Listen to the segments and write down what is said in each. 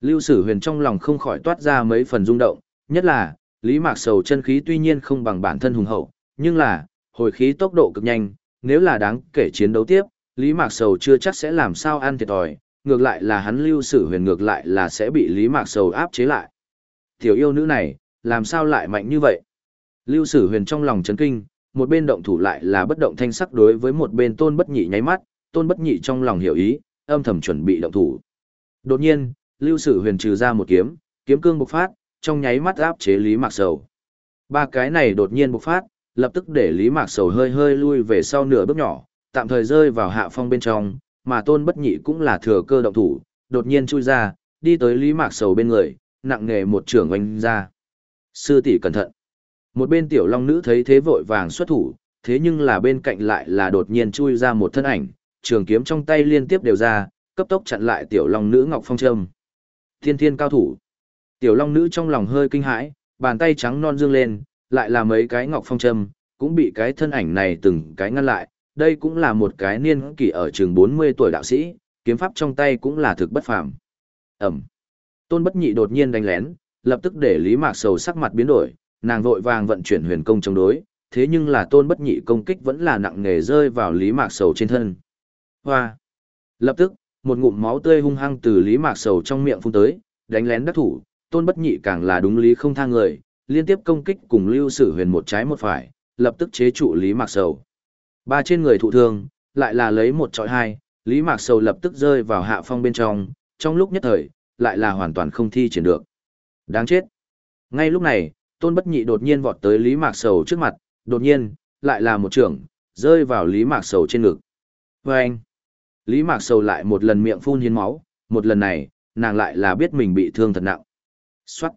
Lưu Sử Huyền trong lòng không khỏi toát ra mấy phần rung động, nhất là, Lý Mạc Sầu chân khí tuy nhiên không bằng bản thân hùng hậu, nhưng là, hồi khí tốc độ cực nhanh, nếu là đáng kể chiến đấu tiếp, Lý Mạc Sầu chưa chắc sẽ làm sao ăn thiệt thòi, ngược lại là hắn Lưu Sử Huyền ngược lại là sẽ bị Lý Mạc Sầu áp chế lại. Tiểu yêu nữ này, làm sao lại mạnh như vậy? Lưu Sử Huyền trong lòng chấn kinh, một bên động thủ lại là bất động thanh sắc đối với một bên Tôn Bất Nhị nháy mắt, Tôn Bất Nhị trong lòng hiểu ý, âm thầm chuẩn bị động thủ. Đột nhiên, Lưu Sử Huyền trừ ra một kiếm, kiếm cương bộc phát, trong nháy mắt áp chế Lý Mạc Sầu. Ba cái này đột nhiên bộc phát, lập tức để Lý Mạc Sầu hơi hơi lui về sau nửa bước nhỏ, tạm thời rơi vào hạ phong bên trong, mà Tôn Bất Nhị cũng là thừa cơ động thủ, đột nhiên chui ra, đi tới Lý Mạc Sầu bên người, nặng nghề một trưởng oanh ra. Sư tỷ cẩn thận. Một bên tiểu long nữ thấy thế vội vàng xuất thủ, thế nhưng là bên cạnh lại là đột nhiên chui ra một thân ảnh, trường kiếm trong tay liên tiếp đều ra, cấp tốc chặn lại tiểu long nữ Ngọc Phong Trâm. Thiên thiên cao thủ. Tiểu long nữ trong lòng hơi kinh hãi, bàn tay trắng non dương lên, lại là mấy cái Ngọc Phong châm, cũng bị cái thân ảnh này từng cái ngăn lại. Đây cũng là một cái niên kỷ ở trường 40 tuổi đạo sĩ, kiếm pháp trong tay cũng là thực bất phàm. Ẩm. Tôn bất nhị đột nhiên đánh lén, lập tức để Lý Mạc Sầu sắc mặt biến đổi, nàng vội vàng vận chuyển huyền công chống đối, thế nhưng là tôn bất nhị công kích vẫn là nặng nề rơi vào Lý Mạc Sầu trên thân. Hoa! Lập tức, một ngụm máu tươi hung hăng từ Lý Mạc Sầu trong miệng phun tới, đánh lén đắc thủ, tôn bất nhị càng là đúng lý không tha người, liên tiếp công kích cùng lưu sử huyền một trái một phải, lập tức chế trụ Lý Mạc Sầu. Ba trên người thụ thương, lại là lấy một trọi hai, Lý Mạc Sầu lập tức rơi vào hạ phong bên trong, trong lúc nhất thời, lại là hoàn toàn không thi triển được. Đáng chết! Ngay lúc này, tôn bất nhị đột nhiên vọt tới Lý Mạc Sầu trước mặt, đột nhiên, lại là một trưởng, rơi vào Lý Mạc Sầu trên ngực. Và anh, Lý Mạc Sầu lại một lần miệng phun hiến máu, một lần này, nàng lại là biết mình bị thương thật nặng. Xoát.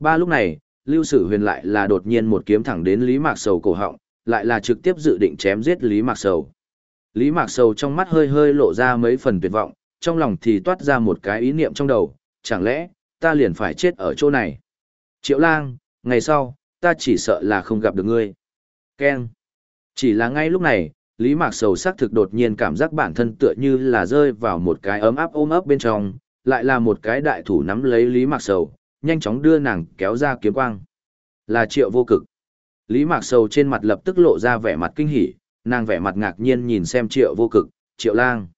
Ba lúc này, Lưu Sử Huyền lại là đột nhiên một kiếm thẳng đến Lý Mạc Sầu cổ họng, lại là trực tiếp dự định chém giết Lý Mạc Sầu. Lý Mạc Sầu trong mắt hơi hơi lộ ra mấy phần tuyệt vọng, trong lòng thì toát ra một cái ý niệm trong đầu, chẳng lẽ, ta liền phải chết ở chỗ này. Triệu lang, ngày sau, ta chỉ sợ là không gặp được ngươi. Ken. Chỉ là ngay lúc này, Lý Mạc Sầu sắc thực đột nhiên cảm giác bản thân tựa như là rơi vào một cái ấm áp ôm ấp bên trong, lại là một cái đại thủ nắm lấy Lý Mạc Sầu, nhanh chóng đưa nàng kéo ra kiếm quang. Là triệu vô cực. Lý Mạc Sầu trên mặt lập tức lộ ra vẻ mặt kinh hỉ, nàng vẻ mặt ngạc nhiên nhìn xem triệu vô cực, triệu lang.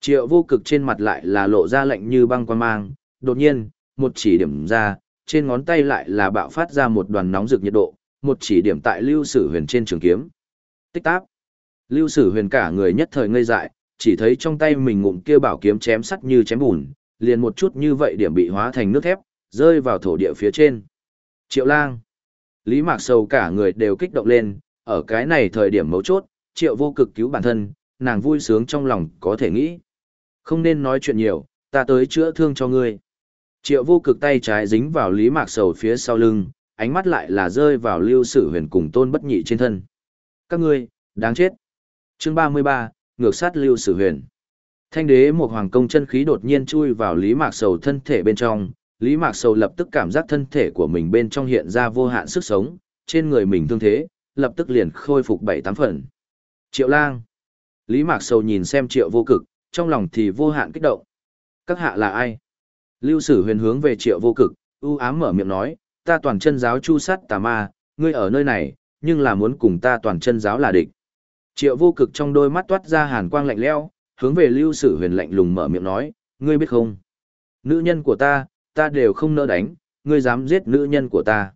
Triệu vô cực trên mặt lại là lộ ra lạnh như băng quan mang, đột nhiên, một chỉ điểm ra, trên ngón tay lại là bạo phát ra một đoàn nóng rực nhiệt độ, một chỉ điểm tại Lưu Sử Huyền trên trường kiếm. Tích táp. Lưu Sử Huyền cả người nhất thời ngây dại, chỉ thấy trong tay mình ngụm kia bảo kiếm chém sắt như chém bùn, liền một chút như vậy điểm bị hóa thành nước thép, rơi vào thổ địa phía trên. Triệu Lang. Lý Mạc Sầu cả người đều kích động lên, ở cái này thời điểm mấu chốt, Triệu Vô Cực cứu bản thân, nàng vui sướng trong lòng có thể nghĩ. Không nên nói chuyện nhiều, ta tới chữa thương cho ngươi. Triệu vô cực tay trái dính vào Lý Mạc Sầu phía sau lưng, ánh mắt lại là rơi vào lưu sử huyền cùng tôn bất nhị trên thân. Các ngươi, đáng chết chương 33, ngược sát lưu sử huyền. Thanh đế một hoàng công chân khí đột nhiên chui vào Lý Mạc Sầu thân thể bên trong, Lý Mạc Sầu lập tức cảm giác thân thể của mình bên trong hiện ra vô hạn sức sống, trên người mình thương thế, lập tức liền khôi phục bảy tám phần. Triệu lang. Lý Mạc Sầu nhìn xem triệu vô cực, trong lòng thì vô hạn kích động. Các hạ là ai? Lưu Sử Huyền hướng về Triệu Vô Cực, u ám mở miệng nói, ta toàn chân giáo chu sát tà ma, ngươi ở nơi này, nhưng là muốn cùng ta toàn chân giáo là địch. Triệu Vô Cực trong đôi mắt toát ra hàn quang lạnh lẽo, hướng về Lưu Sử Huyền lạnh lùng mở miệng nói, ngươi biết không? Nữ nhân của ta, ta đều không nỡ đánh, ngươi dám giết nữ nhân của ta.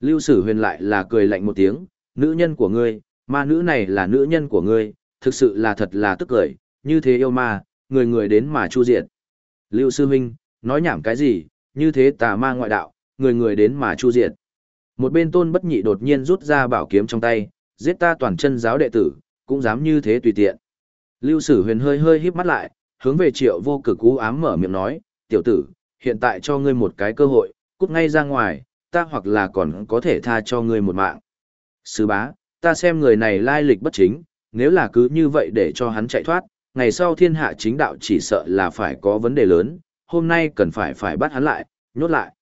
Lưu Sử Huyền lại là cười lạnh một tiếng, nữ nhân của ngươi, ma nữ này là nữ nhân của ngươi, thực sự là thật là tức cười, như thế yêu ma, người người đến mà chu diệt. Lưu Sư Huynh, nói nhảm cái gì, như thế tà ma ngoại đạo, người người đến mà chu diệt. Một bên tôn bất nhị đột nhiên rút ra bảo kiếm trong tay, giết ta toàn chân giáo đệ tử, cũng dám như thế tùy tiện. Lưu sử huyền hơi hơi híp mắt lại, hướng về triệu vô cực cú ám mở miệng nói, tiểu tử, hiện tại cho ngươi một cái cơ hội, cút ngay ra ngoài, ta hoặc là còn có thể tha cho ngươi một mạng. Sư bá, ta xem người này lai lịch bất chính, nếu là cứ như vậy để cho hắn chạy thoát, ngày sau thiên hạ chính đạo chỉ sợ là phải có vấn đề lớn, hôm nay cần phải phải bắt hắn lại, nhốt lại.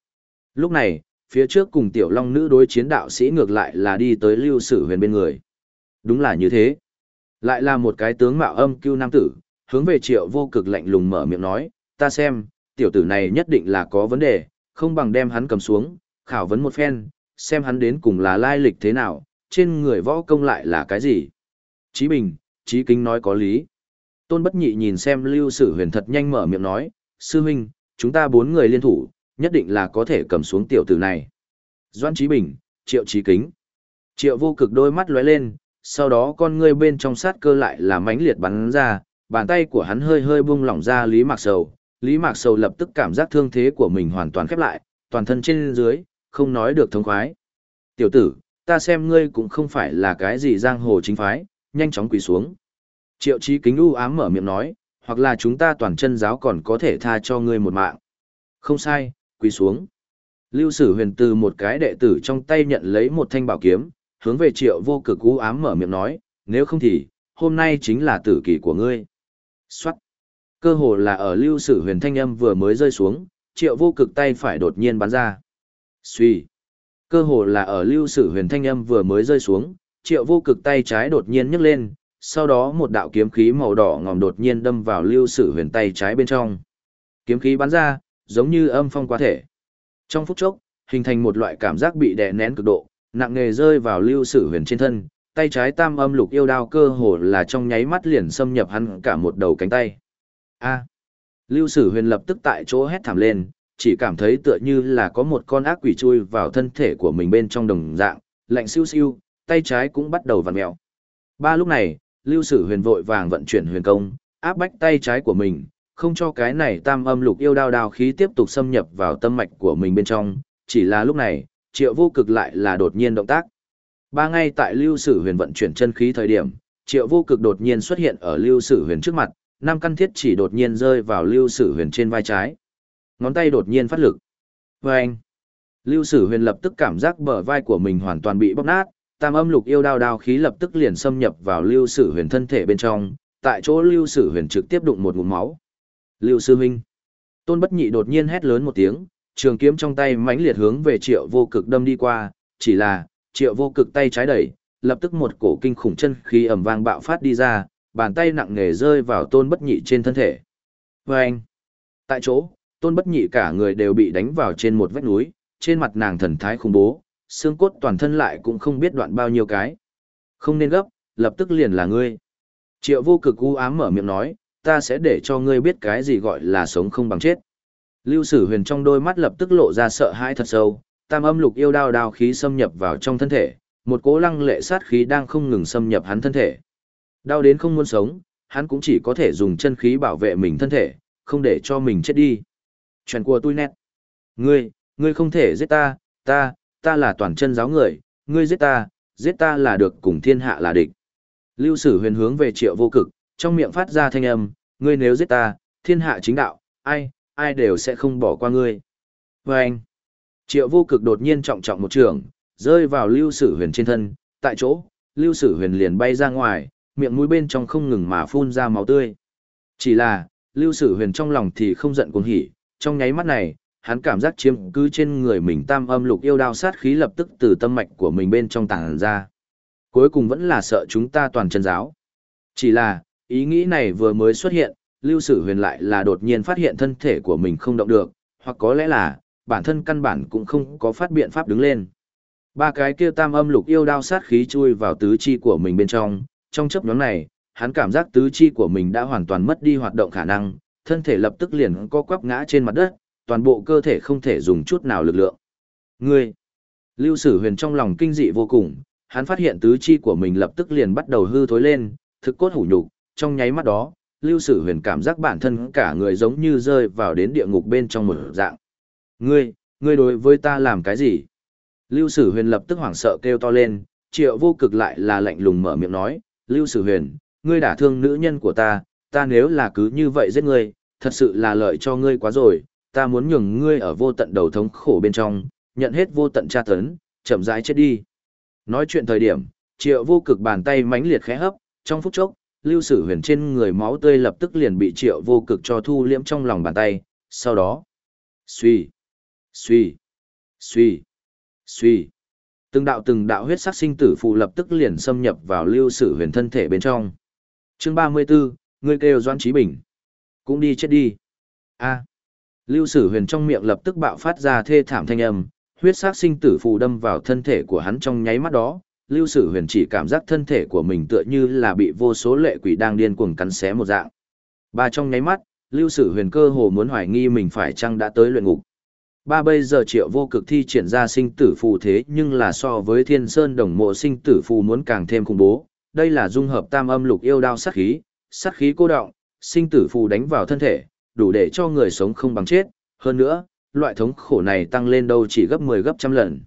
Lúc này, phía trước cùng tiểu long nữ đối chiến đạo sĩ ngược lại là đi tới lưu sử huyền bên người. Đúng là như thế. Lại là một cái tướng mạo âm cưu nam tử, hướng về triệu vô cực lạnh lùng mở miệng nói, ta xem, tiểu tử này nhất định là có vấn đề, không bằng đem hắn cầm xuống, khảo vấn một phen, xem hắn đến cùng là lai lịch thế nào, trên người võ công lại là cái gì. Chí Bình, Chí Kính nói có lý. Tôn Bất Nhị nhìn xem Lưu Sử Huyền thật nhanh mở miệng nói, sư huynh, chúng ta bốn người liên thủ, nhất định là có thể cầm xuống tiểu tử này. Doan Chí Bình, Triệu Chí Kính. Triệu vô cực đôi mắt lóe lên, sau đó con ngươi bên trong sát cơ lại là mãnh liệt bắn ra, bàn tay của hắn hơi hơi buông lỏng ra Lý Mạc Sầu. Lý Mạc Sầu lập tức cảm giác thương thế của mình hoàn toàn khép lại, toàn thân trên dưới, không nói được thông khoái. Tiểu tử, ta xem ngươi cũng không phải là cái gì giang hồ chính phái, nhanh chóng quỳ xuống. Triệu Chí Kính u ám mở miệng nói, hoặc là chúng ta toàn chân giáo còn có thể tha cho ngươi một mạng. Không sai, quỳ xuống. Lưu Sử Huyền từ một cái đệ tử trong tay nhận lấy một thanh bảo kiếm, hướng về Triệu Vô Cực u ám mở miệng nói, nếu không thì, hôm nay chính là tử kỳ của ngươi. Xoát. Cơ hồ là ở Lưu Sử Huyền thanh âm vừa mới rơi xuống, Triệu Vô Cực tay phải đột nhiên bắn ra. Suy. Cơ hồ là ở Lưu Sử Huyền thanh âm vừa mới rơi xuống, Triệu Vô Cực tay trái đột nhiên nhấc lên, sau đó một đạo kiếm khí màu đỏ ngòm đột nhiên đâm vào lưu sử huyền tay trái bên trong. Kiếm khí bắn ra, giống như âm phong quá thể. Trong phút chốc, hình thành một loại cảm giác bị đè nén cực độ, nặng nề rơi vào lưu sử huyền trên thân, tay trái tam âm lục yêu đao cơ hồ là trong nháy mắt liền xâm nhập hắn cả một đầu cánh tay. A. Lưu Sử Huyền lập tức tại chỗ hét thảm lên, chỉ cảm thấy tựa như là có một con ác quỷ chui vào thân thể của mình bên trong đồng dạng, lạnh siêu siêu, tay trái cũng bắt đầu vặn mèo. Ba lúc này, Lưu Sử Huyền vội vàng vận chuyển huyền công, áp bách tay trái của mình, không cho cái này tam âm lục yêu đao đao khí tiếp tục xâm nhập vào tâm mạch của mình bên trong, chỉ là lúc này, Triệu Vô Cực lại là đột nhiên động tác. Ba ngay tại Lưu Sử Huyền vận chuyển chân khí thời điểm, Triệu Vô Cực đột nhiên xuất hiện ở Lưu Sử Huyền trước mặt, năm căn thiết chỉ đột nhiên rơi vào Lưu Sử Huyền trên vai trái. Ngón tay đột nhiên phát lực. Vâng! Lưu Sử Huyền lập tức cảm giác bờ vai của mình hoàn toàn bị bóc nát, tam âm lục yêu đao đao khí lập tức liền xâm nhập vào lưu sử huyền thân thể bên trong, tại chỗ lưu sử huyền trực tiếp đụng một ngụm máu. Lưu sư huynh. Tôn bất nhị đột nhiên hét lớn một tiếng, trường kiếm trong tay mãnh liệt hướng về triệu vô cực đâm đi qua, chỉ là, triệu vô cực tay trái đẩy, lập tức một cổ kinh khủng chân khí ầm vang bạo phát đi ra, bàn tay nặng nề rơi vào tôn bất nhị trên thân thể. Vâng! Tại chỗ, tôn bất nhị cả người đều bị đánh vào trên một vách núi, trên mặt nàng thần thái khủng bố, xương cốt toàn thân lại cũng không biết đoạn bao nhiêu cái. Không nên gấp, lập tức liền là ngươi. Triệu vô cực u ám mở miệng nói, ta sẽ để cho ngươi biết cái gì gọi là sống không bằng chết. Lưu Sử Huyền trong đôi mắt lập tức lộ ra sợ hãi thật sâu, tam âm lục yêu đao đao khí xâm nhập vào trong thân thể, một cỗ lăng lệ sát khí đang không ngừng xâm nhập hắn thân thể. Đau đến không muốn sống, hắn cũng chỉ có thể dùng chân khí bảo vệ mình thân thể, không để cho mình chết đi. Chuyện của tôi nét. Ngươi, ngươi không thể giết ta, ta, ta là toàn chân giáo người, ngươi giết ta, giết ta là được cùng thiên hạ là địch. Lưu Sử Huyền hướng về Triệu Vô Cực, trong miệng phát ra thanh âm, ngươi nếu giết ta, thiên hạ chính đạo, ai, ai đều sẽ không bỏ qua ngươi. Và anh, Triệu Vô Cực đột nhiên trọng trọng một trường, rơi vào Lưu Sử Huyền trên thân, tại chỗ, Lưu Sử Huyền liền bay ra ngoài, miệng mũi bên trong không ngừng mà phun ra máu tươi. Chỉ là, Lưu Sử Huyền trong lòng thì không giận cuồng hỉ, trong nháy mắt này, hắn cảm giác chiếm cứ trên người mình tam âm lục yêu đao sát khí lập tức từ tâm mạch của mình bên trong tàng ra. Cuối cùng vẫn là sợ chúng ta toàn chân giáo. Chỉ là, ý nghĩ này vừa mới xuất hiện, Lưu Sử Huyền lại là đột nhiên phát hiện thân thể của mình không động được, hoặc có lẽ là, bản thân căn bản cũng không có phát biện pháp đứng lên. Ba cái kia tam âm lục yêu đao sát khí chui vào tứ chi của mình bên trong, trong chấp nhóm này, hắn cảm giác tứ chi của mình đã hoàn toàn mất đi hoạt động khả năng, thân thể lập tức liền co quắp ngã trên mặt đất, toàn bộ cơ thể không thể dùng chút nào lực lượng. Ngươi! Lưu Sử Huyền trong lòng kinh dị vô cùng, hắn phát hiện tứ chi của mình lập tức liền bắt đầu hư thối lên, thực cốt hủ nhục, trong nháy mắt đó, Lưu Sử Huyền cảm giác bản thân cả người giống như rơi vào đến địa ngục bên trong một dạng. Ngươi, ngươi đối với ta làm cái gì? Lưu Sử Huyền lập tức hoảng sợ kêu to lên, triệu vô cực lại là lạnh lùng mở miệng nói, Lưu Sử Huyền, ngươi đả thương nữ nhân của ta, ta nếu là cứ như vậy giết ngươi, thật sự là lợi cho ngươi quá rồi, ta muốn nhường ngươi ở vô tận đầu thống khổ bên trong, nhận hết vô tận tra tấn, chậm rãi chết đi. Nói chuyện thời điểm, triệu vô cực bàn tay mãnh liệt khẽ hấp, trong phút chốc, lưu sử huyền trên người máu tươi lập tức liền bị triệu vô cực cho thu liễm trong lòng bàn tay, sau đó, suy, suy, suy, suy. Từng đạo từng đạo huyết sắc sinh tử phù lập tức liền xâm nhập vào lưu sử huyền thân thể bên trong. Chương 34, ngươi kêu Doan Trí Bình. Cũng đi chết đi. A. À. Lưu Sử Huyền trong miệng lập tức bạo phát ra thê thảm thanh âm, huyết sắc sinh tử phù đâm vào thân thể của hắn trong nháy mắt đó, Lưu Sử Huyền chỉ cảm giác thân thể của mình tựa như là bị vô số lệ quỷ đang điên cuồng cắn xé một dạng. Ba trong nháy mắt, Lưu Sử Huyền cơ hồ muốn hoài nghi mình phải chăng đã tới luyện ngục. Ba bây giờ triệu vô cực thi triển ra sinh tử phù thế nhưng là so với thiên sơn đồng mộ sinh tử phù muốn càng thêm khủng bố. Đây là dung hợp tam âm lục yêu đao sát khí, sát khí cô động, sinh tử phù đánh vào thân thể, đủ để cho người sống không bằng chết. Hơn nữa, loại thống khổ này tăng lên đâu chỉ gấp 10 gấp trăm lần.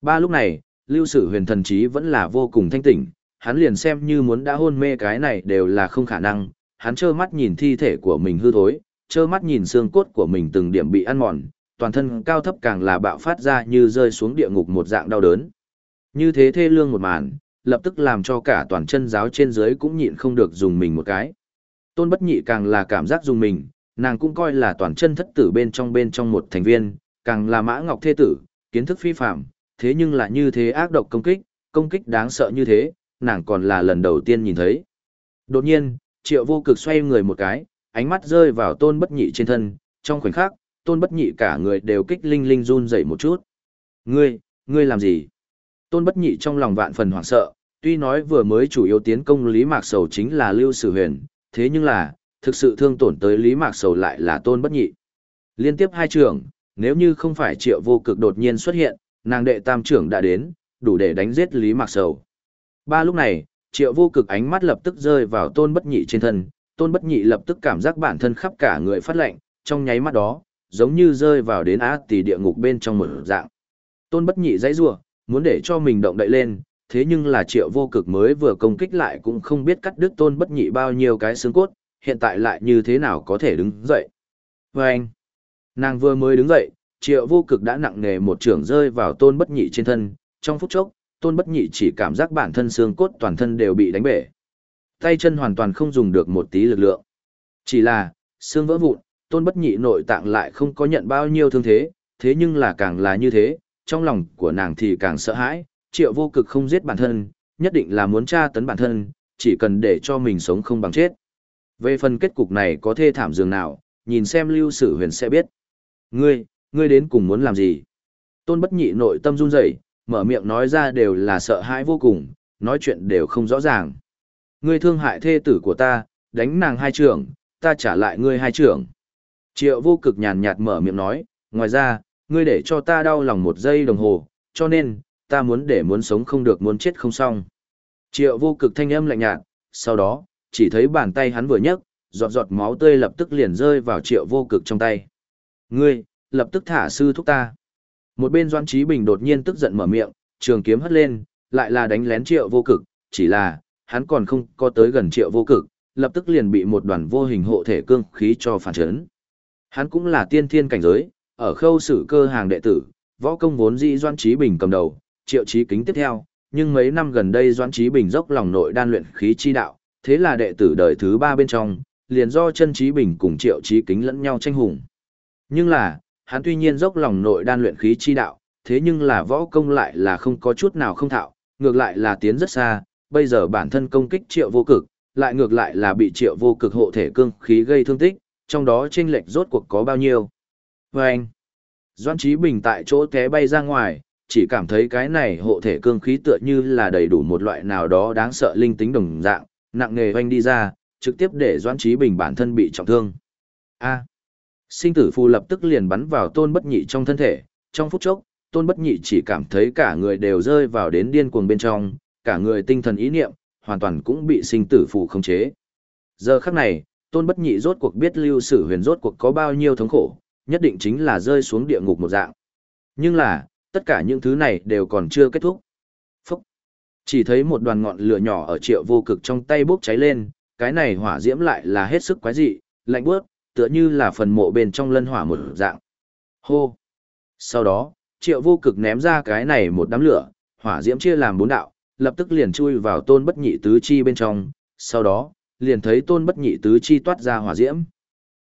Ba lúc này, lưu sử huyền thần trí vẫn là vô cùng thanh tỉnh, hắn liền xem như muốn đã hôn mê cái này đều là không khả năng, hắn trơ mắt nhìn thi thể của mình hư thối, trơ mắt nhìn xương cốt của mình từng điểm bị ăn mòn, toàn thân cao thấp càng là bạo phát ra như rơi xuống địa ngục một dạng đau đớn. Như thế thê lương một màn, lập tức làm cho cả toàn chân giáo trên dưới cũng nhịn không được dùng mình một cái. Tôn bất nhị càng là cảm giác dùng mình, nàng cũng coi là toàn chân thất tử bên trong bên trong một thành viên, càng là mã ngọc thê tử, kiến thức phi phạm, thế nhưng là như thế ác độc công kích, công kích đáng sợ như thế, nàng còn là lần đầu tiên nhìn thấy. Đột nhiên, triệu vô cực xoay người một cái, ánh mắt rơi vào tôn bất nhị trên thân, trong khoảnh khắc, tôn bất nhị cả người đều kích linh linh run dậy một chút. Ngươi, ngươi làm gì? Tôn bất nhị trong lòng vạn phần hoảng sợ, tuy nói vừa mới chủ yếu tiến công Lý Mạc Sầu chính là Lưu Sử Huyền, thế nhưng là, thực sự thương tổn tới Lý Mạc Sầu lại là tôn bất nhị. Liên tiếp hai trường, nếu như không phải triệu vô cực đột nhiên xuất hiện, nàng đệ tam trưởng đã đến, đủ để đánh giết Lý Mạc Sầu. Ba lúc này, triệu vô cực ánh mắt lập tức rơi vào tôn bất nhị trên thân, tôn bất nhị lập tức cảm giác bản thân khắp cả người phát lạnh, trong nháy mắt đó, giống như rơi vào đến á tỷ địa ngục bên trong một dạng. Tôn bất nhị dãy rủa muốn để cho mình động đậy lên, thế nhưng là triệu vô cực mới vừa công kích lại cũng không biết cắt đứt tôn bất nhị bao nhiêu cái xương cốt, hiện tại lại như thế nào có thể đứng dậy. Và anh, nàng vừa mới đứng dậy, triệu vô cực đã nặng nề một trường rơi vào tôn bất nhị trên thân, trong phút chốc, tôn bất nhị chỉ cảm giác bản thân xương cốt toàn thân đều bị đánh bể. Tay chân hoàn toàn không dùng được một tí lực lượng. Chỉ là, xương vỡ vụn, tôn bất nhị nội tạng lại không có nhận bao nhiêu thương thế, thế nhưng là càng là như thế, trong lòng của nàng thì càng sợ hãi, triệu vô cực không giết bản thân, nhất định là muốn tra tấn bản thân, chỉ cần để cho mình sống không bằng chết. Về phần kết cục này có thê thảm dường nào, nhìn xem lưu sử huyền sẽ biết. Ngươi, ngươi đến cùng muốn làm gì? Tôn bất nhị nội tâm run rẩy, mở miệng nói ra đều là sợ hãi vô cùng, nói chuyện đều không rõ ràng. Ngươi thương hại thê tử của ta, đánh nàng hai trưởng, ta trả lại ngươi hai trưởng. Triệu vô cực nhàn nhạt mở miệng nói, ngoài ra, ngươi để cho ta đau lòng một giây đồng hồ, cho nên, ta muốn để muốn sống không được muốn chết không xong. Triệu vô cực thanh âm lạnh nhạt, sau đó, chỉ thấy bàn tay hắn vừa nhấc, giọt giọt máu tươi lập tức liền rơi vào triệu vô cực trong tay. Ngươi, lập tức thả sư thúc ta. Một bên Doan Trí Bình đột nhiên tức giận mở miệng, trường kiếm hất lên, lại là đánh lén triệu vô cực, chỉ là, hắn còn không có tới gần triệu vô cực, lập tức liền bị một đoàn vô hình hộ thể cương khí cho phản chấn. Hắn cũng là tiên thiên cảnh giới, ở khâu sử cơ hàng đệ tử, võ công vốn dĩ Doan Trí Bình cầm đầu, triệu trí kính tiếp theo, nhưng mấy năm gần đây Doan Trí Bình dốc lòng nội đan luyện khí chi đạo, thế là đệ tử đời thứ ba bên trong, liền do chân trí bình cùng triệu trí kính lẫn nhau tranh hùng. Nhưng là, hắn tuy nhiên dốc lòng nội đan luyện khí chi đạo, thế nhưng là võ công lại là không có chút nào không thạo, ngược lại là tiến rất xa, bây giờ bản thân công kích triệu vô cực, lại ngược lại là bị triệu vô cực hộ thể cương khí gây thương tích, trong đó chênh lệch rốt cuộc có bao nhiêu. Và anh, Doan Trí Bình tại chỗ té bay ra ngoài, chỉ cảm thấy cái này hộ thể cương khí tựa như là đầy đủ một loại nào đó đáng sợ linh tính đồng dạng, nặng nghề hoanh đi ra, trực tiếp để Doan Trí Bình bản thân bị trọng thương. A. Sinh tử phù lập tức liền bắn vào tôn bất nhị trong thân thể, trong phút chốc, tôn bất nhị chỉ cảm thấy cả người đều rơi vào đến điên cuồng bên trong, cả người tinh thần ý niệm, hoàn toàn cũng bị sinh tử phù khống chế. Giờ khắc này, tôn bất nhị rốt cuộc biết lưu sử huyền rốt cuộc có bao nhiêu thống khổ, nhất định chính là rơi xuống địa ngục một dạng. Nhưng là, tất cả những thứ này đều còn chưa kết thúc. Phúc! Chỉ thấy một đoàn ngọn lửa nhỏ ở triệu vô cực trong tay bốc cháy lên, cái này hỏa diễm lại là hết sức quái dị, lạnh bước, tựa như là phần mộ bên trong lân hỏa một dạng. Hô! Sau đó, triệu vô cực ném ra cái này một đám lửa, hỏa diễm chia làm bốn đạo, lập tức liền chui vào tôn bất nhị tứ chi bên trong, sau đó, liền thấy tôn bất nhị tứ chi toát ra hỏa diễm.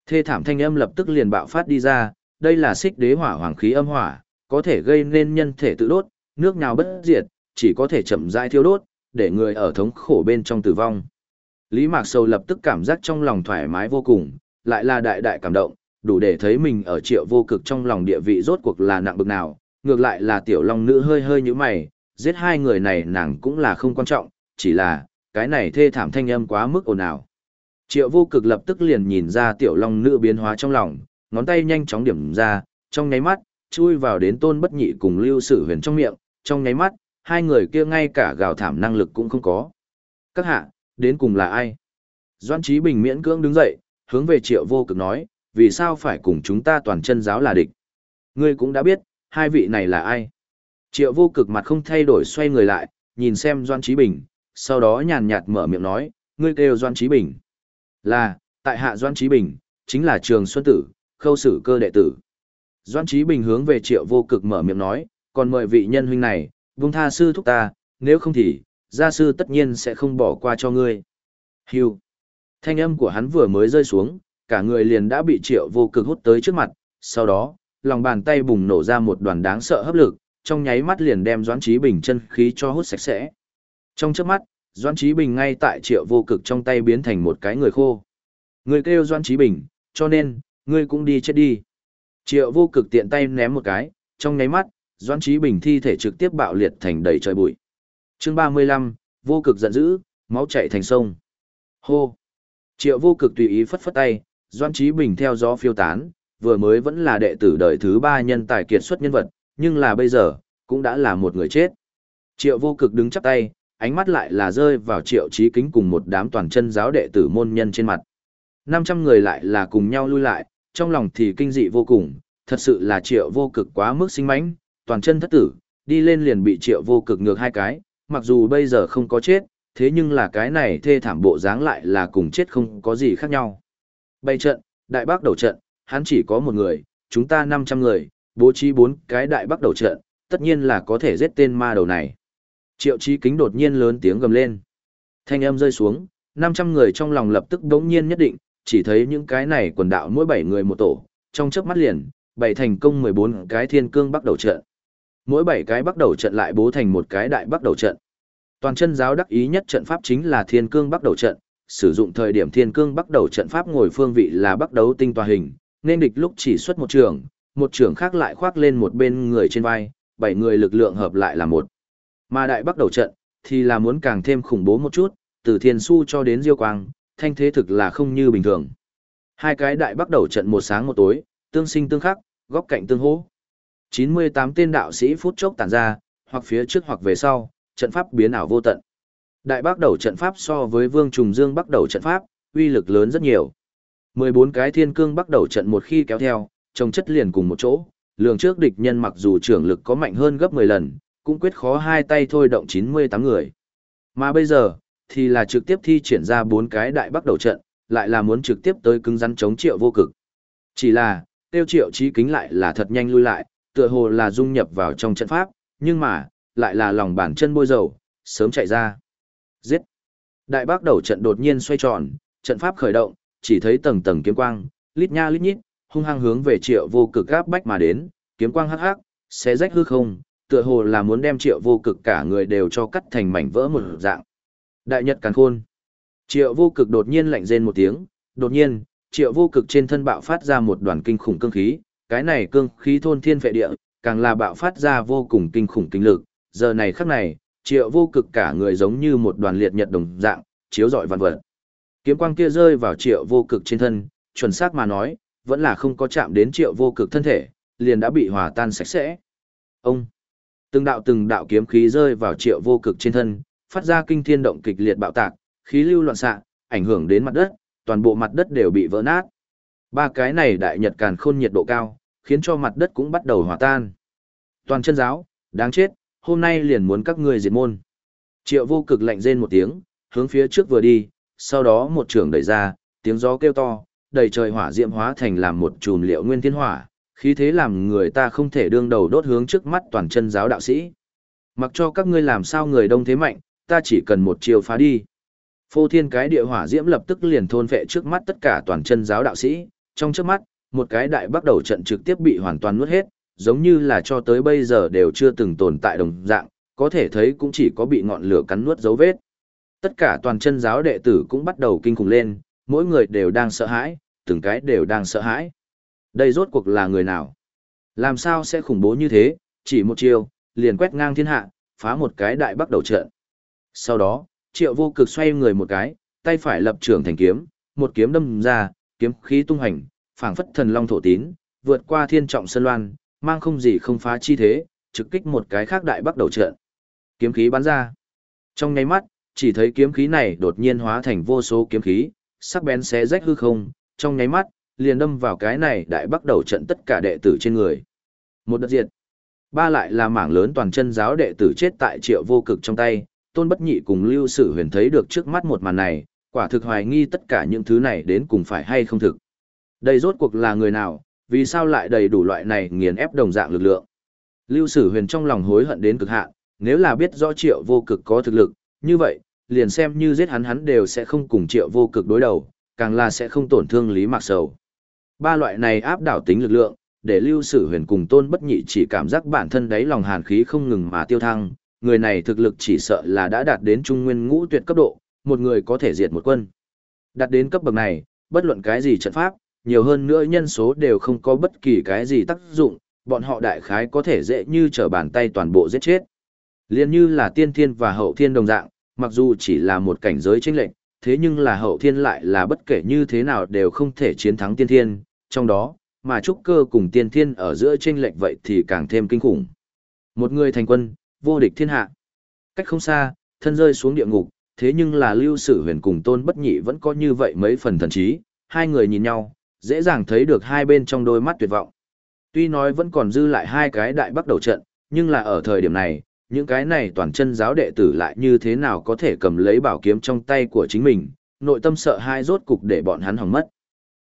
Thê thảm thanh âm lập tức liền bạo phát đi ra, đây là xích đế hỏa hoàng khí âm hỏa, có thể gây nên nhân thể tự đốt, nước nào bất diệt, chỉ có thể chậm rãi thiêu đốt, để người ở thống khổ bên trong tử vong. Lý Mạc Sầu lập tức cảm giác trong lòng thoải mái vô cùng, lại là đại đại cảm động, đủ để thấy mình ở triệu vô cực trong lòng địa vị rốt cuộc là nặng bực nào, ngược lại là tiểu long nữ hơi hơi như mày, giết hai người này nàng cũng là không quan trọng, chỉ là, cái này thê thảm thanh âm quá mức ồn ào. Triệu vô cực lập tức liền nhìn ra tiểu long nữ biến hóa trong lòng, ngón tay nhanh chóng điểm ra, trong nháy mắt, chui vào đến tôn bất nhị cùng lưu sử huyền trong miệng, trong nháy mắt, hai người kia ngay cả gào thảm năng lực cũng không có. Các hạ, đến cùng là ai? Doan Trí Bình miễn cưỡng đứng dậy, hướng về triệu vô cực nói, vì sao phải cùng chúng ta toàn chân giáo là địch? Ngươi cũng đã biết, hai vị này là ai? Triệu vô cực mặt không thay đổi xoay người lại, nhìn xem Doan Trí Bình, sau đó nhàn nhạt mở miệng nói, ngươi kêu Doan Trí Bình. Là, tại hạ Doan Trí Bình, chính là trường Xuân Tử, khâu sử cơ đệ tử. Doan Trí Bình hướng về triệu vô cực mở miệng nói, còn mời vị nhân huynh này, vung tha sư thúc ta, nếu không thì, gia sư tất nhiên sẽ không bỏ qua cho ngươi. Hưu. Thanh âm của hắn vừa mới rơi xuống, cả người liền đã bị triệu vô cực hút tới trước mặt, sau đó, lòng bàn tay bùng nổ ra một đoàn đáng sợ hấp lực, trong nháy mắt liền đem Doãn Trí Bình chân khí cho hút sạch sẽ. Trong chớp mắt, Doãn Trí Bình ngay tại triệu vô cực trong tay biến thành một cái người khô. Người kêu Doãn Trí Bình, cho nên, ngươi cũng đi chết đi. Triệu vô cực tiện tay ném một cái, trong nháy mắt, Doãn Trí Bình thi thể trực tiếp bạo liệt thành đầy trời bụi. Chương 35, vô cực giận dữ, máu chảy thành sông. Hô. Triệu vô cực tùy ý phất phất tay, doan Trí Bình theo gió phiêu tán, vừa mới vẫn là đệ tử đời thứ ba nhân tài kiệt xuất nhân vật, nhưng là bây giờ, cũng đã là một người chết. Triệu vô cực đứng chắp tay, ánh mắt lại là rơi vào triệu trí kính cùng một đám toàn chân giáo đệ tử môn nhân trên mặt. 500 người lại là cùng nhau lui lại, trong lòng thì kinh dị vô cùng, thật sự là triệu vô cực quá mức sinh mánh, toàn chân thất tử, đi lên liền bị triệu vô cực ngược hai cái, mặc dù bây giờ không có chết, thế nhưng là cái này thê thảm bộ dáng lại là cùng chết không có gì khác nhau. Bay trận, đại bác đầu trận, hắn chỉ có một người, chúng ta 500 người, bố trí bốn cái đại bắc đầu trận, tất nhiên là có thể giết tên ma đầu này. Triệu chí kính đột nhiên lớn tiếng gầm lên. Thanh âm rơi xuống, 500 người trong lòng lập tức đống nhiên nhất định, chỉ thấy những cái này quần đạo mỗi 7 người một tổ, trong chớp mắt liền, bày thành công 14 cái thiên cương bắt đầu trận. Mỗi 7 cái bắt đầu trận lại bố thành một cái đại bắt đầu trận. Toàn chân giáo đắc ý nhất trận pháp chính là thiên cương bắc đầu trận, sử dụng thời điểm thiên cương bắc đầu trận pháp ngồi phương vị là bắc đấu tinh tòa hình, nên địch lúc chỉ xuất một trường, một trưởng khác lại khoác lên một bên người trên vai, bảy người lực lượng hợp lại là một. Mà đại bắt đầu trận, thì là muốn càng thêm khủng bố một chút, từ thiên su cho đến diêu quang, thanh thế thực là không như bình thường. Hai cái đại bắt đầu trận một sáng một tối, tương sinh tương khắc, góc cạnh tương hỗ. 98 tên đạo sĩ phút chốc tản ra, hoặc phía trước hoặc về sau, trận pháp biến ảo vô tận. Đại bác đầu trận pháp so với Vương Trùng Dương bắt đầu trận pháp, uy lực lớn rất nhiều. 14 cái thiên cương bắt đầu trận một khi kéo theo, trồng chất liền cùng một chỗ, lường trước địch nhân mặc dù trưởng lực có mạnh hơn gấp 10 lần, cũng quyết khó hai tay thôi động 98 người. Mà bây giờ, thì là trực tiếp thi triển ra bốn cái đại bắt đầu trận, lại là muốn trực tiếp tới cứng rắn chống triệu vô cực. Chỉ là, tiêu triệu trí kính lại là thật nhanh lui lại, tựa hồ là dung nhập vào trong trận pháp, nhưng mà, lại là lòng bàn chân bôi dầu, sớm chạy ra. Giết! Đại bác đầu trận đột nhiên xoay tròn, trận pháp khởi động, chỉ thấy tầng tầng kiếm quang, lít nha lít nhít, hung hăng hướng về triệu vô cực gáp bách mà đến, kiếm quang hắc hắc, xé rách hư không, tựa hồ là muốn đem triệu vô cực cả người đều cho cắt thành mảnh vỡ một dạng. Đại nhật càn khôn. Triệu vô cực đột nhiên lạnh rên một tiếng, đột nhiên, triệu vô cực trên thân bạo phát ra một đoàn kinh khủng cương khí, cái này cương khí thôn thiên phệ địa, càng là bạo phát ra vô cùng kinh khủng kinh lực, giờ này khắc này, triệu vô cực cả người giống như một đoàn liệt nhật đồng dạng, chiếu rọi vạn vật. Kiếm quang kia rơi vào triệu vô cực trên thân, chuẩn xác mà nói, vẫn là không có chạm đến triệu vô cực thân thể, liền đã bị hòa tan sạch sẽ. Ông! Từng đạo từng đạo kiếm khí rơi vào triệu vô cực trên thân, phát ra kinh thiên động kịch liệt bạo tạc, khí lưu loạn xạ, ảnh hưởng đến mặt đất, toàn bộ mặt đất đều bị vỡ nát. Ba cái này đại nhật càn khôn nhiệt độ cao, khiến cho mặt đất cũng bắt đầu hòa tan. Toàn chân giáo, đáng chết, hôm nay liền muốn các ngươi diệt môn. Triệu vô cực lạnh rên một tiếng, hướng phía trước vừa đi, sau đó một trường đẩy ra, tiếng gió kêu to, đầy trời hỏa diễm hóa thành làm một chùm liệu nguyên thiên hỏa, khí thế làm người ta không thể đương đầu đốt hướng trước mắt toàn chân giáo đạo sĩ. Mặc cho các ngươi làm sao người đông thế mạnh, ta chỉ cần một chiều phá đi. Phô thiên cái địa hỏa diễm lập tức liền thôn vệ trước mắt tất cả toàn chân giáo đạo sĩ, trong trước mắt, một cái đại bắt đầu trận trực tiếp bị hoàn toàn nuốt hết, giống như là cho tới bây giờ đều chưa từng tồn tại đồng dạng, có thể thấy cũng chỉ có bị ngọn lửa cắn nuốt dấu vết. Tất cả toàn chân giáo đệ tử cũng bắt đầu kinh khủng lên, mỗi người đều đang sợ hãi, từng cái đều đang sợ hãi. Đây rốt cuộc là người nào? Làm sao sẽ khủng bố như thế, chỉ một chiều, liền quét ngang thiên hạ, phá một cái đại bắt đầu trận. Sau đó, triệu vô cực xoay người một cái, tay phải lập trường thành kiếm, một kiếm đâm ra, kiếm khí tung hành, phảng phất thần long thổ tín, vượt qua thiên trọng sơn loan, mang không gì không phá chi thế, trực kích một cái khác đại bắc đầu trận. Kiếm khí bắn ra. Trong nháy mắt, chỉ thấy kiếm khí này đột nhiên hóa thành vô số kiếm khí, sắc bén xé rách hư không, trong nháy mắt, liền đâm vào cái này đại bắc đầu trận tất cả đệ tử trên người. Một đợt diệt. Ba lại là mảng lớn toàn chân giáo đệ tử chết tại triệu vô cực trong tay, tôn bất nhị cùng lưu sử huyền thấy được trước mắt một màn này, quả thực hoài nghi tất cả những thứ này đến cùng phải hay không thực. Đây rốt cuộc là người nào, vì sao lại đầy đủ loại này nghiền ép đồng dạng lực lượng. Lưu sử huyền trong lòng hối hận đến cực hạn, nếu là biết rõ triệu vô cực có thực lực, như vậy, liền xem như giết hắn hắn đều sẽ không cùng triệu vô cực đối đầu, càng là sẽ không tổn thương lý mạc sầu. Ba loại này áp đảo tính lực lượng, để lưu sử huyền cùng tôn bất nhị chỉ cảm giác bản thân đáy lòng hàn khí không ngừng mà tiêu thăng, người này thực lực chỉ sợ là đã đạt đến trung nguyên ngũ tuyệt cấp độ, một người có thể diệt một quân. Đạt đến cấp bậc này, bất luận cái gì trận pháp, nhiều hơn nữa nhân số đều không có bất kỳ cái gì tác dụng, bọn họ đại khái có thể dễ như trở bàn tay toàn bộ giết chết. Liên như là tiên thiên và hậu thiên đồng dạng, mặc dù chỉ là một cảnh giới chênh lệnh, thế nhưng là hậu thiên lại là bất kể như thế nào đều không thể chiến thắng tiên thiên, trong đó, mà trúc cơ cùng tiên thiên ở giữa chênh lệnh vậy thì càng thêm kinh khủng. Một người thành quân, vô địch thiên hạ. Cách không xa, thân rơi xuống địa ngục, thế nhưng là lưu sử huyền cùng tôn bất nhị vẫn có như vậy mấy phần thần trí, hai người nhìn nhau, dễ dàng thấy được hai bên trong đôi mắt tuyệt vọng. Tuy nói vẫn còn dư lại hai cái đại bắt đầu trận, nhưng là ở thời điểm này, những cái này toàn chân giáo đệ tử lại như thế nào có thể cầm lấy bảo kiếm trong tay của chính mình, nội tâm sợ hai rốt cục để bọn hắn hỏng mất.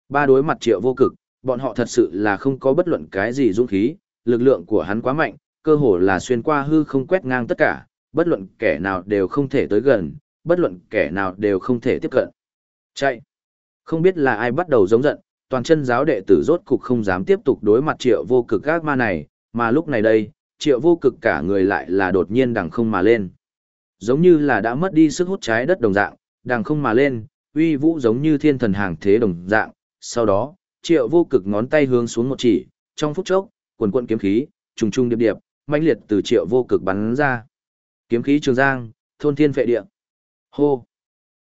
Ba đối mặt triệu vô cực, bọn họ thật sự là không có bất luận cái gì dũng khí, lực lượng của hắn quá mạnh, cơ hồ là xuyên qua hư không quét ngang tất cả, bất luận kẻ nào đều không thể tới gần, bất luận kẻ nào đều không thể tiếp cận. Chạy! Không biết là ai bắt đầu giống giận, toàn chân giáo đệ tử rốt cục không dám tiếp tục đối mặt triệu vô cực gác ma này, mà lúc này đây, triệu vô cực cả người lại là đột nhiên đằng không mà lên. Giống như là đã mất đi sức hút trái đất đồng dạng, đằng không mà lên, uy vũ giống như thiên thần hàng thế đồng dạng. Sau đó, triệu vô cực ngón tay hướng xuống một chỉ, trong phút chốc, quần quận kiếm khí, trùng trùng điệp điệp, mãnh liệt từ triệu vô cực bắn ra. Kiếm khí trường giang, thôn thiên phệ địa. Hô!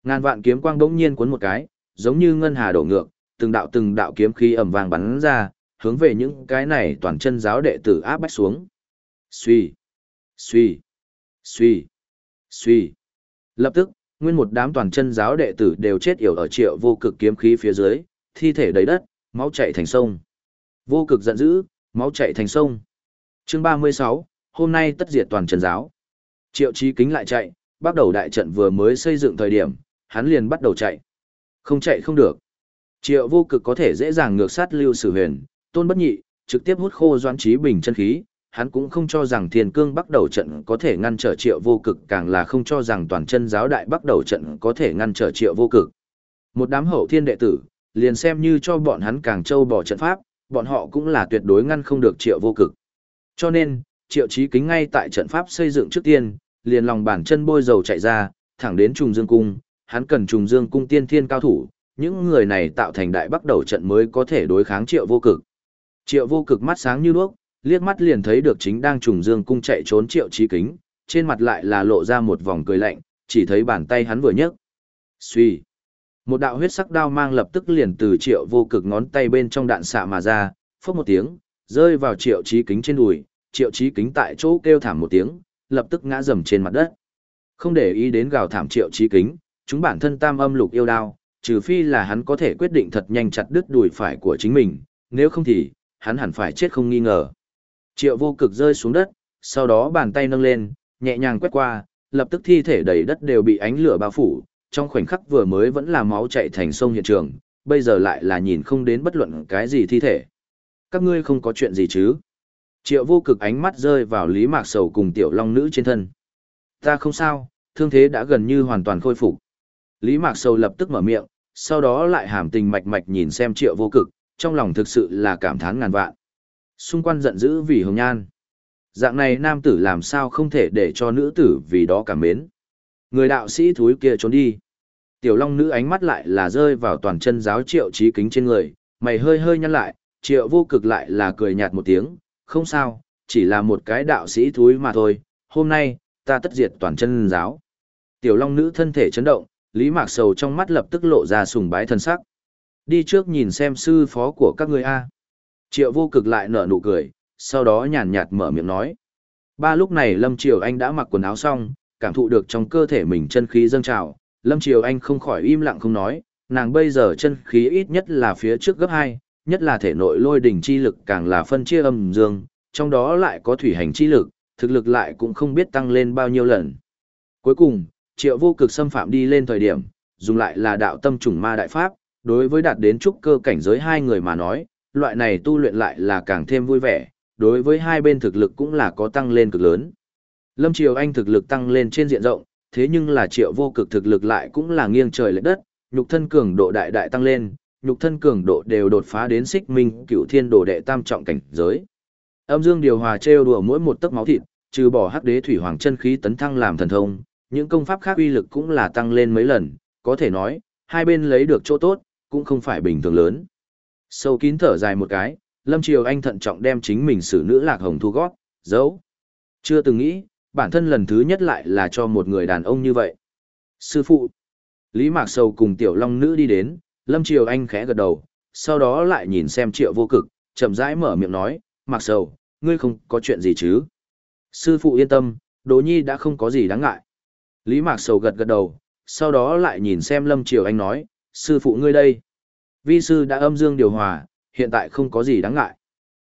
Ngàn vạn kiếm quang đống nhiên cuốn một cái, giống như ngân hà đổ ngược, từng đạo từng đạo kiếm khí ầm vang bắn ra, hướng về những cái này toàn chân giáo đệ tử áp bách xuống. Suy, suy, suy, suy. Lập tức, nguyên một đám toàn chân giáo đệ tử đều chết yểu ở triệu vô cực kiếm khí phía dưới, thi thể đầy đất, máu chảy thành sông. Vô cực giận dữ, máu chảy thành sông. Chương 36, hôm nay tất diệt toàn chân giáo. Triệu Chí Kính lại chạy, bắt đầu đại trận vừa mới xây dựng thời điểm, hắn liền bắt đầu chạy. Không chạy không được. Triệu vô cực có thể dễ dàng ngược sát Lưu Sử Huyền, Tôn Bất Nhị, trực tiếp hút khô Doãn Chí Bình chân khí, hắn cũng không cho rằng Thiên Cương bắt đầu trận có thể ngăn trở Triệu vô cực, càng là không cho rằng toàn chân giáo đại bắt đầu trận có thể ngăn trở Triệu vô cực. Một đám hậu thiên đệ tử, liền xem như cho bọn hắn càng trâu bỏ trận pháp, bọn họ cũng là tuyệt đối ngăn không được Triệu vô cực. Cho nên, Triệu Chí Kính ngay tại trận pháp xây dựng trước tiên, liền lòng bàn chân bôi dầu chạy ra, thẳng đến trùng dương cung, hắn cần trùng dương cung tiên thiên cao thủ, những người này tạo thành đại bắt đầu trận mới có thể đối kháng triệu vô cực. Triệu vô cực mắt sáng như đuốc, liếc mắt liền thấy được chính đang trùng dương cung chạy trốn triệu trí kính, trên mặt lại là lộ ra một vòng cười lạnh, chỉ thấy bàn tay hắn vừa nhấc. Xuy. Một đạo huyết sắc đao mang lập tức liền từ triệu vô cực ngón tay bên trong đạn xạ mà ra, phốc một tiếng, rơi vào triệu trí kính trên đùi, triệu trí kính tại chỗ kêu thảm một tiếng, lập tức ngã rầm trên mặt đất. Không để ý đến gào thảm triệu trí kính, chúng bản thân tam âm lục yêu đao, trừ phi là hắn có thể quyết định thật nhanh chặt đứt đùi phải của chính mình, nếu không thì, hắn hẳn phải chết không nghi ngờ. Triệu vô cực rơi xuống đất, sau đó bàn tay nâng lên, nhẹ nhàng quét qua, lập tức thi thể đầy đất đều bị ánh lửa bao phủ, trong khoảnh khắc vừa mới vẫn là máu chạy thành sông hiện trường, bây giờ lại là nhìn không đến bất luận cái gì thi thể. Các ngươi không có chuyện gì chứ? Triệu vô cực ánh mắt rơi vào Lý Mạc Sầu cùng tiểu long nữ trên thân. Ta không sao, thương thế đã gần như hoàn toàn khôi phục. Lý Mạc Sầu lập tức mở miệng, sau đó lại hàm tình mạch mạch nhìn xem triệu vô cực, trong lòng thực sự là cảm thán ngàn vạn. Xung quanh giận dữ vì hồng nhan. Dạng này nam tử làm sao không thể để cho nữ tử vì đó cảm mến. Người đạo sĩ thúi kia trốn đi. Tiểu long nữ ánh mắt lại là rơi vào toàn chân giáo triệu trí kính trên người, mày hơi hơi nhăn lại, triệu vô cực lại là cười nhạt một tiếng, không sao, chỉ là một cái đạo sĩ thúi mà thôi, hôm nay, ta tất diệt toàn chân giáo. Tiểu long nữ thân thể chấn động, Lý Mạc Sầu trong mắt lập tức lộ ra sùng bái thân sắc. Đi trước nhìn xem sư phó của các người A. Triệu vô cực lại nở nụ cười, sau đó nhàn nhạt mở miệng nói. Ba lúc này Lâm Triều Anh đã mặc quần áo xong, cảm thụ được trong cơ thể mình chân khí dâng trào, Lâm Triều Anh không khỏi im lặng không nói, nàng bây giờ chân khí ít nhất là phía trước gấp 2, nhất là thể nội lôi đỉnh chi lực càng là phân chia âm dương, trong đó lại có thủy hành chi lực, thực lực lại cũng không biết tăng lên bao nhiêu lần. Cuối cùng, triệu vô cực xâm phạm đi lên thời điểm, dùng lại là đạo tâm trùng ma đại pháp, đối với đạt đến trúc cơ cảnh giới hai người mà nói, loại này tu luyện lại là càng thêm vui vẻ, đối với hai bên thực lực cũng là có tăng lên cực lớn. Lâm Triều Anh thực lực tăng lên trên diện rộng, thế nhưng là triệu vô cực thực lực lại cũng là nghiêng trời lệch đất, nhục thân cường độ đại đại tăng lên, nhục thân cường độ đều đột phá đến xích minh cửu thiên đồ đệ tam trọng cảnh giới. Âm dương điều hòa trêu đùa mỗi một tấc máu thịt, trừ bỏ hắc đế thủy hoàng chân khí tấn thăng làm thần thông, những công pháp khác uy lực cũng là tăng lên mấy lần, có thể nói, hai bên lấy được chỗ tốt, cũng không phải bình thường lớn. Sâu kín thở dài một cái, Lâm Triều Anh thận trọng đem chính mình xử nữ lạc hồng thu gót, giấu. Chưa từng nghĩ, bản thân lần thứ nhất lại là cho một người đàn ông như vậy. Sư phụ. Lý Mạc Sầu cùng Tiểu Long Nữ đi đến, Lâm Triều Anh khẽ gật đầu, sau đó lại nhìn xem Triệu Vô Cực, chậm rãi mở miệng nói, Mạc Sầu, ngươi không có chuyện gì chứ? Sư phụ yên tâm, Đỗ Nhi đã không có gì đáng ngại. Lý Mạc Sầu gật gật đầu, sau đó lại nhìn xem Lâm Triều Anh nói, sư phụ ngươi đây. Vi sư đã âm dương điều hòa, hiện tại không có gì đáng ngại.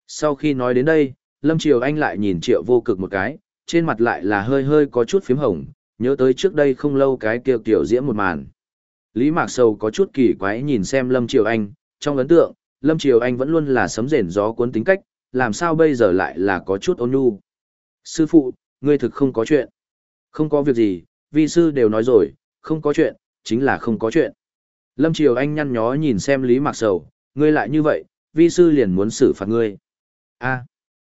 Sau khi nói đến đây, Lâm Triều Anh lại nhìn Triệu Vô Cực một cái, trên mặt lại là hơi hơi có chút phím hồng, nhớ tới trước đây không lâu cái kia tiểu diễm một màn. Lý Mạc Sầu có chút kỳ quái nhìn xem Lâm Triều Anh, trong ấn tượng, Lâm Triều Anh vẫn luôn là sấm rền gió cuốn tính cách, làm sao bây giờ lại là có chút ôn nhu. Sư phụ, ngươi thực không có chuyện. Không có việc gì, vi sư đều nói rồi, không có chuyện, chính là không có chuyện. Lâm Triều Anh nhăn nhó nhìn xem Lý Mạc Sầu, ngươi lại như vậy, vi sư liền muốn xử phạt ngươi. a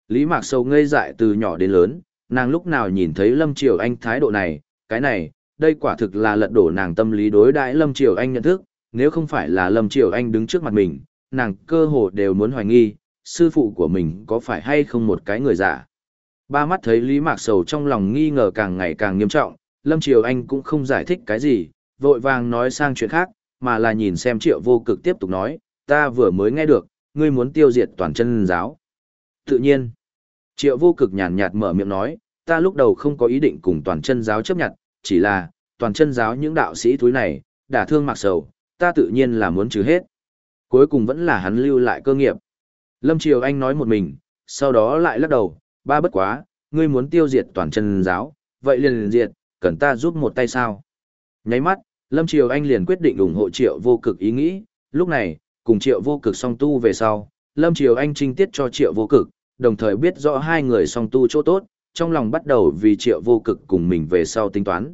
Lý Mạc Sầu ngây dại từ nhỏ đến lớn, nàng lúc nào nhìn thấy Lâm Triều Anh thái độ này, cái này, đây quả thực là lật đổ nàng tâm lý đối đãi Lâm Triều Anh nhận thức, nếu không phải là Lâm Triều Anh đứng trước mặt mình, nàng cơ hồ đều muốn hoài nghi, sư phụ của mình có phải hay không một cái người giả. Ba mắt thấy Lý Mạc Sầu trong lòng nghi ngờ càng ngày càng nghiêm trọng, Lâm Triều Anh cũng không giải thích cái gì, vội vàng nói sang chuyện khác, mà là nhìn xem triệu vô cực tiếp tục nói, ta vừa mới nghe được, ngươi muốn tiêu diệt toàn chân giáo. Tự nhiên, triệu vô cực nhàn nhạt mở miệng nói, ta lúc đầu không có ý định cùng toàn chân giáo chấp nhận, chỉ là, toàn chân giáo những đạo sĩ túi này, đả thương mặc sầu, ta tự nhiên là muốn trừ hết. Cuối cùng vẫn là hắn lưu lại cơ nghiệp. Lâm Triều Anh nói một mình, sau đó lại lắc đầu, ba bất quá, ngươi muốn tiêu diệt toàn chân giáo, vậy liền liền diệt, cần ta giúp một tay sao? Nháy mắt, Lâm Triều Anh liền quyết định ủng hộ triệu vô cực ý nghĩ, lúc này, cùng triệu vô cực song tu về sau, Lâm Triều Anh trinh tiết cho triệu vô cực, đồng thời biết rõ hai người song tu chỗ tốt, trong lòng bắt đầu vì triệu vô cực cùng mình về sau tính toán.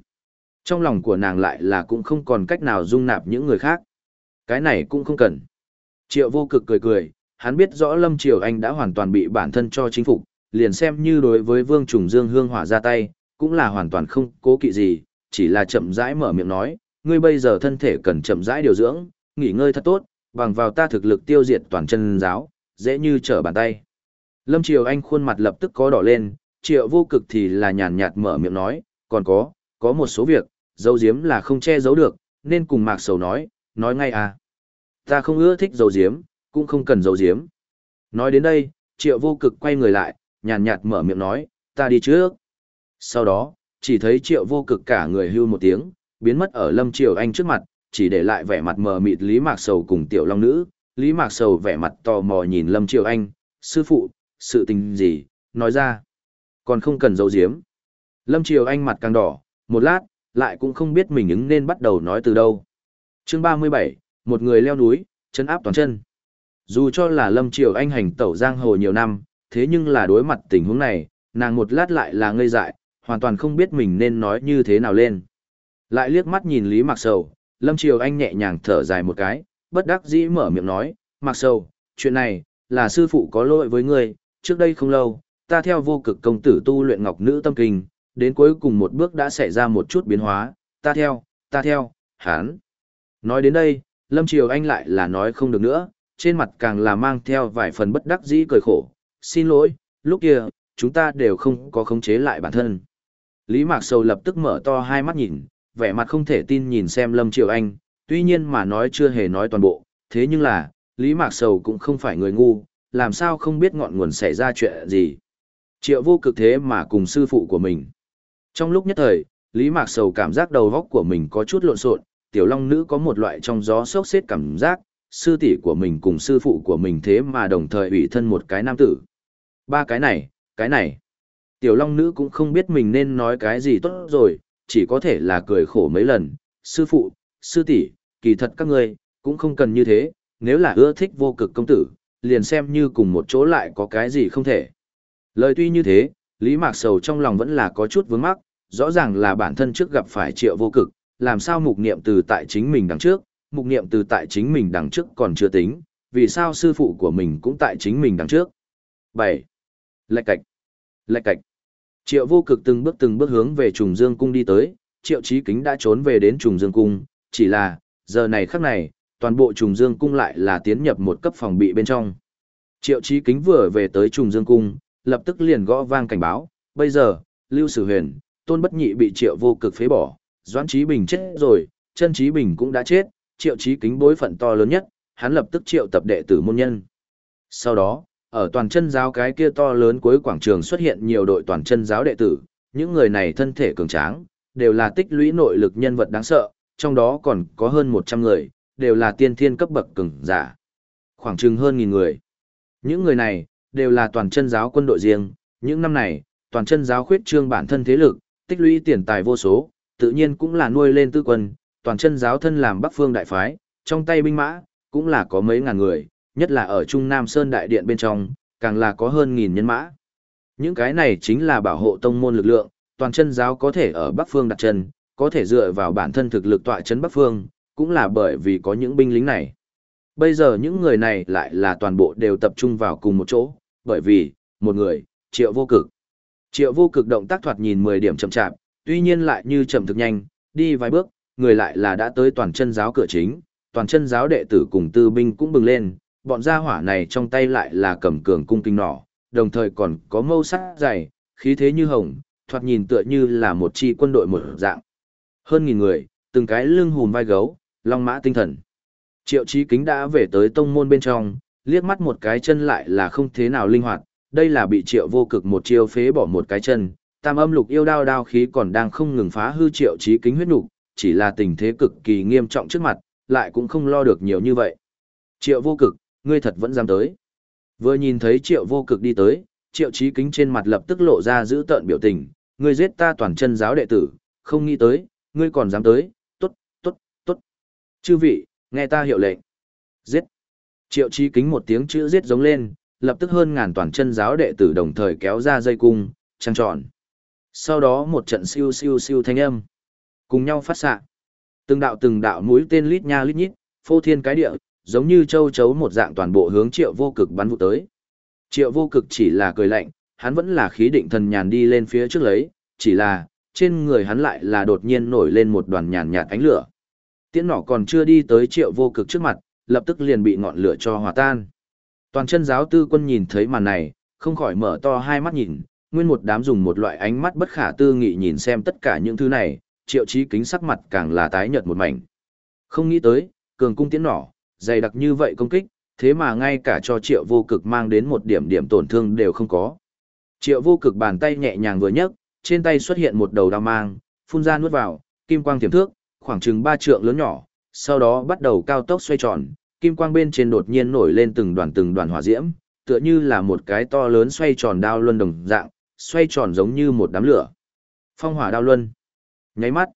Trong lòng của nàng lại là cũng không còn cách nào dung nạp những người khác. Cái này cũng không cần. Triệu vô cực cười cười, hắn biết rõ Lâm Triều Anh đã hoàn toàn bị bản thân cho chính phục, liền xem như đối với Vương Trùng Dương Hương Hỏa ra tay, cũng là hoàn toàn không cố kỵ gì, chỉ là chậm rãi mở miệng nói, ngươi bây giờ thân thể cần chậm rãi điều dưỡng, nghỉ ngơi thật tốt, bằng vào ta thực lực tiêu diệt toàn chân giáo, dễ như trở bàn tay. Lâm Triều Anh khuôn mặt lập tức có đỏ lên, triệu vô cực thì là nhàn nhạt mở miệng nói, còn có, có một số việc, dấu diếm là không che giấu được, nên cùng mạc sầu nói, nói ngay à. Ta không ưa thích dấu diếm, cũng không cần dấu diếm. Nói đến đây, triệu vô cực quay người lại, nhàn nhạt mở miệng nói, ta đi trước. Sau đó, chỉ thấy triệu vô cực cả người hưu một tiếng, biến mất ở lâm triều anh trước mặt, chỉ để lại vẻ mặt mờ mịt Lý Mạc Sầu cùng tiểu long nữ. Lý Mạc Sầu vẻ mặt tò mò nhìn lâm triều anh, sư phụ, sự tình gì, nói ra. Còn không cần giấu giếm Lâm triều anh mặt càng đỏ, một lát, lại cũng không biết mình ứng nên bắt đầu nói từ đâu. chương 37, một người leo núi, chân áp toàn chân. Dù cho là Lâm Triều Anh hành tẩu giang hồ nhiều năm, thế nhưng là đối mặt tình huống này, nàng một lát lại là ngây dại, hoàn toàn không biết mình nên nói như thế nào lên. Lại liếc mắt nhìn Lý Mạc Sầu, Lâm Triều Anh nhẹ nhàng thở dài một cái, bất đắc dĩ mở miệng nói, Mạc Sầu, chuyện này, là sư phụ có lỗi với ngươi, trước đây không lâu, ta theo vô cực công tử tu luyện ngọc nữ tâm kinh, đến cuối cùng một bước đã xảy ra một chút biến hóa, ta theo, ta theo, hán. Nói đến đây, Lâm Triều Anh lại là nói không được nữa, trên mặt càng là mang theo vài phần bất đắc dĩ cười khổ. Xin lỗi, lúc kia, chúng ta đều không có khống chế lại bản thân. Lý Mạc Sầu lập tức mở to hai mắt nhìn, vẻ mặt không thể tin nhìn xem Lâm Triều Anh, tuy nhiên mà nói chưa hề nói toàn bộ, thế nhưng là, Lý Mạc Sầu cũng không phải người ngu, làm sao không biết ngọn nguồn xảy ra chuyện gì. Triệu vô cực thế mà cùng sư phụ của mình. Trong lúc nhất thời, Lý Mạc Sầu cảm giác đầu góc của mình có chút lộn xộn, tiểu long nữ có một loại trong gió sốc xếp cảm giác, sư tỷ của mình cùng sư phụ của mình thế mà đồng thời ủy thân một cái nam tử. Ba cái này, cái này. Tiểu long nữ cũng không biết mình nên nói cái gì tốt rồi, chỉ có thể là cười khổ mấy lần. Sư phụ, sư tỷ, kỳ thật các ngươi cũng không cần như thế, nếu là ưa thích vô cực công tử, liền xem như cùng một chỗ lại có cái gì không thể. Lời tuy như thế, Lý Mạc Sầu trong lòng vẫn là có chút vướng mắc, rõ ràng là bản thân trước gặp phải triệu vô cực, làm sao mục niệm từ tại chính mình đằng trước, mục niệm từ tại chính mình đằng trước còn chưa tính, vì sao sư phụ của mình cũng tại chính mình đằng trước. 7. Lạch cạch. Lạch cạch. Triệu vô cực từng bước từng bước hướng về trùng dương cung đi tới, triệu trí kính đã trốn về đến trùng dương cung, chỉ là, giờ này khắc này, toàn bộ trùng dương cung lại là tiến nhập một cấp phòng bị bên trong. Triệu trí kính vừa về tới trùng dương cung, lập tức liền gõ vang cảnh báo, bây giờ, Lưu Sử Huyền, Tôn Bất Nhị bị triệu vô cực phế bỏ, Doãn Trí Bình chết rồi, chân Trí Bình cũng đã chết, triệu trí kính bối phận to lớn nhất, hắn lập tức triệu tập đệ tử môn nhân. Sau đó, ở toàn chân giáo cái kia to lớn cuối quảng trường xuất hiện nhiều đội toàn chân giáo đệ tử, những người này thân thể cường tráng, đều là tích lũy nội lực nhân vật đáng sợ, trong đó còn có hơn 100 người, đều là tiên thiên cấp bậc cường giả. Khoảng chừng hơn nghìn người. Những người này, đều là toàn chân giáo quân đội riêng, những năm này, toàn chân giáo khuyết trương bản thân thế lực, tích lũy tiền tài vô số, tự nhiên cũng là nuôi lên tư quân, toàn chân giáo thân làm Bắc Phương đại phái, trong tay binh mã, cũng là có mấy ngàn người, nhất là ở Trung Nam Sơn Đại Điện bên trong, càng là có hơn nghìn nhân mã. Những cái này chính là bảo hộ tông môn lực lượng, toàn chân giáo có thể ở Bắc Phương đặt chân, có thể dựa vào bản thân thực lực tọa chân Bắc Phương, cũng là bởi vì có những binh lính này. Bây giờ những người này lại là toàn bộ đều tập trung vào cùng một chỗ, bởi vì, một người, triệu vô cực. Triệu vô cực động tác thoạt nhìn 10 điểm chậm chạp, tuy nhiên lại như chậm thực nhanh, đi vài bước, người lại là đã tới toàn chân giáo cửa chính, toàn chân giáo đệ tử cùng tư binh cũng bừng lên, bọn gia hỏa này trong tay lại là cầm cường cung kinh nỏ, đồng thời còn có mâu sắc dày, khí thế như hồng, thoạt nhìn tựa như là một chi quân đội một dạng. Hơn nghìn người, từng cái lưng hùm vai gấu, long mã tinh thần. Triệu chí kính đã về tới tông môn bên trong, liếc mắt một cái chân lại là không thế nào linh hoạt, đây là bị triệu vô cực một chiêu phế bỏ một cái chân, tam âm lục yêu đao đao khí còn đang không ngừng phá hư triệu chí kính huyết nục, chỉ là tình thế cực kỳ nghiêm trọng trước mặt, lại cũng không lo được nhiều như vậy. Triệu vô cực, ngươi thật vẫn dám tới. Vừa nhìn thấy triệu vô cực đi tới, triệu trí kính trên mặt lập tức lộ ra giữ tợn biểu tình, ngươi giết ta toàn chân giáo đệ tử, không nghĩ tới, ngươi còn dám tới, tốt, tốt, tốt. Chư vị, nghe ta hiệu lệnh. Giết. Triệu trí kính một tiếng chữ giết giống lên, lập tức hơn ngàn toàn chân giáo đệ tử đồng thời kéo ra dây cung, trăng tròn. Sau đó một trận siêu siêu siêu thanh âm. Cùng nhau phát xạ Từng đạo từng đạo mũi tên lít nha lít nhít, phô thiên cái địa, giống như châu chấu một dạng toàn bộ hướng triệu vô cực bắn vụ tới. Triệu vô cực chỉ là cười lạnh, hắn vẫn là khí định thần nhàn đi lên phía trước lấy, chỉ là, trên người hắn lại là đột nhiên nổi lên một đoàn nhàn nhạt ánh lửa. Tiễn nỏ còn chưa đi tới triệu vô cực trước mặt, lập tức liền bị ngọn lửa cho hòa tan. Toàn chân giáo tư quân nhìn thấy màn này, không khỏi mở to hai mắt nhìn, nguyên một đám dùng một loại ánh mắt bất khả tư nghị nhìn xem tất cả những thứ này, triệu chí kính sắc mặt càng là tái nhợt một mảnh. Không nghĩ tới, cường cung tiễn nỏ, dày đặc như vậy công kích, thế mà ngay cả cho triệu vô cực mang đến một điểm điểm tổn thương đều không có. Triệu vô cực bàn tay nhẹ nhàng vừa nhấc, trên tay xuất hiện một đầu đao mang, phun ra nuốt vào, kim quang tiềm thước, khoảng chừng ba trượng lớn nhỏ, sau đó bắt đầu cao tốc xoay tròn, kim quang bên trên đột nhiên nổi lên từng đoàn từng đoàn hỏa diễm, tựa như là một cái to lớn xoay tròn đao luân đồng dạng, xoay tròn giống như một đám lửa. Phong hỏa đao luân. Nháy mắt,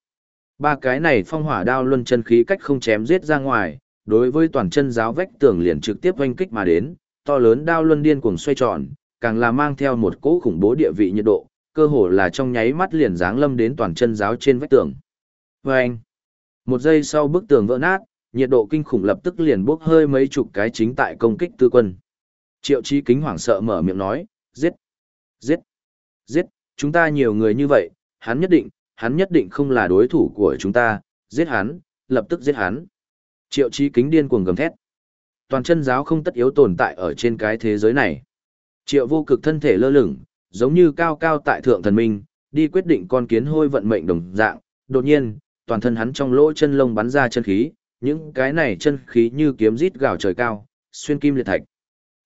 ba cái này phong hỏa đao luân chân khí cách không chém giết ra ngoài, đối với toàn chân giáo vách tường liền trực tiếp oanh kích mà đến, to lớn đao luân điên cuồng xoay tròn, càng là mang theo một cỗ khủng bố địa vị nhiệt độ, cơ hồ là trong nháy mắt liền giáng lâm đến toàn chân giáo trên vách tường. Và anh, một giây sau bức tường vỡ nát, nhiệt độ kinh khủng lập tức liền bốc hơi mấy chục cái chính tại công kích tư quân. Triệu Chí Kính hoảng sợ mở miệng nói, giết, giết, giết, chúng ta nhiều người như vậy, hắn nhất định, hắn nhất định không là đối thủ của chúng ta, giết hắn, lập tức giết hắn. Triệu Chí Kính điên cuồng gầm thét. toàn chân giáo không tất yếu tồn tại ở trên cái thế giới này. Triệu vô cực thân thể lơ lửng, giống như cao cao tại thượng thần minh, đi quyết định con kiến hôi vận mệnh đồng dạng, đột nhiên, toàn thân hắn trong lỗ chân lông bắn ra chân khí, những cái này chân khí như kiếm rít gào trời cao, xuyên kim liệt thạch.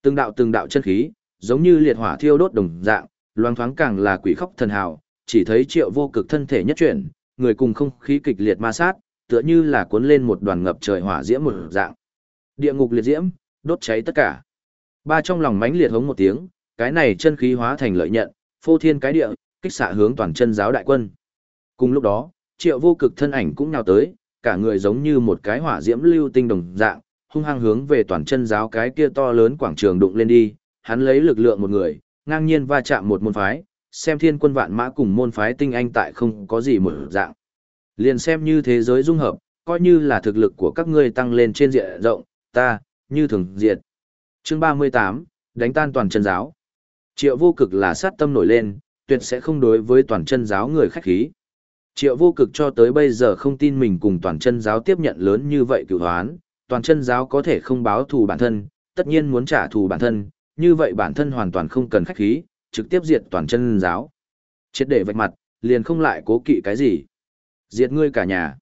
Từng đạo từng đạo chân khí, giống như liệt hỏa thiêu đốt đồng dạng, loang thoáng càng là quỷ khóc thần hào, chỉ thấy triệu vô cực thân thể nhất chuyển, người cùng không khí kịch liệt ma sát, tựa như là cuốn lên một đoàn ngập trời hỏa diễm một dạng. Địa ngục liệt diễm, đốt cháy tất cả. Ba trong lòng mãnh liệt hống một tiếng, cái này chân khí hóa thành lợi nhận, phô thiên cái địa, kích xạ hướng toàn chân giáo đại quân. Cùng lúc đó, triệu vô cực thân ảnh cũng nhào tới, cả người giống như một cái hỏa diễm lưu tinh đồng dạng, hung hăng hướng về toàn chân giáo cái kia to lớn quảng trường đụng lên đi, hắn lấy lực lượng một người, ngang nhiên va chạm một môn phái, xem thiên quân vạn mã cùng môn phái tinh anh tại không có gì mở dạng. Liền xem như thế giới dung hợp, coi như là thực lực của các ngươi tăng lên trên diện rộng, ta, như thường diệt. Chương 38, đánh tan toàn chân giáo. Triệu vô cực là sát tâm nổi lên, tuyệt sẽ không đối với toàn chân giáo người khách khí. Triệu vô cực cho tới bây giờ không tin mình cùng toàn chân giáo tiếp nhận lớn như vậy cựu hoán, toàn chân giáo có thể không báo thù bản thân, tất nhiên muốn trả thù bản thân, như vậy bản thân hoàn toàn không cần khách khí, trực tiếp diệt toàn chân giáo. Chết để vạch mặt, liền không lại cố kỵ cái gì. Diệt ngươi cả nhà.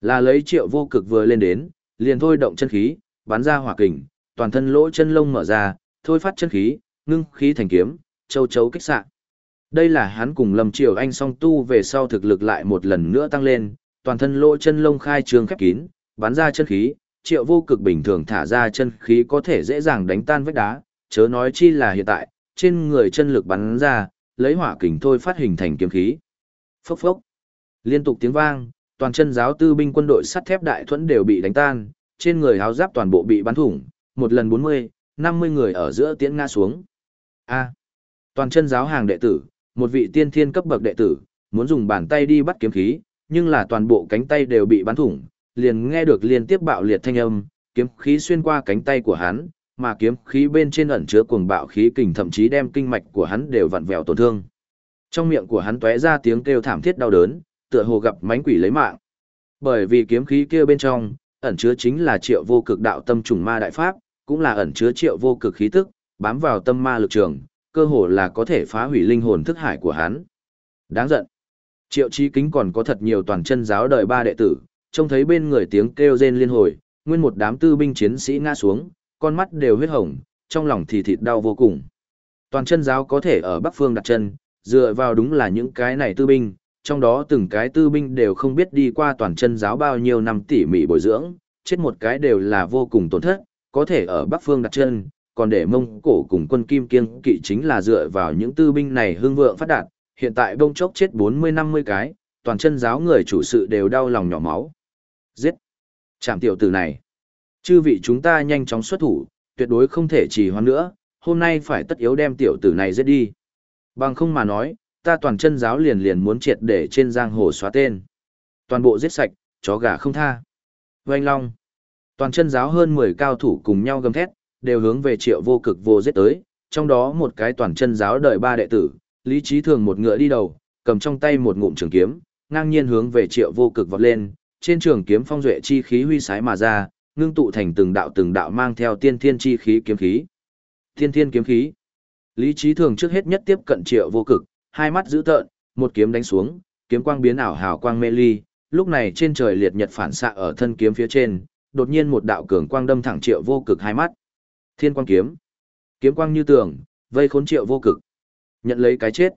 Là lấy triệu vô cực vừa lên đến, liền thôi động chân khí, bắn ra hỏa kình, toàn thân lỗ chân lông mở ra, thôi phát chân khí, ngưng khí thành kiếm, châu chấu kích xạ. Đây là hắn cùng Lâm Triều Anh song tu về sau thực lực lại một lần nữa tăng lên, toàn thân lỗ chân lông khai trường khép kín, bắn ra chân khí, triệu vô cực bình thường thả ra chân khí có thể dễ dàng đánh tan vách đá, chớ nói chi là hiện tại, trên người chân lực bắn ra, lấy hỏa kình thôi phát hình thành kiếm khí. Phốc phốc. Liên tục tiếng vang, toàn chân giáo tư binh quân đội sắt thép đại thuẫn đều bị đánh tan, trên người háo giáp toàn bộ bị bắn thủng, một lần 40, 50 người ở giữa tiễn ngã xuống. A. toàn chân giáo hàng đệ tử, một vị tiên thiên cấp bậc đệ tử, muốn dùng bàn tay đi bắt kiếm khí, nhưng là toàn bộ cánh tay đều bị bắn thủng, liền nghe được liên tiếp bạo liệt thanh âm, kiếm khí xuyên qua cánh tay của hắn, mà kiếm khí bên trên ẩn chứa cuồng bạo khí kình thậm chí đem kinh mạch của hắn đều vặn vẹo tổn thương. Trong miệng của hắn tóe ra tiếng kêu thảm thiết đau đớn, tựa hồ gặp mánh quỷ lấy mạng. Bởi vì kiếm khí kia bên trong, ẩn chứa chính là triệu vô cực đạo tâm trùng ma đại pháp, cũng là ẩn chứa triệu vô cực khí tức, bám vào tâm ma lực trường, cơ hồ là có thể phá hủy linh hồn thức hải của hắn. Đáng giận. Triệu Chí Kính còn có thật nhiều toàn chân giáo đời ba đệ tử, trông thấy bên người tiếng kêu rên liên hồi, nguyên một đám tư binh chiến sĩ ngã xuống, con mắt đều huyết hồng, trong lòng thì thịt đau vô cùng. Toàn chân giáo có thể ở Bắc Phương đặt chân, dựa vào đúng là những cái này tư binh, trong đó từng cái tư binh đều không biết đi qua toàn chân giáo bao nhiêu năm tỉ mỉ bồi dưỡng, chết một cái đều là vô cùng tổn thất, có thể ở Bắc Phương đặt chân, còn để mông cổ cùng quân kim kiêng kỵ chính là dựa vào những tư binh này hương vượng phát đạt, hiện tại bông chốc chết 40-50 cái, toàn chân giáo người chủ sự đều đau lòng nhỏ máu. Giết! Chạm tiểu tử này! Chư vị chúng ta nhanh chóng xuất thủ, tuyệt đối không thể trì hoãn nữa, hôm nay phải tất yếu đem tiểu tử này giết đi. Bằng không mà nói, ta toàn chân giáo liền liền muốn triệt để trên giang hồ xóa tên. Toàn bộ giết sạch, chó gà không tha. Vành Long. Toàn chân giáo hơn 10 cao thủ cùng nhau gầm thét, đều hướng về triệu vô cực vô giết tới, trong đó một cái toàn chân giáo đợi ba đệ tử, lý trí thường một ngựa đi đầu, cầm trong tay một ngụm trường kiếm, ngang nhiên hướng về triệu vô cực vọt lên, trên trường kiếm phong duệ chi khí huy sái mà ra, ngưng tụ thành từng đạo từng đạo mang theo tiên thiên chi khí kiếm khí. Tiên thiên kiếm khí. Lý trí thường trước hết nhất tiếp cận triệu vô cực, hai mắt dữ tợn, một kiếm đánh xuống, kiếm quang biến ảo hào quang mê ly, lúc này trên trời liệt nhật phản xạ ở thân kiếm phía trên, đột nhiên một đạo cường quang đâm thẳng triệu vô cực hai mắt. Thiên quang kiếm. Kiếm quang như tường, vây khốn triệu vô cực. Nhận lấy cái chết.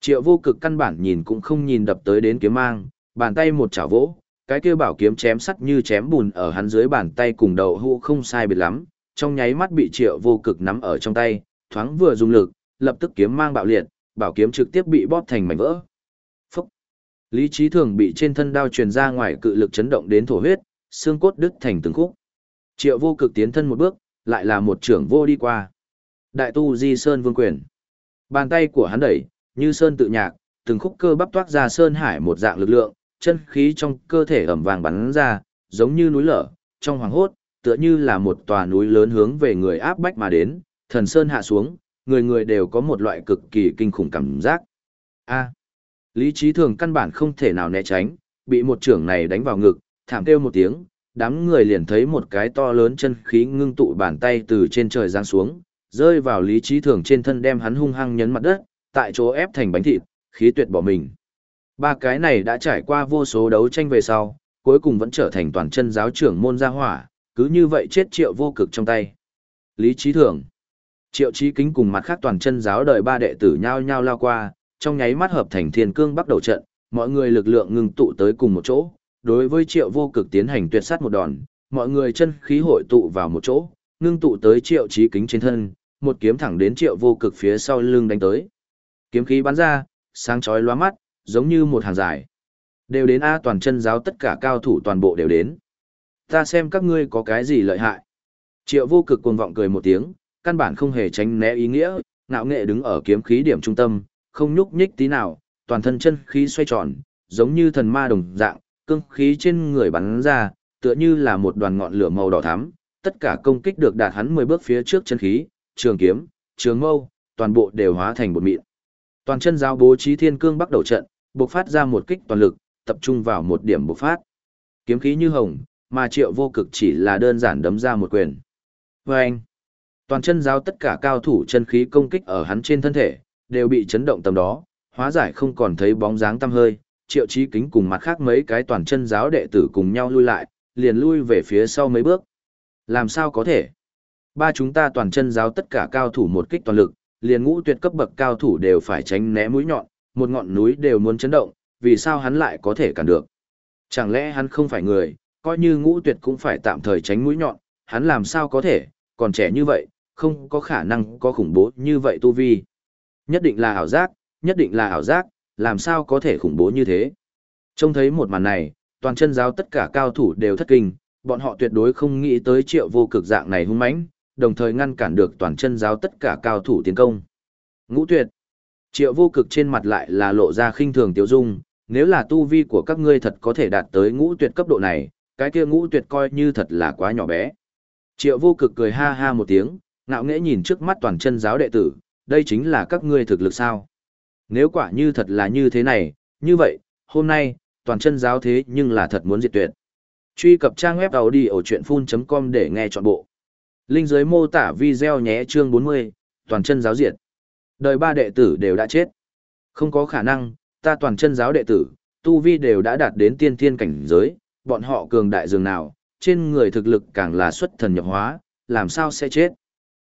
Triệu vô cực căn bản nhìn cũng không nhìn đập tới đến kiếm mang, bàn tay một chảo vỗ, cái kia bảo kiếm chém sắt như chém bùn ở hắn dưới bàn tay cùng đầu hũ không sai biệt lắm, trong nháy mắt bị triệu vô cực nắm ở trong tay, thoáng vừa dùng lực, lập tức kiếm mang bạo liệt, bảo kiếm trực tiếp bị bóp thành mảnh vỡ. Phúc! Lý trí thường bị trên thân đao truyền ra ngoài cự lực chấn động đến thổ huyết, xương cốt đứt thành từng khúc. Triệu vô cực tiến thân một bước, lại là một trưởng vô đi qua. Đại tu di sơn vương quyền. Bàn tay của hắn đẩy, như sơn tự nhạc, từng khúc cơ bắp toát ra sơn hải một dạng lực lượng, chân khí trong cơ thể ẩm vàng bắn ra, giống như núi lở, trong hoàng hốt, tựa như là một tòa núi lớn hướng về người áp bách mà đến, thần sơn hạ xuống, người người đều có một loại cực kỳ kinh khủng cảm giác. A. lý trí thường căn bản không thể nào né tránh, bị một trưởng này đánh vào ngực, thảm kêu một tiếng, đám người liền thấy một cái to lớn chân khí ngưng tụ bàn tay từ trên trời giáng xuống, rơi vào lý trí thường trên thân đem hắn hung hăng nhấn mặt đất, tại chỗ ép thành bánh thịt, khí tuyệt bỏ mình. Ba cái này đã trải qua vô số đấu tranh về sau, cuối cùng vẫn trở thành toàn chân giáo trưởng môn gia hỏa, cứ như vậy chết triệu vô cực trong tay. Lý trí thường. Triệu trí kính cùng mặt khác toàn chân giáo đợi ba đệ tử nhao nhao lao qua, trong nháy mắt hợp thành thiên cương bắt đầu trận, mọi người lực lượng ngừng tụ tới cùng một chỗ, đối với triệu vô cực tiến hành tuyệt sát một đòn, mọi người chân khí hội tụ vào một chỗ, ngưng tụ tới triệu trí kính trên thân, một kiếm thẳng đến triệu vô cực phía sau lưng đánh tới. Kiếm khí bắn ra, sáng chói lóa mắt, giống như một hàng dài. Đều đến A toàn chân giáo tất cả cao thủ toàn bộ đều đến. Ta xem các ngươi có cái gì lợi hại. Triệu vô cực cuồng vọng cười một tiếng, căn bản không hề tránh né ý nghĩa, ngạo nghệ đứng ở kiếm khí điểm trung tâm, không nhúc nhích tí nào, toàn thân chân khí xoay tròn, giống như thần ma đồng dạng, cương khí trên người bắn ra, tựa như là một đoàn ngọn lửa màu đỏ thắm, tất cả công kích được đạt hắn 10 bước phía trước chân khí, trường kiếm, trường mâu, toàn bộ đều hóa thành một mịn. Toàn chân giáo bố trí thiên cương bắt đầu trận, bộc phát ra một kích toàn lực, tập trung vào một điểm bộc phát. Kiếm khí như hồng, mà triệu vô cực chỉ là đơn giản đấm ra một quyền. Vâng! anh, toàn chân giáo tất cả cao thủ chân khí công kích ở hắn trên thân thể, đều bị chấn động tầm đó, hóa giải không còn thấy bóng dáng tăm hơi, triệu chí kính cùng mặt khác mấy cái toàn chân giáo đệ tử cùng nhau lui lại, liền lui về phía sau mấy bước. Làm sao có thể? Ba chúng ta toàn chân giáo tất cả cao thủ một kích toàn lực, liền ngũ tuyệt cấp bậc cao thủ đều phải tránh né mũi nhọn, một ngọn núi đều muốn chấn động, vì sao hắn lại có thể cản được? Chẳng lẽ hắn không phải người, coi như ngũ tuyệt cũng phải tạm thời tránh mũi nhọn, hắn làm sao có thể, còn trẻ như vậy, không có khả năng có khủng bố như vậy tu vi. Nhất định là ảo giác, nhất định là ảo giác, làm sao có thể khủng bố như thế. Trông thấy một màn này, toàn chân giáo tất cả cao thủ đều thất kinh, bọn họ tuyệt đối không nghĩ tới triệu vô cực dạng này hung mãnh, đồng thời ngăn cản được toàn chân giáo tất cả cao thủ tiến công. Ngũ tuyệt. Triệu vô cực trên mặt lại là lộ ra khinh thường tiêu dung, nếu là tu vi của các ngươi thật có thể đạt tới ngũ tuyệt cấp độ này, cái kia ngũ tuyệt coi như thật là quá nhỏ bé. Triệu vô cực cười ha ha một tiếng, ngạo nghễ nhìn trước mắt toàn chân giáo đệ tử, đây chính là các ngươi thực lực sao. Nếu quả như thật là như thế này, như vậy, hôm nay, toàn chân giáo thế nhưng là thật muốn diệt tuyệt. Truy cập trang web đầu đi ở chuyện full.com để nghe trọn bộ. Linh dưới mô tả video nhé chương 40, toàn chân giáo diệt. Đời ba đệ tử đều đã chết. Không có khả năng, ta toàn chân giáo đệ tử, tu vi đều đã đạt đến tiên thiên cảnh giới, bọn họ cường đại dường nào, trên người thực lực càng là xuất thần nhập hóa, làm sao sẽ chết?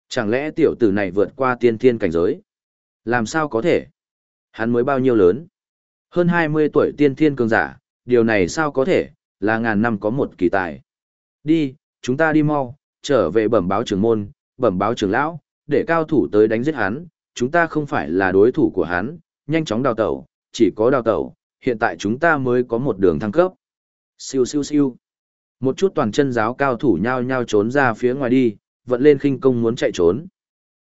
Chẳng lẽ tiểu tử này vượt qua tiên thiên cảnh giới? Làm sao có thể? Hắn mới bao nhiêu lớn? Hơn 20 tuổi tiên thiên cường giả, điều này sao có thể, là ngàn năm có một kỳ tài. Đi, chúng ta đi mau, trở về bẩm báo trưởng môn, bẩm báo trưởng lão, để cao thủ tới đánh giết hắn, chúng ta không phải là đối thủ của hắn, nhanh chóng đào tẩu, chỉ có đào tẩu, hiện tại chúng ta mới có một đường thăng cấp. Siêu siêu siêu. Một chút toàn chân giáo cao thủ nhao nhao trốn ra phía ngoài đi, vận lên khinh công muốn chạy trốn.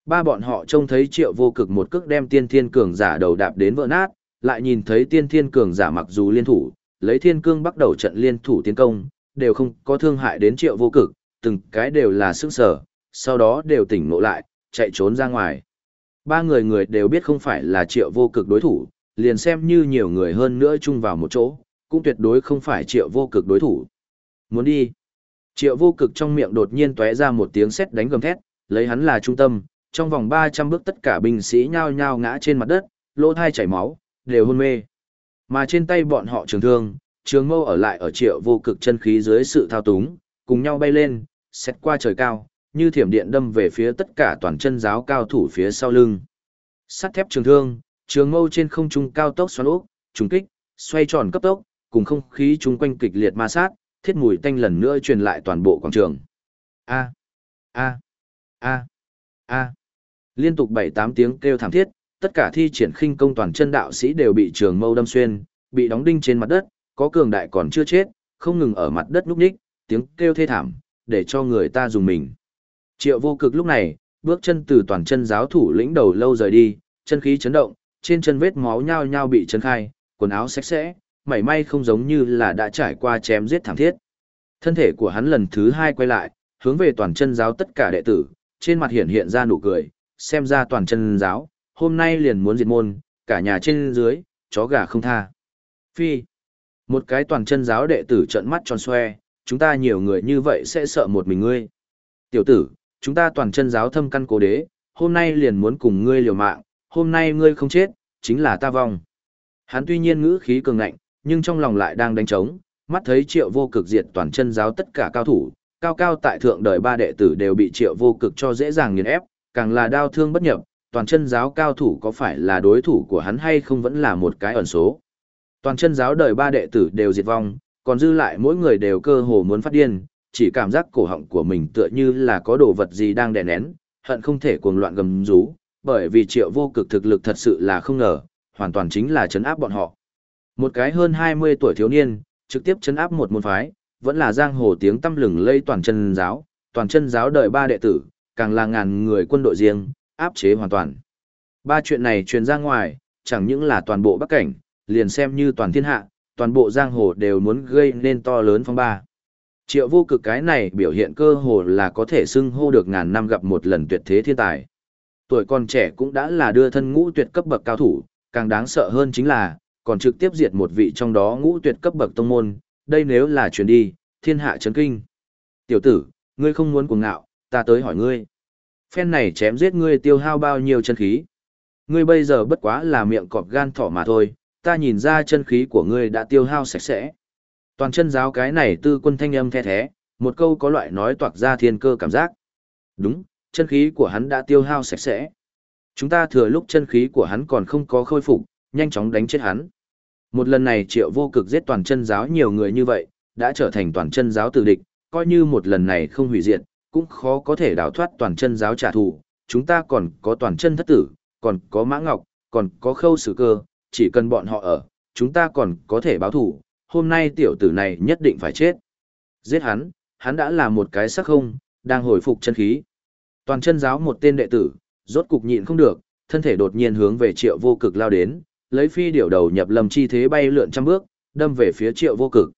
Ba bọn họ trông thấy triệu vô cực một cước đem tiên thiên cường giả đầu đạp đến vỡ nát, lại nhìn thấy tiên thiên cường giả mặc dù liên thủ, lấy thiên cương bắt đầu trận liên thủ tiến công, đều không có thương hại đến triệu vô cực, từng cái đều là sức sở, sau đó đều tỉnh ngộ lại, chạy trốn ra ngoài. Ba người người đều biết không phải là triệu vô cực đối thủ, liền xem như nhiều người hơn nữa chung vào một chỗ, cũng tuyệt đối không phải triệu vô cực đối thủ. Muốn đi. Triệu vô cực trong miệng đột nhiên tóe ra một tiếng sét đánh gầm thét, lấy hắn là trung tâm, trong vòng 300 bước tất cả binh sĩ nhao nhao ngã trên mặt đất, lỗ thai chảy máu, đều hôn mê. Mà trên tay bọn họ trường thương, trường mâu ở lại ở triệu vô cực chân khí dưới sự thao túng, cùng nhau bay lên, xét qua trời cao, như thiểm điện đâm về phía tất cả toàn chân giáo cao thủ phía sau lưng. Sắt thép trường thương, trường mâu trên không trung cao tốc xoắn ốc, trùng kích, xoay tròn cấp tốc, cùng không khí chung quanh kịch liệt ma sát, thiết mùi tanh lần nữa truyền lại toàn bộ quảng trường. A, a, a, a. Liên tục bảy tám tiếng kêu thảm thiết, tất cả thi triển khinh công toàn chân đạo sĩ đều bị trường mâu đâm xuyên, bị đóng đinh trên mặt đất, có cường đại còn chưa chết, không ngừng ở mặt đất núp ních, tiếng kêu thê thảm, để cho người ta dùng mình. Triệu vô cực lúc này, bước chân từ toàn chân giáo thủ lĩnh đầu lâu rời đi, chân khí chấn động, trên chân vết máu nhao nhao bị chấn khai, quần áo sạch sẽ, mảy may không giống như là đã trải qua chém giết thảm thiết. Thân thể của hắn lần thứ hai quay lại, hướng về toàn chân giáo tất cả đệ tử, trên mặt hiện hiện ra nụ cười, xem ra toàn chân giáo, hôm nay liền muốn diệt môn, cả nhà trên dưới, chó gà không tha. Phi. Một cái toàn chân giáo đệ tử trợn mắt tròn xoe, chúng ta nhiều người như vậy sẽ sợ một mình ngươi. Tiểu tử, chúng ta toàn chân giáo thâm căn cố đế, hôm nay liền muốn cùng ngươi liều mạng, hôm nay ngươi không chết, chính là ta vong. Hắn tuy nhiên ngữ khí cường ngạnh, nhưng trong lòng lại đang đánh trống, mắt thấy triệu vô cực diệt toàn chân giáo tất cả cao thủ, cao cao tại thượng đời ba đệ tử đều bị triệu vô cực cho dễ dàng nghiền ép, càng là đau thương bất nhập, toàn chân giáo cao thủ có phải là đối thủ của hắn hay không vẫn là một cái ẩn số. Toàn chân giáo đời ba đệ tử đều diệt vong, còn dư lại mỗi người đều cơ hồ muốn phát điên, chỉ cảm giác cổ họng của mình tựa như là có đồ vật gì đang đè nén, hận không thể cuồng loạn gầm rú, bởi vì triệu vô cực thực lực thật sự là không ngờ, hoàn toàn chính là chấn áp bọn họ. Một cái hơn 20 tuổi thiếu niên, trực tiếp chấn áp một môn phái, vẫn là giang hồ tiếng tâm lừng lây toàn chân giáo, toàn chân giáo đời ba đệ tử, càng là ngàn người quân đội riêng, áp chế hoàn toàn. Ba chuyện này truyền ra ngoài, chẳng những là toàn bộ Bắc Cảnh, liền xem như toàn thiên hạ, toàn bộ giang hồ đều muốn gây nên to lớn phong ba. Triệu vô cực cái này biểu hiện cơ hồ là có thể xưng hô được ngàn năm gặp một lần tuyệt thế thiên tài. Tuổi còn trẻ cũng đã là đưa thân ngũ tuyệt cấp bậc cao thủ, càng đáng sợ hơn chính là, còn trực tiếp diệt một vị trong đó ngũ tuyệt cấp bậc tông môn, đây nếu là chuyến đi, thiên hạ chấn kinh. Tiểu tử, ngươi không muốn cuồng ngạo, ta tới hỏi ngươi. Phen này chém giết ngươi tiêu hao bao nhiêu chân khí. Ngươi bây giờ bất quá là miệng cọp gan thỏ mà thôi, ta nhìn ra chân khí của ngươi đã tiêu hao sạch sẽ. Toàn chân giáo cái này tư quân thanh âm the thế, một câu có loại nói toạc ra thiên cơ cảm giác. Đúng, chân khí của hắn đã tiêu hao sạch sẽ. Chúng ta thừa lúc chân khí của hắn còn không có khôi phục, nhanh chóng đánh chết hắn. Một lần này triệu vô cực giết toàn chân giáo nhiều người như vậy, đã trở thành toàn chân giáo tử địch, coi như một lần này không hủy diệt, cũng khó có thể đào thoát toàn chân giáo trả thù. Chúng ta còn có toàn chân thất tử, còn có mã ngọc, còn có khâu sử cơ, chỉ cần bọn họ ở, chúng ta còn có thể báo thù. Hôm nay tiểu tử này nhất định phải chết. Giết hắn, hắn đã là một cái sắc không, đang hồi phục chân khí. Toàn chân giáo một tên đệ tử, rốt cục nhịn không được, thân thể đột nhiên hướng về triệu vô cực lao đến, lấy phi điểu đầu nhập lầm chi thế bay lượn trăm bước, đâm về phía triệu vô cực.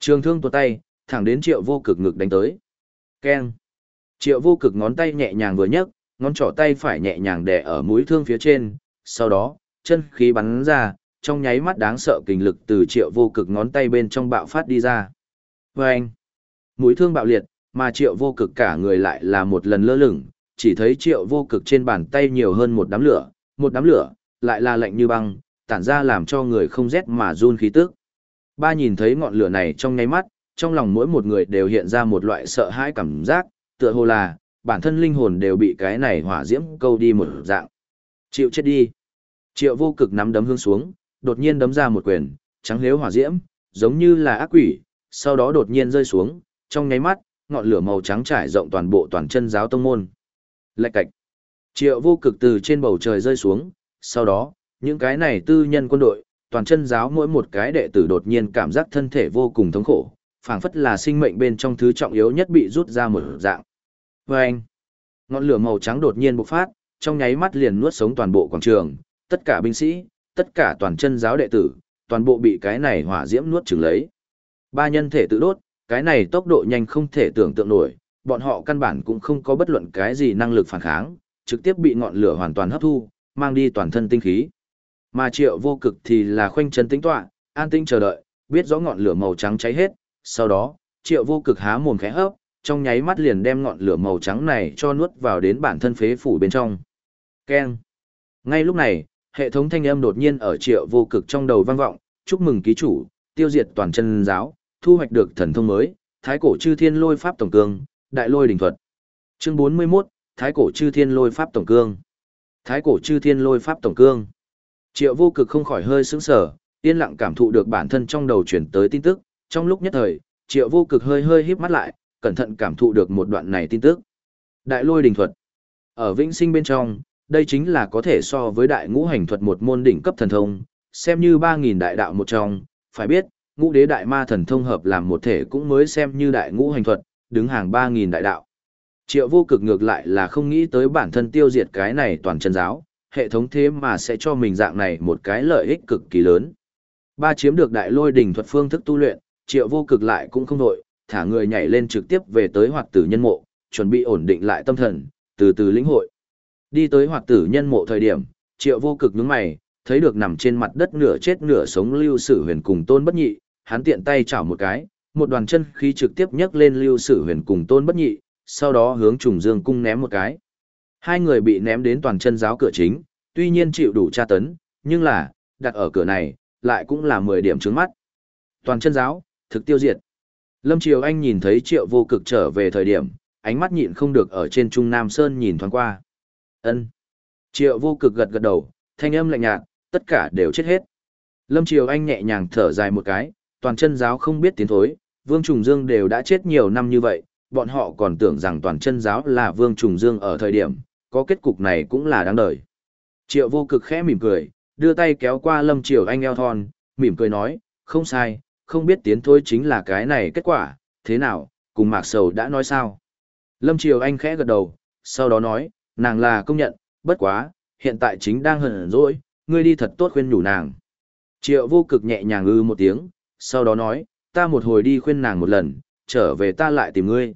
Trường thương tuột tay, thẳng đến triệu vô cực ngực đánh tới. Keng. Triệu vô cực ngón tay nhẹ nhàng vừa nhấc, ngón trỏ tay phải nhẹ nhàng đè ở mũi thương phía trên, sau đó, chân khí bắn ra, trong nháy mắt đáng sợ kình lực từ triệu vô cực ngón tay bên trong bạo phát đi ra. Vâng! Mũi thương bạo liệt, mà triệu vô cực cả người lại là một lần lơ lửng, chỉ thấy triệu vô cực trên bàn tay nhiều hơn một đám lửa, một đám lửa, lại là lạnh như băng, tản ra làm cho người không rét mà run khí tức. Ba nhìn thấy ngọn lửa này trong nháy mắt, trong lòng mỗi một người đều hiện ra một loại sợ hãi cảm giác, tựa hồ là, bản thân linh hồn đều bị cái này hỏa diễm câu đi một dạng. Chịu chết đi. Triệu vô cực nắm đấm hướng xuống, đột nhiên đấm ra một quyền, trắng liếu hỏa diễm, giống như là ác quỷ, sau đó đột nhiên rơi xuống, trong nháy mắt, ngọn lửa màu trắng trải rộng toàn bộ toàn chân giáo tông môn. Lạch cạch. Triệu vô cực từ trên bầu trời rơi xuống, sau đó, những cái này tư nhân quân đội, toàn chân giáo mỗi một cái đệ tử đột nhiên cảm giác thân thể vô cùng thống khổ, phảng phất là sinh mệnh bên trong thứ trọng yếu nhất bị rút ra một dạng. Và anh, ngọn lửa màu trắng đột nhiên bộc phát, trong nháy mắt liền nuốt sống toàn bộ quảng trường, tất cả binh sĩ, tất cả toàn chân giáo đệ tử, toàn bộ bị cái này hỏa diễm nuốt chửng lấy. Ba nhân thể tự đốt, cái này tốc độ nhanh không thể tưởng tượng nổi, bọn họ căn bản cũng không có bất luận cái gì năng lực phản kháng, trực tiếp bị ngọn lửa hoàn toàn hấp thu, mang đi toàn thân tinh khí. Mà triệu vô cực thì là khoanh chân tĩnh tọa, an tĩnh chờ đợi, biết rõ ngọn lửa màu trắng cháy hết, sau đó, triệu vô cực há mồm khẽ hấp, trong nháy mắt liền đem ngọn lửa màu trắng này cho nuốt vào đến bản thân phế phủ bên trong. Keng. Ngay lúc này, hệ thống thanh âm đột nhiên ở triệu vô cực trong đầu vang vọng, chúc mừng ký chủ, tiêu diệt toàn chân giáo, thu hoạch được thần thông mới, thái cổ chư thiên lôi pháp tổng cương, đại lôi đình thuật. Chương 41, thái cổ chư thiên lôi pháp tổng cương. Thái cổ chư thiên lôi pháp tổng cương. Triệu vô cực không khỏi hơi sững sờ, yên lặng cảm thụ được bản thân trong đầu chuyển tới tin tức, trong lúc nhất thời, triệu vô cực hơi hơi híp mắt lại, cẩn thận cảm thụ được một đoạn này tin tức. Đại lôi đỉnh thuật. Ở vĩnh sinh bên trong, đây chính là có thể so với đại ngũ hành thuật một môn đỉnh cấp thần thông, xem như 3.000 đại đạo một trong, phải biết, ngũ đế đại ma thần thông hợp làm một thể cũng mới xem như đại ngũ hành thuật, đứng hàng 3.000 đại đạo. Triệu vô cực ngược lại là không nghĩ tới bản thân tiêu diệt cái này toàn chân giáo, hệ thống thế mà sẽ cho mình dạng này một cái lợi ích cực kỳ lớn. Ba chiếm được đại lôi đỉnh thuật phương thức tu luyện, triệu vô cực lại cũng không đội, thả người nhảy lên trực tiếp về tới hoạt tử nhân mộ, chuẩn bị ổn định lại tâm thần, từ từ lĩnh hội. Đi tới hoạt tử nhân mộ thời điểm, triệu vô cực nhướng mày, thấy được nằm trên mặt đất nửa chết nửa sống lưu sử huyền cùng tôn bất nhị, hắn tiện tay chảo một cái, một đoàn chân khí trực tiếp nhấc lên Lưu Sử Huyền cùng Tôn Bất Nhị, sau đó hướng Trùng Dương cung ném một cái. Hai người bị ném đến toàn chân giáo cửa chính, tuy nhiên chịu đủ tra tấn, nhưng là, đặt ở cửa này, lại cũng là 10 điểm trướng mắt. Toàn chân giáo, thực tiêu diệt. Lâm Triều Anh nhìn thấy triệu vô cực trở về thời điểm, ánh mắt nhịn không được ở trên Trung Nam Sơn nhìn thoáng qua. ân Triệu vô cực gật gật đầu, thanh âm lạnh nhạt, tất cả đều chết hết. Lâm Triều Anh nhẹ nhàng thở dài một cái, toàn chân giáo không biết tiến thối, Vương Trùng Dương đều đã chết nhiều năm như vậy, bọn họ còn tưởng rằng toàn chân giáo là Vương Trùng Dương ở thời điểm, có kết cục này cũng là đáng đời. Triệu vô cực khẽ mỉm cười, đưa tay kéo qua Lâm Triều Anh eo thon, mỉm cười nói, không sai, không biết tiến thôi chính là cái này kết quả, thế nào, cùng Mạc Sầu đã nói sao. Lâm Triều Anh khẽ gật đầu, sau đó nói, nàng là công nhận, bất quá, hiện tại chính đang hờn rỗi, ngươi đi thật tốt khuyên nhủ nàng. Triệu vô cực nhẹ nhàng ư một tiếng, sau đó nói, ta một hồi đi khuyên nàng một lần, trở về ta lại tìm ngươi.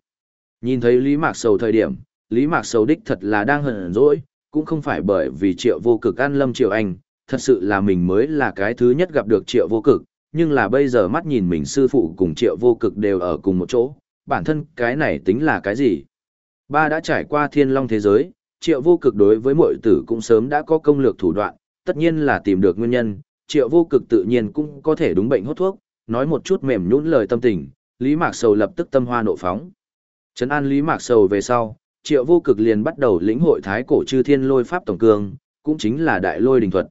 Nhìn thấy Lý Mạc Sầu thời điểm, Lý Mạc Sầu đích thật là đang hận dỗi, cũng không phải bởi vì triệu vô cực ăn lâm triệu anh, thật sự là mình mới là cái thứ nhất gặp được triệu vô cực, nhưng là bây giờ mắt nhìn mình sư phụ cùng triệu vô cực đều ở cùng một chỗ, bản thân cái này tính là cái gì? Ba đã trải qua thiên long thế giới, triệu vô cực đối với mọi tử cũng sớm đã có công lược thủ đoạn, tất nhiên là tìm được nguyên nhân, triệu vô cực tự nhiên cũng có thể đúng bệnh hốt thuốc, nói một chút mềm nhũn lời tâm tình, Lý Mạc Sầu lập tức tâm hoa nộ phóng. Trấn an Lý Mạc Sầu về sau, triệu vô cực liền bắt đầu lĩnh hội thái cổ chư thiên lôi pháp tổng cương, cũng chính là đại lôi đình thuật.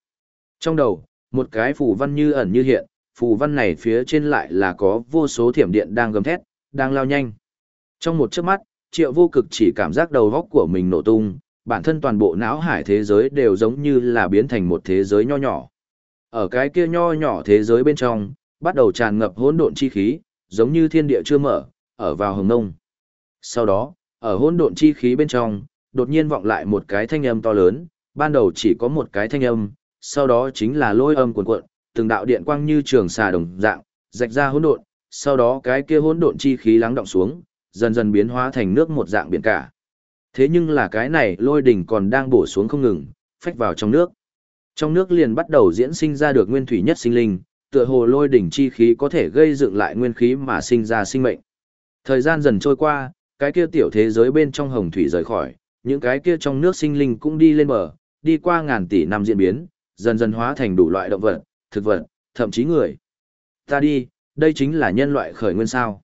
Trong đầu, một cái phù văn như ẩn như hiện, phù văn này phía trên lại là có vô số thiểm điện đang gầm thét, đang lao nhanh. Trong một chớp mắt, triệu vô cực chỉ cảm giác đầu góc của mình nổ tung, bản thân toàn bộ não hải thế giới đều giống như là biến thành một thế giới nho nhỏ. Ở cái kia nho nhỏ thế giới bên trong, bắt đầu tràn ngập hỗn độn chi khí, giống như thiên địa chưa mở, ở vào hồng nông. Sau đó, ở hỗn độn chi khí bên trong, đột nhiên vọng lại một cái thanh âm to lớn, ban đầu chỉ có một cái thanh âm, sau đó chính là lôi âm cuồn cuộn, từng đạo điện quang như trường xà đồng dạng, rạch ra hỗn độn, sau đó cái kia hỗn độn chi khí lắng động xuống, dần dần biến hóa thành nước một dạng biển cả. Thế nhưng là cái này lôi đỉnh còn đang bổ xuống không ngừng, phách vào trong nước. Trong nước liền bắt đầu diễn sinh ra được nguyên thủy nhất sinh linh, tựa hồ lôi đỉnh chi khí có thể gây dựng lại nguyên khí mà sinh ra sinh mệnh. Thời gian dần trôi qua, cái kia tiểu thế giới bên trong hồng thủy rời khỏi, những cái kia trong nước sinh linh cũng đi lên bờ, đi qua ngàn tỷ năm diễn biến, dần dần hóa thành đủ loại động vật, thực vật, thậm chí người. Ta đi, đây chính là nhân loại khởi nguyên sao.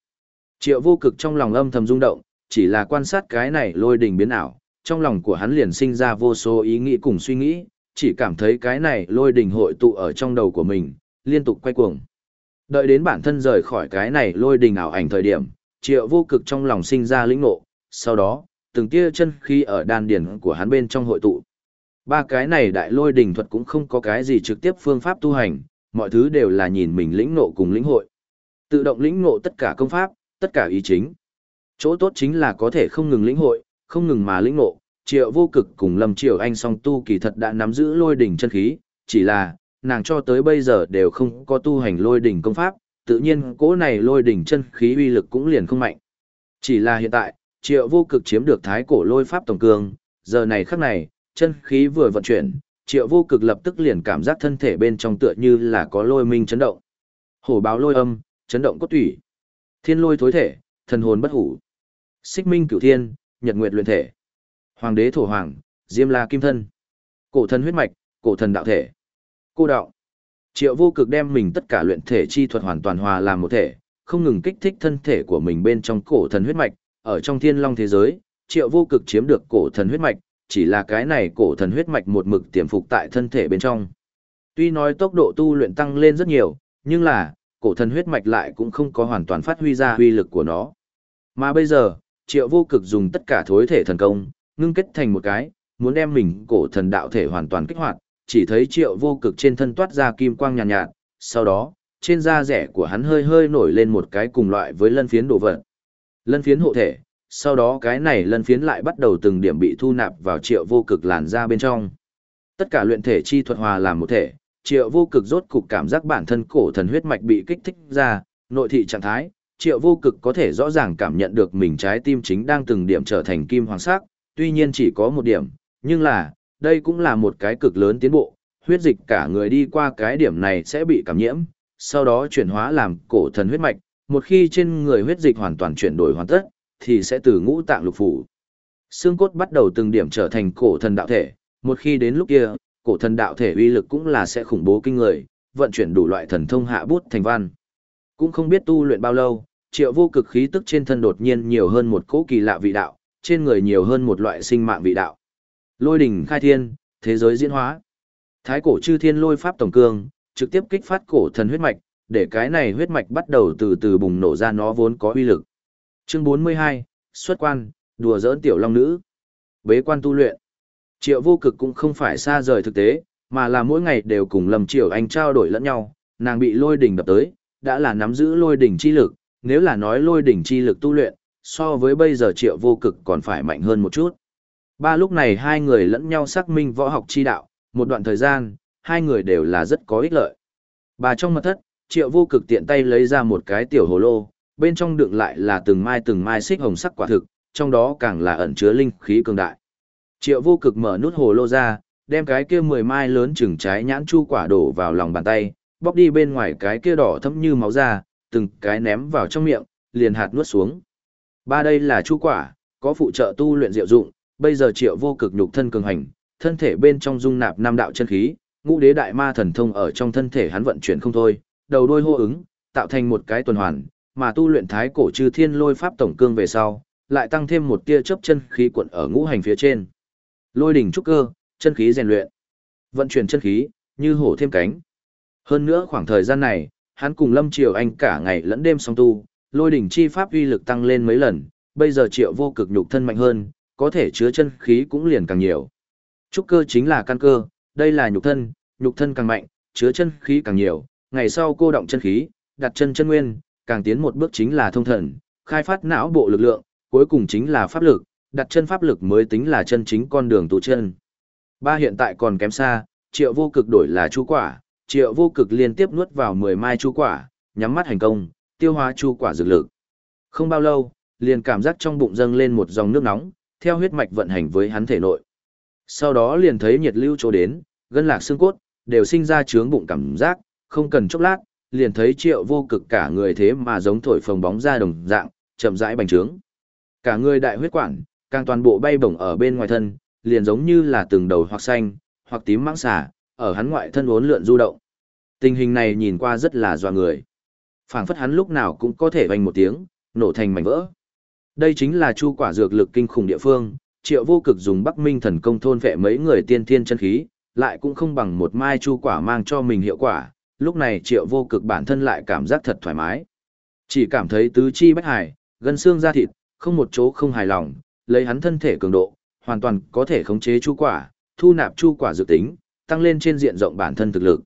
Triệu vô cực trong lòng âm thầm rung động, chỉ là quan sát cái này lôi đình biến ảo, trong lòng của hắn liền sinh ra vô số ý nghĩ cùng suy nghĩ, chỉ cảm thấy cái này lôi đình hội tụ ở trong đầu của mình, liên tục quay cuồng. Đợi đến bản thân rời khỏi cái này lôi đình ảo ảnh thời điểm, triệu vô cực trong lòng sinh ra lĩnh ngộ, sau đó, từng tia chân khí ở đan điển của hắn bên trong hội tụ. Ba cái này đại lôi đỉnh thuật cũng không có cái gì trực tiếp phương pháp tu hành, mọi thứ đều là nhìn mình lĩnh ngộ cùng lĩnh hội. Tự động lĩnh ngộ tất cả công pháp, tất cả ý chính. Chỗ tốt chính là có thể không ngừng lĩnh hội, không ngừng mà lĩnh ngộ. Triệu vô cực cùng Lâm triệu Anh song tu kỳ thật đã nắm giữ lôi đỉnh chân khí, chỉ là, nàng cho tới bây giờ đều không có tu hành lôi đỉnh công pháp, tự nhiên cỗ này lôi đỉnh chân khí uy lực cũng liền không mạnh. Chỉ là hiện tại, triệu vô cực chiếm được thái cổ lôi pháp tổng cường, giờ này khắc này, chân khí vừa vận chuyển, triệu vô cực lập tức liền cảm giác thân thể bên trong tựa như là có lôi minh chấn động. Hổ báo lôi âm, chấn động cốt tủy. Thiên lôi thối thể, thần hồn bất hủ. Xích minh cửu thiên, nhật nguyệt luyện thể. Hoàng đế thổ hoàng, diêm la kim thân. Cổ thần huyết mạch, cổ thần đạo thể. Cô đạo. Triệu vô cực đem mình tất cả luyện thể chi thuật hoàn toàn hòa làm một thể, không ngừng kích thích thân thể của mình bên trong cổ thần huyết mạch, ở trong thiên long thế giới, triệu vô cực chiếm được cổ thần huyết mạch, chỉ là cái này cổ thần huyết mạch một mực tiềm phục tại thân thể bên trong. Tuy nói tốc độ tu luyện tăng lên rất nhiều, nhưng là, cổ thần huyết mạch lại cũng không có hoàn toàn phát huy ra huy lực của nó. Mà bây giờ, triệu vô cực dùng tất cả thối thể thần công, ngưng kết thành một cái, muốn đem mình cổ thần đạo thể hoàn toàn kích hoạt, chỉ thấy triệu vô cực trên thân toát ra kim quang nhàn nhạt, nhạt, sau đó, trên da rẻ của hắn hơi hơi nổi lên một cái cùng loại với lân phiến đồ vật. Lân phiến hộ thể, sau đó cái này lân phiến lại bắt đầu từng điểm bị thu nạp vào triệu vô cực làn da bên trong. Tất cả luyện thể chi thuật hòa làm một thể, triệu vô cực rốt cục cảm giác bản thân cổ thần huyết mạch bị kích thích ra, nội thị trạng thái, triệu vô cực có thể rõ ràng cảm nhận được mình trái tim chính đang từng điểm trở thành kim hoàng sắc, tuy nhiên chỉ có một điểm, nhưng là, đây cũng là một cái cực lớn tiến bộ, huyết dịch cả người đi qua cái điểm này sẽ bị cảm nhiễm, sau đó chuyển hóa làm cổ thần huyết mạch, một khi trên người huyết dịch hoàn toàn chuyển đổi hoàn tất, thì sẽ từ ngũ tạng lục phủ. Xương cốt bắt đầu từng điểm trở thành cổ thần đạo thể, một khi đến lúc kia, cổ thần đạo thể uy lực cũng là sẽ khủng bố kinh người, vận chuyển đủ loại thần thông hạ bút thành văn. Cũng không biết tu luyện bao lâu, triệu vô cực khí tức trên thân đột nhiên nhiều hơn một cỗ kỳ lạ vị đạo, trên người nhiều hơn một loại sinh mạng vị đạo. Lôi đỉnh khai thiên, thế giới diễn hóa. Thái cổ chư thiên lôi pháp tổng cương, trực tiếp kích phát cổ thần huyết mạch, để cái này huyết mạch bắt đầu từ từ bùng nổ ra nó vốn có uy lực. Chương 42, xuất quan, đùa giỡn tiểu long nữ. Bế quan tu luyện. Triệu vô cực cũng không phải xa rời thực tế, mà là mỗi ngày đều cùng Lâm Triều Anh trao đổi lẫn nhau, nàng bị lôi đỉnh đập tới, đã là nắm giữ lôi đỉnh chi lực, nếu là nói lôi đỉnh chi lực tu luyện, so với bây giờ triệu vô cực còn phải mạnh hơn một chút. Ba lúc này hai người lẫn nhau xác minh võ học chi đạo, một đoạn thời gian, hai người đều là rất có ích lợi. Bà trong mật thất, triệu vô cực tiện tay lấy ra một cái tiểu hồ lô, bên trong đựng lại là từng mai từng mai xích hồng sắc quả thực, trong đó càng là ẩn chứa linh khí cường đại. Triệu vô cực mở nút hồ lô ra, đem cái kia mười mai lớn chừng trái nhãn chu quả đổ vào lòng bàn tay, bóc đi bên ngoài cái kia đỏ thấm như máu ra, từng cái ném vào trong miệng, liền hạt nuốt xuống. Ba đây là chu quả, có phụ trợ tu luyện diệu dụng, bây giờ triệu vô cực nhục thân cường hành, thân thể bên trong dung nạp nam đạo chân khí, ngũ đế đại ma thần thông ở trong thân thể hắn vận chuyển không thôi, đầu đôi hô ứng, tạo thành một cái tuần hoàn, mà tu luyện thái cổ chư thiên lôi pháp tổng cương về sau, lại tăng thêm một tia chớp chân khí cuộn ở ngũ hành phía trên. Lôi đỉnh trúc cơ, chân khí rèn luyện. Vận chuyển chân khí, như hổ thêm cánh. Hơn nữa khoảng thời gian này, hắn cùng Lâm Triều Anh cả ngày lẫn đêm song tu, lôi đỉnh chi pháp uy lực tăng lên mấy lần, bây giờ triệu vô cực nhục thân mạnh hơn, có thể chứa chân khí cũng liền càng nhiều. Trúc cơ chính là căn cơ, đây là nhục thân, nhục thân càng mạnh, chứa chân khí càng nhiều, ngày sau cô động chân khí, đặt chân chân nguyên, càng tiến một bước chính là thông thần, khai phát não bộ lực lượng, cuối cùng chính là pháp lực, đặt chân pháp lực mới tính là chân chính con đường tu chân. Ba hiện tại còn kém xa, triệu vô cực đổi là chu quả, triệu vô cực liên tiếp nuốt vào 10 mai chu quả, nhắm mắt hành công, tiêu hóa chu quả dược lực. Không bao lâu, liền cảm giác trong bụng dâng lên một dòng nước nóng, theo huyết mạch vận hành với hắn thể nội. Sau đó liền thấy nhiệt lưu chỗ đến, gân lạc xương cốt, đều sinh ra trướng bụng cảm giác, không cần chốc lát, liền thấy triệu vô cực cả người thế mà giống thổi phồng bóng ra đồng dạng, chậm rãi bành trướng. Cả người đại huyết quản, càng toàn bộ bay bổng ở bên ngoài thân, liền giống như là từng đầu hoặc xanh, hoặc tím mãng xà, ở hắn ngoại thân uốn lượn du động. Tình hình này nhìn qua rất là doa người. phảng phất hắn lúc nào cũng có thể vành một tiếng, nổ thành mảnh vỡ. Đây chính là chu quả dược lực kinh khủng địa phương, triệu vô cực dùng bắc minh thần công thôn vệ mấy người tiên thiên chân khí, lại cũng không bằng một mai chu quả mang cho mình hiệu quả, lúc này triệu vô cực bản thân lại cảm giác thật thoải mái. Chỉ cảm thấy tứ chi bách hải, gân xương da thịt, không một chỗ không hài lòng, lấy hắn thân thể cường độ, hoàn toàn có thể khống chế chu quả, thu nạp chu quả dự tính, tăng lên trên diện rộng bản thân thực lực.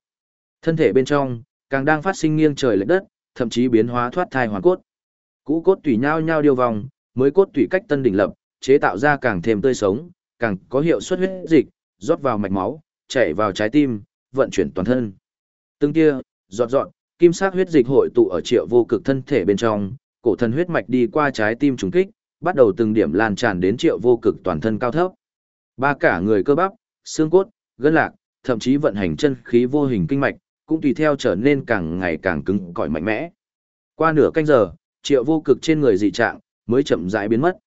Thân thể bên trong, càng đang phát sinh nghiêng trời lệch đất, thậm chí biến hóa thoát thai hoàn cốt. Cũ cốt tùy nhau nhau điều vòng, mới cốt tùy cách tân đỉnh lập, chế tạo ra càng thêm tươi sống, càng có hiệu suất huyết dịch, rót vào mạch máu, chảy vào trái tim, vận chuyển toàn thân. Từng kia, giọt giọt, kim sắc huyết dịch hội tụ ở triệu vô cực thân thể bên trong, cổ thần huyết mạch đi qua trái tim trùng kích, bắt đầu từng điểm lan tràn đến triệu vô cực toàn thân cao thấp. Ba cả người cơ bắp, xương cốt, gân lạc, thậm chí vận hành chân khí vô hình kinh mạch, cũng tùy theo trở nên càng ngày càng cứng cỏi mạnh mẽ. Qua nửa canh giờ, triệu vô cực trên người dị trạng, mới chậm rãi biến mất.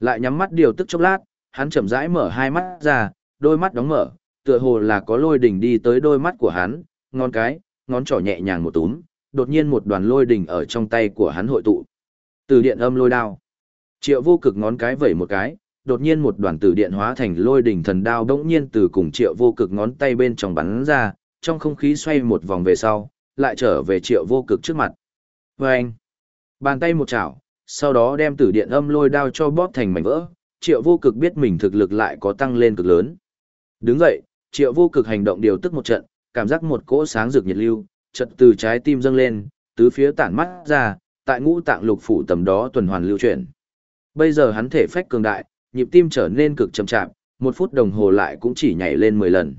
Lại nhắm mắt điều tức chốc lát, hắn chậm rãi mở hai mắt ra, đôi mắt đóng mở, tựa hồ là có lôi đỉnh đi tới đôi mắt của hắn, ngón cái, ngón trỏ nhẹ nhàng một túm, đột nhiên một đoàn lôi đỉnh ở trong tay của hắn hội tụ. Từ điện âm lôi đao. Triệu vô cực ngón cái vẩy một cái, đột nhiên một đoàn tử điện hóa thành lôi đỉnh thần đao đống nhiên từ cùng triệu vô cực ngón tay bên trong bắn ra, trong không khí xoay một vòng về sau, lại trở về triệu vô cực trước mặt. Vâng! Bàn tay một chảo, sau đó đem tử điện âm lôi đao cho bóp thành mảnh vỡ, triệu vô cực biết mình thực lực lại có tăng lên cực lớn. Đứng dậy, triệu vô cực hành động điều tức một trận, cảm giác một cỗ sáng rực nhiệt lưu, chợt từ trái tim dâng lên, tứ phía tản mắt ra, tại ngũ tạng lục phủ tầm đó tuần hoàn lưu chuyển. Bây giờ hắn thể phách cường đại, nhịp tim trở nên cực chậm chạp, một phút đồng hồ lại cũng chỉ nhảy lên 10 lần.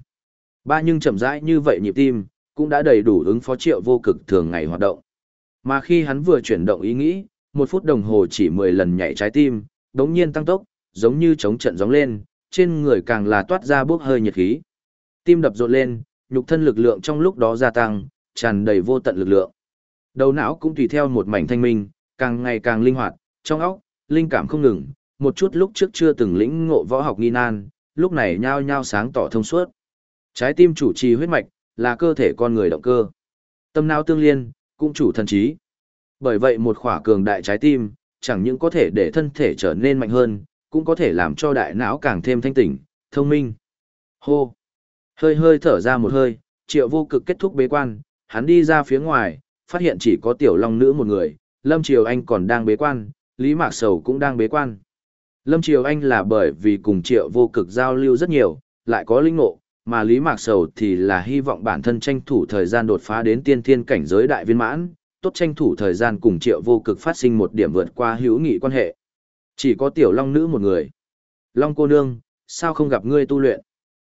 Ba nhưng chậm rãi như vậy nhịp tim, cũng đã đầy đủ ứng phó triệu vô cực thường ngày hoạt động. Mà khi hắn vừa chuyển động ý nghĩ, một phút đồng hồ chỉ 10 lần nhảy trái tim, đống nhiên tăng tốc, giống như chống trận gióng lên, trên người càng là toát ra bốc hơi nhiệt khí. Tim đập rộn lên, nhục thân lực lượng trong lúc đó gia tăng, tràn đầy vô tận lực lượng. Đầu não cũng tùy theo một mảnh thanh minh, càng ngày càng linh hoạt, trong óc, linh cảm không ngừng, một chút lúc trước chưa từng lĩnh ngộ võ học nghi nan, lúc này nhao nhao sáng tỏ thông suốt. Trái tim chủ trì huyết mạch, là cơ thể con người động cơ. Tâm não tương liên, cũng chủ thần trí. Bởi vậy một khỏa cường đại trái tim, chẳng những có thể để thân thể trở nên mạnh hơn, cũng có thể làm cho đại não càng thêm thanh tỉnh, thông minh. Hô! Hơi hơi thở ra một hơi, triệu vô cực kết thúc bế quan, hắn đi ra phía ngoài, phát hiện chỉ có tiểu long nữ một người, Lâm Triều Anh còn đang bế quan, Lý Mạc Sầu cũng đang bế quan. Lâm Triều Anh là bởi vì cùng triệu vô cực giao lưu rất nhiều, lại có linh ngộ, mà Lý Mạc Sầu thì là hy vọng bản thân tranh thủ thời gian đột phá đến tiên thiên cảnh giới đại viên mãn, tốt tranh thủ thời gian cùng triệu vô cực phát sinh một điểm vượt qua hữu nghị quan hệ. Chỉ có tiểu long nữ một người. Long cô nương, sao không gặp ngươi tu luyện?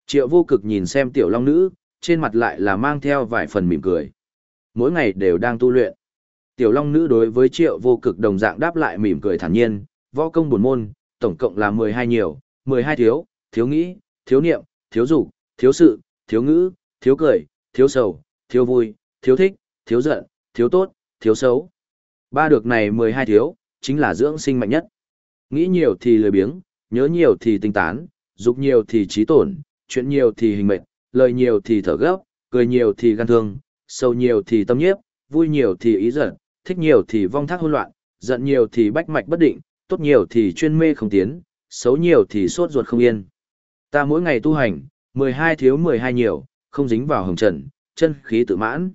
Triệu vô cực nhìn xem tiểu long nữ, trên mặt lại là mang theo vài phần mỉm cười. Mỗi ngày đều đang tu luyện. Tiểu long nữ đối với triệu vô cực đồng dạng đáp lại mỉm cười thản nhiên, võ công buồn môn, tổng cộng là 12 nhiều, 12 thiếu, thiếu nghĩ, thiếu niệm, thiếu dục, thiếu sự, thiếu ngữ, thiếu cười, thiếu sầu, thiếu vui, thiếu thích, thiếu giận, thiếu tốt, thiếu xấu. Ba được này 12 thiếu, chính là dưỡng sinh mạnh nhất. Nghĩ nhiều thì lười biếng, nhớ nhiều thì tinh tán, dục nhiều thì trí tổn, chuyện nhiều thì hình mệnh, lời nhiều thì thở gấp, cười nhiều thì gan thương, sâu nhiều thì tâm nhiếp, vui nhiều thì ý giận, thích nhiều thì vong thác hỗn loạn, giận nhiều thì bách mạch bất định, tốt nhiều thì chuyên mê không tiến, xấu nhiều thì sốt ruột không yên. Ta mỗi ngày tu hành, 12 thiếu 12 nhiều, không dính vào hồng trần, chân khí tự mãn.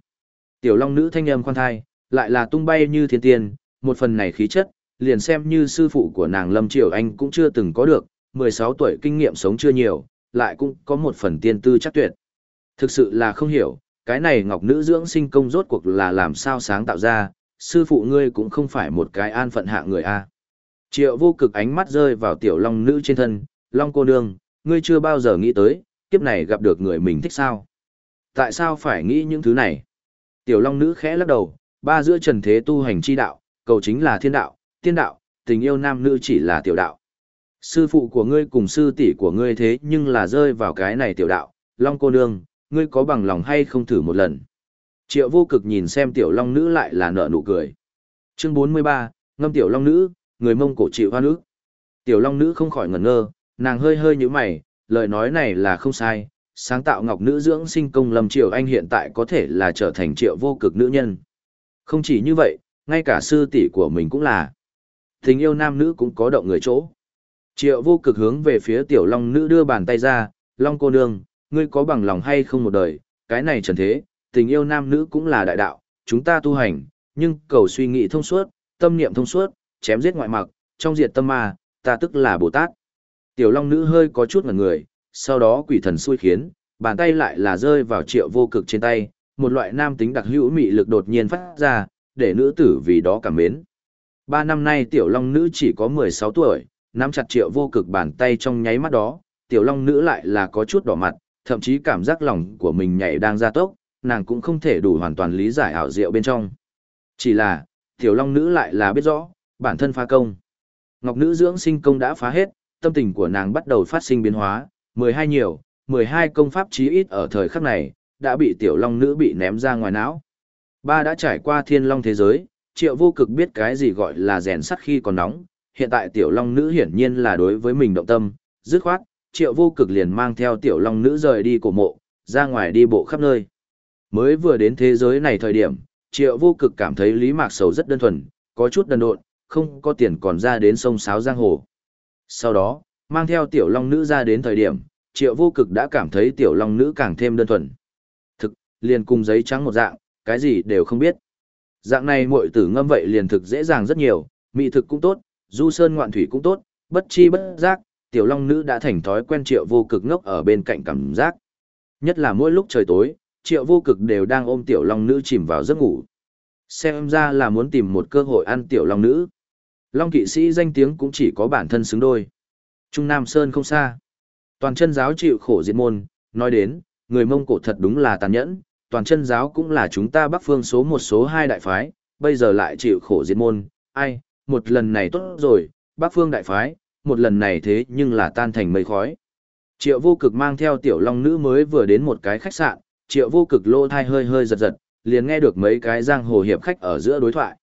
Tiểu Long nữ thanh âm khoan thai, lại là tung bay như thiên tiên, một phần này khí chất, liền xem như sư phụ của nàng Lâm Triều Anh cũng chưa từng có được, 16 tuổi kinh nghiệm sống chưa nhiều, lại cũng có một phần tiên tư chắc tuyệt. Thực sự là không hiểu, cái này ngọc nữ dưỡng sinh công rốt cuộc là làm sao sáng tạo ra, sư phụ ngươi cũng không phải một cái an phận hạ người a. Triệu vô cực ánh mắt rơi vào tiểu long nữ trên thân, long cô nương, ngươi chưa bao giờ nghĩ tới, kiếp này gặp được người mình thích sao? Tại sao phải nghĩ những thứ này? Tiểu long nữ khẽ lắc đầu, ba giữa trần thế tu hành chi đạo, cầu chính là thiên đạo, tiên đạo, tình yêu nam nữ chỉ là tiểu đạo. Sư phụ của ngươi cùng sư tỷ của ngươi thế nhưng là rơi vào cái này tiểu đạo, long cô nương, ngươi có bằng lòng hay không thử một lần? Triệu vô cực nhìn xem tiểu long nữ lại là nở nụ cười. Chương 43, ngâm tiểu long nữ, người mông cổ chịu hoa nữ. Tiểu long nữ không khỏi ngẩn ngơ, nàng hơi hơi như mày, lời nói này là không sai, sáng tạo ngọc nữ dưỡng sinh công lâm triệu anh hiện tại có thể là trở thành triệu vô cực nữ nhân. Không chỉ như vậy, ngay cả sư tỷ của mình cũng là. Tình yêu nam nữ cũng có động người chỗ. Triệu vô cực hướng về phía tiểu long nữ đưa bàn tay ra, long cô nương, ngươi có bằng lòng hay không một đời, cái này trần thế, tình yêu nam nữ cũng là đại đạo, chúng ta tu hành, nhưng cầu suy nghĩ thông suốt, tâm niệm thông suốt, chém giết ngoại mặc, trong diệt tâm ma, ta tức là Bồ Tát. Tiểu Long nữ hơi có chút ngẩn người, sau đó quỷ thần xui khiến, bàn tay lại là rơi vào triệu vô cực trên tay, một loại nam tính đặc hữu mị lực đột nhiên phát ra, để nữ tử vì đó cảm mến. Ba năm nay tiểu long nữ chỉ có 16 tuổi, nắm chặt triệu vô cực bàn tay trong nháy mắt đó, tiểu long nữ lại là có chút đỏ mặt, thậm chí cảm giác lòng của mình nhảy đang ra tốc, nàng cũng không thể đủ hoàn toàn lý giải ảo diệu bên trong. Chỉ là, tiểu long nữ lại là biết rõ, bản thân phá công. Ngọc nữ dưỡng sinh công đã phá hết, tâm tình của nàng bắt đầu phát sinh biến hóa, 12 nhiều, 12 công pháp chí ít ở thời khắc này, đã bị tiểu long nữ bị ném ra ngoài não. Ba đã trải qua thiên long thế giới, triệu vô cực biết cái gì gọi là rèn sắt khi còn nóng, hiện tại tiểu long nữ hiển nhiên là đối với mình động tâm, dứt khoát, triệu vô cực liền mang theo tiểu long nữ rời đi cổ mộ, ra ngoài đi bộ khắp nơi. Mới vừa đến thế giới này thời điểm, triệu vô cực cảm thấy lý mạc sầu rất đơn thuần, có chút đần độn, không có tiền còn ra đến sông Sáo Giang Hồ. Sau đó, mang theo tiểu long nữ ra đến thời điểm, triệu vô cực đã cảm thấy tiểu long nữ càng thêm đơn thuần. Thực, liền cùng giấy trắng một dạng, cái gì đều không biết. Dạng này muội tử ngâm vậy liền thực dễ dàng rất nhiều, mỹ thực cũng tốt, du sơn ngoạn thủy cũng tốt, bất chi bất giác, tiểu long nữ đã thành thói quen triệu vô cực ngốc ở bên cạnh cảm giác. Nhất là mỗi lúc trời tối, triệu vô cực đều đang ôm tiểu long nữ chìm vào giấc ngủ. Xem ra là muốn tìm một cơ hội ăn tiểu long nữ. Long kỵ sĩ danh tiếng cũng chỉ có bản thân xứng đôi. Trung Nam Sơn không xa. Toàn chân giáo chịu khổ diệt môn, nói đến, người Mông Cổ thật đúng là tàn nhẫn, toàn chân giáo cũng là chúng ta bắc phương số một số hai đại phái, bây giờ lại chịu khổ diệt môn, ai, một lần này tốt rồi, bắc phương đại phái, một lần này thế nhưng là tan thành mây khói. Triệu vô cực mang theo tiểu long nữ mới vừa đến một cái khách sạn, triệu vô cực lô thai hơi hơi giật giật, liền nghe được mấy cái giang hồ hiệp khách ở giữa đối thoại.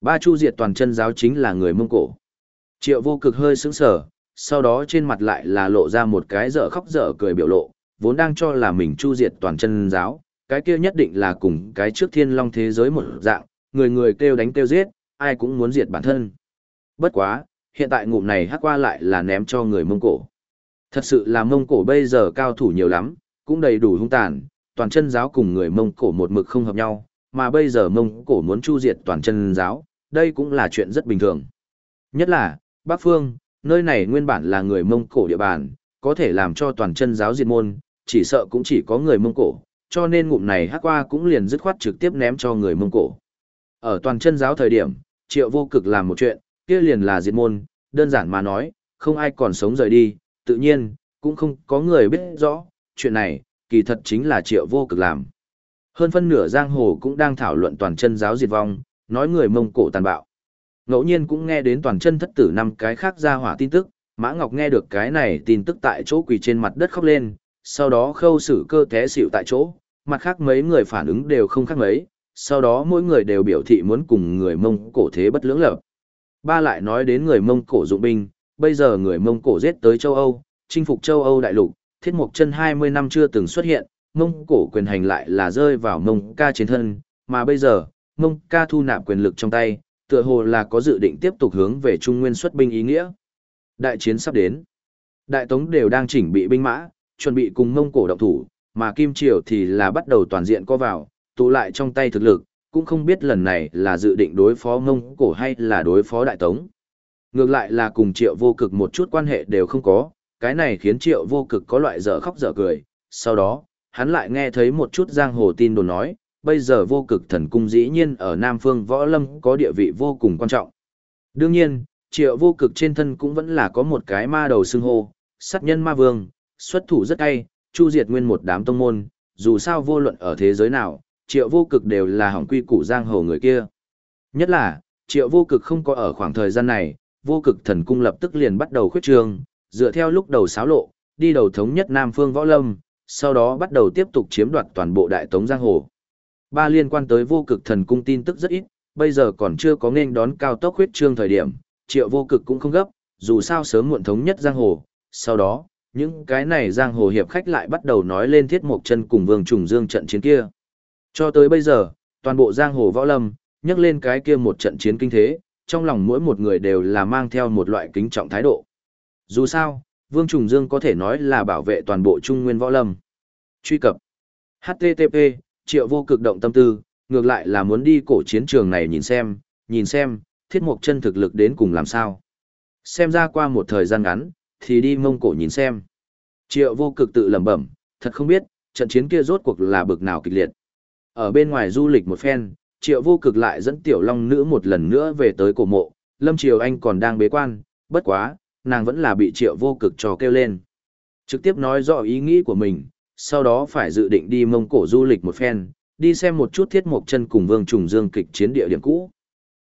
Ba chu diệt toàn chân giáo chính là người Mông Cổ. Triệu vô cực hơi sững sờ, sau đó trên mặt lại là lộ ra một cái dở khóc dở cười biểu lộ, vốn đang cho là mình chu diệt toàn chân giáo, cái kia nhất định là cùng cái trước thiên long thế giới một dạng, người người kêu đánh kêu giết, ai cũng muốn diệt bản thân. Bất quá, hiện tại ngụm này hắc qua lại là ném cho người Mông Cổ. Thật sự là Mông Cổ bây giờ cao thủ nhiều lắm, cũng đầy đủ hung tàn, toàn chân giáo cùng người Mông Cổ một mực không hợp nhau, mà bây giờ Mông Cổ muốn chu diệt toàn chân giáo, đây cũng là chuyện rất bình thường. Nhất là, Bắc Phương, nơi này nguyên bản là người Mông Cổ địa bàn, có thể làm cho toàn chân giáo diệt môn, chỉ sợ cũng chỉ có người Mông Cổ, cho nên ngụm này hắc qua cũng liền dứt khoát trực tiếp ném cho người Mông Cổ. Ở toàn chân giáo thời điểm, triệu vô cực làm một chuyện, kia liền là diệt môn, đơn giản mà nói, không ai còn sống rời đi, tự nhiên, cũng không có người biết rõ, chuyện này, kỳ thật chính là triệu vô cực làm. Hơn phân nửa giang hồ cũng đang thảo luận toàn chân giáo diệt vong, nói người Mông Cổ tàn bạo. Ngẫu nhiên cũng nghe đến toàn chân thất tử năm cái khác ra hỏa tin tức, Mã Ngọc nghe được cái này tin tức tại chỗ quỳ trên mặt đất khóc lên, sau đó khâu xử cơ té xỉu tại chỗ, mặt khác mấy người phản ứng đều không khác mấy, sau đó mỗi người đều biểu thị muốn cùng người Mông Cổ thế bất lưỡng lập. Ba lại nói đến người Mông Cổ dụng binh, bây giờ người Mông Cổ giết tới châu Âu, chinh phục châu Âu đại lục, thiết mục chân 20 năm chưa từng xuất hiện, Mông Cổ quyền hành lại là rơi vào Mông ca chiến thân, mà bây giờ, Mông ca thu nạp quyền lực trong tay, tựa hồ là có dự định tiếp tục hướng về Trung Nguyên xuất binh ý nghĩa. Đại chiến sắp đến. Đại Tống đều đang chỉnh bị binh mã, chuẩn bị cùng Mông Cổ động thủ, mà Kim Triều thì là bắt đầu toàn diện co vào, tụ lại trong tay thực lực, cũng không biết lần này là dự định đối phó Mông Cổ hay là đối phó Đại Tống. Ngược lại là cùng Triệu vô cực một chút quan hệ đều không có, cái này khiến Triệu vô cực có loại dở khóc dở cười, sau đó, hắn lại nghe thấy một chút giang hồ tin đồn nói, bây giờ vô cực thần cung dĩ nhiên ở Nam Phương Võ Lâm có địa vị vô cùng quan trọng. Đương nhiên, triệu vô cực trên thân cũng vẫn là có một cái ma đầu xưng hô, sát nhân ma vương, xuất thủ rất hay, chu diệt nguyên một đám tông môn, dù sao vô luận ở thế giới nào, triệu vô cực đều là hỏng quy củ giang hồ người kia. Nhất là, triệu vô cực không có ở khoảng thời gian này, vô cực thần cung lập tức liền bắt đầu khuyết trường, dựa theo lúc đầu xáo lộ, đi đầu thống nhất Nam Phương Võ Lâm, sau đó bắt đầu tiếp tục chiếm đoạt toàn bộ đại tống giang hồ. Ba liên quan tới vô cực thần cung tin tức rất ít, bây giờ còn chưa có nên đón cao tốc huyết trương thời điểm, triệu vô cực cũng không gấp, dù sao sớm muộn thống nhất giang hồ. Sau đó, những cái này giang hồ hiệp khách lại bắt đầu nói lên thiết mộc chân cùng vương trùng dương trận chiến kia. Cho tới bây giờ, toàn bộ giang hồ võ lâm, nhắc lên cái kia một trận chiến kinh thế, trong lòng mỗi một người đều là mang theo một loại kính trọng thái độ. Dù sao, Vương Trùng Dương có thể nói là bảo vệ toàn bộ Trung Nguyên Võ Lâm. Truy cập HTTP triệu vô cực động tâm tư, ngược lại là muốn đi cổ chiến trường này nhìn xem, nhìn xem, thiết mục chân thực lực đến cùng làm sao. Xem ra qua một thời gian ngắn, thì đi mông cổ nhìn xem. Triệu vô cực tự lẩm bẩm, thật không biết, trận chiến kia rốt cuộc là bực nào kịch liệt. Ở bên ngoài du lịch một phen, triệu vô cực lại dẫn tiểu long nữ một lần nữa về tới cổ mộ, lâm triều anh còn đang bế quan, bất quá, nàng vẫn là bị triệu vô cực trò kêu lên. Trực tiếp nói rõ ý nghĩ của mình, sau đó phải dự định đi Mông Cổ du lịch một phen, đi xem một chút thiết mộc chân cùng Vương Trùng Dương kịch chiến địa điểm cũ.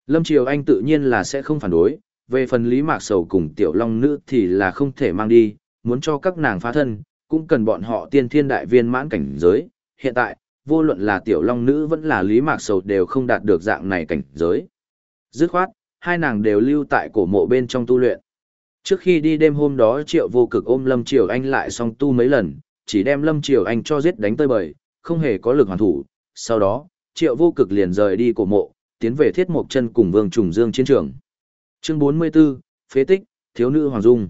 Lâm Triều Anh tự nhiên là sẽ không phản đối, về phần Lý Mạc Sầu cùng Tiểu Long Nữ thì là không thể mang đi, muốn cho các nàng phá thân, cũng cần bọn họ tiên thiên đại viên mãn cảnh giới. Hiện tại, vô luận là Tiểu Long Nữ vẫn là Lý Mạc Sầu đều không đạt được dạng này cảnh giới. Dứt khoát, hai nàng đều lưu tại cổ mộ bên trong tu luyện. Trước khi đi đêm hôm đó Triệu vô cực ôm Lâm Triều Anh lại song tu mấy lần, chỉ đem Lâm Triều Anh cho giết đánh tơi bời, không hề có lực hoàn thủ. Sau đó, Triệu Vô Cực liền rời đi cổ mộ, tiến về Thiết Mộc Chân cùng Vương Trùng Dương chiến trường. Chương 44, Phế tích, thiếu nữ Hoàng Dung.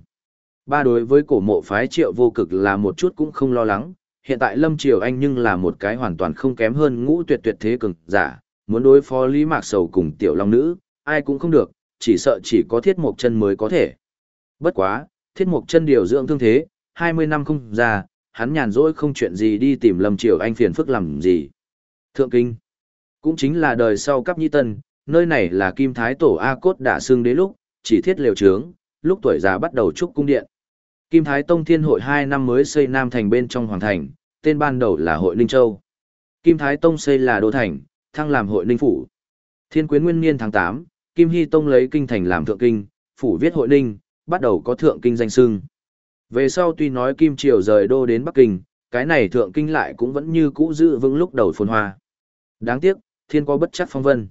Ba đối với cổ mộ phái Triệu Vô Cực là một chút cũng không lo lắng, hiện tại Lâm Triều Anh nhưng là một cái hoàn toàn không kém hơn ngũ tuyệt tuyệt thế cường giả, muốn đối phó Lý Mạc Sầu cùng Tiểu Long Nữ, ai cũng không được, chỉ sợ chỉ có Thiết Mộc Chân mới có thể. Bất quá, Thiết Mộc Chân điều dưỡng thương thế, 20 năm không ra, hắn nhàn rỗi không chuyện gì đi tìm Lâm Triều Anh phiền phức làm gì. Thượng Kinh, cũng chính là đời sau cấp nhi tân, nơi này là Kim Thái Tổ A Cốt đã xương đế lúc, chỉ thiết liều trướng, lúc tuổi già bắt đầu trúc cung điện. Kim Thái Tông Thiên Hội 2 năm mới xây Nam Thành bên trong Hoàng Thành, tên ban đầu là Hội Ninh Châu. Kim Thái Tông xây là Đô Thành, thăng làm Hội Ninh Phủ. Thiên Quyến Nguyên Niên tháng 8, Kim Hy Tông lấy Kinh Thành làm Thượng Kinh, Phủ viết Hội Ninh, bắt đầu có Thượng Kinh danh xưng. Về sau tuy nói Kim Triều rời đô đến Bắc Kinh, cái này thượng kinh lại cũng vẫn như cũ giữ vững lúc đầu phồn hoa. Đáng tiếc, thiên có bất chắc phong vân.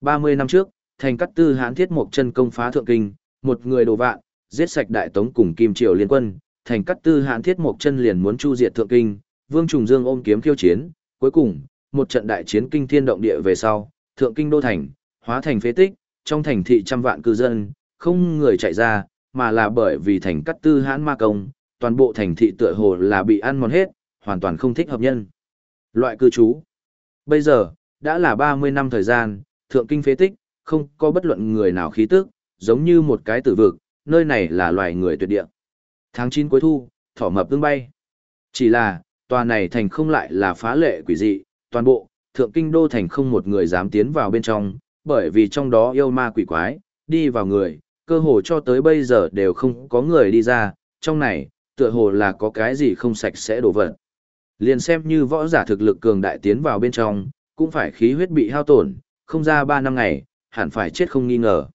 30 năm trước, thành cắt tư hãn thiết một chân công phá thượng kinh, một người đồ vạn, giết sạch đại tống cùng kim triều liên quân, thành cắt tư hãn thiết một chân liền muốn chu diệt thượng kinh, vương trùng dương ôm kiếm khiêu chiến, cuối cùng, một trận đại chiến kinh thiên động địa về sau, thượng kinh đô thành, hóa thành phế tích, trong thành thị trăm vạn cư dân, không người chạy ra, mà là bởi vì thành cắt tư hãn ma công, toàn bộ thành thị tựa hồ là bị ăn mòn hết, hoàn toàn không thích hợp nhân. Loại cư trú. Bây giờ, đã là 30 năm thời gian, thượng kinh phế tích, không có bất luận người nào khí tức, giống như một cái tử vực, nơi này là loài người tuyệt địa. Tháng 9 cuối thu, thỏ mập tương bay. Chỉ là, tòa này thành không lại là phá lệ quỷ dị, toàn bộ, thượng kinh đô thành không một người dám tiến vào bên trong, bởi vì trong đó yêu ma quỷ quái, đi vào người, cơ hồ cho tới bây giờ đều không có người đi ra, trong này, tựa hồ là có cái gì không sạch sẽ đổ vật. Liền xem như võ giả thực lực cường đại tiến vào bên trong, cũng phải khí huyết bị hao tổn, không ra 3 năm ngày, hẳn phải chết không nghi ngờ.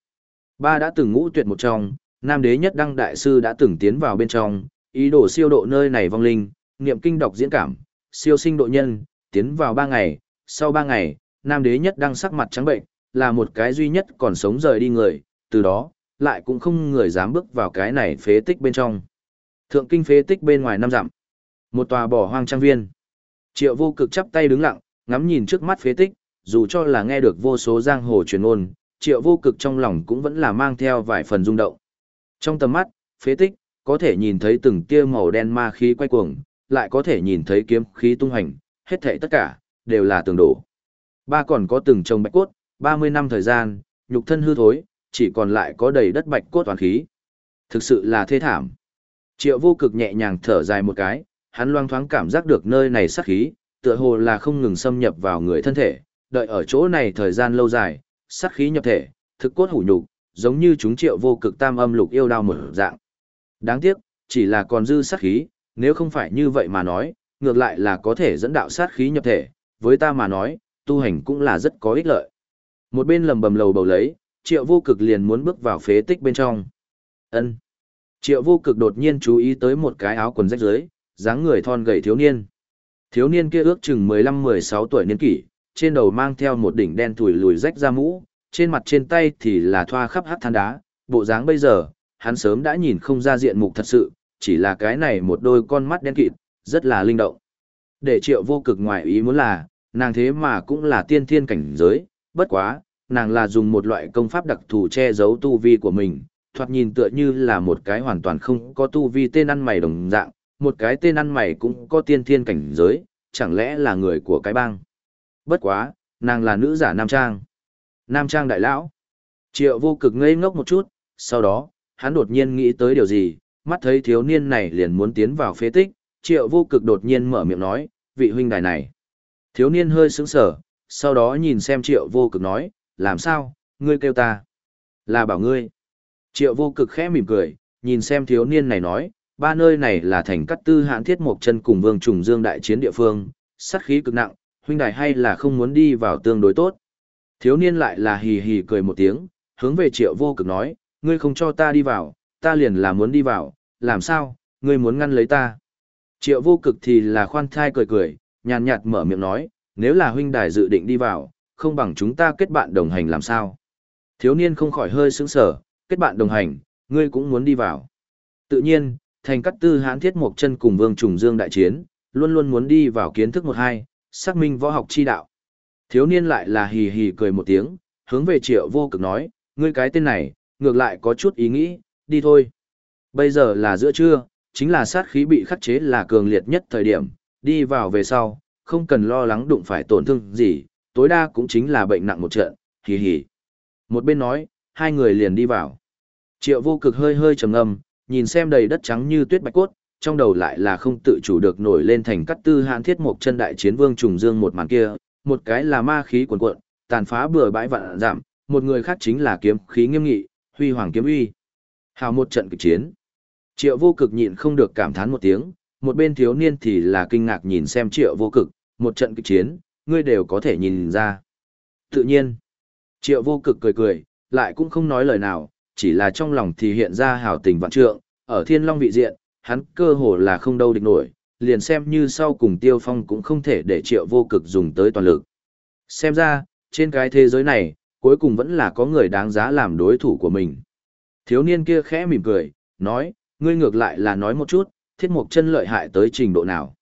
Ba đã từng ngũ tuyệt một trong, Nam đế nhất đăng đại sư đã từng tiến vào bên trong, ý đồ siêu độ nơi này vong linh, niệm kinh đọc diễn cảm, siêu sinh độ nhân, tiến vào 3 ngày, sau 3 ngày, Nam đế nhất đăng sắc mặt trắng bệnh, là một cái duy nhất còn sống rời đi người, từ đó, lại cũng không người dám bước vào cái này phế tích bên trong. Thượng kinh phế tích bên ngoài năm dặm. Một tòa bỏ hoang trang viên. Triệu vô cực chắp tay đứng lặng, ngắm nhìn trước mắt phế tích, dù cho là nghe được vô số giang hồ truyền ngôn triệu vô cực trong lòng cũng vẫn là mang theo vài phần rung động. Trong tầm mắt, phế tích, có thể nhìn thấy từng tia màu đen ma khí quay cuồng, lại có thể nhìn thấy kiếm khí tung hành, hết thảy tất cả, đều là tường đổ. Ba còn có từng trồng bạch cốt, 30 năm thời gian, nhục thân hư thối, chỉ còn lại có đầy đất bạch cốt toàn khí. Thực sự là thê thảm. Triệu vô cực nhẹ nhàng thở dài một cái, hắn loang thoáng cảm giác được nơi này sát khí, tựa hồ là không ngừng xâm nhập vào người thân thể, đợi ở chỗ này thời gian lâu dài, sát khí nhập thể, thực cốt hủ nhục, giống như chúng triệu vô cực tam âm lục yêu đao mở dạng. Đáng tiếc, chỉ là còn dư sát khí, nếu không phải như vậy mà nói, ngược lại là có thể dẫn đạo sát khí nhập thể, với ta mà nói, tu hành cũng là rất có ích lợi. Một bên lầm bầm lầu bầu lấy, triệu vô cực liền muốn bước vào phế tích bên trong. ân Triệu vô cực đột nhiên chú ý tới một cái áo quần rách rưới, dáng người thon gầy thiếu niên. Thiếu niên kia ước chừng 15-16 tuổi niên kỷ, trên đầu mang theo một đỉnh đen thủi lùi rách ra mũ, trên mặt trên tay thì là thoa khắp hát than đá, bộ dáng bây giờ, hắn sớm đã nhìn không ra diện mục thật sự, chỉ là cái này một đôi con mắt đen kịt, rất là linh động. Để triệu vô cực ngoài ý muốn là, nàng thế mà cũng là tiên thiên cảnh giới, bất quá, nàng là dùng một loại công pháp đặc thù che giấu tu vi của mình, thoạt nhìn tựa như là một cái hoàn toàn không có tu vi tên ăn mày đồng dạng, một cái tên ăn mày cũng có tiên thiên cảnh giới, chẳng lẽ là người của cái bang. Bất quá, nàng là nữ giả nam trang. Nam trang đại lão. Triệu vô cực ngây ngốc một chút, sau đó, hắn đột nhiên nghĩ tới điều gì, mắt thấy thiếu niên này liền muốn tiến vào phế tích, triệu vô cực đột nhiên mở miệng nói, vị huynh đài này. Thiếu niên hơi sững sờ, sau đó nhìn xem triệu vô cực nói, làm sao, ngươi kêu ta. Là bảo ngươi. Triệu vô cực khẽ mỉm cười, nhìn xem thiếu niên này nói, ba nơi này là thành cắt tư hãn thiết mộc chân cùng vương trùng dương đại chiến địa phương, sát khí cực nặng, huynh đài hay là không muốn đi vào tương đối tốt. Thiếu niên lại là hì hì cười một tiếng, hướng về triệu vô cực nói, ngươi không cho ta đi vào, ta liền là muốn đi vào, làm sao, ngươi muốn ngăn lấy ta. Triệu vô cực thì là khoan thai cười cười, nhàn nhạt mở miệng nói, nếu là huynh đài dự định đi vào, không bằng chúng ta kết bạn đồng hành làm sao. Thiếu niên không khỏi hơi sững sờ, kết bạn đồng hành, ngươi cũng muốn đi vào. Tự nhiên, thành cắt tư hãn thiết mộc chân cùng vương trùng dương đại chiến, luôn luôn muốn đi vào kiến thức một hai, xác minh võ học chi đạo. Thiếu niên lại là hì hì cười một tiếng, hướng về triệu vô cực nói, ngươi cái tên này, ngược lại có chút ý nghĩ, đi thôi. Bây giờ là giữa trưa, chính là sát khí bị khắc chế là cường liệt nhất thời điểm, đi vào về sau, không cần lo lắng đụng phải tổn thương gì, tối đa cũng chính là bệnh nặng một trận, hì hì. Một bên nói, hai người liền đi vào. Triệu vô cực hơi hơi trầm ngâm, nhìn xem đầy đất trắng như tuyết bạch cốt, trong đầu lại là không tự chủ được nổi lên thành cắt tư hãn thiết một chân đại chiến vương trùng dương một màn kia, một cái là ma khí cuồn cuộn, tàn phá bừa bãi vạn giảm, một người khác chính là kiếm khí nghiêm nghị, huy hoàng kiếm uy. Hào một trận kịch chiến. Triệu vô cực nhịn không được cảm thán một tiếng, một bên thiếu niên thì là kinh ngạc nhìn xem triệu vô cực, một trận kịch chiến, ngươi đều có thể nhìn ra. Tự nhiên, triệu vô cực cười cười, lại cũng không nói lời nào, chỉ là trong lòng thì hiện ra hào tình vạn trượng, ở thiên long vị diện, hắn cơ hồ là không đâu địch nổi, liền xem như sau cùng tiêu phong cũng không thể để triệu vô cực dùng tới toàn lực. Xem ra, trên cái thế giới này, cuối cùng vẫn là có người đáng giá làm đối thủ của mình. Thiếu niên kia khẽ mỉm cười, nói, ngươi ngược lại là nói một chút, thiết mục chân lợi hại tới trình độ nào.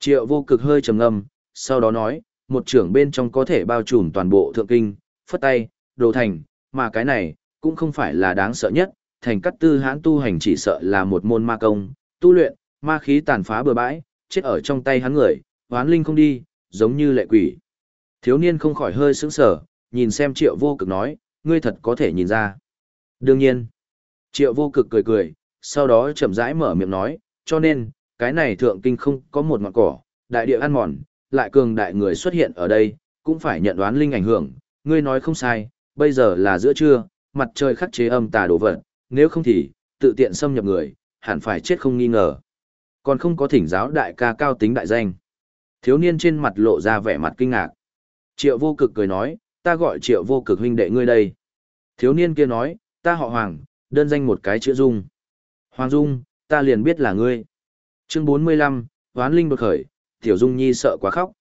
Triệu vô cực hơi trầm ngâm, sau đó nói, một trưởng bên trong có thể bao trùm toàn bộ thượng kinh, phất tay, đồ thành, mà cái này, cũng không phải là đáng sợ nhất, thành cắt tư hãn tu hành chỉ sợ là một môn ma công, tu luyện, ma khí tàn phá bừa bãi, chết ở trong tay hắn người, hoán linh không đi, giống như lệ quỷ. Thiếu niên không khỏi hơi sững sờ, nhìn xem triệu vô cực nói, ngươi thật có thể nhìn ra. Đương nhiên, triệu vô cực cười cười, sau đó chậm rãi mở miệng nói, cho nên, cái này thượng kinh không có một ngọn cỏ, đại địa ăn mòn, lại cường đại người xuất hiện ở đây, cũng phải nhận đoán linh ảnh hưởng, ngươi nói không sai, bây giờ là giữa trưa, mặt trời khắc chế âm tà đổ vật, nếu không thì, tự tiện xâm nhập người, hẳn phải chết không nghi ngờ. Còn không có thỉnh giáo đại ca cao tính đại danh. Thiếu niên trên mặt lộ ra vẻ mặt kinh ngạc. Triệu vô cực cười nói, ta gọi triệu vô cực huynh đệ ngươi đây. Thiếu niên kia nói, ta họ Hoàng, đơn danh một cái chữ Dung. Hoàng Dung, ta liền biết là ngươi. Chương 45, Hoán Linh đột khởi, Tiểu Dung Nhi sợ quá khóc.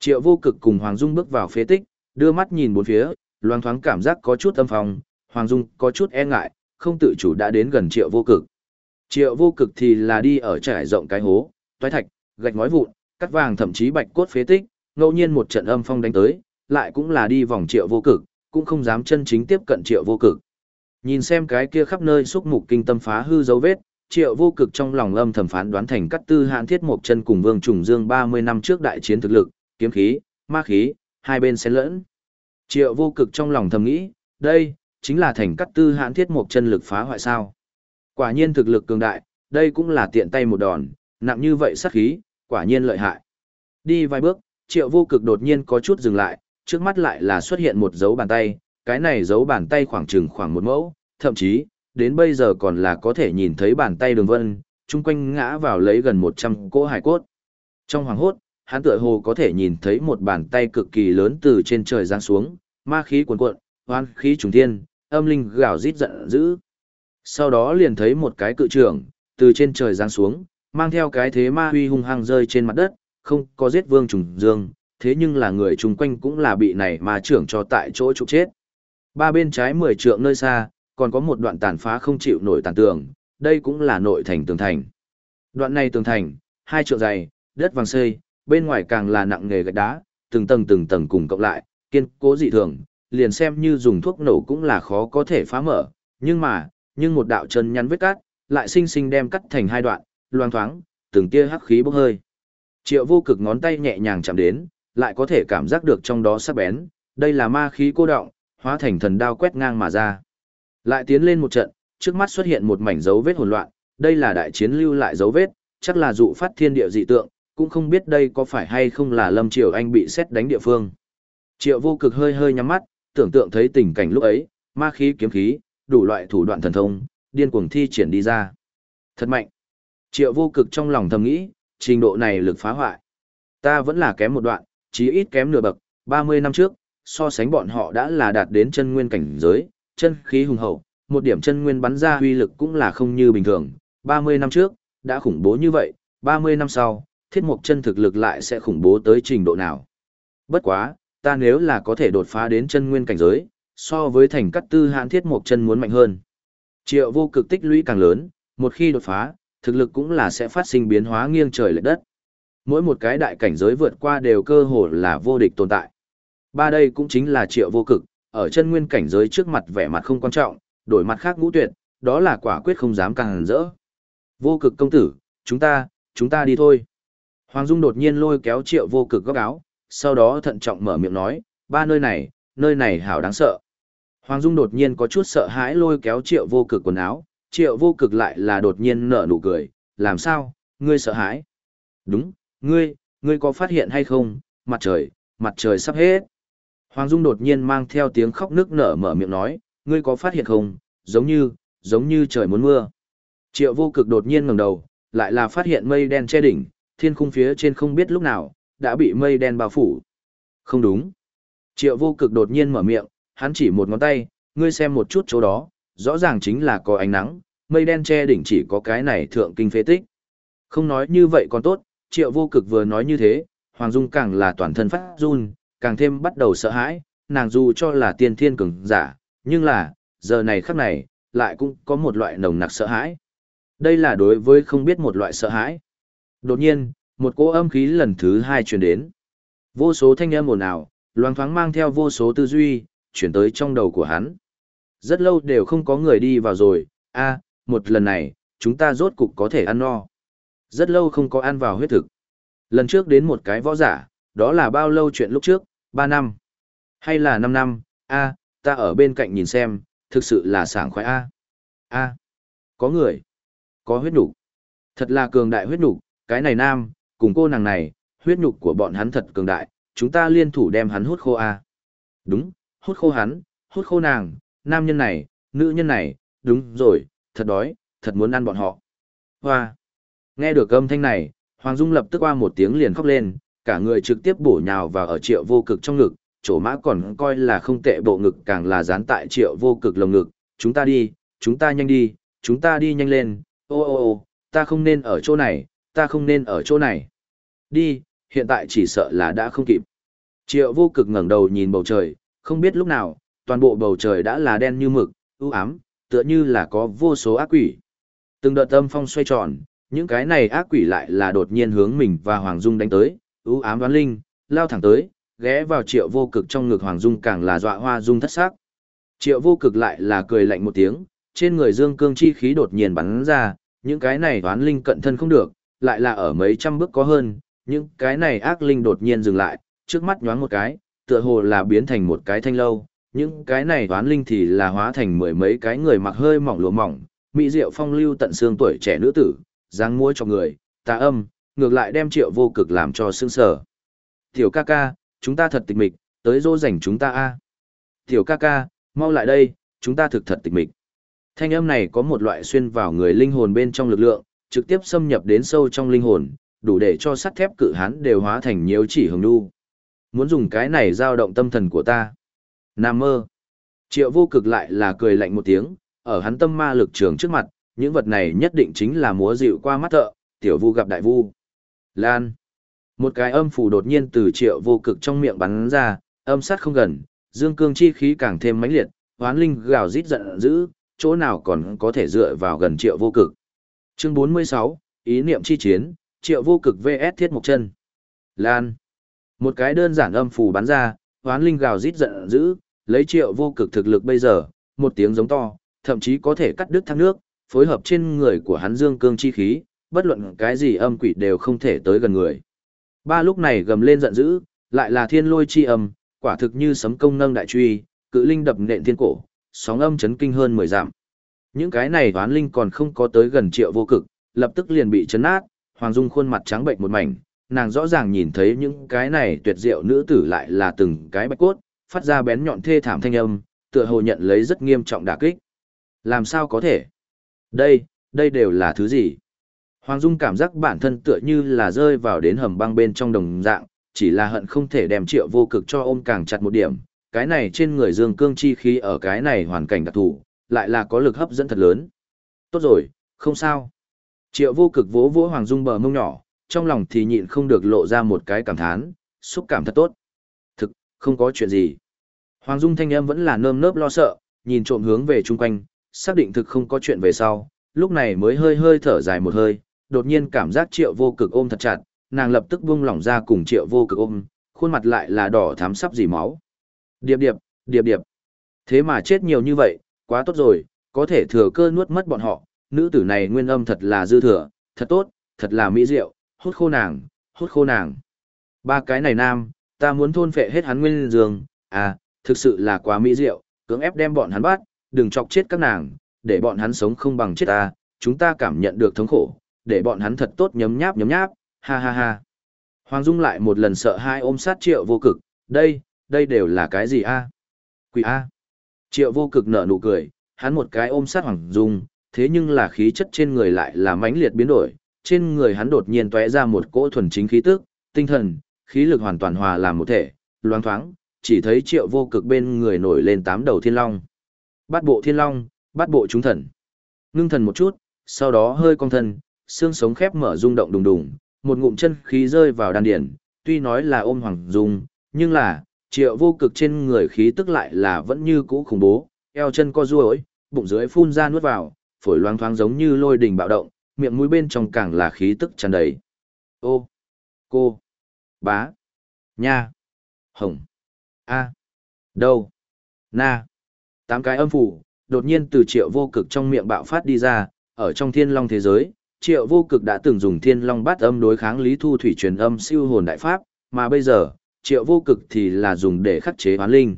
Triệu vô cực cùng Hoàng Dung bước vào phế tích, đưa mắt nhìn bốn phía, loang thoáng cảm giác có chút âm phòng, Hoàng Dung có chút e ngại, không tự chủ đã đến gần triệu vô cực. Triệu vô cực thì là đi ở trải rộng cái hố, toái thạch, gạch ngói vụn, cắt vàng thậm chí bạch cốt phế tích, ngẫu nhiên một trận âm phong đánh tới, lại cũng là đi vòng triệu vô cực, cũng không dám chân chính tiếp cận triệu vô cực. Nhìn xem cái kia khắp nơi xúc mục kinh tâm phá hư dấu vết, triệu vô cực trong lòng âm thầm phán đoán thành cắt tư hạn thiết một chân cùng vương trùng dương 30 năm trước đại chiến thực lực, kiếm khí, ma khí, hai bên xen lẫn. Triệu vô cực trong lòng thầm nghĩ, đây, chính là thành cắt tư hạn thiết một chân lực phá hoại sao. Quả nhiên thực lực cường đại, đây cũng là tiện tay một đòn, nặng như vậy sát khí, quả nhiên lợi hại. Đi vài bước, triệu vô cực đột nhiên có chút dừng lại, trước mắt lại là xuất hiện một dấu bàn tay, cái này dấu bàn tay khoảng chừng khoảng một mẫu, thậm chí, đến bây giờ còn là có thể nhìn thấy bàn tay đường vân, chung quanh ngã vào lấy gần 100 cỗ hải cốt. Trong hoàng hốt, hắn tựa hồ có thể nhìn thấy một bàn tay cực kỳ lớn từ trên trời giáng xuống, ma khí cuồn cuộn, hoan khí trùng thiên, âm linh gào rít giận dữ. Sau đó liền thấy một cái cự trưởng, từ trên trời giáng xuống, mang theo cái thế ma huy hung hăng rơi trên mặt đất, không có giết vương trùng dương, thế nhưng là người chung quanh cũng là bị này ma trưởng cho tại chỗ trục chết. Ba bên trái mười trượng nơi xa, còn có một đoạn tàn phá không chịu nổi tàn tường, đây cũng là nội thành tường thành. Đoạn này tường thành, hai trượng dày, đất vàng xây, bên ngoài càng là nặng nghề gạch đá, từng tầng từng tầng cùng cộng lại, kiên cố dị thường, liền xem như dùng thuốc nổ cũng là khó có thể phá mở, nhưng mà, nhưng một đạo chân nhắn vết cắt, lại sinh sinh đem cắt thành hai đoạn, loang thoáng, từng tia hắc khí bốc hơi. Triệu vô cực ngón tay nhẹ nhàng chạm đến, lại có thể cảm giác được trong đó sắc bén, đây là ma khí cô động, hóa thành thần đao quét ngang mà ra. Lại tiến lên một trận, trước mắt xuất hiện một mảnh dấu vết hỗn loạn, đây là đại chiến lưu lại dấu vết, chắc là dụ phát thiên địa dị tượng, cũng không biết đây có phải hay không là Lâm Triều Anh bị xét đánh địa phương. Triệu vô cực hơi hơi nhắm mắt, tưởng tượng thấy tình cảnh lúc ấy, ma khí kiếm khí, đủ loại thủ đoạn thần thông, điên cuồng thi triển đi ra. Thật mạnh. Triệu vô cực trong lòng thầm nghĩ, trình độ này lực phá hoại. Ta vẫn là kém một đoạn, chí ít kém nửa bậc, 30 năm trước, so sánh bọn họ đã là đạt đến chân nguyên cảnh giới, chân khí hùng hậu, một điểm chân nguyên bắn ra uy lực cũng là không như bình thường. 30 năm trước, đã khủng bố như vậy, 30 năm sau, thiết mục chân thực lực lại sẽ khủng bố tới trình độ nào. Bất quá, ta nếu là có thể đột phá đến chân nguyên cảnh giới, so với thành cắt tư hãn thiết mục chân muốn mạnh hơn. Triệu vô cực tích lũy càng lớn, một khi đột phá, thực lực cũng là sẽ phát sinh biến hóa nghiêng trời lệch đất. Mỗi một cái đại cảnh giới vượt qua đều cơ hồ là vô địch tồn tại. Ba đây cũng chính là triệu vô cực, ở chân nguyên cảnh giới trước mặt vẻ mặt không quan trọng, đổi mặt khác ngũ tuyệt, đó là quả quyết không dám càng rỡ. Vô cực công tử, chúng ta, chúng ta đi thôi. Hoàng Dung đột nhiên lôi kéo triệu vô cực góc áo, sau đó thận trọng mở miệng nói, ba nơi này, nơi này hảo đáng sợ. Hoàng Dung đột nhiên có chút sợ hãi lôi kéo triệu vô cực quần áo, triệu vô cực lại là đột nhiên nở nụ cười, làm sao, ngươi sợ hãi? Đúng, ngươi, ngươi có phát hiện hay không, mặt trời, mặt trời sắp hết. Hoàng Dung đột nhiên mang theo tiếng khóc nước nở mở miệng nói, ngươi có phát hiện không, giống như, giống như trời muốn mưa. Triệu vô cực đột nhiên ngẩng đầu, lại là phát hiện mây đen che đỉnh, thiên khung phía trên không biết lúc nào, đã bị mây đen bao phủ. Không đúng. Triệu vô cực đột nhiên mở miệng, hắn chỉ một ngón tay, ngươi xem một chút chỗ đó, rõ ràng chính là có ánh nắng, mây đen che đỉnh chỉ có cái này thượng kinh phế tích. Không nói như vậy còn tốt, triệu vô cực vừa nói như thế, Hoàng Dung càng là toàn thân phát run, càng thêm bắt đầu sợ hãi, nàng dù cho là tiên thiên cường giả, nhưng là, giờ này khắc này, lại cũng có một loại nồng nặc sợ hãi. Đây là đối với không biết một loại sợ hãi. Đột nhiên, một cỗ âm khí lần thứ hai truyền đến. Vô số thanh âm ồn ào, loang thoáng mang theo vô số tư duy, chuyển tới trong đầu của hắn. Rất lâu đều không có người đi vào rồi, a một lần này, chúng ta rốt cục có thể ăn no. Rất lâu không có ăn vào huyết thực. Lần trước đến một cái võ giả, đó là bao lâu chuyện lúc trước, ba năm, hay là năm năm, a ta ở bên cạnh nhìn xem, thực sự là sảng khoái a. A. Có người, có huyết nhục. Thật là cường đại huyết nhục cái này nam, cùng cô nàng này, huyết nhục của bọn hắn thật cường đại, chúng ta liên thủ đem hắn hút khô a. Đúng, hút khô hắn, hút khô nàng, nam nhân này, nữ nhân này, đúng rồi, thật đói, thật muốn ăn bọn họ. Hoa! Nghe được âm thanh này, Hoàng Dung lập tức qua một tiếng liền khóc lên, cả người trực tiếp bổ nhào vào ở triệu vô cực trong ngực, chỗ mã còn coi là không tệ bộ ngực càng là dán tại triệu vô cực lồng ngực, chúng ta đi, chúng ta nhanh đi, chúng ta đi nhanh lên, ô ô ô, ta không nên ở chỗ này, ta không nên ở chỗ này. Đi, hiện tại chỉ sợ là đã không kịp. Triệu vô cực ngẩng đầu nhìn bầu trời, không biết lúc nào, toàn bộ bầu trời đã là đen như mực, u ám, tựa như là có vô số ác quỷ. Từng đợt âm phong xoay tròn, những cái này ác quỷ lại là đột nhiên hướng mình và Hoàng Dung đánh tới, ưu ám đoán linh, lao thẳng tới, ghé vào triệu vô cực trong ngực Hoàng Dung càng là dọa hoa dung thất sắc. Triệu vô cực lại là cười lạnh một tiếng, trên người dương cương chi khí đột nhiên bắn ra, những cái này đoán linh cận thân không được, lại là ở mấy trăm bước có hơn, những cái này ác linh đột nhiên dừng lại, trước mắt nhoáng một cái, tựa hồ là biến thành một cái thanh lâu, những cái này đoán linh thì là hóa thành mười mấy cái người mặc hơi mỏng lúa mỏng, mỹ diệu phong lưu tận xương tuổi trẻ nữ tử, dáng mua cho người, tà âm, ngược lại đem triệu vô cực làm cho sương sở. Tiểu ca ca, chúng ta thật tịch mịch, tới dỗ dành chúng ta a. Tiểu ca ca, mau lại đây, chúng ta thực thật tịch mịch. Thanh âm này có một loại xuyên vào người linh hồn bên trong lực lượng, trực tiếp xâm nhập đến sâu trong linh hồn, đủ để cho sắt thép cự hán đều hóa thành nhiều chỉ hồng đu. Muốn dùng cái này giao động tâm thần của ta. Nam mơ. Triệu vô cực lại là cười lạnh một tiếng, ở hắn tâm ma lực trường trước mặt, những vật này nhất định chính là múa dịu qua mắt thợ, tiểu vu gặp đại vu. Lan. Một cái âm phủ đột nhiên từ triệu vô cực trong miệng bắn ra, âm sát không gần, dương cương chi khí càng thêm mãnh liệt, hoán linh gào rít giận dữ, chỗ nào còn có thể dựa vào gần triệu vô cực. Chương 46, ý niệm chi chiến, triệu vô cực vs thiết mục chân. Lan. Một cái đơn giản âm phủ bắn ra, hoán linh gào rít giận dữ, lấy triệu vô cực thực lực bây giờ, một tiếng giống to, thậm chí có thể cắt đứt thác nước, phối hợp trên người của hắn dương cương chi khí, bất luận cái gì âm quỷ đều không thể tới gần người. Ba lúc này gầm lên giận dữ, lại là thiên lôi chi âm, quả thực như sấm công nâng đại truy, cự linh đập nện thiên cổ, sóng âm chấn kinh hơn 10 dặm. Những cái này toán linh còn không có tới gần triệu vô cực, lập tức liền bị chấn nát, Hoàng Dung khuôn mặt trắng bệnh một mảnh, nàng rõ ràng nhìn thấy những cái này tuyệt diệu nữ tử lại là từng cái bạch cốt, phát ra bén nhọn thê thảm thanh âm, tựa hồ nhận lấy rất nghiêm trọng đả kích. Làm sao có thể? Đây, đây đều là thứ gì? Hoàng Dung cảm giác bản thân tựa như là rơi vào đến hầm băng bên trong đồng dạng, chỉ là hận không thể đem triệu vô cực cho ôm càng chặt một điểm. Cái này trên người dương cương chi khí ở cái này hoàn cảnh đặc thù, lại là có lực hấp dẫn thật lớn. Tốt rồi, không sao. Triệu vô cực vỗ vỗ Hoàng Dung bờ mông nhỏ, trong lòng thì nhịn không được lộ ra một cái cảm thán, xúc cảm thật tốt. Thực, không có chuyện gì. Hoàng Dung thanh âm vẫn là nơm nớp lo sợ, nhìn trộm hướng về chung quanh, xác định thực không có chuyện về sau, lúc này mới hơi hơi thở dài một hơi, đột nhiên cảm giác triệu vô cực ôm thật chặt, nàng lập tức buông lỏng ra cùng triệu vô cực ôm, khuôn mặt lại là đỏ thắm sắp dì máu. Điệp điệp, điệp điệp. Thế mà chết nhiều như vậy, quá tốt rồi, có thể thừa cơ nuốt mất bọn họ, nữ tử này nguyên âm thật là dư thừa, thật tốt, thật là mỹ diệu, hút khô nàng, hút khô nàng. Ba cái này nam, ta muốn thôn phệ hết hắn nguyên dương, à, thực sự là quá mỹ diệu, cưỡng ép đem bọn hắn bắt, đừng chọc chết các nàng, để bọn hắn sống không bằng chết ta, chúng ta cảm nhận được thống khổ, để bọn hắn thật tốt nhấm nháp nhấm nháp, ha ha ha. Hoàng Dung lại một lần sợ hai ôm sát triệu vô cực, đây, đây đều là cái gì a? Quỷ a. Triệu vô cực nở nụ cười, hắn một cái ôm sát Hoàng Dung, thế nhưng là khí chất trên người lại là mãnh liệt biến đổi, trên người hắn đột nhiên tóe ra một cỗ thuần chính khí tức, tinh thần, khí lực hoàn toàn hòa làm một thể, loáng thoáng, chỉ thấy triệu vô cực bên người nổi lên tám đầu thiên long. Bát bộ thiên long, bát bộ chúng thần. Ngưng thần một chút, sau đó hơi cong thân, xương sống khép mở rung động đùng đùng, một ngụm chân khí rơi vào đan điển, tuy nói là ôm hoàng dung, nhưng là, triệu vô cực trên người khí tức lại là vẫn như cũ khủng bố, eo chân co duỗi, bụng dưới phun ra nuốt vào, phổi loang thoáng giống như lôi đình bạo động, miệng mũi bên trong càng là khí tức tràn đầy. Ô, cô, bá, nha, hồng, a, đâu, na. Tám cái âm phủ, đột nhiên từ triệu vô cực trong miệng bạo phát đi ra, ở trong thiên long thế giới, triệu vô cực đã từng dùng thiên long bát âm đối kháng lý thu thủy truyền âm siêu hồn đại pháp, mà bây giờ, triệu vô cực thì là dùng để khắc chế hoán linh.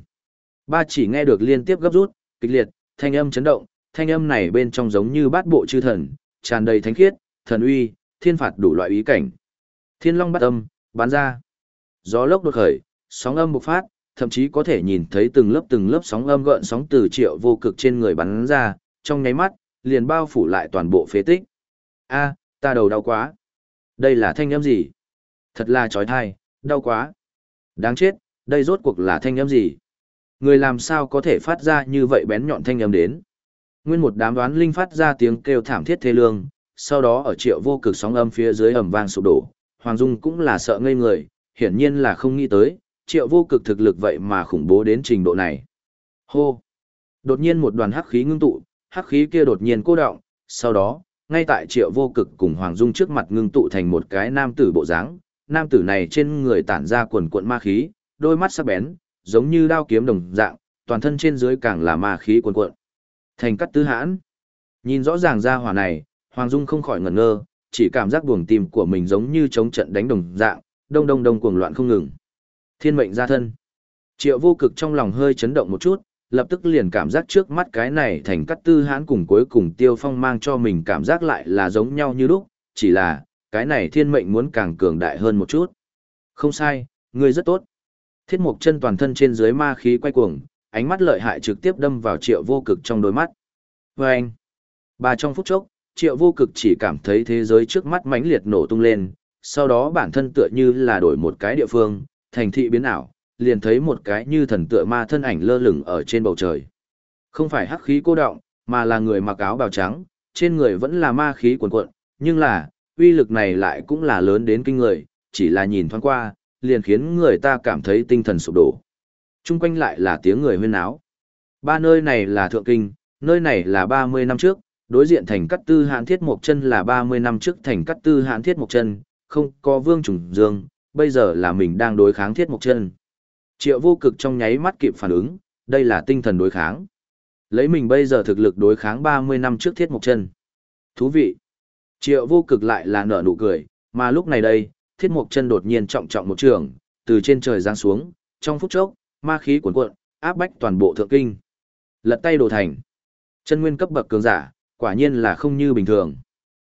Ba chỉ nghe được liên tiếp gấp rút, kịch liệt, thanh âm chấn động, thanh âm này bên trong giống như bát bộ chư thần, tràn đầy thánh khiết, thần uy, thiên phạt đủ loại ý cảnh. Thiên long bát âm, bán ra. Gió lốc đột khởi, sóng âm bộc phát, thậm chí có thể nhìn thấy từng lớp từng lớp sóng âm gợn sóng từ triệu vô cực trên người bắn ra, trong nháy mắt, liền bao phủ lại toàn bộ phế tích. A, ta đầu đau quá. Đây là thanh âm gì? Thật là chói tai, đau quá. Đáng chết, đây rốt cuộc là thanh âm gì? Người làm sao có thể phát ra như vậy bén nhọn thanh âm đến? Nguyên một đám đoán linh phát ra tiếng kêu thảm thiết thê lương, sau đó ở triệu vô cực sóng âm phía dưới ầm vang sụp đổ, Hoàng Dung cũng là sợ ngây người, hiển nhiên là không nghĩ tới, triệu vô cực thực lực vậy mà khủng bố đến trình độ này. Hô! Đột nhiên một đoàn hắc khí ngưng tụ, hắc khí kia đột nhiên cô động, sau đó, ngay tại triệu vô cực cùng Hoàng Dung trước mặt ngưng tụ thành một cái nam tử bộ dáng, nam tử này trên người tản ra quần cuộn ma khí, đôi mắt sắc bén, giống như đao kiếm đồng dạng, toàn thân trên dưới càng là ma khí quần cuộn. Thành cắt tứ hãn. Nhìn rõ ràng ra hỏa này, Hoàng Dung không khỏi ngẩn ngơ, chỉ cảm giác buồng tim của mình giống như chống trận đánh đồng dạng, đông đông đông cuồng loạn không ngừng. Thiên mệnh gia thân. Triệu vô cực trong lòng hơi chấn động một chút, lập tức liền cảm giác trước mắt cái này thành cắt tư hãn cùng cuối cùng tiêu phong mang cho mình cảm giác lại là giống nhau như lúc, chỉ là, cái này thiên mệnh muốn càng cường đại hơn một chút. Không sai, ngươi rất tốt. Thiết mục chân toàn thân trên dưới ma khí quay cuồng, ánh mắt lợi hại trực tiếp đâm vào triệu vô cực trong đôi mắt. Và anh, ba trong phút chốc, triệu vô cực chỉ cảm thấy thế giới trước mắt mãnh liệt nổ tung lên, sau đó bản thân tựa như là đổi một cái địa phương, thành thị biến ảo, liền thấy một cái như thần tựa ma thân ảnh lơ lửng ở trên bầu trời. Không phải hắc khí cô động, mà là người mặc áo bào trắng, trên người vẫn là ma khí cuồn cuộn, nhưng là, uy lực này lại cũng là lớn đến kinh người, chỉ là nhìn thoáng qua, liền khiến người ta cảm thấy tinh thần sụp đổ. Trung quanh lại là tiếng người huyên áo. Ba nơi này là Thượng Kinh, nơi này là 30 năm trước, đối diện thành cắt tư hãn thiết mộc chân là 30 năm trước thành cắt tư hãn thiết mộc chân, không có vương trùng dương, bây giờ là mình đang đối kháng thiết mộc chân. Triệu vô cực trong nháy mắt kịp phản ứng, đây là tinh thần đối kháng. Lấy mình bây giờ thực lực đối kháng 30 năm trước thiết Mục chân. Thú vị. Triệu vô cực lại là nở nụ cười, mà lúc này đây, thiết Mục chân đột nhiên trọng trọng một trường, từ trên trời giáng xuống, trong phút chốc, ma khí cuồn cuộn, áp bách toàn bộ thượng kinh. Lật tay đồ thành. Chân nguyên cấp bậc cường giả, quả nhiên là không như bình thường.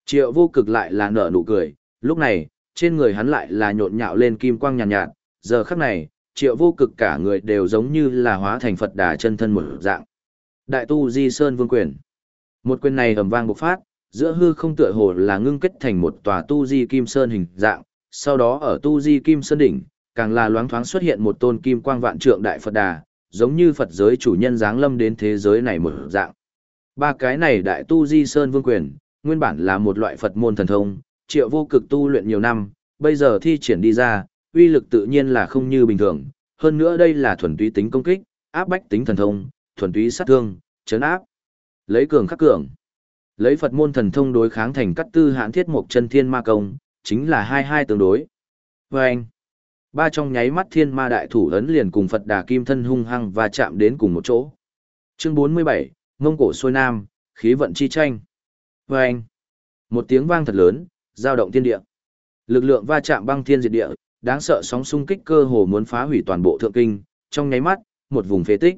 Triệu vô cực lại là nở nụ cười, lúc này, trên người hắn lại là nhộn nhạo lên kim quang nhàn nhạt, nhạt, giờ khắc này, triệu vô cực cả người đều giống như là hóa thành Phật đà chân thân một dạng. Đại tu Di Sơn Vương Quyền. Một quyền này ầm vang bộc phát, giữa hư không tựa hồ là ngưng kết thành một tòa tu di kim sơn hình dạng, sau đó ở tu di kim sơn đỉnh, càng là loáng thoáng xuất hiện một tôn kim quang vạn trượng đại Phật đà, giống như Phật giới chủ nhân giáng lâm đến thế giới này một dạng. Ba cái này đại tu di sơn vương quyền, nguyên bản là một loại Phật môn thần thông, triệu vô cực tu luyện nhiều năm, bây giờ thi triển đi ra, uy lực tự nhiên là không như bình thường, hơn nữa đây là thuần túy tính công kích, áp bách tính thần thông, thuần túy sát thương, chấn áp. Lấy cường khắc cường. Lấy Phật môn thần thông đối kháng thành cắt tư hãn thiết mục chân thiên ma công, chính là hai hai tương đối. Và anh, ba trong nháy mắt thiên ma đại thủ ấn liền cùng Phật đà kim thân hung hăng và chạm đến cùng một chỗ. Chương 47, Mông cổ xuôi nam, khí vận chi tranh. Và anh, một tiếng vang thật lớn, giao động thiên địa. Lực lượng va chạm băng thiên diệt địa, đáng sợ sóng xung kích cơ hồ muốn phá hủy toàn bộ thượng kinh, trong nháy mắt, một vùng phế tích.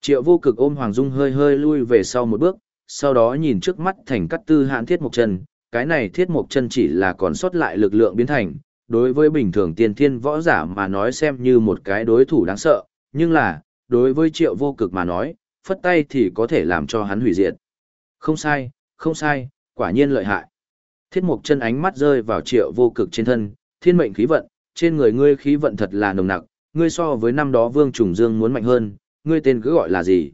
Triệu vô cực ôm Hoàng Dung hơi hơi lui về sau một bước, sau đó nhìn trước mắt thành cắt tư hãn thiết mộc chân, cái này thiết mộc chân chỉ là còn sót lại lực lượng biến thành, đối với bình thường tiên thiên võ giả mà nói xem như một cái đối thủ đáng sợ, nhưng là, đối với triệu vô cực mà nói, phất tay thì có thể làm cho hắn hủy diệt. Không sai, không sai, quả nhiên lợi hại. Thiết mục chân ánh mắt rơi vào triệu vô cực trên thân, thiên mệnh khí vận, trên người ngươi khí vận thật là nồng nặc, ngươi so với năm đó vương trùng dương muốn mạnh hơn, ngươi tên cứ gọi là gì?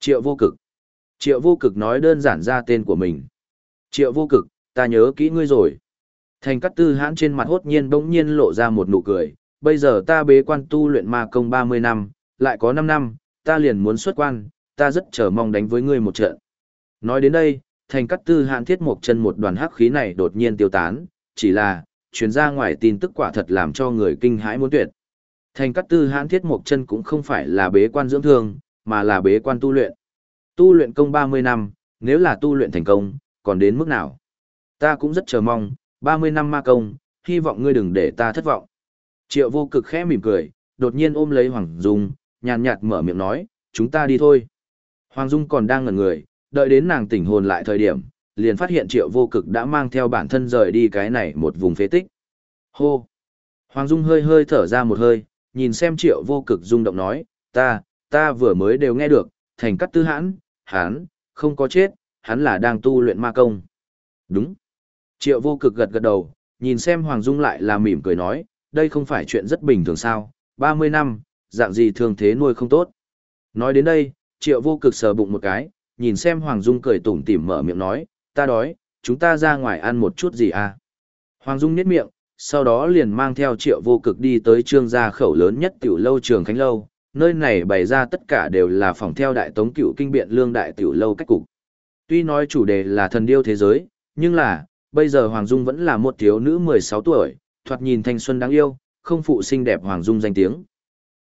Triệu vô cực. Triệu vô cực nói đơn giản ra tên của mình. Triệu vô cực, ta nhớ kỹ ngươi rồi. Thành cát tư hãn trên mặt hốt nhiên bỗng nhiên lộ ra một nụ cười, bây giờ ta bế quan tu luyện ma công 30 năm, lại có 5 năm, ta liền muốn xuất quan, ta rất chờ mong đánh với ngươi một trận. Nói đến đây, thành cát tư hãn thiết một chân một đoàn hắc khí này đột nhiên tiêu tán, chỉ là, chuyển ra ngoài tin tức quả thật làm cho người kinh hãi muốn tuyệt. Thành cát tư hãn thiết Mộc chân cũng không phải là bế quan dưỡng thương, mà là bế quan tu luyện. Tu luyện công 30 năm, nếu là tu luyện thành công, còn đến mức nào? Ta cũng rất chờ mong, 30 năm ma công, hy vọng ngươi đừng để ta thất vọng. Triệu vô cực khẽ mỉm cười, đột nhiên ôm lấy Hoàng Dung, nhàn nhạt mở miệng nói, chúng ta đi thôi. Hoàng Dung còn đang ngẩn người, đợi đến nàng tỉnh hồn lại thời điểm, liền phát hiện triệu vô cực đã mang theo bản thân rời đi cái này một vùng phế tích. Hô! Hoàng Dung hơi hơi thở ra một hơi, nhìn xem triệu vô cực rung động nói, ta, ta vừa mới đều nghe được, thành cắt tư hãn, hán, không có chết, hắn là đang tu luyện ma công. Đúng. Triệu vô cực gật gật đầu, nhìn xem Hoàng Dung lại là mỉm cười nói, đây không phải chuyện rất bình thường sao, 30 năm, dạng gì thường thế nuôi không tốt. Nói đến đây, triệu vô cực sờ bụng một cái, nhìn xem Hoàng Dung cười tủm tỉm mở miệng nói, ta đói, chúng ta ra ngoài ăn một chút gì à. Hoàng Dung nhếch miệng, sau đó liền mang theo triệu vô cực đi tới trương gia khẩu lớn nhất tiểu lâu trường khánh lâu, nơi này bày ra tất cả đều là phòng theo đại tống cựu kinh biện lương đại tiểu lâu cách cục. Tuy nói chủ đề là thần điêu thế giới, nhưng là, bây giờ Hoàng Dung vẫn là một thiếu nữ 16 tuổi, thoạt nhìn thanh xuân đáng yêu, không phụ xinh đẹp Hoàng Dung danh tiếng.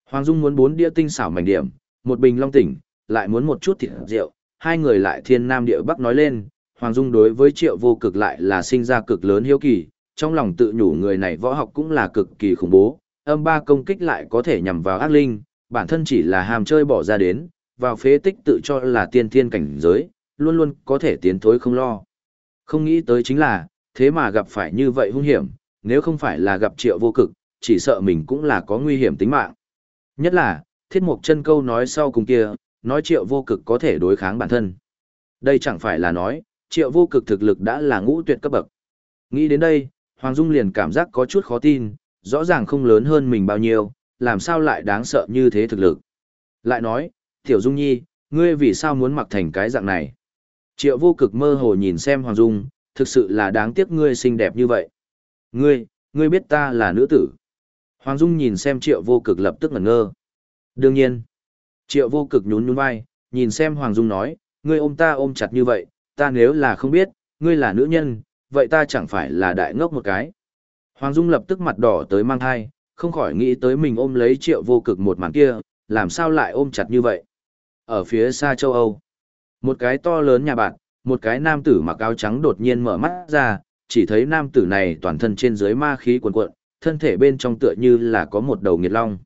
Hoàng Dung muốn bốn đĩa tinh xảo mảnh điểm, một bình long tỉnh, lại muốn một chút thịt rượu, hai người lại thiên nam địa bắc nói lên, Hoàng Dung đối với triệu vô cực lại là sinh ra cực lớn hiếu kỳ, trong lòng tự nhủ người này võ học cũng là cực kỳ khủng bố, âm ba công kích lại có thể nhằm vào ác linh, bản thân chỉ là hàm chơi bỏ ra đến, vào phế tích tự cho là tiên thiên cảnh giới, luôn luôn có thể tiến thối không lo. Không nghĩ tới chính là, thế mà gặp phải như vậy hung hiểm, nếu không phải là gặp triệu vô cực, chỉ sợ mình cũng là có nguy hiểm tính mạng. Nhất là, thiết mục chân câu nói sau cùng kia, nói triệu vô cực có thể đối kháng bản thân. Đây chẳng phải là nói, triệu vô cực thực lực đã là ngũ tuyệt cấp bậc. Nghĩ đến đây, Hoàng Dung liền cảm giác có chút khó tin, rõ ràng không lớn hơn mình bao nhiêu, làm sao lại đáng sợ như thế thực lực. Lại nói, Tiểu Dung Nhi, ngươi vì sao muốn mặc thành cái dạng này? Triệu vô cực mơ hồ nhìn xem Hoàng Dung, thực sự là đáng tiếc ngươi xinh đẹp như vậy. Ngươi, ngươi biết ta là nữ tử. Hoàng Dung nhìn xem triệu vô cực lập tức ngẩn ngơ. Đương nhiên, triệu vô cực nhún nhún vai, nhìn xem Hoàng Dung nói, ngươi ôm ta ôm chặt như vậy, ta nếu là không biết, ngươi là nữ nhân, vậy ta chẳng phải là đại ngốc một cái. Hoàng Dung lập tức mặt đỏ tới mang thai, không khỏi nghĩ tới mình ôm lấy triệu vô cực một màn kia, làm sao lại ôm chặt như vậy. Ở phía xa châu Âu, một cái to lớn nhà bạn, một cái nam tử mặc áo trắng đột nhiên mở mắt ra, chỉ thấy nam tử này toàn thân trên dưới ma khí cuồn cuộn, thân thể bên trong tựa như là có một đầu nghiệt long.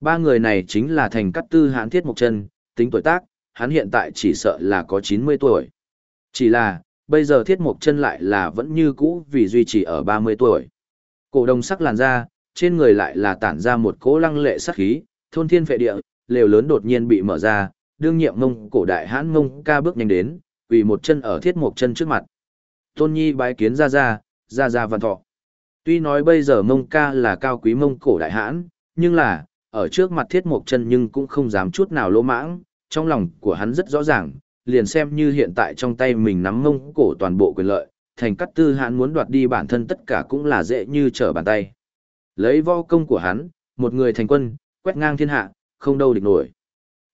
Ba người này chính là thành cắt tư hãn thiết một chân, tính tuổi tác, hắn hiện tại chỉ sợ là có 90 tuổi. Chỉ là, bây giờ thiết mục chân lại là vẫn như cũ vì duy trì ở 30 tuổi. Cổ đồng sắc làn da, trên người lại là tản ra một cỗ lăng lệ sắc khí, thôn thiên phệ địa, lều lớn đột nhiên bị mở ra, đương nhiệm ngông cổ đại hãn ngông ca bước nhanh đến, vì một chân ở thiết mục chân trước mặt. Tôn Nhi bái kiến ra ra, ra ra văn thọ. Tuy nói bây giờ mông ca là cao quý mông cổ đại hãn, nhưng là, ở trước mặt thiết mục chân nhưng cũng không dám chút nào lỗ mãng, trong lòng của hắn rất rõ ràng, liền xem như hiện tại trong tay mình nắm mông cổ toàn bộ quyền lợi, thành cắt tư hãn muốn đoạt đi bản thân tất cả cũng là dễ như trở bàn tay. Lấy võ công của hắn, một người thành quân, quét ngang thiên hạ, không đâu địch nổi.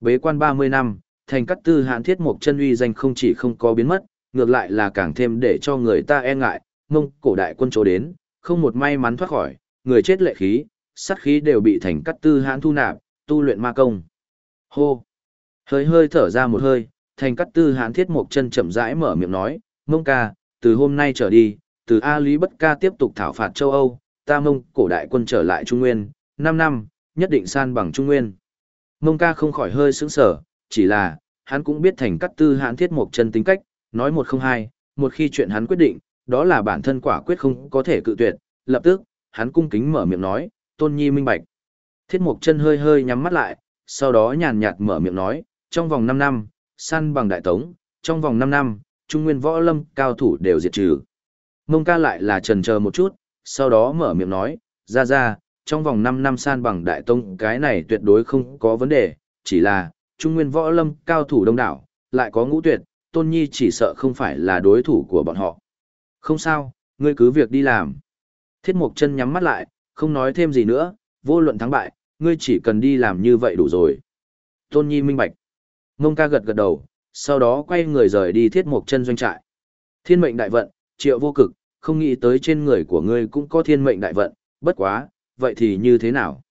Bế quan 30 năm, thành cắt tư hãn thiết mục chân uy danh không chỉ không có biến mất, ngược lại là càng thêm để cho người ta e ngại, mông cổ đại quân chỗ đến, không một may mắn thoát khỏi, người chết lệ khí, sát khí đều bị thành cắt tư hãn thu nạp, tu luyện ma công. Hô! Hơi hơi thở ra một hơi, thành cắt tư Hán thiết mục chân chậm rãi mở miệng nói, mông ca, từ hôm nay trở đi, từ A Lý Bất Ca tiếp tục thảo phạt châu Âu, ta mông cổ đại quân trở lại Trung Nguyên, 5 năm, nhất định san bằng Trung Nguyên. Mông ca không khỏi hơi sững sở, chỉ là, hắn cũng biết thành cắt tư Hán thiết mục chân tính cách, nói một không hai, một khi chuyện hắn quyết định, đó là bản thân quả quyết không có thể cự tuyệt, lập tức, hắn cung kính mở miệng nói, tôn nhi minh bạch. Thiết mục chân hơi hơi nhắm mắt lại, sau đó nhàn nhạt mở miệng nói, trong vòng 5 năm, săn bằng đại tống, trong vòng 5 năm, trung nguyên võ lâm cao thủ đều diệt trừ. Mông ca lại là trần chờ một chút, sau đó mở miệng nói, ra ra, trong vòng 5 năm san bằng đại tông cái này tuyệt đối không có vấn đề, chỉ là, trung nguyên võ lâm cao thủ đông đảo, lại có ngũ tuyệt, tôn nhi chỉ sợ không phải là đối thủ của bọn họ. Không sao, ngươi cứ việc đi làm. Thiết mục chân nhắm mắt lại, không nói thêm gì nữa, vô luận thắng bại, ngươi chỉ cần đi làm như vậy đủ rồi. Tôn Nhi minh bạch. Mông ca gật gật đầu, sau đó quay người rời đi thiết mục chân doanh trại. Thiên mệnh đại vận, triệu vô cực, không nghĩ tới trên người của ngươi cũng có thiên mệnh đại vận, bất quá, vậy thì như thế nào?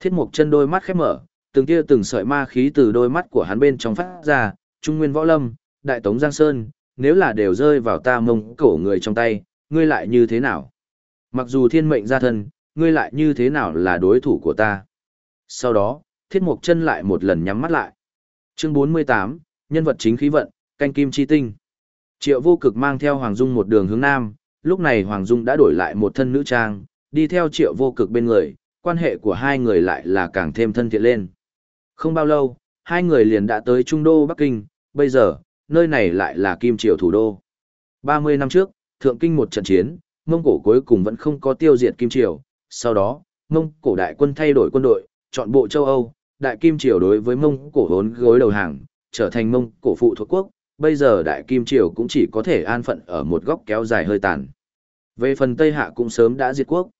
Thiết mục chân đôi mắt khép mở, từng tia từng sợi ma khí từ đôi mắt của hắn bên trong phát ra, trung nguyên võ lâm, đại tống giang sơn, nếu là đều rơi vào ta mông cổ người trong tay, ngươi lại như thế nào? Mặc dù thiên mệnh gia thân, ngươi lại như thế nào là đối thủ của ta? Sau đó, thiết mục chân lại một lần nhắm mắt lại. Chương 48, nhân vật chính khí vận, canh kim chi tinh. Triệu vô cực mang theo Hoàng Dung một đường hướng nam, lúc này Hoàng Dung đã đổi lại một thân nữ trang, đi theo triệu vô cực bên người, quan hệ của hai người lại là càng thêm thân thiện lên. Không bao lâu, hai người liền đã tới Trung Đô Bắc Kinh, bây giờ, nơi này lại là Kim Triều thủ đô. 30 năm trước, Thượng Kinh một trận chiến, Mông Cổ cuối cùng vẫn không có tiêu diệt Kim Triều, sau đó, Mông Cổ đại quân thay đổi quân đội, chọn bộ châu Âu, Đại Kim Triều đối với Mông Cổ hốn gối đầu hàng, trở thành Mông Cổ phụ thuộc quốc, bây giờ Đại Kim Triều cũng chỉ có thể an phận ở một góc kéo dài hơi tàn. Về phần Tây Hạ cũng sớm đã diệt quốc.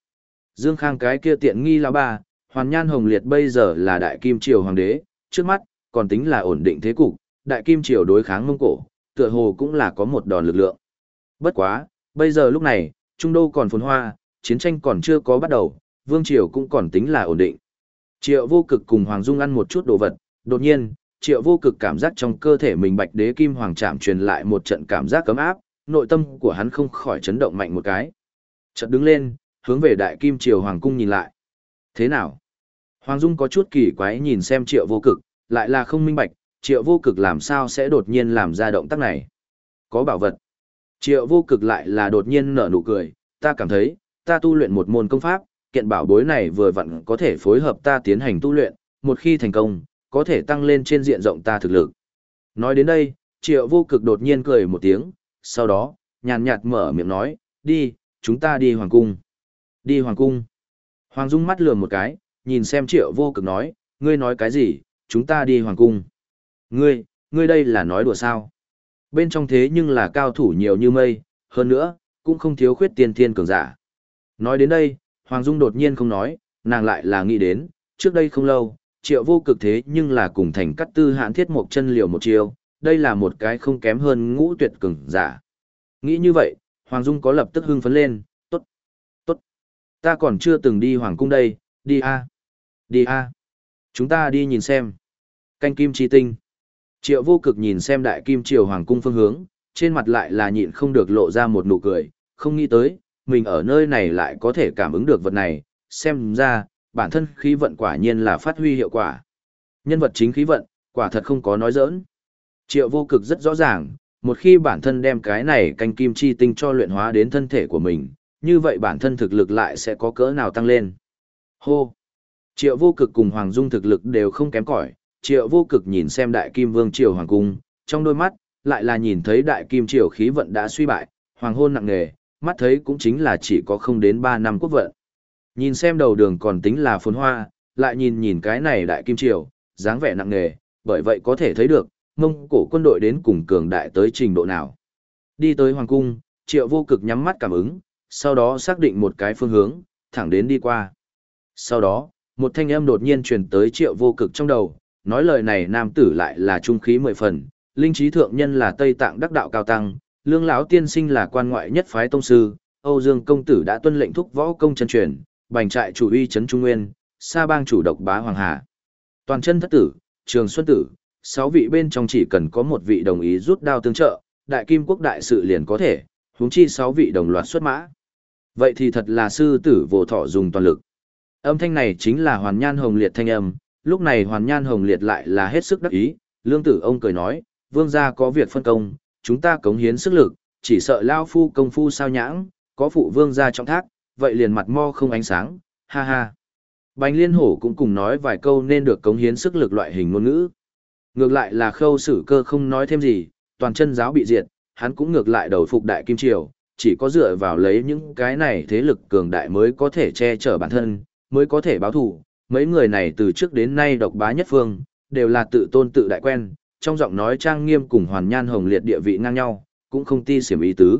Dương Khang cái kia tiện nghi lão ba, Hoàn Nhan Hồng Liệt bây giờ là Đại Kim Triều Hoàng đế, trước mắt, còn tính là ổn định thế cục, Đại Kim Triều đối kháng Mông Cổ, tựa hồ cũng là có một đòn lực lượng. Bất quá, bây giờ lúc này, Trung Đô còn phồn hoa, chiến tranh còn chưa có bắt đầu, Vương Triều cũng còn tính là ổn định. Triệu vô cực cùng Hoàng Dung ăn một chút đồ vật, đột nhiên, triệu vô cực cảm giác trong cơ thể mình bạch đế kim hoàng chạm truyền lại một trận cảm giác cấm áp, nội tâm của hắn không khỏi chấn động mạnh một cái. Chợt đứng lên, hướng về đại kim triều hoàng cung nhìn lại. Thế nào? Hoàng Dung có chút kỳ quái nhìn xem triệu vô cực, lại là không minh bạch, triệu vô cực làm sao sẽ đột nhiên làm ra động tác này. Có bảo vật. Triệu vô cực lại là đột nhiên nở nụ cười, ta cảm thấy, ta tu luyện một môn công pháp, kiện bảo bối này vừa vặn có thể phối hợp ta tiến hành tu luyện, một khi thành công, có thể tăng lên trên diện rộng ta thực lực. Nói đến đây, triệu vô cực đột nhiên cười một tiếng, sau đó, nhàn nhạt mở miệng nói, đi, chúng ta đi hoàng cung. Đi hoàng cung. Hoàng Dung mắt lườm một cái, nhìn xem triệu vô cực nói, ngươi nói cái gì, chúng ta đi hoàng cung. Ngươi, ngươi đây là nói đùa sao? Bên trong thế nhưng là cao thủ nhiều như mây, hơn nữa, cũng không thiếu khuyết tiên thiên cường giả. Nói đến đây, Hoàng Dung đột nhiên không nói, nàng lại là nghĩ đến, trước đây không lâu, triệu vô cực thế nhưng là cùng thành cắt tư hãn thiết một chân liều một chiều, đây là một cái không kém hơn ngũ tuyệt cường giả. Nghĩ như vậy, Hoàng Dung có lập tức hưng phấn lên, tốt, tốt, ta còn chưa từng đi Hoàng Cung đây, đi a đi a chúng ta đi nhìn xem. Canh kim chi tinh. Triệu vô cực nhìn xem đại kim triều Hoàng Cung phương hướng, trên mặt lại là nhịn không được lộ ra một nụ cười, không nghĩ tới, mình ở nơi này lại có thể cảm ứng được vật này, xem ra, bản thân khí vận quả nhiên là phát huy hiệu quả. Nhân vật chính khí vận, quả thật không có nói giỡn. Triệu vô cực rất rõ ràng, một khi bản thân đem cái này canh kim chi tinh cho luyện hóa đến thân thể của mình, như vậy bản thân thực lực lại sẽ có cỡ nào tăng lên. Hô! Triệu vô cực cùng Hoàng Dung thực lực đều không kém cỏi Triệu vô cực nhìn xem đại kim vương triều Hoàng Cung, trong đôi mắt, lại là nhìn thấy đại kim triều khí vận đã suy bại, hoàng hôn nặng nề, mắt thấy cũng chính là chỉ có không đến 3 năm quốc vận. Nhìn xem đầu đường còn tính là phồn hoa, lại nhìn nhìn cái này đại kim triều, dáng vẻ nặng nề, bởi vậy có thể thấy được, mông cổ quân đội đến cùng cường đại tới trình độ nào. Đi tới hoàng cung, triệu vô cực nhắm mắt cảm ứng, sau đó xác định một cái phương hướng, thẳng đến đi qua. Sau đó, một thanh âm đột nhiên truyền tới triệu vô cực trong đầu, nói lời này nam tử lại là trung khí mười phần, linh trí thượng nhân là Tây Tạng đắc đạo cao tăng, lương lão tiên sinh là quan ngoại nhất phái tông sư, Âu Dương công tử đã tuân lệnh thúc võ công chân truyền, bành trại chủ uy trấn trung nguyên, sa bang chủ độc bá hoàng hà. Toàn chân thất tử, trường xuân tử, sáu vị bên trong chỉ cần có một vị đồng ý rút đao tương trợ, đại kim quốc đại sự liền có thể, huống chi sáu vị đồng loạt xuất mã. Vậy thì thật là sư tử vỗ thọ dùng toàn lực. Âm thanh này chính là Hoàn Nhan Hồng Liệt thanh âm, lúc này Hoàn Nhan Hồng Liệt lại là hết sức đắc ý, lương tử ông cười nói, vương gia có việc phân công, chúng ta cống hiến sức lực, chỉ sợ lao phu công phu sao nhãng, có phụ vương ra trong thác, vậy liền mặt mo không ánh sáng, ha ha. Bành liên hổ cũng cùng nói vài câu nên được cống hiến sức lực loại hình ngôn ngữ. Ngược lại là khâu sử cơ không nói thêm gì, toàn chân giáo bị diệt, hắn cũng ngược lại đầu phục đại kim triều, chỉ có dựa vào lấy những cái này thế lực cường đại mới có thể che chở bản thân, mới có thể báo thù. Mấy người này từ trước đến nay độc bá nhất phương, đều là tự tôn tự đại quen, trong giọng nói trang nghiêm cùng hoàn nhan hồng liệt địa vị ngang nhau, cũng không ti xiểm ý tứ.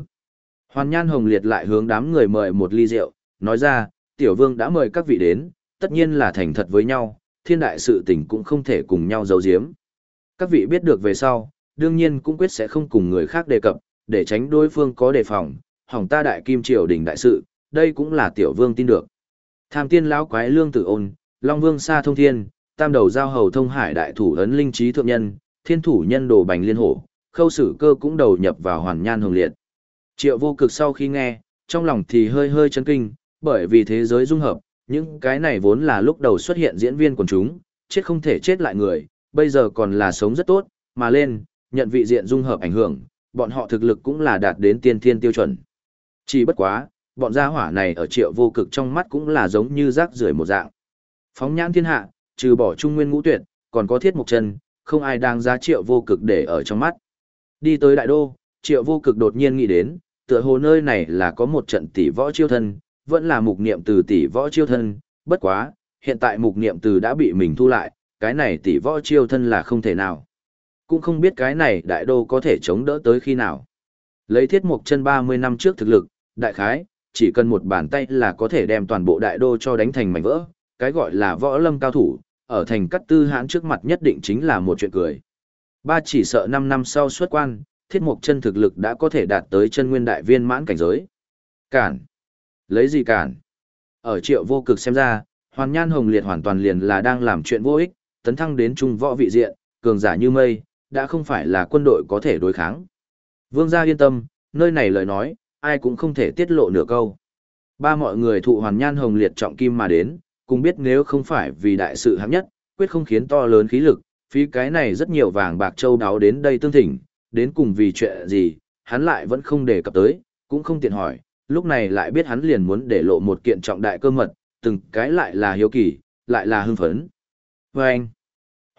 Hoàn nhan hồng liệt lại hướng đám người mời một ly rượu, nói ra, tiểu vương đã mời các vị đến, tất nhiên là thành thật với nhau, thiên đại sự tình cũng không thể cùng nhau giấu giếm. Các vị biết được về sau, đương nhiên cũng quyết sẽ không cùng người khác đề cập, để tránh đối phương có đề phòng, hỏng ta đại kim triều đình đại sự, đây cũng là tiểu vương tin được. Tham tiên lão quái lương tử ôn, long vương xa thông thiên, tam đầu giao hầu thông hải đại thủ ấn linh trí thượng nhân, thiên thủ nhân đồ bành liên hổ, khâu sử cơ cũng đầu nhập vào hoàn nhan hồng liệt. Triệu vô cực sau khi nghe, trong lòng thì hơi hơi chấn kinh, bởi vì thế giới dung hợp, những cái này vốn là lúc đầu xuất hiện diễn viên của chúng, chết không thể chết lại người, bây giờ còn là sống rất tốt, mà lên, nhận vị diện dung hợp ảnh hưởng, bọn họ thực lực cũng là đạt đến tiên thiên tiêu chuẩn. Chỉ bất quá, bọn gia hỏa này ở triệu vô cực trong mắt cũng là giống như rác rưởi một dạng. Phóng nhãn thiên hạ, trừ bỏ trung nguyên ngũ tuyệt, còn có thiết mục chân, không ai đang giá triệu vô cực để ở trong mắt. Đi tới đại đô, triệu vô cực đột nhiên nghĩ đến, tựa hồ nơi này là có một trận tỷ võ chiêu thân, vẫn là mục niệm từ tỷ võ chiêu thân, bất quá, hiện tại mục niệm từ đã bị mình thu lại, cái này tỷ võ chiêu thân là không thể nào. Cũng không biết cái này đại đô có thể chống đỡ tới khi nào. Lấy thiết mục chân 30 năm trước thực lực, đại khái, chỉ cần một bàn tay là có thể đem toàn bộ đại đô cho đánh thành mảnh vỡ, cái gọi là võ lâm cao thủ, ở thành cắt tư hãn trước mặt nhất định chính là một chuyện cười. Ba chỉ sợ 5 năm sau xuất quan, thiết mục chân thực lực đã có thể đạt tới chân nguyên đại viên mãn cảnh giới. Cản. Lấy gì cản? Ở triệu vô cực xem ra, hoàn nhan hồng liệt hoàn toàn liền là đang làm chuyện vô ích, tấn thăng đến trung võ vị diện, cường giả như mây, đã không phải là quân đội có thể đối kháng. Vương gia yên tâm, nơi này lời nói, ai cũng không thể tiết lộ nửa câu. Ba mọi người thụ hoàn nhan hồng liệt trọng kim mà đến, cùng biết nếu không phải vì đại sự hạng nhất, quyết không khiến to lớn khí lực, phí cái này rất nhiều vàng bạc châu đáo đến đây tương thỉnh, đến cùng vì chuyện gì, hắn lại vẫn không đề cập tới, cũng không tiện hỏi, lúc này lại biết hắn liền muốn để lộ một kiện trọng đại cơ mật, từng cái lại là hiếu kỳ, lại là hưng phấn. Và anh,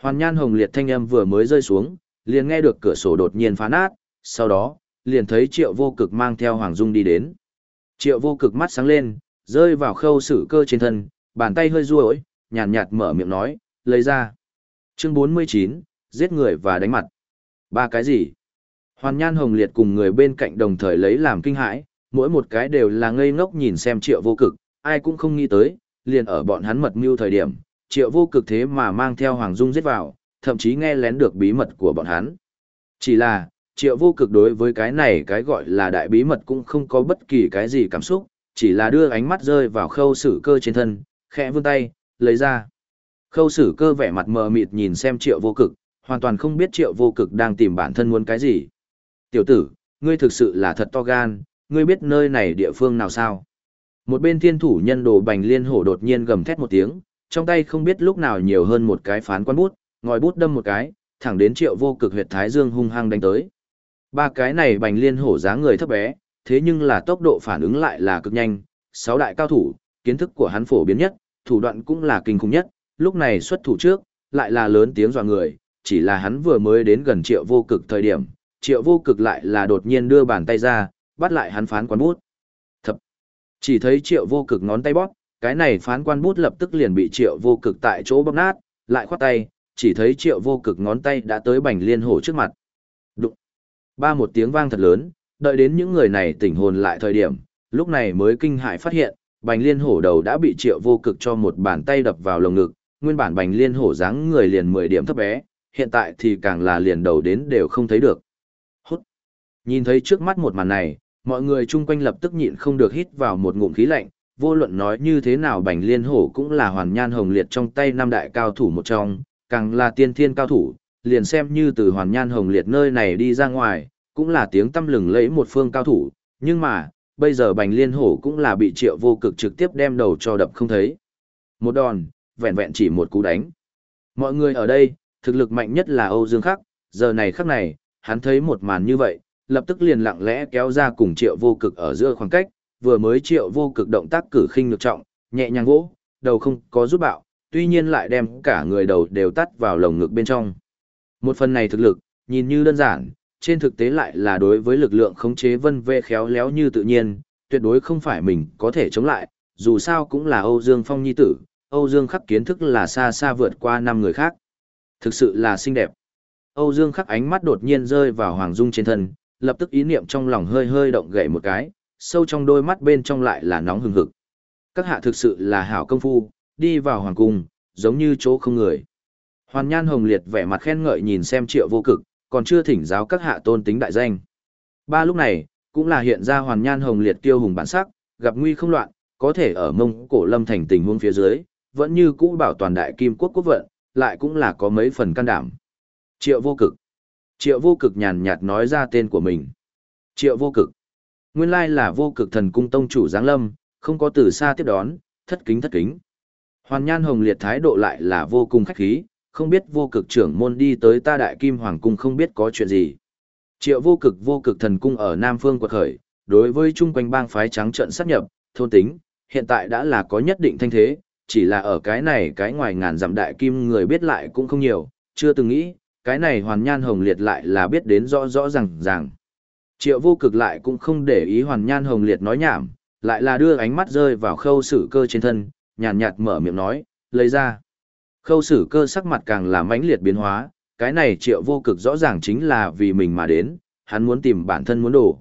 hoàn nhan hồng liệt thanh âm vừa mới rơi xuống, liền nghe được cửa sổ đột nhiên phá nát, sau đó, liền thấy triệu vô cực mang theo Hoàng Dung đi đến. Triệu vô cực mắt sáng lên, rơi vào khâu sử cơ trên thân, bàn tay hơi ruỗi, nhàn nhạt mở miệng nói, lấy ra. Chương 49, giết người và đánh mặt. Ba cái gì? Hoàn Nhan Hồng Liệt cùng người bên cạnh đồng thời lấy làm kinh hãi, mỗi một cái đều là ngây ngốc nhìn xem triệu vô cực, ai cũng không nghĩ tới, liền ở bọn hắn mật mưu thời điểm, triệu vô cực thế mà mang theo Hoàng Dung giết vào, thậm chí nghe lén được bí mật của bọn hắn. Chỉ là, triệu vô cực đối với cái này cái gọi là đại bí mật cũng không có bất kỳ cái gì cảm xúc, chỉ là đưa ánh mắt rơi vào khâu xử cơ trên thân, khẽ vươn tay, lấy ra. Khâu sử cơ vẻ mặt mờ mịt nhìn xem triệu vô cực, hoàn toàn không biết triệu vô cực đang tìm bản thân muốn cái gì. Tiểu tử, ngươi thực sự là thật to gan, ngươi biết nơi này địa phương nào sao? Một bên thiên thủ nhân đồ bành liên hổ đột nhiên gầm thét một tiếng, trong tay không biết lúc nào nhiều hơn một cái phán quan bút, ngòi bút đâm một cái, thẳng đến triệu vô cực huyệt thái dương hung hăng đánh tới. Ba cái này bành liên hổ dáng người thấp bé, thế nhưng là tốc độ phản ứng lại là cực nhanh, sáu đại cao thủ, kiến thức của hắn phổ biến nhất, thủ đoạn cũng là kinh khủng nhất, lúc này xuất thủ trước, lại là lớn tiếng dọa người, chỉ là hắn vừa mới đến gần triệu vô cực thời điểm, triệu vô cực lại là đột nhiên đưa bàn tay ra, bắt lại hắn phán quan bút. Thập! Chỉ thấy triệu vô cực ngón tay bóp, cái này phán quan bút lập tức liền bị triệu vô cực tại chỗ bóp nát, lại khoát tay, chỉ thấy triệu vô cực ngón tay đã tới bành liên hổ trước mặt. Đụng! Ba một tiếng vang thật lớn, đợi đến những người này tỉnh hồn lại thời điểm, lúc này mới kinh hãi phát hiện, bành liên hổ đầu đã bị triệu vô cực cho một bàn tay đập vào lồng ngực, nguyên bản bành liên hổ dáng người liền 10 điểm thấp bé, hiện tại thì càng là liền đầu đến đều không thấy được. Hút! Nhìn thấy trước mắt một màn này, mọi người chung quanh lập tức nhịn không được hít vào một ngụm khí lạnh, vô luận nói như thế nào bành liên hổ cũng là hoàn nhan hồng liệt trong tay năm đại cao thủ một trong, càng là tiên thiên cao thủ, liền xem như từ hoàn nhan hồng liệt nơi này đi ra ngoài, cũng là tiếng tâm lừng lẫy một phương cao thủ, nhưng mà, bây giờ bành liên hổ cũng là bị triệu vô cực trực tiếp đem đầu cho đập không thấy. Một đòn, vẹn vẹn chỉ một cú đánh. Mọi người ở đây, thực lực mạnh nhất là Âu Dương Khắc, giờ này khắc này, hắn thấy một màn như vậy, lập tức liền lặng lẽ kéo ra cùng triệu vô cực ở giữa khoảng cách, vừa mới triệu vô cực động tác cử khinh lực trọng, nhẹ nhàng vỗ, đầu không có giúp bạo, tuy nhiên lại đem cả người đầu đều tắt vào lồng ngực bên trong. Một phần này thực lực, nhìn như đơn giản, trên thực tế lại là đối với lực lượng khống chế vân vệ khéo léo như tự nhiên, tuyệt đối không phải mình có thể chống lại, dù sao cũng là Âu Dương Phong nhi tử, Âu Dương khắc kiến thức là xa xa vượt qua năm người khác. Thực sự là xinh đẹp. Âu Dương khắc ánh mắt đột nhiên rơi vào Hoàng Dung trên thân, lập tức ý niệm trong lòng hơi hơi động gậy một cái, sâu trong đôi mắt bên trong lại là nóng hừng hực. Các hạ thực sự là hảo công phu, đi vào hoàng cung, giống như chỗ không người. Hoàn Nhan Hồng Liệt vẻ mặt khen ngợi nhìn xem triệu vô cực, còn chưa thỉnh giáo các hạ tôn tính đại danh. Ba lúc này, cũng là hiện ra Hoàn Nhan Hồng Liệt tiêu hùng bản sắc, gặp nguy không loạn, có thể ở mông cổ lâm thành tình huống phía dưới, vẫn như cũ bảo toàn đại kim quốc quốc vận, lại cũng là có mấy phần can đảm. Triệu vô cực. Triệu vô cực nhàn nhạt nói ra tên của mình. Triệu vô cực. Nguyên lai là vô cực thần cung tông chủ Giáng Lâm, không có từ xa tiếp đón, thất kính thất kính. Hoàn Nhan Hồng Liệt thái độ lại là vô cùng khách khí, không biết vô cực trưởng môn đi tới ta đại kim hoàng cung không biết có chuyện gì. Triệu vô cực vô cực thần cung ở Nam Phương quật khởi, đối với chung quanh bang phái trắng trận sát nhập, thôn tính, hiện tại đã là có nhất định thanh thế, chỉ là ở cái này cái ngoài ngàn dặm đại kim người biết lại cũng không nhiều, chưa từng nghĩ, cái này hoàn nhan hồng liệt lại là biết đến rõ rõ ràng ràng. Triệu vô cực lại cũng không để ý hoàn nhan hồng liệt nói nhảm, lại là đưa ánh mắt rơi vào khâu sử cơ trên thân, nhàn nhạt, nhạt mở miệng nói, lấy ra. Khâu sử cơ sắc mặt càng là mãnh liệt biến hóa, cái này triệu vô cực rõ ràng chính là vì mình mà đến, hắn muốn tìm bản thân muốn đổ.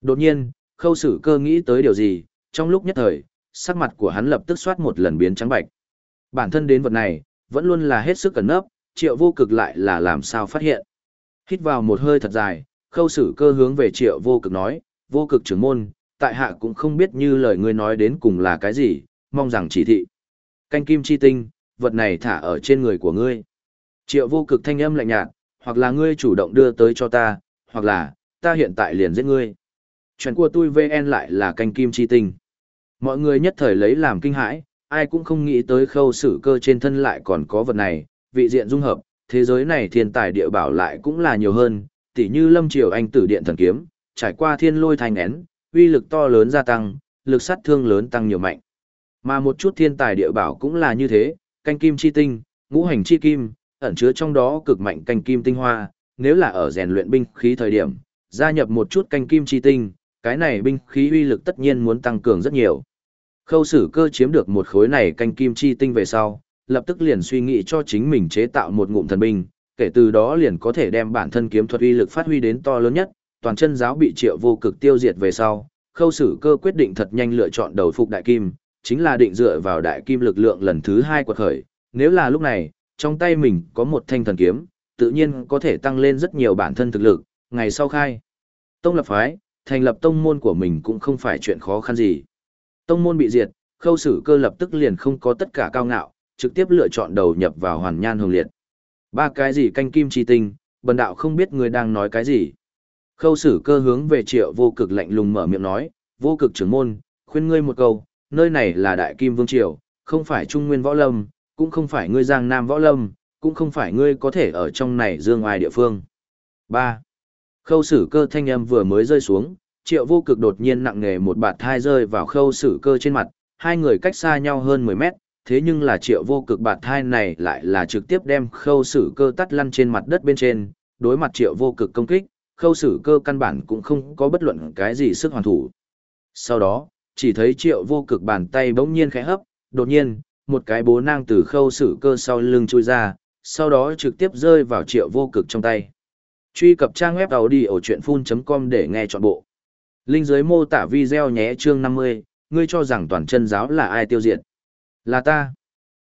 Đột nhiên, khâu sử cơ nghĩ tới điều gì, trong lúc nhất thời, sắc mặt của hắn lập tức soát một lần biến trắng bạch. Bản thân đến vật này, vẫn luôn là hết sức cẩn nấp, triệu vô cực lại là làm sao phát hiện. Hít vào một hơi thật dài, khâu sử cơ hướng về triệu vô cực nói, vô cực trưởng môn, tại hạ cũng không biết như lời ngươi nói đến cùng là cái gì, mong rằng chỉ thị. Canh kim chi tinh, vật này thả ở trên người của ngươi. Triệu vô cực thanh âm lạnh nhạt, hoặc là ngươi chủ động đưa tới cho ta, hoặc là, ta hiện tại liền giết ngươi. Chuyện của tôi VN lại là canh kim chi tinh. Mọi người nhất thời lấy làm kinh hãi, ai cũng không nghĩ tới khâu sử cơ trên thân lại còn có vật này, vị diện dung hợp, thế giới này thiên tài địa bảo lại cũng là nhiều hơn, tỉ như lâm triều anh tử điện thần kiếm, trải qua thiên lôi thành én, uy lực to lớn gia tăng, lực sát thương lớn tăng nhiều mạnh. Mà một chút thiên tài địa bảo cũng là như thế, canh kim chi tinh, ngũ hành chi kim, ẩn chứa trong đó cực mạnh canh kim tinh hoa, nếu là ở rèn luyện binh khí thời điểm, gia nhập một chút canh kim chi tinh, cái này binh khí uy lực tất nhiên muốn tăng cường rất nhiều. Khâu sử cơ chiếm được một khối này canh kim chi tinh về sau, lập tức liền suy nghĩ cho chính mình chế tạo một ngụm thần binh, kể từ đó liền có thể đem bản thân kiếm thuật uy lực phát huy đến to lớn nhất, toàn chân giáo bị triệu vô cực tiêu diệt về sau, khâu sử cơ quyết định thật nhanh lựa chọn đầu phục đại kim, chính là định dựa vào đại kim lực lượng lần thứ hai quật khởi, nếu là lúc này, trong tay mình có một thanh thần kiếm, tự nhiên có thể tăng lên rất nhiều bản thân thực lực, ngày sau khai. Tông lập phái, thành lập tông môn của mình cũng không phải chuyện khó khăn gì. Tông môn bị diệt, khâu sử cơ lập tức liền không có tất cả cao ngạo, trực tiếp lựa chọn đầu nhập vào hoàn nhan hồng liệt. Ba cái gì canh kim chi tinh, bần đạo không biết người đang nói cái gì. Khâu sử cơ hướng về triệu vô cực lạnh lùng mở miệng nói, vô cực trưởng môn, khuyên ngươi một câu, nơi này là đại kim vương triều, không phải trung nguyên võ lâm, cũng không phải ngươi giang nam võ lâm, cũng không phải ngươi có thể ở trong này dương ai địa phương. 3. Khâu sử cơ thanh âm vừa mới rơi xuống, triệu vô cực đột nhiên nặng nề một bạt thai rơi vào khâu sử cơ trên mặt, hai người cách xa nhau hơn 10 mét, thế nhưng là triệu vô cực bạt thai này lại là trực tiếp đem khâu sử cơ tắt lăn trên mặt đất bên trên, đối mặt triệu vô cực công kích, khâu sử cơ căn bản cũng không có bất luận cái gì sức hoàn thủ. Sau đó, chỉ thấy triệu vô cực bàn tay bỗng nhiên khẽ hấp, đột nhiên, một cái bố nang từ khâu sử cơ sau lưng chui ra, sau đó trực tiếp rơi vào triệu vô cực trong tay. Truy cập trang web đầu đi ở chuyện full.com để nghe trọn bộ. Linh dưới mô tả video nhé chương 50, ngươi cho rằng toàn chân giáo là ai tiêu diệt? Là ta.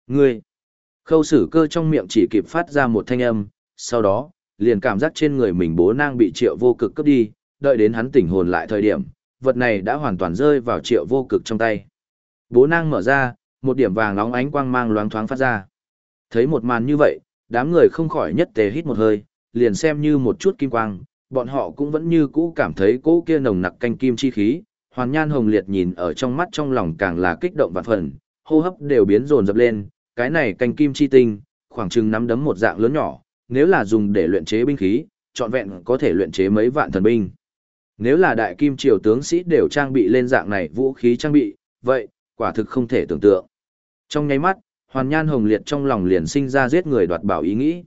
Ngươi. Khâu sử cơ trong miệng chỉ kịp phát ra một thanh âm, sau đó, liền cảm giác trên người mình bố nang bị triệu vô cực cướp đi, đợi đến hắn tỉnh hồn lại thời điểm, vật này đã hoàn toàn rơi vào triệu vô cực trong tay. Bố nang mở ra, một điểm vàng nóng ánh quang mang loáng thoáng phát ra. Thấy một màn như vậy, đám người không khỏi nhất tề hít một hơi, liền xem như một chút kim quang, bọn họ cũng vẫn như cũ cảm thấy cỗ kia nồng nặc canh kim chi khí, hoàn nhan hồng liệt nhìn ở trong mắt trong lòng càng là kích động và phần, hô hấp đều biến rồn dập lên, cái này canh kim chi tinh, khoảng chừng nắm đấm một dạng lớn nhỏ, nếu là dùng để luyện chế binh khí, trọn vẹn có thể luyện chế mấy vạn thần binh. Nếu là đại kim triều tướng sĩ đều trang bị lên dạng này vũ khí trang bị, vậy, quả thực không thể tưởng tượng. Trong nháy mắt, hoàn nhan hồng liệt trong lòng liền sinh ra giết người đoạt bảo ý nghĩ.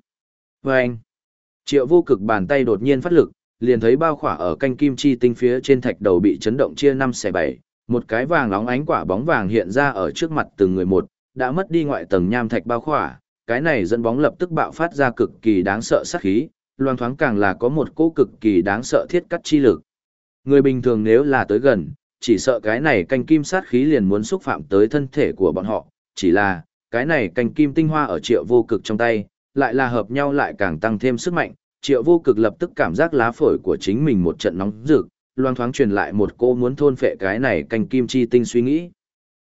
Và anh, triệu vô cực bàn tay đột nhiên phát lực, liền thấy bao khỏa ở canh kim chi tinh phía trên thạch đầu bị chấn động chia năm xẻ bảy, một cái vàng nóng ánh quả bóng vàng hiện ra ở trước mặt từng người một, đã mất đi ngoại tầng nham thạch bao khỏa, cái này dẫn bóng lập tức bạo phát ra cực kỳ đáng sợ sát khí, loang thoáng càng là có một cỗ cực kỳ đáng sợ thiết cắt chi lực. Người bình thường nếu là tới gần, chỉ sợ cái này canh kim sát khí liền muốn xúc phạm tới thân thể của bọn họ, chỉ là, cái này canh kim tinh hoa ở triệu vô cực trong tay, lại là hợp nhau lại càng tăng thêm sức mạnh, triệu vô cực lập tức cảm giác lá phổi của chính mình một trận nóng rực, loang thoáng truyền lại một cô muốn thôn phệ cái này canh kim chi tinh suy nghĩ.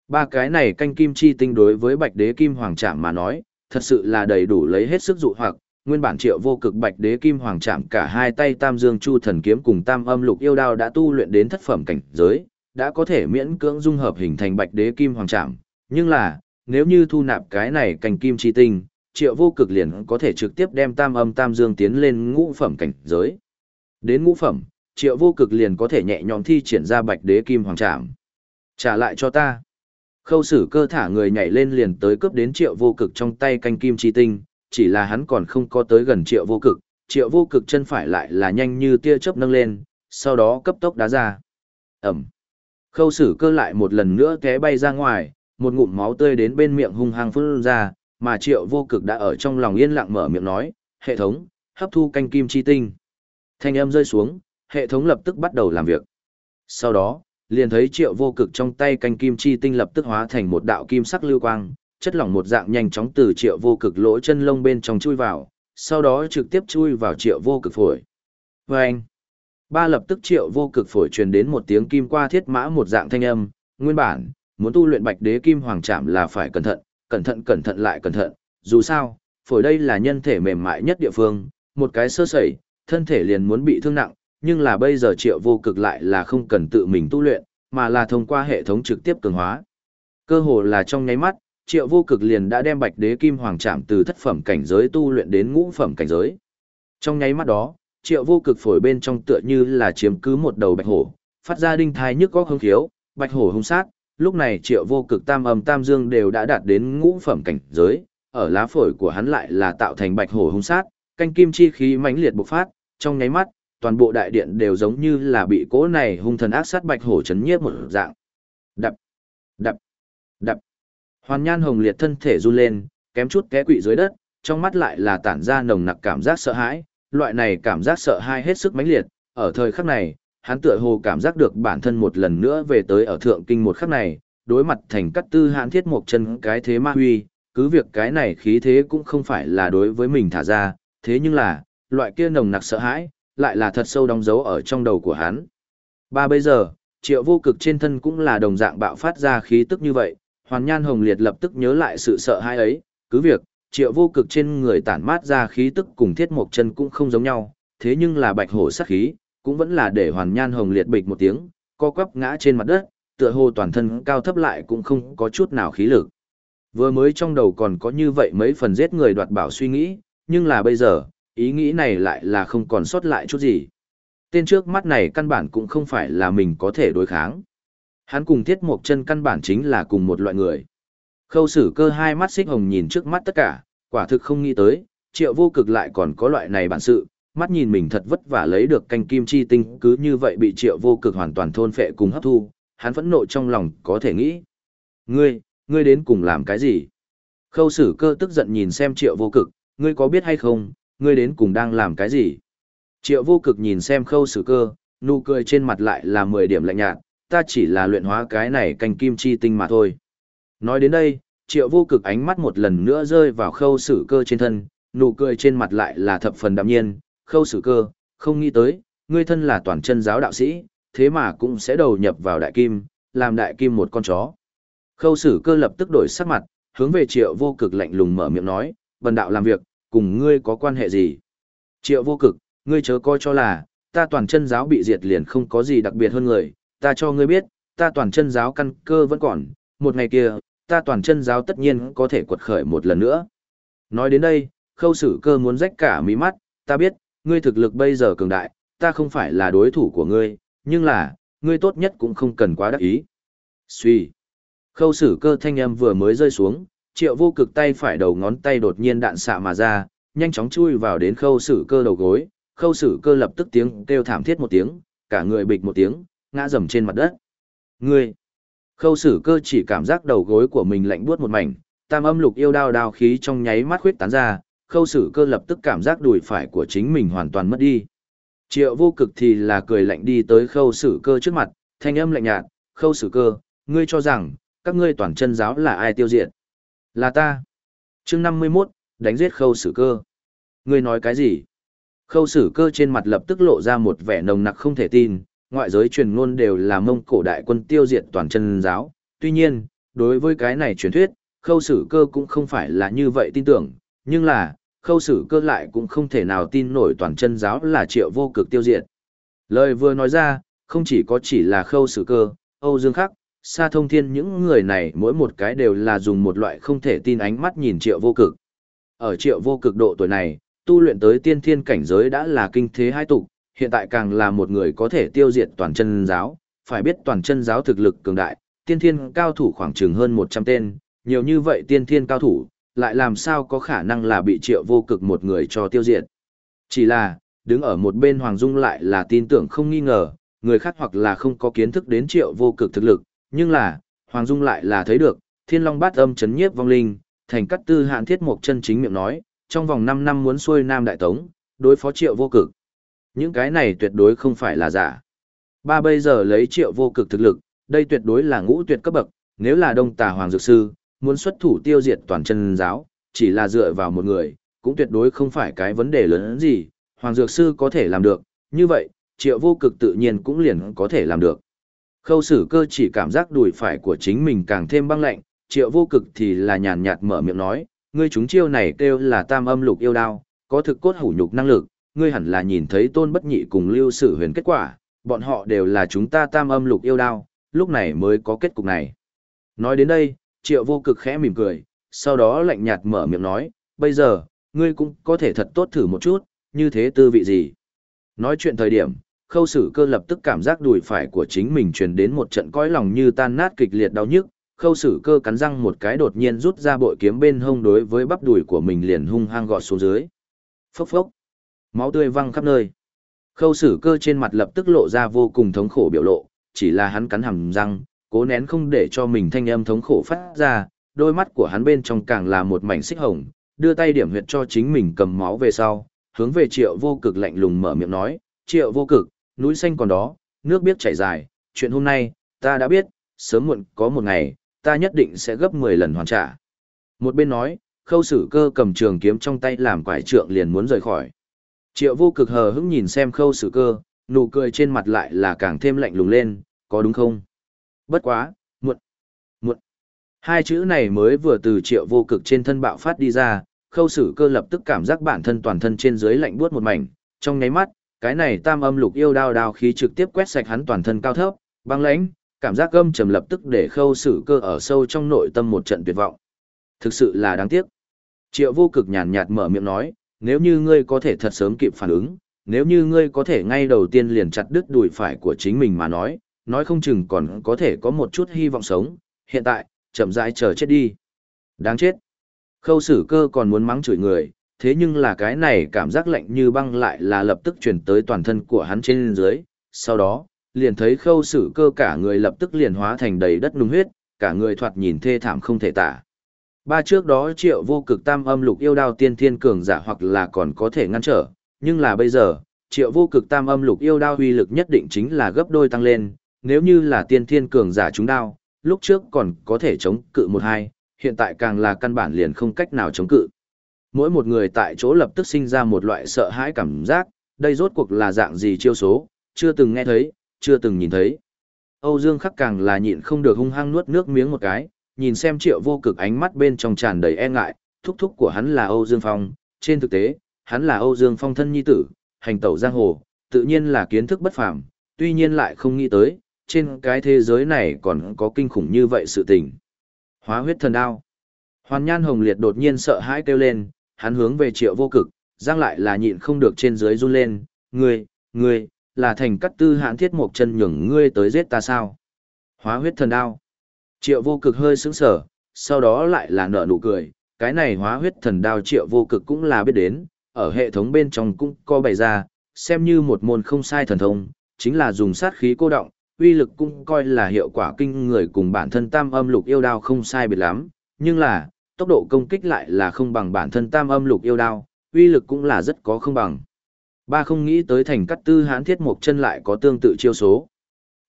Ba cái này canh kim chi tinh đối với bạch đế kim hoàng trạm mà nói, thật sự là đầy đủ lấy hết sức dụ hoặc, nguyên bản triệu vô cực bạch đế kim hoàng chạm cả hai tay tam dương chu thần kiếm cùng tam âm lục yêu đao đã tu luyện đến thất phẩm cảnh giới, đã có thể miễn cưỡng dung hợp hình thành bạch đế kim hoàng chạm, nhưng là, nếu như thu nạp cái này cành kim chi tinh, triệu vô cực liền có thể trực tiếp đem tam âm tam dương tiến lên ngũ phẩm cảnh giới. Đến ngũ phẩm, triệu vô cực liền có thể nhẹ nhõm thi triển ra bạch đế kim hoàng trạm. Trả lại cho ta. Khâu sử cơ thả người nhảy lên liền tới cướp đến triệu vô cực trong tay canh kim chi tinh, chỉ là hắn còn không có tới gần triệu vô cực, triệu vô cực chân phải lại là nhanh như tia chớp nâng lên, sau đó cấp tốc đá ra. Ẩm. Khâu sử cơ lại một lần nữa té bay ra ngoài, một ngụm máu tươi đến bên miệng hung hăng phun ra, mà triệu vô cực đã ở trong lòng yên lặng mở miệng nói, hệ thống, hấp thu canh kim chi tinh. Thanh âm rơi xuống, hệ thống lập tức bắt đầu làm việc. Sau đó, liền thấy triệu vô cực trong tay canh kim chi tinh lập tức hóa thành một đạo kim sắc lưu quang, chất lỏng một dạng nhanh chóng từ triệu vô cực lỗ chân lông bên trong chui vào, sau đó trực tiếp chui vào triệu vô cực phổi. Và anh, ba lập tức triệu vô cực phổi truyền đến một tiếng kim qua thiết mã một dạng thanh âm, nguyên bản, muốn tu luyện bạch đế kim hoàng trảm là phải cẩn thận, cẩn thận cẩn thận lại cẩn thận, dù sao, phổi đây là nhân thể mềm mại nhất địa phương, một cái sơ sẩy, thân thể liền muốn bị thương nặng, nhưng là bây giờ triệu vô cực lại là không cần tự mình tu luyện, mà là thông qua hệ thống trực tiếp cường hóa. Cơ hồ là trong nháy mắt, triệu vô cực liền đã đem bạch đế kim hoàng trảm từ thất phẩm cảnh giới tu luyện đến ngũ phẩm cảnh giới. Trong nháy mắt đó, triệu vô cực phổi bên trong tựa như là chiếm cứ một đầu bạch hổ, phát ra đinh thai nhức góc hương khiếu, bạch hổ hung sát, lúc này triệu vô cực tam âm tam dương đều đã đạt đến ngũ phẩm cảnh giới, ở lá phổi của hắn lại là tạo thành bạch hổ hung sát, canh kim chi khí mãnh liệt bộc phát, trong nháy mắt, toàn bộ đại điện đều giống như là bị cỗ này hung thần ác sát bạch hổ chấn nhiếp một dạng. Đập, đập. Hoàn Nhan Hồng liệt thân thể run lên, kém chút té quỵ dưới đất, trong mắt lại là tản ra nồng nặc cảm giác sợ hãi, loại này cảm giác sợ hãi hết sức mãnh liệt, ở thời khắc này, hắn tựa hồ cảm giác được bản thân một lần nữa về tới ở thượng kinh một khắc này, đối mặt thành cắt tư hãn thiết một chân cái thế ma huy, cứ việc cái này khí thế cũng không phải là đối với mình thả ra, thế nhưng là, loại kia nồng nặc sợ hãi, lại là thật sâu đóng dấu ở trong đầu của hắn. Ba bây giờ, triệu vô cực trên thân cũng là đồng dạng bạo phát ra khí tức như vậy, hoàn nhan hồng liệt lập tức nhớ lại sự sợ hãi ấy, cứ việc, triệu vô cực trên người tản mát ra khí tức cùng thiết mộc chân cũng không giống nhau, thế nhưng là bạch hổ sát khí, cũng vẫn là để hoàn nhan hồng liệt bịch một tiếng, co quắp ngã trên mặt đất, tựa hồ toàn thân cao thấp lại cũng không có chút nào khí lực. Vừa mới trong đầu còn có như vậy mấy phần giết người đoạt bảo suy nghĩ, nhưng là bây giờ, ý nghĩ này lại là không còn sót lại chút gì. Tên trước mắt này căn bản cũng không phải là mình có thể đối kháng. Hắn cùng thiết mộc chân căn bản chính là cùng một loại người. Khâu sử cơ hai mắt xích hồng nhìn trước mắt tất cả, quả thực không nghĩ tới, triệu vô cực lại còn có loại này bản sự, mắt nhìn mình thật vất vả lấy được canh kim chi tinh cứ như vậy bị triệu vô cực hoàn toàn thôn phệ cùng hấp thu, hắn phẫn nộ trong lòng có thể nghĩ. Ngươi, ngươi đến cùng làm cái gì? Khâu sử cơ tức giận nhìn xem triệu vô cực, ngươi có biết hay không, ngươi đến cùng đang làm cái gì? Triệu vô cực nhìn xem khâu sử cơ, nụ cười trên mặt lại là 10 điểm lạnh nhạt, ta chỉ là luyện hóa cái này canh kim chi tinh mà thôi. Nói đến đây, triệu vô cực ánh mắt một lần nữa rơi vào khâu sử cơ trên thân, nụ cười trên mặt lại là thập phần đạm nhiên, khâu sử cơ, không nghĩ tới, ngươi thân là toàn chân giáo đạo sĩ, thế mà cũng sẽ đầu nhập vào đại kim, làm đại kim một con chó. Khâu sử cơ lập tức đổi sắc mặt, hướng về triệu vô cực lạnh lùng mở miệng nói, bần đạo làm việc, cùng ngươi có quan hệ gì? Triệu vô cực, ngươi chớ coi cho là, ta toàn chân giáo bị diệt liền không có gì đặc biệt hơn người, ta cho ngươi biết, ta toàn chân giáo căn cơ vẫn còn, một ngày kia, ta toàn chân giáo tất nhiên có thể quật khởi một lần nữa. Nói đến đây, khâu sử cơ muốn rách cả mí mắt, ta biết, ngươi thực lực bây giờ cường đại, ta không phải là đối thủ của ngươi, nhưng là, ngươi tốt nhất cũng không cần quá đắc ý. Suy. Khâu sử cơ thanh âm vừa mới rơi xuống, triệu vô cực tay phải đầu ngón tay đột nhiên đạn xạ mà ra, nhanh chóng chui vào đến khâu sử cơ đầu gối, khâu sử cơ lập tức tiếng kêu thảm thiết một tiếng, cả người bịch một tiếng, ngã rầm trên mặt đất. Ngươi! Khâu sử cơ chỉ cảm giác đầu gối của mình lạnh buốt một mảnh, tam âm lục yêu đao đao khí trong nháy mắt khuyết tán ra, khâu sử cơ lập tức cảm giác đùi phải của chính mình hoàn toàn mất đi. Triệu vô cực thì là cười lạnh đi tới khâu sử cơ trước mặt, thanh âm lạnh nhạt, khâu sử cơ, ngươi cho rằng, các ngươi toàn chân giáo là ai tiêu diệt. Là ta. chương 51, đánh giết khâu sử cơ. Ngươi nói cái gì? Khâu sử cơ trên mặt lập tức lộ ra một vẻ nồng nặc không thể tin, ngoại giới truyền ngôn đều là mông cổ đại quân tiêu diệt toàn chân giáo. Tuy nhiên, đối với cái này truyền thuyết, khâu sử cơ cũng không phải là như vậy tin tưởng, nhưng là, khâu sử cơ lại cũng không thể nào tin nổi toàn chân giáo là triệu vô cực tiêu diệt. Lời vừa nói ra, không chỉ có chỉ là khâu sử cơ, Âu Dương Khắc, Sa Thông Thiên những người này mỗi một cái đều là dùng một loại không thể tin ánh mắt nhìn triệu vô cực. Ở triệu vô cực độ tuổi này, tu luyện tới tiên thiên cảnh giới đã là kinh thế hai tục, hiện tại càng là một người có thể tiêu diệt toàn chân giáo, phải biết toàn chân giáo thực lực cường đại, tiên thiên cao thủ khoảng chừng hơn 100 tên, nhiều như vậy tiên thiên cao thủ, lại làm sao có khả năng là bị triệu vô cực một người cho tiêu diệt. Chỉ là, đứng ở một bên Hoàng Dung lại là tin tưởng không nghi ngờ, người khác hoặc là không có kiến thức đến triệu vô cực thực lực, nhưng là, Hoàng Dung lại là thấy được, thiên long bát âm chấn nhiếp vong linh, thành cắt tư hạn thiết mục chân chính miệng nói, trong vòng 5 năm muốn xuôi Nam Đại Tống, đối phó triệu vô cực. Những cái này tuyệt đối không phải là giả. Ba bây giờ lấy triệu vô cực thực lực, đây tuyệt đối là ngũ tuyệt cấp bậc, nếu là đông tà hoàng dược sư, muốn xuất thủ tiêu diệt toàn chân giáo, chỉ là dựa vào một người, cũng tuyệt đối không phải cái vấn đề lớn gì, hoàng dược sư có thể làm được, như vậy, triệu vô cực tự nhiên cũng liền có thể làm được. Khâu sử cơ chỉ cảm giác đùi phải của chính mình càng thêm băng lạnh, triệu vô cực thì là nhàn nhạt mở miệng nói, ngươi chúng chiêu này kêu là tam âm lục yêu đao, có thực cốt hủ nhục năng lực, ngươi hẳn là nhìn thấy tôn bất nhị cùng lưu sử huyền kết quả, bọn họ đều là chúng ta tam âm lục yêu đao, lúc này mới có kết cục này. Nói đến đây, triệu vô cực khẽ mỉm cười, sau đó lạnh nhạt mở miệng nói, bây giờ, ngươi cũng có thể thật tốt thử một chút, như thế tư vị gì. Nói chuyện thời điểm, khâu sử cơ lập tức cảm giác đùi phải của chính mình truyền đến một trận cõi lòng như tan nát kịch liệt đau nhức, khâu sử cơ cắn răng một cái đột nhiên rút ra bội kiếm bên hông đối với bắp đùi của mình liền hung hăng gọt xuống dưới. Phốc phốc. Máu tươi văng khắp nơi. Khâu sử cơ trên mặt lập tức lộ ra vô cùng thống khổ biểu lộ, chỉ là hắn cắn hàm răng, cố nén không để cho mình thanh âm thống khổ phát ra, đôi mắt của hắn bên trong càng là một mảnh xích hồng, đưa tay điểm huyệt cho chính mình cầm máu về sau, hướng về triệu vô cực lạnh lùng mở miệng nói, triệu vô cực, núi xanh còn đó, nước biết chảy dài, chuyện hôm nay, ta đã biết, sớm muộn có một ngày, ta nhất định sẽ gấp 10 lần hoàn trả. Một bên nói, khâu sử cơ cầm trường kiếm trong tay làm quải trượng liền muốn rời khỏi. Triệu vô cực hờ hững nhìn xem khâu sử cơ, nụ cười trên mặt lại là càng thêm lạnh lùng lên, có đúng không? Bất quá, muộn, muộn. Hai chữ này mới vừa từ triệu vô cực trên thân bạo phát đi ra, khâu sử cơ lập tức cảm giác bản thân toàn thân trên dưới lạnh buốt một mảnh, trong nháy mắt, cái này tam âm lục yêu đao đao khí trực tiếp quét sạch hắn toàn thân cao thấp, băng lãnh, cảm giác âm trầm lập tức để khâu sử cơ ở sâu trong nội tâm một trận tuyệt vọng. Thực sự là đáng tiếc. Triệu vô cực nhàn nhạt mở miệng nói, nếu như ngươi có thể thật sớm kịp phản ứng, nếu như ngươi có thể ngay đầu tiên liền chặt đứt đùi phải của chính mình mà nói, nói không chừng còn có thể có một chút hy vọng sống, hiện tại, chậm rãi chờ chết đi. Đáng chết. Khâu sử cơ còn muốn mắng chửi người, thế nhưng là cái này cảm giác lạnh như băng lại là lập tức chuyển tới toàn thân của hắn trên dưới, sau đó, liền thấy khâu sử cơ cả người lập tức liền hóa thành đầy đất nung huyết, cả người thoạt nhìn thê thảm không thể tả. Ba trước đó triệu vô cực tam âm lục yêu đao tiên thiên cường giả hoặc là còn có thể ngăn trở, nhưng là bây giờ, triệu vô cực tam âm lục yêu đao uy lực nhất định chính là gấp đôi tăng lên, nếu như là tiên thiên cường giả chúng đao, lúc trước còn có thể chống cự một hai, hiện tại càng là căn bản liền không cách nào chống cự. Mỗi một người tại chỗ lập tức sinh ra một loại sợ hãi cảm giác, đây rốt cuộc là dạng gì chiêu số, chưa từng nghe thấy, chưa từng nhìn thấy. Âu Dương khắc càng là nhịn không được hung hăng nuốt nước miếng một cái, nhìn xem triệu vô cực ánh mắt bên trong tràn đầy e ngại, thúc thúc của hắn là Âu Dương Phong, trên thực tế, hắn là Âu Dương Phong thân nhi tử, hành tẩu giang hồ, tự nhiên là kiến thức bất phàm, tuy nhiên lại không nghĩ tới, trên cái thế giới này còn có kinh khủng như vậy sự tình. Hóa huyết thần đao. Hoàn Nhan Hồng Liệt đột nhiên sợ hãi kêu lên, hắn hướng về triệu vô cực, giang lại là nhịn không được trên dưới run lên, ngươi, ngươi, là thành cắt tư hãn thiết một chân nhường ngươi tới giết ta sao? Hóa huyết thần đao. Triệu vô cực hơi sững sở, sau đó lại là nở nụ cười, cái này hóa huyết thần đao triệu vô cực cũng là biết đến, ở hệ thống bên trong cũng có bày ra, xem như một môn không sai thần thông, chính là dùng sát khí cô động, uy lực cũng coi là hiệu quả kinh người cùng bản thân tam âm lục yêu đao không sai biệt lắm, nhưng là, tốc độ công kích lại là không bằng bản thân tam âm lục yêu đao, uy lực cũng là rất có không bằng. Ba không nghĩ tới thành cắt tư hán thiết một chân lại có tương tự chiêu số.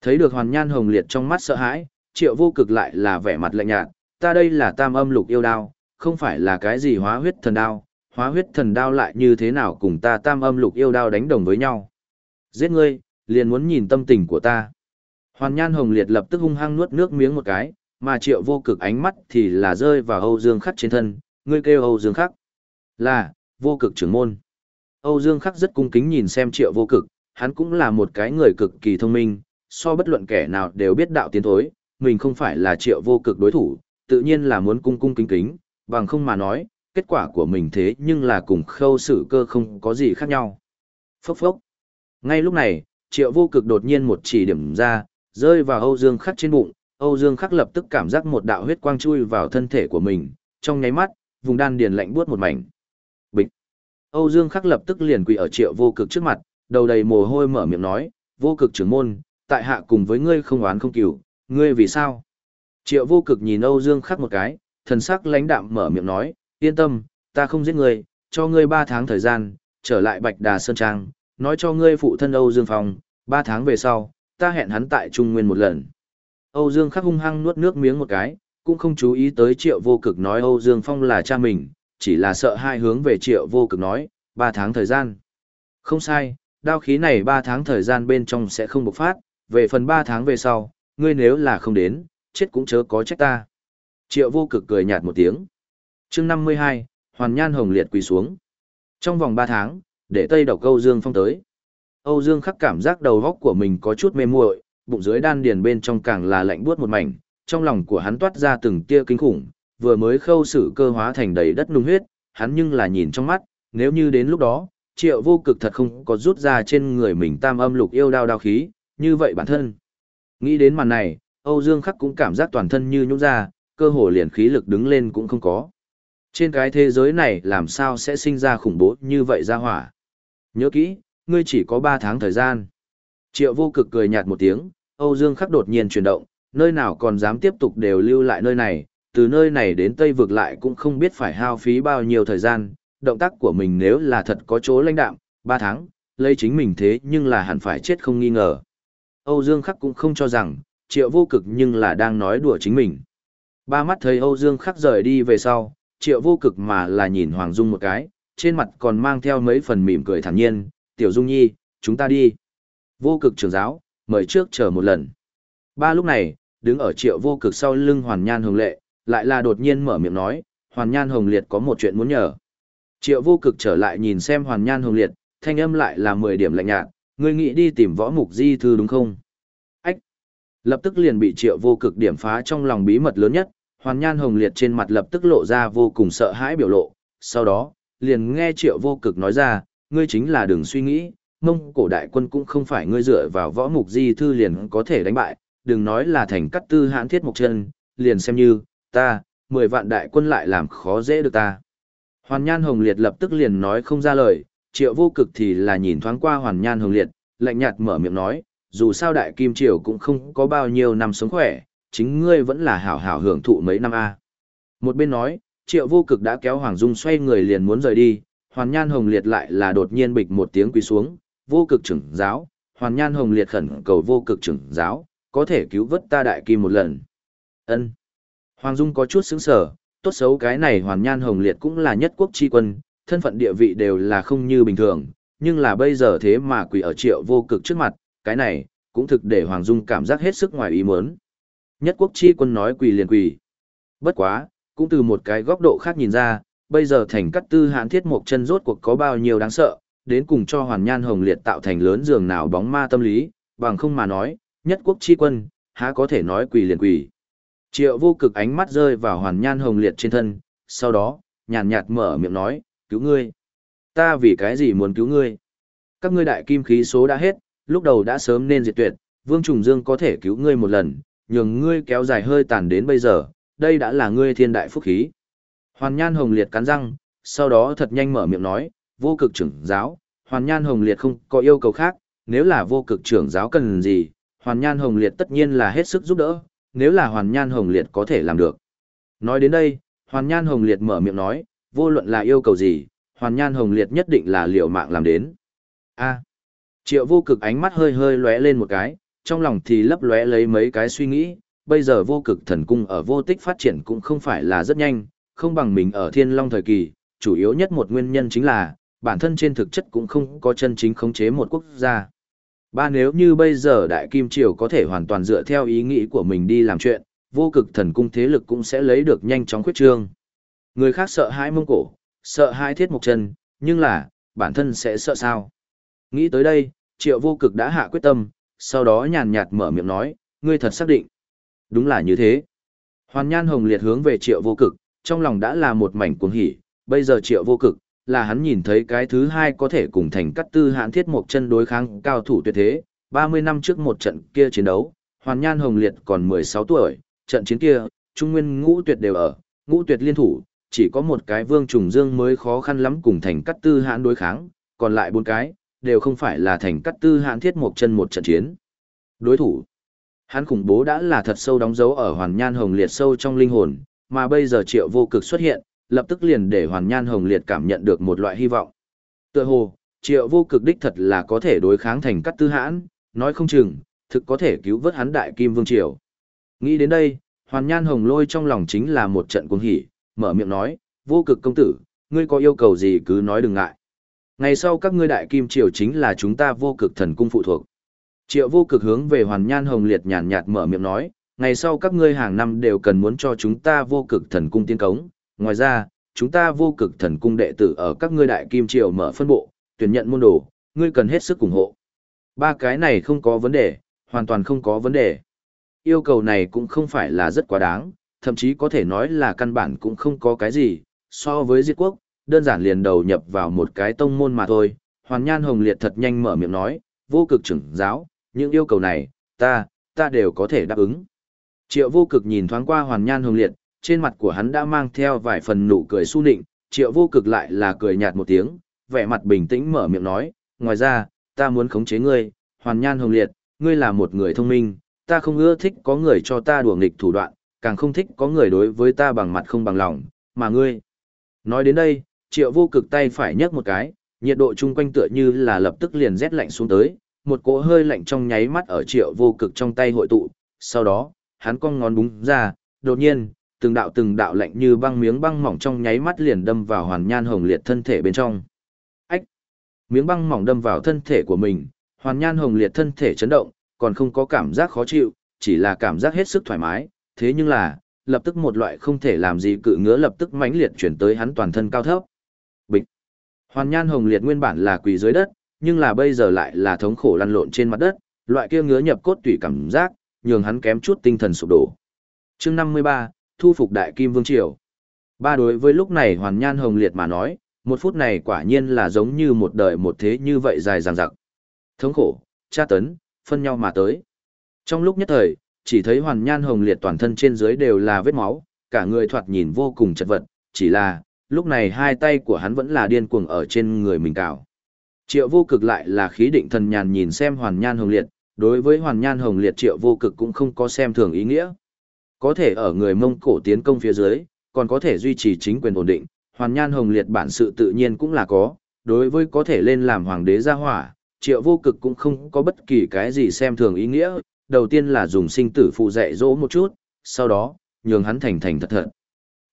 Thấy được hoàn nhan hồng liệt trong mắt sợ hãi, triệu vô cực lại là vẻ mặt lạnh nhạt, ta đây là tam âm lục yêu đao, không phải là cái gì hóa huyết thần đao, hóa huyết thần đao lại như thế nào cùng ta tam âm lục yêu đao đánh đồng với nhau. Giết ngươi, liền muốn nhìn tâm tình của ta. Hoàn Nhan Hồng Liệt lập tức hung hăng nuốt nước miếng một cái, mà triệu vô cực ánh mắt thì là rơi vào Âu Dương Khắc trên thân, ngươi kêu Âu Dương Khắc. Là, vô cực trưởng môn. Âu Dương Khắc rất cung kính nhìn xem triệu vô cực, hắn cũng là một cái người cực kỳ thông minh, so bất luận kẻ nào đều biết đạo tiến thối, mình không phải là triệu vô cực đối thủ, tự nhiên là muốn cung cung kính kính, bằng không mà nói, kết quả của mình thế nhưng là cùng khâu xử cơ không có gì khác nhau. Phốc phốc. Ngay lúc này, triệu vô cực đột nhiên một chỉ điểm ra, rơi vào Âu Dương Khắc trên bụng, Âu Dương Khắc lập tức cảm giác một đạo huyết quang chui vào thân thể của mình, trong nháy mắt, vùng đan điền lạnh buốt một mảnh. Bịch. Âu Dương Khắc lập tức liền quỳ ở Triệu Vô Cực trước mặt, đầu đầy mồ hôi mở miệng nói, "Vô Cực trưởng môn, tại hạ cùng với ngươi không oán không cửu, ngươi vì sao?" Triệu Vô Cực nhìn Âu Dương Khắc một cái, thần sắc lãnh đạm mở miệng nói, "Yên tâm, ta không giết ngươi, cho ngươi 3 tháng thời gian, trở lại Bạch Đà Sơn Trang, nói cho ngươi phụ thân Âu Dương Phong, 3 tháng về sau, ta hẹn hắn tại Trung Nguyên một lần." Âu Dương Khắc hung hăng nuốt nước miếng một cái, cũng không chú ý tới Triệu Vô Cực nói Âu Dương Phong là cha mình, chỉ là sợ hai hướng về Triệu Vô Cực nói, 3 tháng thời gian. Không sai, đao khí này 3 tháng thời gian bên trong sẽ không bộc phát, về phần 3 tháng về sau, ngươi nếu là không đến, chết cũng chớ có trách ta. Triệu Vô Cực cười nhạt một tiếng. Chương 52, Hoàn Nhan Hồng Liệt quỳ xuống. Trong vòng 3 tháng, để Tây Độc Âu Dương Phong tới. Âu Dương khắc cảm giác đầu góc của mình có chút mê muội, bụng dưới đan điền bên trong càng là lạnh buốt một mảnh, trong lòng của hắn toát ra từng tia kinh khủng, vừa mới khâu xử cơ hóa thành đầy đất nung huyết, hắn nhưng là nhìn trong mắt, nếu như đến lúc đó, triệu vô cực thật không có rút ra trên người mình tam âm lục yêu đao đao khí, như vậy bản thân. Nghĩ đến màn này, Âu Dương Khắc cũng cảm giác toàn thân như nhũn ra, cơ hồ liền khí lực đứng lên cũng không có. Trên cái thế giới này làm sao sẽ sinh ra khủng bố như vậy ra hỏa. Nhớ kỹ, ngươi chỉ có 3 tháng thời gian. Triệu vô cực cười nhạt một tiếng, Âu Dương Khắc đột nhiên chuyển động, nơi nào còn dám tiếp tục đều lưu lại nơi này, từ nơi này đến Tây vực lại cũng không biết phải hao phí bao nhiêu thời gian, động tác của mình nếu là thật có chỗ lãnh đạm, 3 tháng, lấy chính mình thế nhưng là hẳn phải chết không nghi ngờ. Âu Dương Khắc cũng không cho rằng, triệu vô cực nhưng là đang nói đùa chính mình. Ba mắt thấy Âu Dương Khắc rời đi về sau, triệu vô cực mà là nhìn Hoàng Dung một cái, trên mặt còn mang theo mấy phần mỉm cười thản nhiên, tiểu Dung Nhi, chúng ta đi. Vô cực trưởng giáo, mời trước chờ một lần. Ba lúc này, đứng ở triệu vô cực sau lưng Hoàn Nhan Hồng Lệ, lại là đột nhiên mở miệng nói, Hoàn Nhan Hồng Liệt có một chuyện muốn nhờ. Triệu vô cực trở lại nhìn xem Hoàn Nhan Hồng Liệt, thanh âm lại là 10 điểm lạnh nhạt, ngươi nghĩ đi tìm võ mục di thư đúng không? Ách! Lập tức liền bị triệu vô cực điểm phá trong lòng bí mật lớn nhất, Hoàn Nhan Hồng Liệt trên mặt lập tức lộ ra vô cùng sợ hãi biểu lộ, sau đó, liền nghe triệu vô cực nói ra, ngươi chính là đừng suy nghĩ, mông cổ đại quân cũng không phải ngươi dựa vào võ mục di thư liền có thể đánh bại, đừng nói là thành cắt tư hãn thiết mục chân, liền xem như, ta, mười vạn đại quân lại làm khó dễ được ta. Hoàn Nhan Hồng Liệt lập tức liền nói không ra lời, triệu vô cực thì là nhìn thoáng qua Hoàn Nhan Hồng Liệt, lạnh nhạt mở miệng nói, dù sao đại kim triều cũng không có bao nhiêu năm sống khỏe, chính ngươi vẫn là hảo hảo hưởng thụ mấy năm a. Một bên nói, triệu vô cực đã kéo Hoàng Dung xoay người liền muốn rời đi, Hoàn Nhan Hồng Liệt lại là đột nhiên bịch một tiếng quỳ xuống, vô cực trưởng giáo, Hoàn Nhan Hồng Liệt khẩn cầu vô cực trưởng giáo, có thể cứu vớt ta đại kim một lần. Ân. Hoàng Dung có chút sững sờ, tốt xấu cái này Hoàn Nhan Hồng Liệt cũng là nhất quốc tri quân, thân phận địa vị đều là không như bình thường, nhưng là bây giờ thế mà quỳ ở triệu vô cực trước mặt, cái này, cũng thực để Hoàng Dung cảm giác hết sức ngoài ý muốn. Nhất quốc chi quân nói quỳ liền quỳ. Bất quá, cũng từ một cái góc độ khác nhìn ra, bây giờ thành cắt tư hãn thiết một chân rốt cuộc có bao nhiêu đáng sợ, đến cùng cho hoàn nhan hồng liệt tạo thành lớn giường nào bóng ma tâm lý, bằng không mà nói, nhất quốc chi quân, há có thể nói quỳ liền quỳ. Triệu vô cực ánh mắt rơi vào hoàn nhan hồng liệt trên thân, sau đó, nhàn nhạt mở miệng nói, cứu ngươi. Ta vì cái gì muốn cứu ngươi? Các ngươi đại kim khí số đã hết, lúc đầu đã sớm nên diệt tuyệt, Vương Trùng Dương có thể cứu ngươi một lần, nhường ngươi kéo dài hơi tàn đến bây giờ, đây đã là ngươi thiên đại phúc khí. Hoàn Nhan Hồng Liệt cắn răng, sau đó thật nhanh mở miệng nói, vô cực trưởng giáo, Hoàn Nhan Hồng Liệt không có yêu cầu khác, nếu là vô cực trưởng giáo cần gì, Hoàn Nhan Hồng Liệt tất nhiên là hết sức giúp đỡ, nếu là Hoàn Nhan Hồng Liệt có thể làm được. Nói đến đây, Hoàn Nhan Hồng Liệt mở miệng nói, vô luận là yêu cầu gì, Hoàn Nhan Hồng Liệt nhất định là liều mạng làm đến. A. Triệu vô cực ánh mắt hơi hơi lóe lên một cái, trong lòng thì lấp lóe lấy mấy cái suy nghĩ, bây giờ vô cực thần cung ở vô tích phát triển cũng không phải là rất nhanh, không bằng mình ở thiên long thời kỳ, chủ yếu nhất một nguyên nhân chính là, bản thân trên thực chất cũng không có chân chính khống chế một quốc gia. Ba nếu như bây giờ Đại Kim Triều có thể hoàn toàn dựa theo ý nghĩ của mình đi làm chuyện, vô cực thần cung thế lực cũng sẽ lấy được nhanh chóng khuyết trương. Người khác sợ hãi mông cổ, sợ hãi thiết mục chân, nhưng là, bản thân sẽ sợ sao? Nghĩ tới đây, triệu vô cực đã hạ quyết tâm, sau đó nhàn nhạt mở miệng nói, ngươi thật xác định. Đúng là như thế. Hoàn nhan hồng liệt hướng về triệu vô cực, trong lòng đã là một mảnh cuồng hỉ, bây giờ triệu vô cực, là hắn nhìn thấy cái thứ hai có thể cùng thành cắt tư hãn thiết một chân đối kháng cao thủ tuyệt thế. 30 năm trước một trận kia chiến đấu, Hoàn Nhan Hồng Liệt còn 16 tuổi, trận chiến kia, Trung Nguyên ngũ tuyệt đều ở, ngũ tuyệt liên thủ, chỉ có một cái Vương Trùng Dương mới khó khăn lắm cùng thành cắt tư hãn đối kháng, còn lại bốn cái, đều không phải là thành cắt tư hãn thiết một chân một trận chiến. Đối thủ, hắn khủng bố đã là thật sâu đóng dấu ở Hoàn Nhan Hồng Liệt sâu trong linh hồn, mà bây giờ triệu vô cực xuất hiện, lập tức liền để Hoàn Nhan Hồng Liệt cảm nhận được một loại hy vọng. Tựa hồ, triệu vô cực đích thật là có thể đối kháng thành cắt tư hãn, nói không chừng, thực có thể cứu vớt hắn đại kim vương triều. Nghĩ đến đây, Hoàn Nhan Hồng lôi trong lòng chính là một trận cuồng hỉ, mở miệng nói, vô cực công tử, ngươi có yêu cầu gì cứ nói đừng ngại. Ngày sau các ngươi đại kim triều chính là chúng ta vô cực thần cung phụ thuộc. Triệu vô cực hướng về Hoàn Nhan Hồng liệt nhàn nhạt mở miệng nói, ngày sau các ngươi hàng năm đều cần muốn cho chúng ta vô cực thần cung tiên cống, ngoài ra, chúng ta vô cực thần cung đệ tử ở các ngươi đại kim triều mở phân bộ, tuyển nhận môn đồ, ngươi cần hết sức ủng hộ. Ba cái này không có vấn đề, hoàn toàn không có vấn đề. Yêu cầu này cũng không phải là rất quá đáng, thậm chí có thể nói là căn bản cũng không có cái gì, so với diệt quốc, đơn giản liền đầu nhập vào một cái tông môn mà thôi. Hoàn Nhan Hồng Liệt thật nhanh mở miệng nói, vô cực trưởng giáo, những yêu cầu này, ta, ta đều có thể đáp ứng. Triệu vô cực nhìn thoáng qua Hoàn Nhan Hồng Liệt, trên mặt của hắn đã mang theo vài phần nụ cười su nịnh, triệu vô cực lại là cười nhạt một tiếng, vẻ mặt bình tĩnh mở miệng nói, ngoài ra, ta muốn khống chế ngươi, hoàn nhan hồng liệt, ngươi là một người thông minh, ta không ưa thích có người cho ta đùa nghịch thủ đoạn, càng không thích có người đối với ta bằng mặt không bằng lòng, mà ngươi. Nói đến đây, triệu vô cực tay phải nhấc một cái, nhiệt độ chung quanh tựa như là lập tức liền rét lạnh xuống tới, một cỗ hơi lạnh trong nháy mắt ở triệu vô cực trong tay hội tụ, sau đó, hắn cong ngón búng ra, đột nhiên, từng đạo từng đạo lạnh như băng miếng băng mỏng trong nháy mắt liền đâm vào hoàn nhan hồng liệt thân thể bên trong. Ách! Miếng băng mỏng đâm vào thân thể của mình, hoàn nhan hồng liệt thân thể chấn động, còn không có cảm giác khó chịu, chỉ là cảm giác hết sức thoải mái, thế nhưng là, lập tức một loại không thể làm gì cự ngứa lập tức mãnh liệt chuyển tới hắn toàn thân cao thấp. Bịch! Hoàn nhan hồng liệt nguyên bản là quỳ dưới đất, nhưng là bây giờ lại là thống khổ lăn lộn trên mặt đất, loại kia ngứa nhập cốt tủy cảm giác, nhường hắn kém chút tinh thần sụp đổ. Chương 53, thu phục đại kim vương triều. Ba đối với lúc này hoàn nhan hồng liệt mà nói, một phút này quả nhiên là giống như một đời một thế như vậy dài dằng dặc. Thống khổ, tra tấn, phân nhau mà tới. Trong lúc nhất thời, chỉ thấy hoàn nhan hồng liệt toàn thân trên dưới đều là vết máu, cả người thoạt nhìn vô cùng chật vật, chỉ là, lúc này hai tay của hắn vẫn là điên cuồng ở trên người mình cào. Triệu vô cực lại là khí định thần nhàn nhìn xem hoàn nhan hồng liệt, đối với hoàn nhan hồng liệt triệu vô cực cũng không có xem thường ý nghĩa. Có thể ở người Mông Cổ tiến công phía dưới, còn có thể duy trì chính quyền ổn định, hoàn nhan hồng liệt bản sự tự nhiên cũng là có, đối với có thể lên làm hoàng đế gia hỏa, triệu vô cực cũng không có bất kỳ cái gì xem thường ý nghĩa, đầu tiên là dùng sinh tử phụ dạy dỗ một chút, sau đó, nhường hắn thành thành thật thật.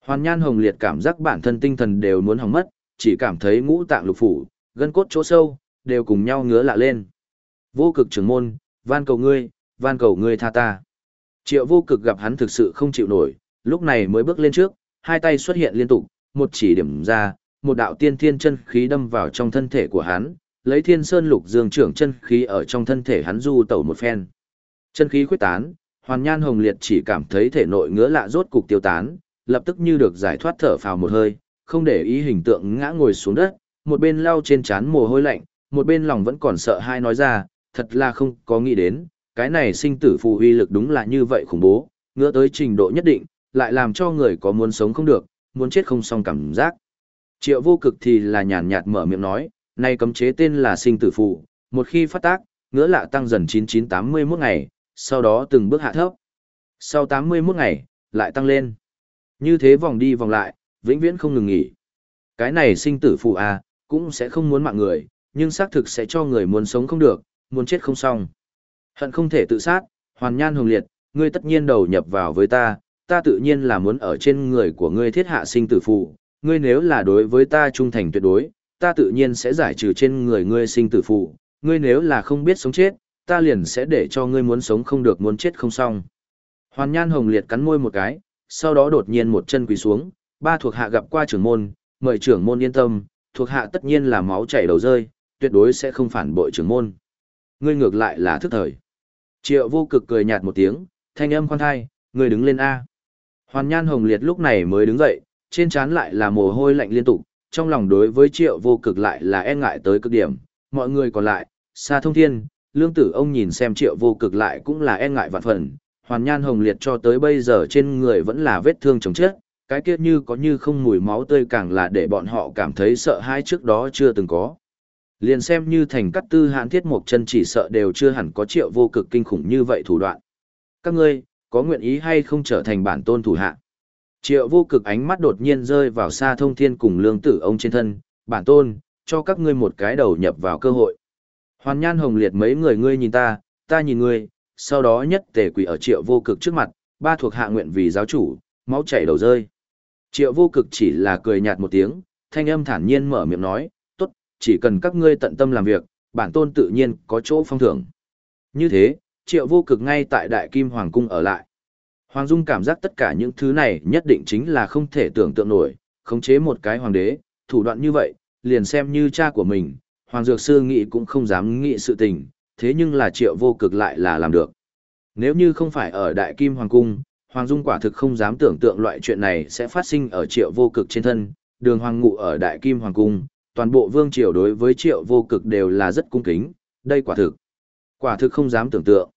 Hoàn nhan hồng liệt cảm giác bản thân tinh thần đều muốn hỏng mất, chỉ cảm thấy ngũ tạng lục phủ, gân cốt chỗ sâu, đều cùng nhau ngứa lạ lên. Vô cực trưởng môn, van cầu ngươi, van cầu ngươi tha ta. Triệu vô cực gặp hắn thực sự không chịu nổi, lúc này mới bước lên trước, hai tay xuất hiện liên tục, một chỉ điểm ra, một đạo tiên thiên chân khí đâm vào trong thân thể của hắn, lấy thiên sơn lục dương trưởng chân khí ở trong thân thể hắn du tẩu một phen. Chân khí khuyết tán, hoàn nhan hồng liệt chỉ cảm thấy thể nội ngứa lạ rốt cục tiêu tán, lập tức như được giải thoát thở phào một hơi, không để ý hình tượng ngã ngồi xuống đất, một bên lau trên trán mồ hôi lạnh, một bên lòng vẫn còn sợ hai nói ra, thật là không có nghĩ đến, cái này sinh tử phù uy lực đúng là như vậy khủng bố, ngứa tới trình độ nhất định, lại làm cho người có muốn sống không được, muốn chết không xong cảm giác. Triệu vô cực thì là nhàn nhạt mở miệng nói, nay cấm chế tên là sinh tử phù, một khi phát tác, ngứa lạ tăng dần 9981 ngày, sau đó từng bước hạ thấp. Sau 81 ngày, lại tăng lên. Như thế vòng đi vòng lại, vĩnh viễn không ngừng nghỉ. Cái này sinh tử phù à, cũng sẽ không muốn mạng người, nhưng xác thực sẽ cho người muốn sống không được, muốn chết không xong. Hận không thể tự sát, hoàn nhan hồng liệt, ngươi tất nhiên đầu nhập vào với ta, ta tự nhiên là muốn ở trên người của ngươi thiết hạ sinh tử phụ, ngươi nếu là đối với ta trung thành tuyệt đối, ta tự nhiên sẽ giải trừ trên người ngươi sinh tử phụ, ngươi nếu là không biết sống chết, ta liền sẽ để cho ngươi muốn sống không được muốn chết không xong. Hoàn Nhan Hồng Liệt cắn môi một cái, sau đó đột nhiên một chân quỳ xuống, ba thuộc hạ gặp qua trưởng môn, mời trưởng môn yên tâm, thuộc hạ tất nhiên là máu chảy đầu rơi, tuyệt đối sẽ không phản bội trưởng môn. Ngươi ngược lại là thức thời. Triệu vô cực cười nhạt một tiếng, thanh âm khoan thai, ngươi đứng lên A. Hoàn Nhan Hồng Liệt lúc này mới đứng dậy, trên trán lại là mồ hôi lạnh liên tục, trong lòng đối với triệu vô cực lại là e ngại tới cực điểm, mọi người còn lại, xa thông thiên, lương tử ông nhìn xem triệu vô cực lại cũng là e ngại vạn phần, hoàn nhan hồng liệt cho tới bây giờ trên người vẫn là vết thương chồng chết, cái kia như có như không mùi máu tươi càng là để bọn họ cảm thấy sợ hãi trước đó chưa từng có. Liền xem như thành cắt tư hãn thiết một chân chỉ sợ đều chưa hẳn có triệu vô cực kinh khủng như vậy thủ đoạn. Các ngươi, có nguyện ý hay không trở thành bản tôn thủ hạ? Triệu vô cực ánh mắt đột nhiên rơi vào xa thông thiên cùng lương tử ông trên thân, bản tôn, cho các ngươi một cái đầu nhập vào cơ hội. Hoàn nhan hồng liệt mấy người ngươi nhìn ta, ta nhìn ngươi, sau đó nhất tề quỷ ở triệu vô cực trước mặt, ba thuộc hạ nguyện vì giáo chủ, máu chảy đầu rơi. Triệu vô cực chỉ là cười nhạt một tiếng, thanh âm thản nhiên mở miệng nói, tốt, chỉ cần các ngươi tận tâm làm việc, bản tôn tự nhiên có chỗ phong thưởng. Như thế, triệu vô cực ngay tại đại kim hoàng cung ở lại. Hoàng Dung cảm giác tất cả những thứ này nhất định chính là không thể tưởng tượng nổi, khống chế một cái hoàng đế, thủ đoạn như vậy, liền xem như cha của mình, Hoàng Dược Sư nghĩ cũng không dám nghĩ sự tình, thế nhưng là triệu vô cực lại là làm được. Nếu như không phải ở Đại Kim Hoàng Cung, Hoàng Dung quả thực không dám tưởng tượng loại chuyện này sẽ phát sinh ở triệu vô cực trên thân, đường Hoàng Ngụ ở Đại Kim Hoàng Cung, toàn bộ vương triều đối với triệu vô cực đều là rất cung kính, đây quả thực. Quả thực không dám tưởng tượng.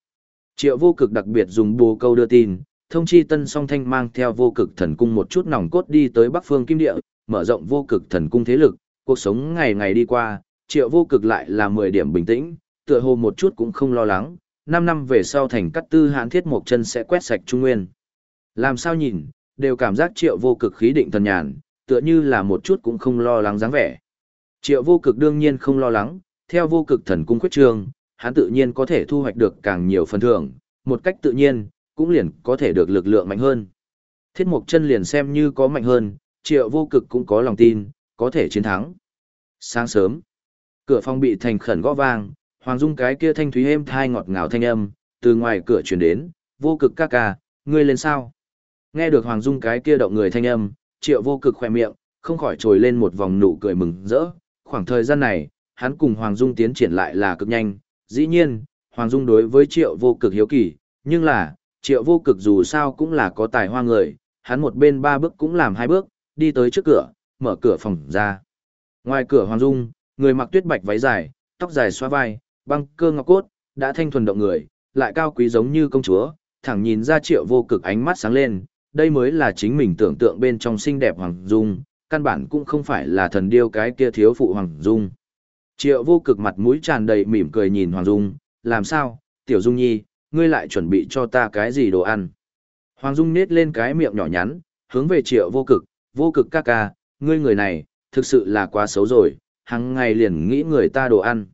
Triệu vô cực đặc biệt dùng bồ câu đưa tin, thông chi tân song thanh mang theo vô cực thần cung một chút nòng cốt đi tới bắc phương kim địa, mở rộng vô cực thần cung thế lực, cuộc sống ngày ngày đi qua, triệu vô cực lại là 10 điểm bình tĩnh, tựa hồ một chút cũng không lo lắng, 5 năm về sau thành cắt tư hãn thiết một chân sẽ quét sạch trung nguyên. Làm sao nhìn, đều cảm giác triệu vô cực khí định thần nhàn, tựa như là một chút cũng không lo lắng dáng vẻ. Triệu vô cực đương nhiên không lo lắng, theo vô cực thần cung quyết trường, hắn tự nhiên có thể thu hoạch được càng nhiều phần thưởng, một cách tự nhiên, cũng liền có thể được lực lượng mạnh hơn. Thiết mục chân liền xem như có mạnh hơn, triệu vô cực cũng có lòng tin, có thể chiến thắng. Sáng sớm, cửa phòng bị thành khẩn gõ vang, Hoàng Dung cái kia thanh thúy êm thai ngọt ngào thanh âm, từ ngoài cửa truyền đến, vô cực ca ca, ngươi lên sao? Nghe được Hoàng Dung cái kia động người thanh âm, triệu vô cực khỏe miệng, không khỏi trồi lên một vòng nụ cười mừng rỡ. Khoảng thời gian này, hắn cùng Hoàng Dung tiến triển lại là cực nhanh, dĩ nhiên, Hoàng Dung đối với triệu vô cực hiếu kỳ, nhưng là, triệu vô cực dù sao cũng là có tài hoa người, hắn một bên ba bước cũng làm hai bước, đi tới trước cửa, mở cửa phòng ra. Ngoài cửa Hoàng Dung, người mặc tuyết bạch váy dài, tóc dài xoa vai, băng cơ ngọc cốt, đã thanh thuần động người, lại cao quý giống như công chúa, thẳng nhìn ra triệu vô cực ánh mắt sáng lên, đây mới là chính mình tưởng tượng bên trong xinh đẹp Hoàng Dung, căn bản cũng không phải là thần điêu cái kia thiếu phụ Hoàng Dung. Triệu vô cực mặt mũi tràn đầy mỉm cười nhìn Hoàng Dung, làm sao, tiểu Dung nhi, ngươi lại chuẩn bị cho ta cái gì đồ ăn. Hoàng Dung nết lên cái miệng nhỏ nhắn, hướng về triệu vô cực, vô cực ca ca, ngươi người này, thực sự là quá xấu rồi, hàng ngày liền nghĩ người ta đồ ăn.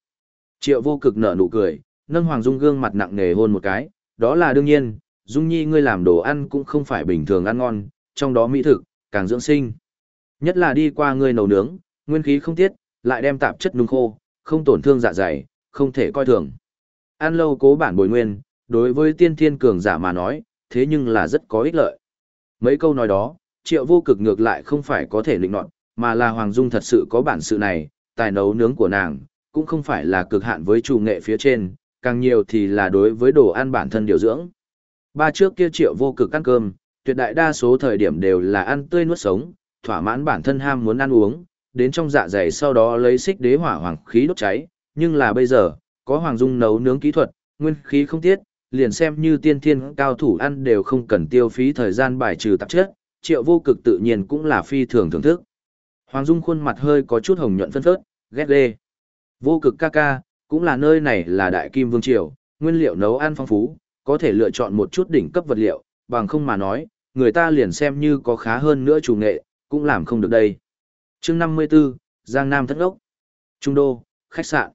Triệu vô cực nở nụ cười, nâng Hoàng Dung gương mặt nặng nề hôn một cái, đó là đương nhiên, Dung Nhi ngươi làm đồ ăn cũng không phải bình thường ăn ngon, trong đó mỹ thực, càng dưỡng sinh. Nhất là đi qua ngươi nấu nướng, nguyên khí không tiết, lại đem tạp chất nung khô, không tổn thương dạ dày, không thể coi thường. Ăn lâu cố bản bồi nguyên, đối với tiên thiên cường giả mà nói, thế nhưng là rất có ích lợi. Mấy câu nói đó, triệu vô cực ngược lại không phải có thể lịnh nọt, mà là Hoàng Dung thật sự có bản sự này, tài nấu nướng của nàng, cũng không phải là cực hạn với chủ nghệ phía trên, càng nhiều thì là đối với đồ ăn bản thân điều dưỡng. Ba trước kia triệu vô cực ăn cơm, tuyệt đại đa số thời điểm đều là ăn tươi nuốt sống, thỏa mãn bản thân ham muốn ăn uống, đến trong dạ dày sau đó lấy xích đế hỏa hoàng khí đốt cháy, nhưng là bây giờ, có Hoàng Dung nấu nướng kỹ thuật, nguyên khí không tiết, liền xem như tiên thiên cao thủ ăn đều không cần tiêu phí thời gian bài trừ tạp chất, triệu vô cực tự nhiên cũng là phi thường thưởng thức. Hoàng Dung khuôn mặt hơi có chút hồng nhuận phân phớt, ghét ghê. Vô cực ca ca, cũng là nơi này là đại kim vương triều, nguyên liệu nấu ăn phong phú, có thể lựa chọn một chút đỉnh cấp vật liệu, bằng không mà nói, người ta liền xem như có khá hơn nữa chủ nghệ, cũng làm không được đây. chương 54, Giang Nam thất ốc. Trung đô, khách sạn.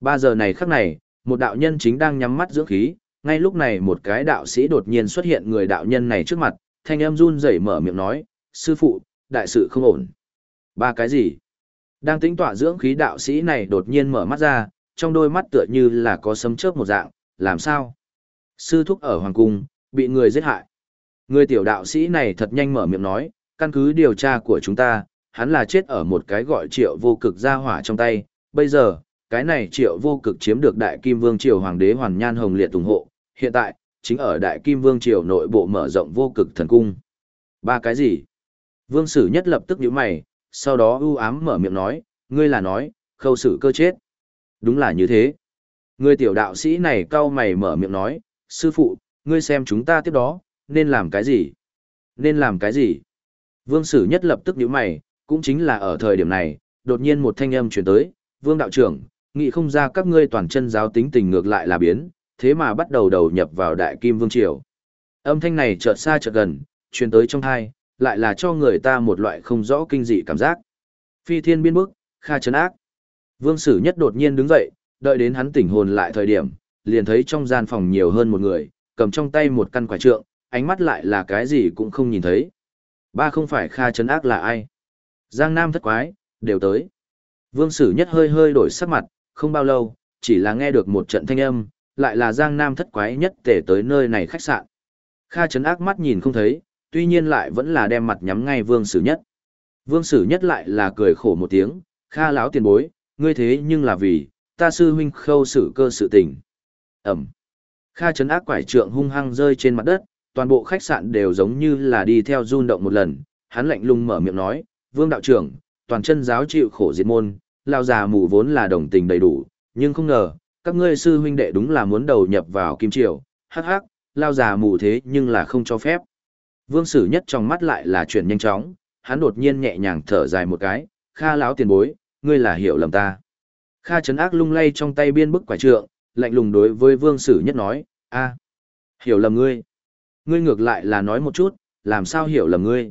Ba giờ này khắc này, một đạo nhân chính đang nhắm mắt dưỡng khí, ngay lúc này một cái đạo sĩ đột nhiên xuất hiện người đạo nhân này trước mặt, thanh em run rẩy mở miệng nói, sư phụ, đại sự không ổn. Ba cái gì? Đang tính tọa dưỡng khí đạo sĩ này đột nhiên mở mắt ra, trong đôi mắt tựa như là có sấm chớp một dạng, làm sao? Sư thúc ở hoàng cung, bị người giết hại. Người tiểu đạo sĩ này thật nhanh mở miệng nói, căn cứ điều tra của chúng ta, hắn là chết ở một cái gọi triệu vô cực gia hỏa trong tay. Bây giờ, cái này triệu vô cực chiếm được đại kim vương triều hoàng đế hoàn nhan hồng liệt ủng hộ. Hiện tại, chính ở đại kim vương triều nội bộ mở rộng vô cực thần cung. Ba cái gì? Vương sử nhất lập tức nhíu mày, sau đó ưu ám mở miệng nói, ngươi là nói, khâu sử cơ chết. Đúng là như thế. Người tiểu đạo sĩ này cau mày mở miệng nói, sư phụ, ngươi xem chúng ta tiếp đó, nên làm cái gì? Nên làm cái gì? Vương sử nhất lập tức nhíu mày, cũng chính là ở thời điểm này, đột nhiên một thanh âm truyền tới, vương đạo trưởng, nghĩ không ra các ngươi toàn chân giáo tính tình ngược lại là biến, thế mà bắt đầu đầu nhập vào đại kim vương triều. Âm thanh này chợt xa chợt gần, truyền tới trong thai, lại là cho người ta một loại không rõ kinh dị cảm giác. Phi thiên biên bức, kha chấn ác. Vương sử nhất đột nhiên đứng dậy, đợi đến hắn tỉnh hồn lại thời điểm, liền thấy trong gian phòng nhiều hơn một người, cầm trong tay một căn quả trượng, ánh mắt lại là cái gì cũng không nhìn thấy. Ba không phải Kha Trấn Ác là ai? Giang Nam thất quái, đều tới. Vương Sử Nhất hơi hơi đổi sắc mặt, không bao lâu, chỉ là nghe được một trận thanh âm, lại là Giang Nam thất quái nhất tể tới nơi này khách sạn. Kha Trấn Ác mắt nhìn không thấy, tuy nhiên lại vẫn là đem mặt nhắm ngay Vương Sử Nhất. Vương Sử Nhất lại là cười khổ một tiếng, Kha lão tiền bối, ngươi thế nhưng là vì, ta sư huynh khâu xử cơ sự tình. Ẩm. Kha Trấn Ác quải trượng hung hăng rơi trên mặt đất, toàn bộ khách sạn đều giống như là đi theo run động một lần, hắn lạnh lùng mở miệng nói, vương đạo trưởng, toàn chân giáo chịu khổ diệt môn, lao già mù vốn là đồng tình đầy đủ, nhưng không ngờ, các ngươi sư huynh đệ đúng là muốn đầu nhập vào kim triều, hắc hắc, lao già mù thế nhưng là không cho phép. Vương sử nhất trong mắt lại là chuyển nhanh chóng, hắn đột nhiên nhẹ nhàng thở dài một cái, kha lão tiền bối, ngươi là hiểu lầm ta. Kha Trấn ác lung lay trong tay biên bức quả trượng, lạnh lùng đối với vương sử nhất nói, a hiểu lầm ngươi. Ngươi ngược lại là nói một chút, làm sao hiểu lầm ngươi.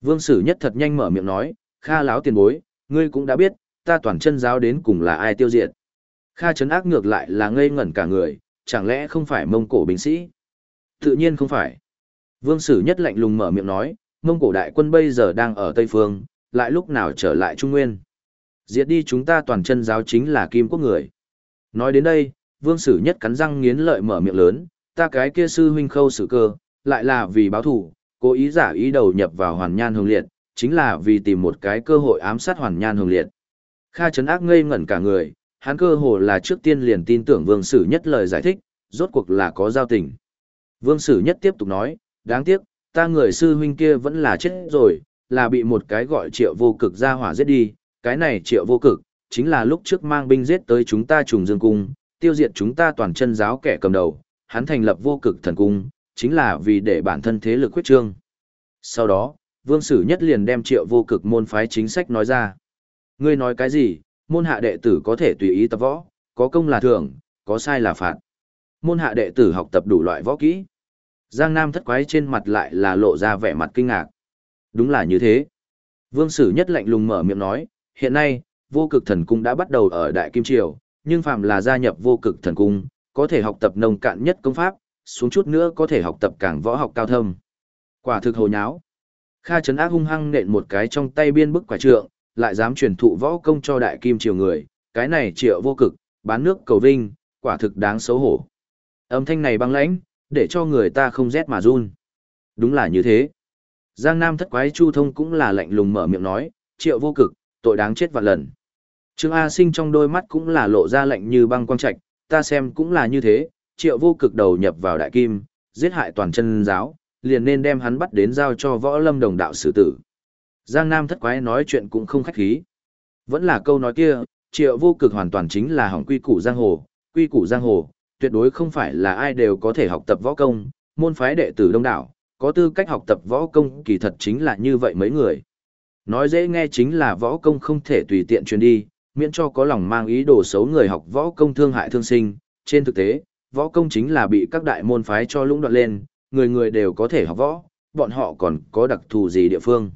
Vương Sử Nhất thật nhanh mở miệng nói, Kha láo tiền bối, ngươi cũng đã biết, ta toàn chân giáo đến cùng là ai tiêu diệt. Kha Trấn ác ngược lại là ngây ngẩn cả người, chẳng lẽ không phải mông cổ binh sĩ? Tự nhiên không phải. Vương Sử Nhất lạnh lùng mở miệng nói, mông cổ đại quân bây giờ đang ở Tây Phương, lại lúc nào trở lại Trung Nguyên. Diệt đi chúng ta toàn chân giáo chính là kim quốc người. Nói đến đây, Vương Sử Nhất cắn răng nghiến lợi mở miệng lớn, ta cái kia sư huynh khâu sử cơ, lại là vì báo thù, cố ý giả ý đầu nhập vào hoàn nhan hương liệt, chính là vì tìm một cái cơ hội ám sát hoàn nhan hương liệt. Kha chấn ác ngây ngẩn cả người, hắn cơ hồ là trước tiên liền tin tưởng vương sử nhất lời giải thích, rốt cuộc là có giao tình. Vương sử nhất tiếp tục nói, đáng tiếc, ta người sư huynh kia vẫn là chết rồi, là bị một cái gọi triệu vô cực ra hỏa giết đi, cái này triệu vô cực, chính là lúc trước mang binh giết tới chúng ta trùng dương cung, tiêu diệt chúng ta toàn chân giáo kẻ cầm đầu, hắn thành lập vô cực thần cung, chính là vì để bản thân thế lực quyết trương. Sau đó, vương sử nhất liền đem triệu vô cực môn phái chính sách nói ra. Ngươi nói cái gì, môn hạ đệ tử có thể tùy ý tập võ, có công là thưởng, có sai là phạt. Môn hạ đệ tử học tập đủ loại võ kỹ. Giang Nam thất quái trên mặt lại là lộ ra vẻ mặt kinh ngạc. Đúng là như thế. Vương Sử nhất lạnh lùng mở miệng nói, hiện nay, vô cực thần cung đã bắt đầu ở Đại Kim Triều, nhưng phàm là gia nhập vô cực thần cung, có thể học tập nông cạn nhất công pháp, xuống chút nữa có thể học tập càng võ học cao thâm. Quả thực hồ nháo. Kha Trấn Ác hung hăng nện một cái trong tay biên bức quả trượng, lại dám truyền thụ võ công cho đại kim triều người, cái này triệu vô cực, bán nước cầu vinh, quả thực đáng xấu hổ. Âm thanh này băng lãnh, để cho người ta không rét mà run. Đúng là như thế. Giang Nam thất quái Chu Thông cũng là lạnh lùng mở miệng nói, triệu vô cực, tội đáng chết vạn lần. Trương A Sinh trong đôi mắt cũng là lộ ra lạnh như băng quang trạch, ta xem cũng là như thế, triệu vô cực đầu nhập vào đại kim, giết hại toàn chân giáo, liền nên đem hắn bắt đến giao cho võ lâm đồng đạo xử tử. Giang Nam thất quái nói chuyện cũng không khách khí. Vẫn là câu nói kia, triệu vô cực hoàn toàn chính là hỏng quy củ giang hồ, quy củ giang hồ, tuyệt đối không phải là ai đều có thể học tập võ công, môn phái đệ tử đông đảo, có tư cách học tập võ công kỳ thật chính là như vậy mấy người. Nói dễ nghe chính là võ công không thể tùy tiện truyền đi, miễn cho có lòng mang ý đồ xấu người học võ công thương hại thương sinh, trên thực tế, võ công chính là bị các đại môn phái cho lũng đoạn lên, người người đều có thể học võ, bọn họ còn có đặc thù gì địa phương.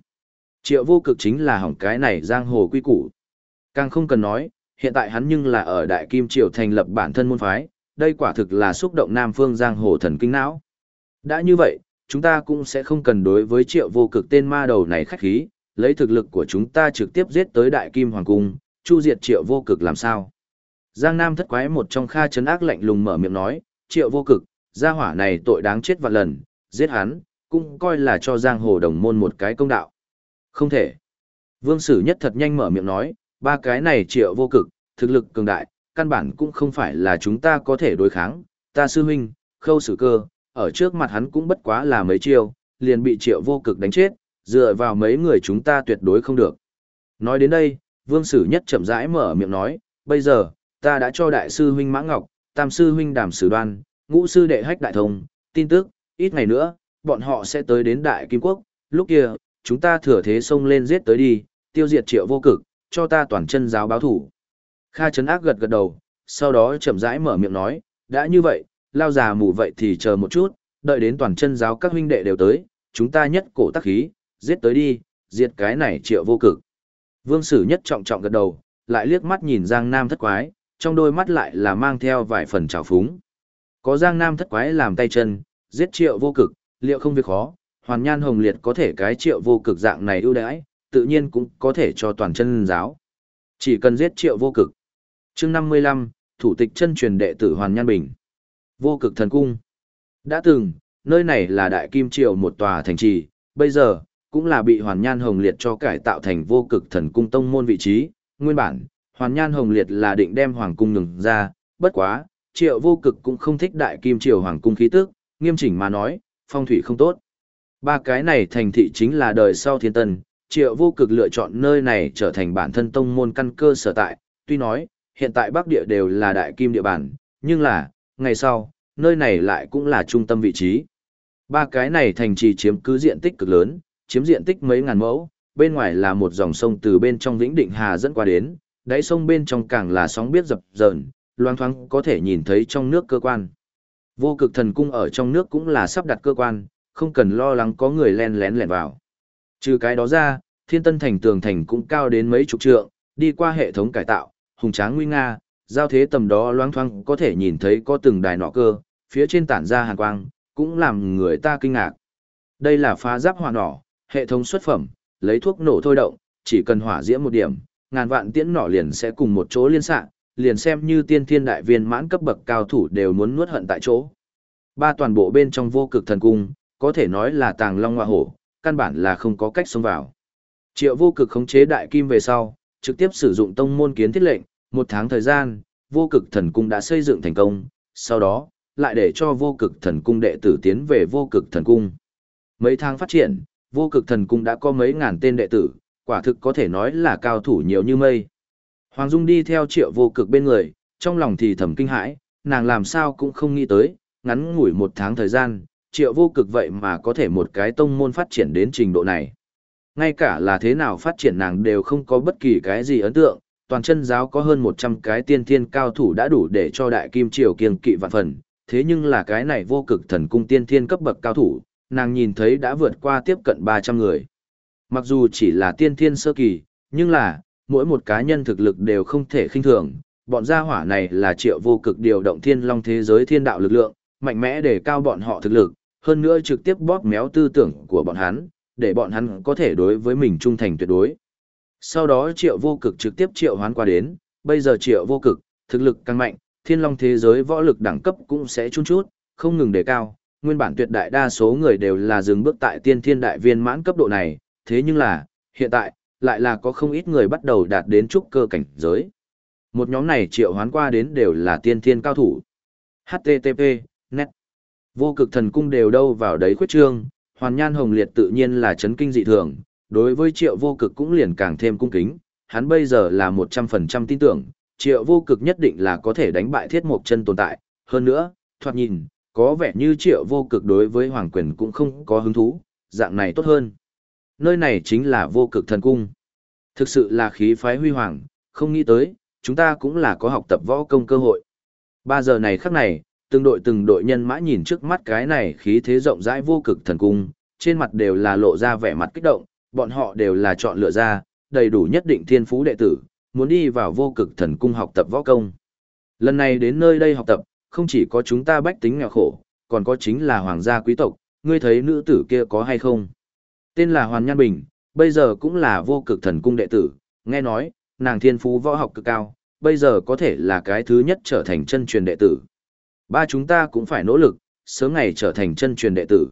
Triệu vô cực chính là hỏng cái này giang hồ quy củ. Càng không cần nói, hiện tại hắn nhưng là ở Đại Kim Triều thành lập bản thân môn phái, đây quả thực là xúc động Nam Phương giang hồ thần kinh não. Đã như vậy, chúng ta cũng sẽ không cần đối với triệu vô cực tên ma đầu này khách khí, lấy thực lực của chúng ta trực tiếp giết tới đại kim hoàng cung, chu diệt triệu vô cực làm sao. Giang Nam thất quái một trong kha chấn ác lạnh lùng mở miệng nói, triệu vô cực, gia hỏa này tội đáng chết vạn lần, giết hắn, cũng coi là cho giang hồ đồng môn một cái công đạo. Không thể. Vương Sử nhất thật nhanh mở miệng nói, ba cái này triệu vô cực, thực lực cường đại, căn bản cũng không phải là chúng ta có thể đối kháng, ta sư huynh, khâu sử cơ, ở trước mặt hắn cũng bất quá là mấy chiêu, liền bị triệu vô cực đánh chết, dựa vào mấy người chúng ta tuyệt đối không được. Nói đến đây, vương sử nhất chậm rãi mở miệng nói, bây giờ, ta đã cho đại sư huynh Mã Ngọc, tam sư huynh đàm sử đoan, ngũ sư đệ hách đại thông, tin tức, ít ngày nữa, bọn họ sẽ tới đến đại kim quốc, lúc kia, chúng ta thừa thế xông lên giết tới đi, tiêu diệt triệu vô cực, cho ta toàn chân giáo báo thủ. Kha chấn ác gật gật đầu, sau đó chậm rãi mở miệng nói, đã như vậy, lao già mù vậy thì chờ một chút, đợi đến toàn chân giáo các huynh đệ đều tới, chúng ta nhất cổ tắc khí, giết tới đi, diệt cái này triệu vô cực. Vương Sử nhất trọng trọng gật đầu, lại liếc mắt nhìn Giang Nam thất quái, trong đôi mắt lại là mang theo vài phần trào phúng. Có Giang Nam thất quái làm tay chân, giết triệu vô cực, liệu không việc khó, hoàn nhan hồng liệt có thể cái triệu vô cực dạng này ưu đãi, tự nhiên cũng có thể cho toàn chân giáo. Chỉ cần giết triệu vô cực chương 55, thủ tịch chân truyền đệ tử Hoàn Nhan Bình. Vô cực thần cung. Đã từng, nơi này là đại kim triều một tòa thành trì, bây giờ, cũng là bị Hoàn Nhan Hồng Liệt cho cải tạo thành vô cực thần cung tông môn vị trí. Nguyên bản, Hoàn Nhan Hồng Liệt là định đem Hoàng cung nhường ra, bất quá, triệu vô cực cũng không thích đại kim triều Hoàng cung khí tức, nghiêm chỉnh mà nói, phong thủy không tốt. Ba cái này thành thị chính là đời sau thiên tân, triệu vô cực lựa chọn nơi này trở thành bản thân tông môn căn cơ sở tại, tuy nói, hiện tại Bắc Địa đều là đại kim địa bàn, nhưng là, ngày sau, nơi này lại cũng là trung tâm vị trí. Ba cái này thành trì chiếm cứ diện tích cực lớn, chiếm diện tích mấy ngàn mẫu, bên ngoài là một dòng sông từ bên trong Vĩnh Định Hà dẫn qua đến, đáy sông bên trong càng là sóng biết dập dờn, loang thoáng có thể nhìn thấy trong nước cơ quan. Vô cực thần cung ở trong nước cũng là sắp đặt cơ quan, không cần lo lắng có người len lén lẻn vào. Trừ cái đó ra, thiên tân thành tường thành cũng cao đến mấy chục trượng, đi qua hệ thống cải tạo, hùng tráng nguy nga, giao thế tầm đó loáng thoáng có thể nhìn thấy có từng đài nọ cơ, phía trên tản ra hàn quang, cũng làm người ta kinh ngạc. Đây là phá giáp hỏa nỏ, hệ thống xuất phẩm, lấy thuốc nổ thôi động, chỉ cần hỏa diễm một điểm, ngàn vạn tiễn nỏ liền sẽ cùng một chỗ liên xạ, liền xem như tiên thiên đại viên mãn cấp bậc cao thủ đều muốn nuốt hận tại chỗ. Ba toàn bộ bên trong vô cực thần cung, có thể nói là tàng long hoa hổ, căn bản là không có cách xông vào. Triệu vô cực khống chế đại kim về sau, trực tiếp sử dụng tông môn kiến thiết lệnh, một tháng thời gian, vô cực thần cung đã xây dựng thành công, sau đó, lại để cho vô cực thần cung đệ tử tiến về vô cực thần cung. Mấy tháng phát triển, vô cực thần cung đã có mấy ngàn tên đệ tử, quả thực có thể nói là cao thủ nhiều như mây. Hoàng Dung đi theo triệu vô cực bên người, trong lòng thì thầm kinh hãi, nàng làm sao cũng không nghĩ tới, ngắn ngủi một tháng thời gian, triệu vô cực vậy mà có thể một cái tông môn phát triển đến trình độ này. Ngay cả là thế nào phát triển nàng đều không có bất kỳ cái gì ấn tượng, toàn chân giáo có hơn 100 cái tiên thiên cao thủ đã đủ để cho đại kim triều kiêng kỵ vạn phần, thế nhưng là cái này vô cực thần cung tiên thiên cấp bậc cao thủ, nàng nhìn thấy đã vượt qua tiếp cận 300 người. Mặc dù chỉ là tiên thiên sơ kỳ, nhưng là, mỗi một cá nhân thực lực đều không thể khinh thường, bọn gia hỏa này là triệu vô cực điều động thiên long thế giới thiên đạo lực lượng, mạnh mẽ để cao bọn họ thực lực, hơn nữa trực tiếp bóp méo tư tưởng của bọn hắn, để bọn hắn có thể đối với mình trung thành tuyệt đối. Sau đó triệu vô cực trực tiếp triệu hoán qua đến, bây giờ triệu vô cực, thực lực càng mạnh, thiên long thế giới võ lực đẳng cấp cũng sẽ chun chút, không ngừng đề cao, nguyên bản tuyệt đại đa số người đều là dừng bước tại tiên thiên đại viên mãn cấp độ này, thế nhưng là, hiện tại, lại là có không ít người bắt đầu đạt đến trúc cơ cảnh giới. Một nhóm này triệu hoán qua đến đều là tiên thiên cao thủ. HTTP, net. Vô cực thần cung đều đâu vào đấy khuyết trương, hoàn nhan hồng liệt tự nhiên là chấn kinh dị thường, đối với triệu vô cực cũng liền càng thêm cung kính, hắn bây giờ là 100% tin tưởng, triệu vô cực nhất định là có thể đánh bại thiết mộc chân tồn tại, hơn nữa, thoạt nhìn, có vẻ như triệu vô cực đối với hoàng quyền cũng không có hứng thú, dạng này tốt hơn. Nơi này chính là vô cực thần cung. Thực sự là khí phái huy hoàng, không nghĩ tới, chúng ta cũng là có học tập võ công cơ hội. Ba giờ này khắc này, từng đội từng đội nhân mã nhìn trước mắt cái này khí thế rộng rãi vô cực thần cung, trên mặt đều là lộ ra vẻ mặt kích động, bọn họ đều là chọn lựa ra, đầy đủ nhất định thiên phú đệ tử, muốn đi vào vô cực thần cung học tập võ công. Lần này đến nơi đây học tập, không chỉ có chúng ta bách tính nghèo khổ, còn có chính là hoàng gia quý tộc, ngươi thấy nữ tử kia có hay không? Tên là Hoàn Nhan Bình, bây giờ cũng là vô cực thần cung đệ tử, nghe nói, nàng thiên phú võ học cực cao, bây giờ có thể là cái thứ nhất trở thành chân truyền đệ tử. Ba chúng ta cũng phải nỗ lực, sớm ngày trở thành chân truyền đệ tử.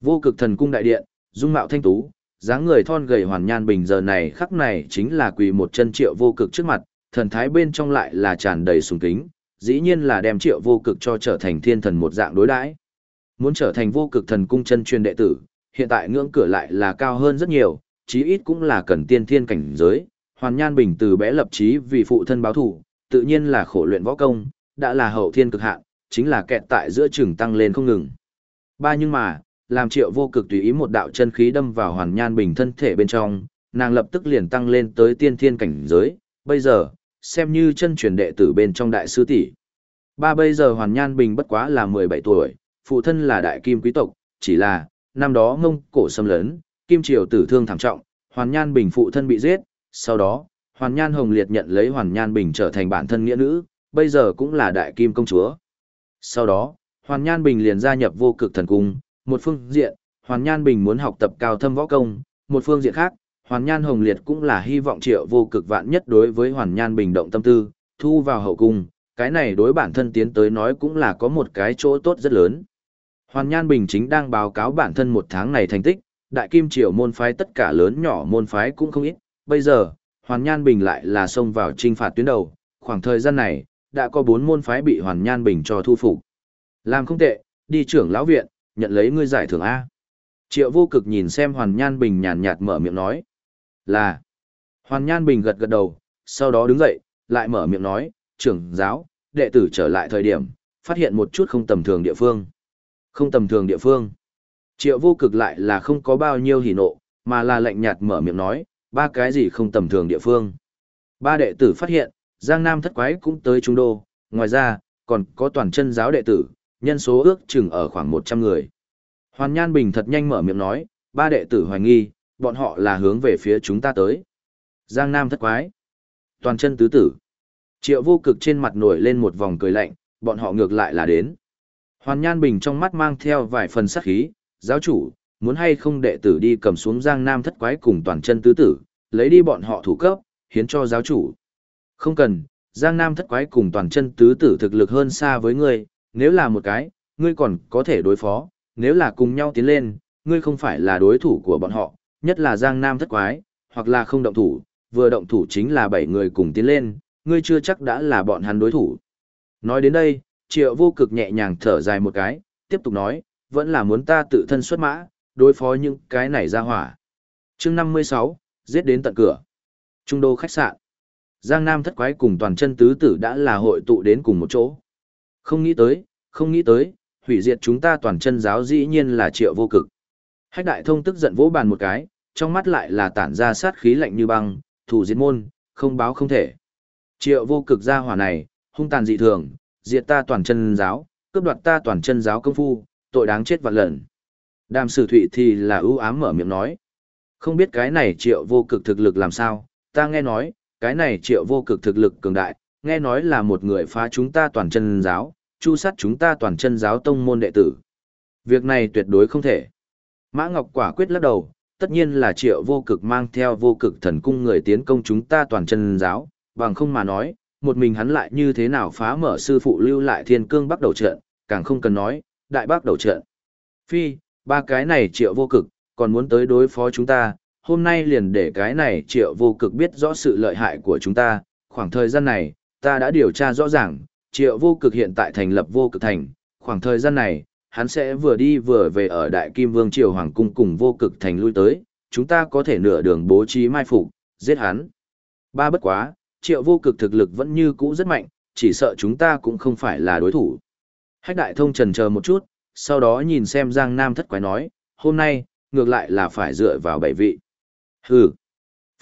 Vô cực thần cung đại điện, dung mạo thanh tú, dáng người thon gầy hoàn nhan bình giờ này khắc này chính là quỳ một chân triệu vô cực trước mặt, thần thái bên trong lại là tràn đầy sùng kính, dĩ nhiên là đem triệu vô cực cho trở thành thiên thần một dạng đối đãi. Muốn trở thành vô cực thần cung chân truyền đệ tử, hiện tại ngưỡng cửa lại là cao hơn rất nhiều, chí ít cũng là cần tiên thiên cảnh giới. Hoàn Nhan Bình từ bé lập chí vì phụ thân báo thủ, tự nhiên là khổ luyện võ công, đã là hậu thiên cực hạn, chính là kẹt tại giữa trường tăng lên không ngừng. Ba nhưng mà, làm triệu vô cực tùy ý một đạo chân khí đâm vào Hoàn Nhan Bình thân thể bên trong, nàng lập tức liền tăng lên tới tiên thiên cảnh giới, bây giờ, xem như chân truyền đệ tử bên trong đại sư tỷ. Ba bây giờ Hoàn Nhan Bình bất quá là 17 tuổi, phụ thân là đại kim quý tộc, chỉ là, năm đó ngông cổ xâm lớn, kim triều tử thương thảm trọng, Hoàn Nhan Bình phụ thân bị giết, sau đó, Hoàn Nhan Hồng Liệt nhận lấy Hoàn Nhan Bình trở thành bản thân nghĩa nữ, bây giờ cũng là đại kim công chúa. Sau đó, Hoàn Nhan Bình liền gia nhập vô cực thần cung, một phương diện, Hoàn Nhan Bình muốn học tập cao thâm võ công, một phương diện khác, Hoàn Nhan Hồng Liệt cũng là hy vọng triệu vô cực vạn nhất đối với Hoàn Nhan Bình động tâm tư, thu vào hậu cung, cái này đối bản thân tiến tới nói cũng là có một cái chỗ tốt rất lớn. Hoàn Nhan Bình chính đang báo cáo bản thân một tháng này thành tích, đại kim triều môn phái tất cả lớn nhỏ môn phái cũng không ít, bây giờ, Hoàn Nhan Bình lại là xông vào trinh phạt tuyến đầu, khoảng thời gian này, đã có bốn môn phái bị Hoàn Nhan Bình cho thu phục. Làm không tệ, đi trưởng lão viện, nhận lấy ngươi giải thưởng A. Triệu vô cực nhìn xem Hoàn Nhan Bình nhàn nhạt mở miệng nói. Là. Hoàn Nhan Bình gật gật đầu, sau đó đứng dậy, lại mở miệng nói, trưởng giáo, đệ tử trở lại thời điểm, phát hiện một chút không tầm thường địa phương. Không tầm thường địa phương. Triệu vô cực lại là không có bao nhiêu hỉ nộ, mà là lạnh nhạt mở miệng nói, ba cái gì không tầm thường địa phương. Ba đệ tử phát hiện, Giang Nam thất quái cũng tới trung đô, ngoài ra, còn có toàn chân giáo đệ tử, nhân số ước chừng ở khoảng 100 người. Hoàn Nhan Bình thật nhanh mở miệng nói, ba đệ tử hoài nghi, bọn họ là hướng về phía chúng ta tới. Giang Nam thất quái. Toàn chân tứ tử. Triệu vô cực trên mặt nổi lên một vòng cười lạnh, bọn họ ngược lại là đến. Hoàn Nhan Bình trong mắt mang theo vài phần sắc khí, giáo chủ, muốn hay không đệ tử đi cầm xuống Giang Nam thất quái cùng toàn chân tứ tử, lấy đi bọn họ thủ cấp, hiến cho giáo chủ. Không cần, Giang Nam thất quái cùng toàn chân tứ tử thực lực hơn xa với ngươi, nếu là một cái, ngươi còn có thể đối phó, nếu là cùng nhau tiến lên, ngươi không phải là đối thủ của bọn họ, nhất là Giang Nam thất quái, hoặc là không động thủ, vừa động thủ chính là bảy người cùng tiến lên, ngươi chưa chắc đã là bọn hắn đối thủ. Nói đến đây, triệu vô cực nhẹ nhàng thở dài một cái, tiếp tục nói, vẫn là muốn ta tự thân xuất mã, đối phó những cái này ra hỏa. chương 56, giết đến tận cửa. Trung đô khách sạn. Giang Nam thất quái cùng toàn chân tứ tử đã là hội tụ đến cùng một chỗ. Không nghĩ tới, không nghĩ tới, hủy diệt chúng ta toàn chân giáo dĩ nhiên là triệu vô cực. Hách đại thông tức giận vỗ bàn một cái, trong mắt lại là tản ra sát khí lạnh như băng, thủ diệt môn, không báo không thể. Triệu vô cực gia hỏa này, hung tàn dị thường, diệt ta toàn chân giáo, cướp đoạt ta toàn chân giáo công phu, tội đáng chết vạn lần. Đàm sử thụy thì là ưu ám mở miệng nói. Không biết cái này triệu vô cực thực lực làm sao, ta nghe nói, cái này triệu vô cực thực lực cường đại, nghe nói là một người phá chúng ta toàn chân giáo, chu sát chúng ta toàn chân giáo tông môn đệ tử. Việc này tuyệt đối không thể. Mã Ngọc quả quyết lắc đầu, tất nhiên là triệu vô cực mang theo vô cực thần cung người tiến công chúng ta toàn chân giáo, bằng không mà nói, một mình hắn lại như thế nào phá mở sư phụ lưu lại thiên cương bắt đầu trận, càng không cần nói, đại bác đầu trận. Phi, ba cái này triệu vô cực, còn muốn tới đối phó chúng ta, hôm nay liền để cái này triệu vô cực biết rõ sự lợi hại của chúng ta, khoảng thời gian này, ta đã điều tra rõ ràng, triệu vô cực hiện tại thành lập vô cực thành, khoảng thời gian này, hắn sẽ vừa đi vừa về ở Đại Kim Vương Triều Hoàng Cung cùng vô cực thành lui tới, chúng ta có thể nửa đường bố trí mai phục, giết hắn. Ba bất quá, triệu vô cực thực lực vẫn như cũ rất mạnh, chỉ sợ chúng ta cũng không phải là đối thủ. Hách đại thông trần chờ một chút, sau đó nhìn xem Giang Nam thất quái nói, hôm nay, ngược lại là phải dựa vào bảy vị. Hừ.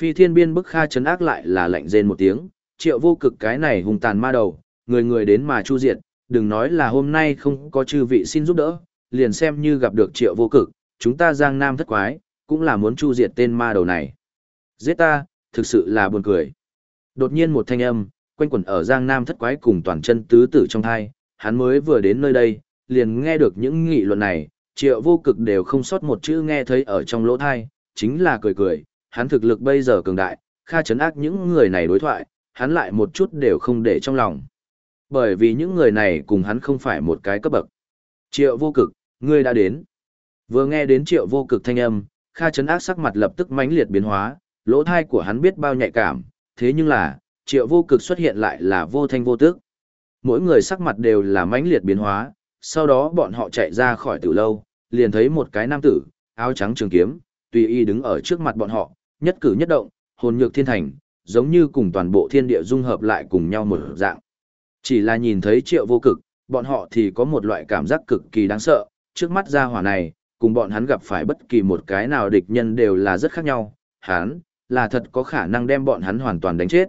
Phi thiên biên bức kha chấn ác lại là lạnh rên một tiếng, triệu vô cực cái này hung tàn ma đầu, người người đến mà chu diệt, đừng nói là hôm nay không có chư vị xin giúp đỡ, liền xem như gặp được triệu vô cực, chúng ta giang nam thất quái, cũng là muốn chu diệt tên ma đầu này. Giết ta, thực sự là buồn cười. Đột nhiên một thanh âm, quanh quẩn ở giang nam thất quái cùng toàn chân tứ tử trong thai, hắn mới vừa đến nơi đây, liền nghe được những nghị luận này, triệu vô cực đều không sót một chữ nghe thấy ở trong lỗ thai, chính là cười cười, hắn thực lực bây giờ cường đại, kha chấn ác những người này đối thoại, hắn lại một chút đều không để trong lòng. Bởi vì những người này cùng hắn không phải một cái cấp bậc. Triệu vô cực, ngươi đã đến. Vừa nghe đến triệu vô cực thanh âm, kha chấn ác sắc mặt lập tức mãnh liệt biến hóa, lỗ thai của hắn biết bao nhạy cảm, thế nhưng là, triệu vô cực xuất hiện lại là vô thanh vô tức. Mỗi người sắc mặt đều là mãnh liệt biến hóa, sau đó bọn họ chạy ra khỏi tử lâu, liền thấy một cái nam tử, áo trắng trường kiếm, tùy y đứng ở trước mặt bọn họ, nhất cử nhất động, hồn nhược thiên thành, giống như cùng toàn bộ thiên địa dung hợp lại cùng nhau một dạng. Chỉ là nhìn thấy triệu vô cực, bọn họ thì có một loại cảm giác cực kỳ đáng sợ, trước mắt ra hỏa này, cùng bọn hắn gặp phải bất kỳ một cái nào địch nhân đều là rất khác nhau, hắn, là thật có khả năng đem bọn hắn hoàn toàn đánh chết.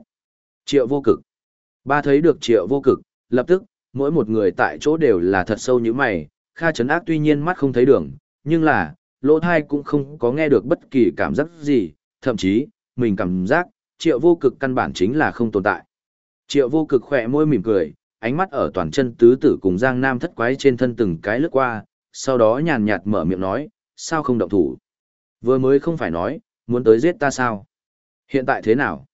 Triệu vô cực. Ba thấy được triệu vô cực, lập tức, mỗi một người tại chỗ đều là thật sâu như mày, Kha Trấn Ác tuy nhiên mắt không thấy đường, nhưng là, lỗ thai cũng không có nghe được bất kỳ cảm giác gì, thậm chí, mình cảm giác, triệu vô cực căn bản chính là không tồn tại. Triệu vô cực khỏe môi mỉm cười, ánh mắt ở toàn chân tứ tử cùng Giang Nam thất quái trên thân từng cái lướt qua, sau đó nhàn nhạt mở miệng nói, sao không động thủ? Vừa mới không phải nói, muốn tới giết ta sao? Hiện tại thế nào?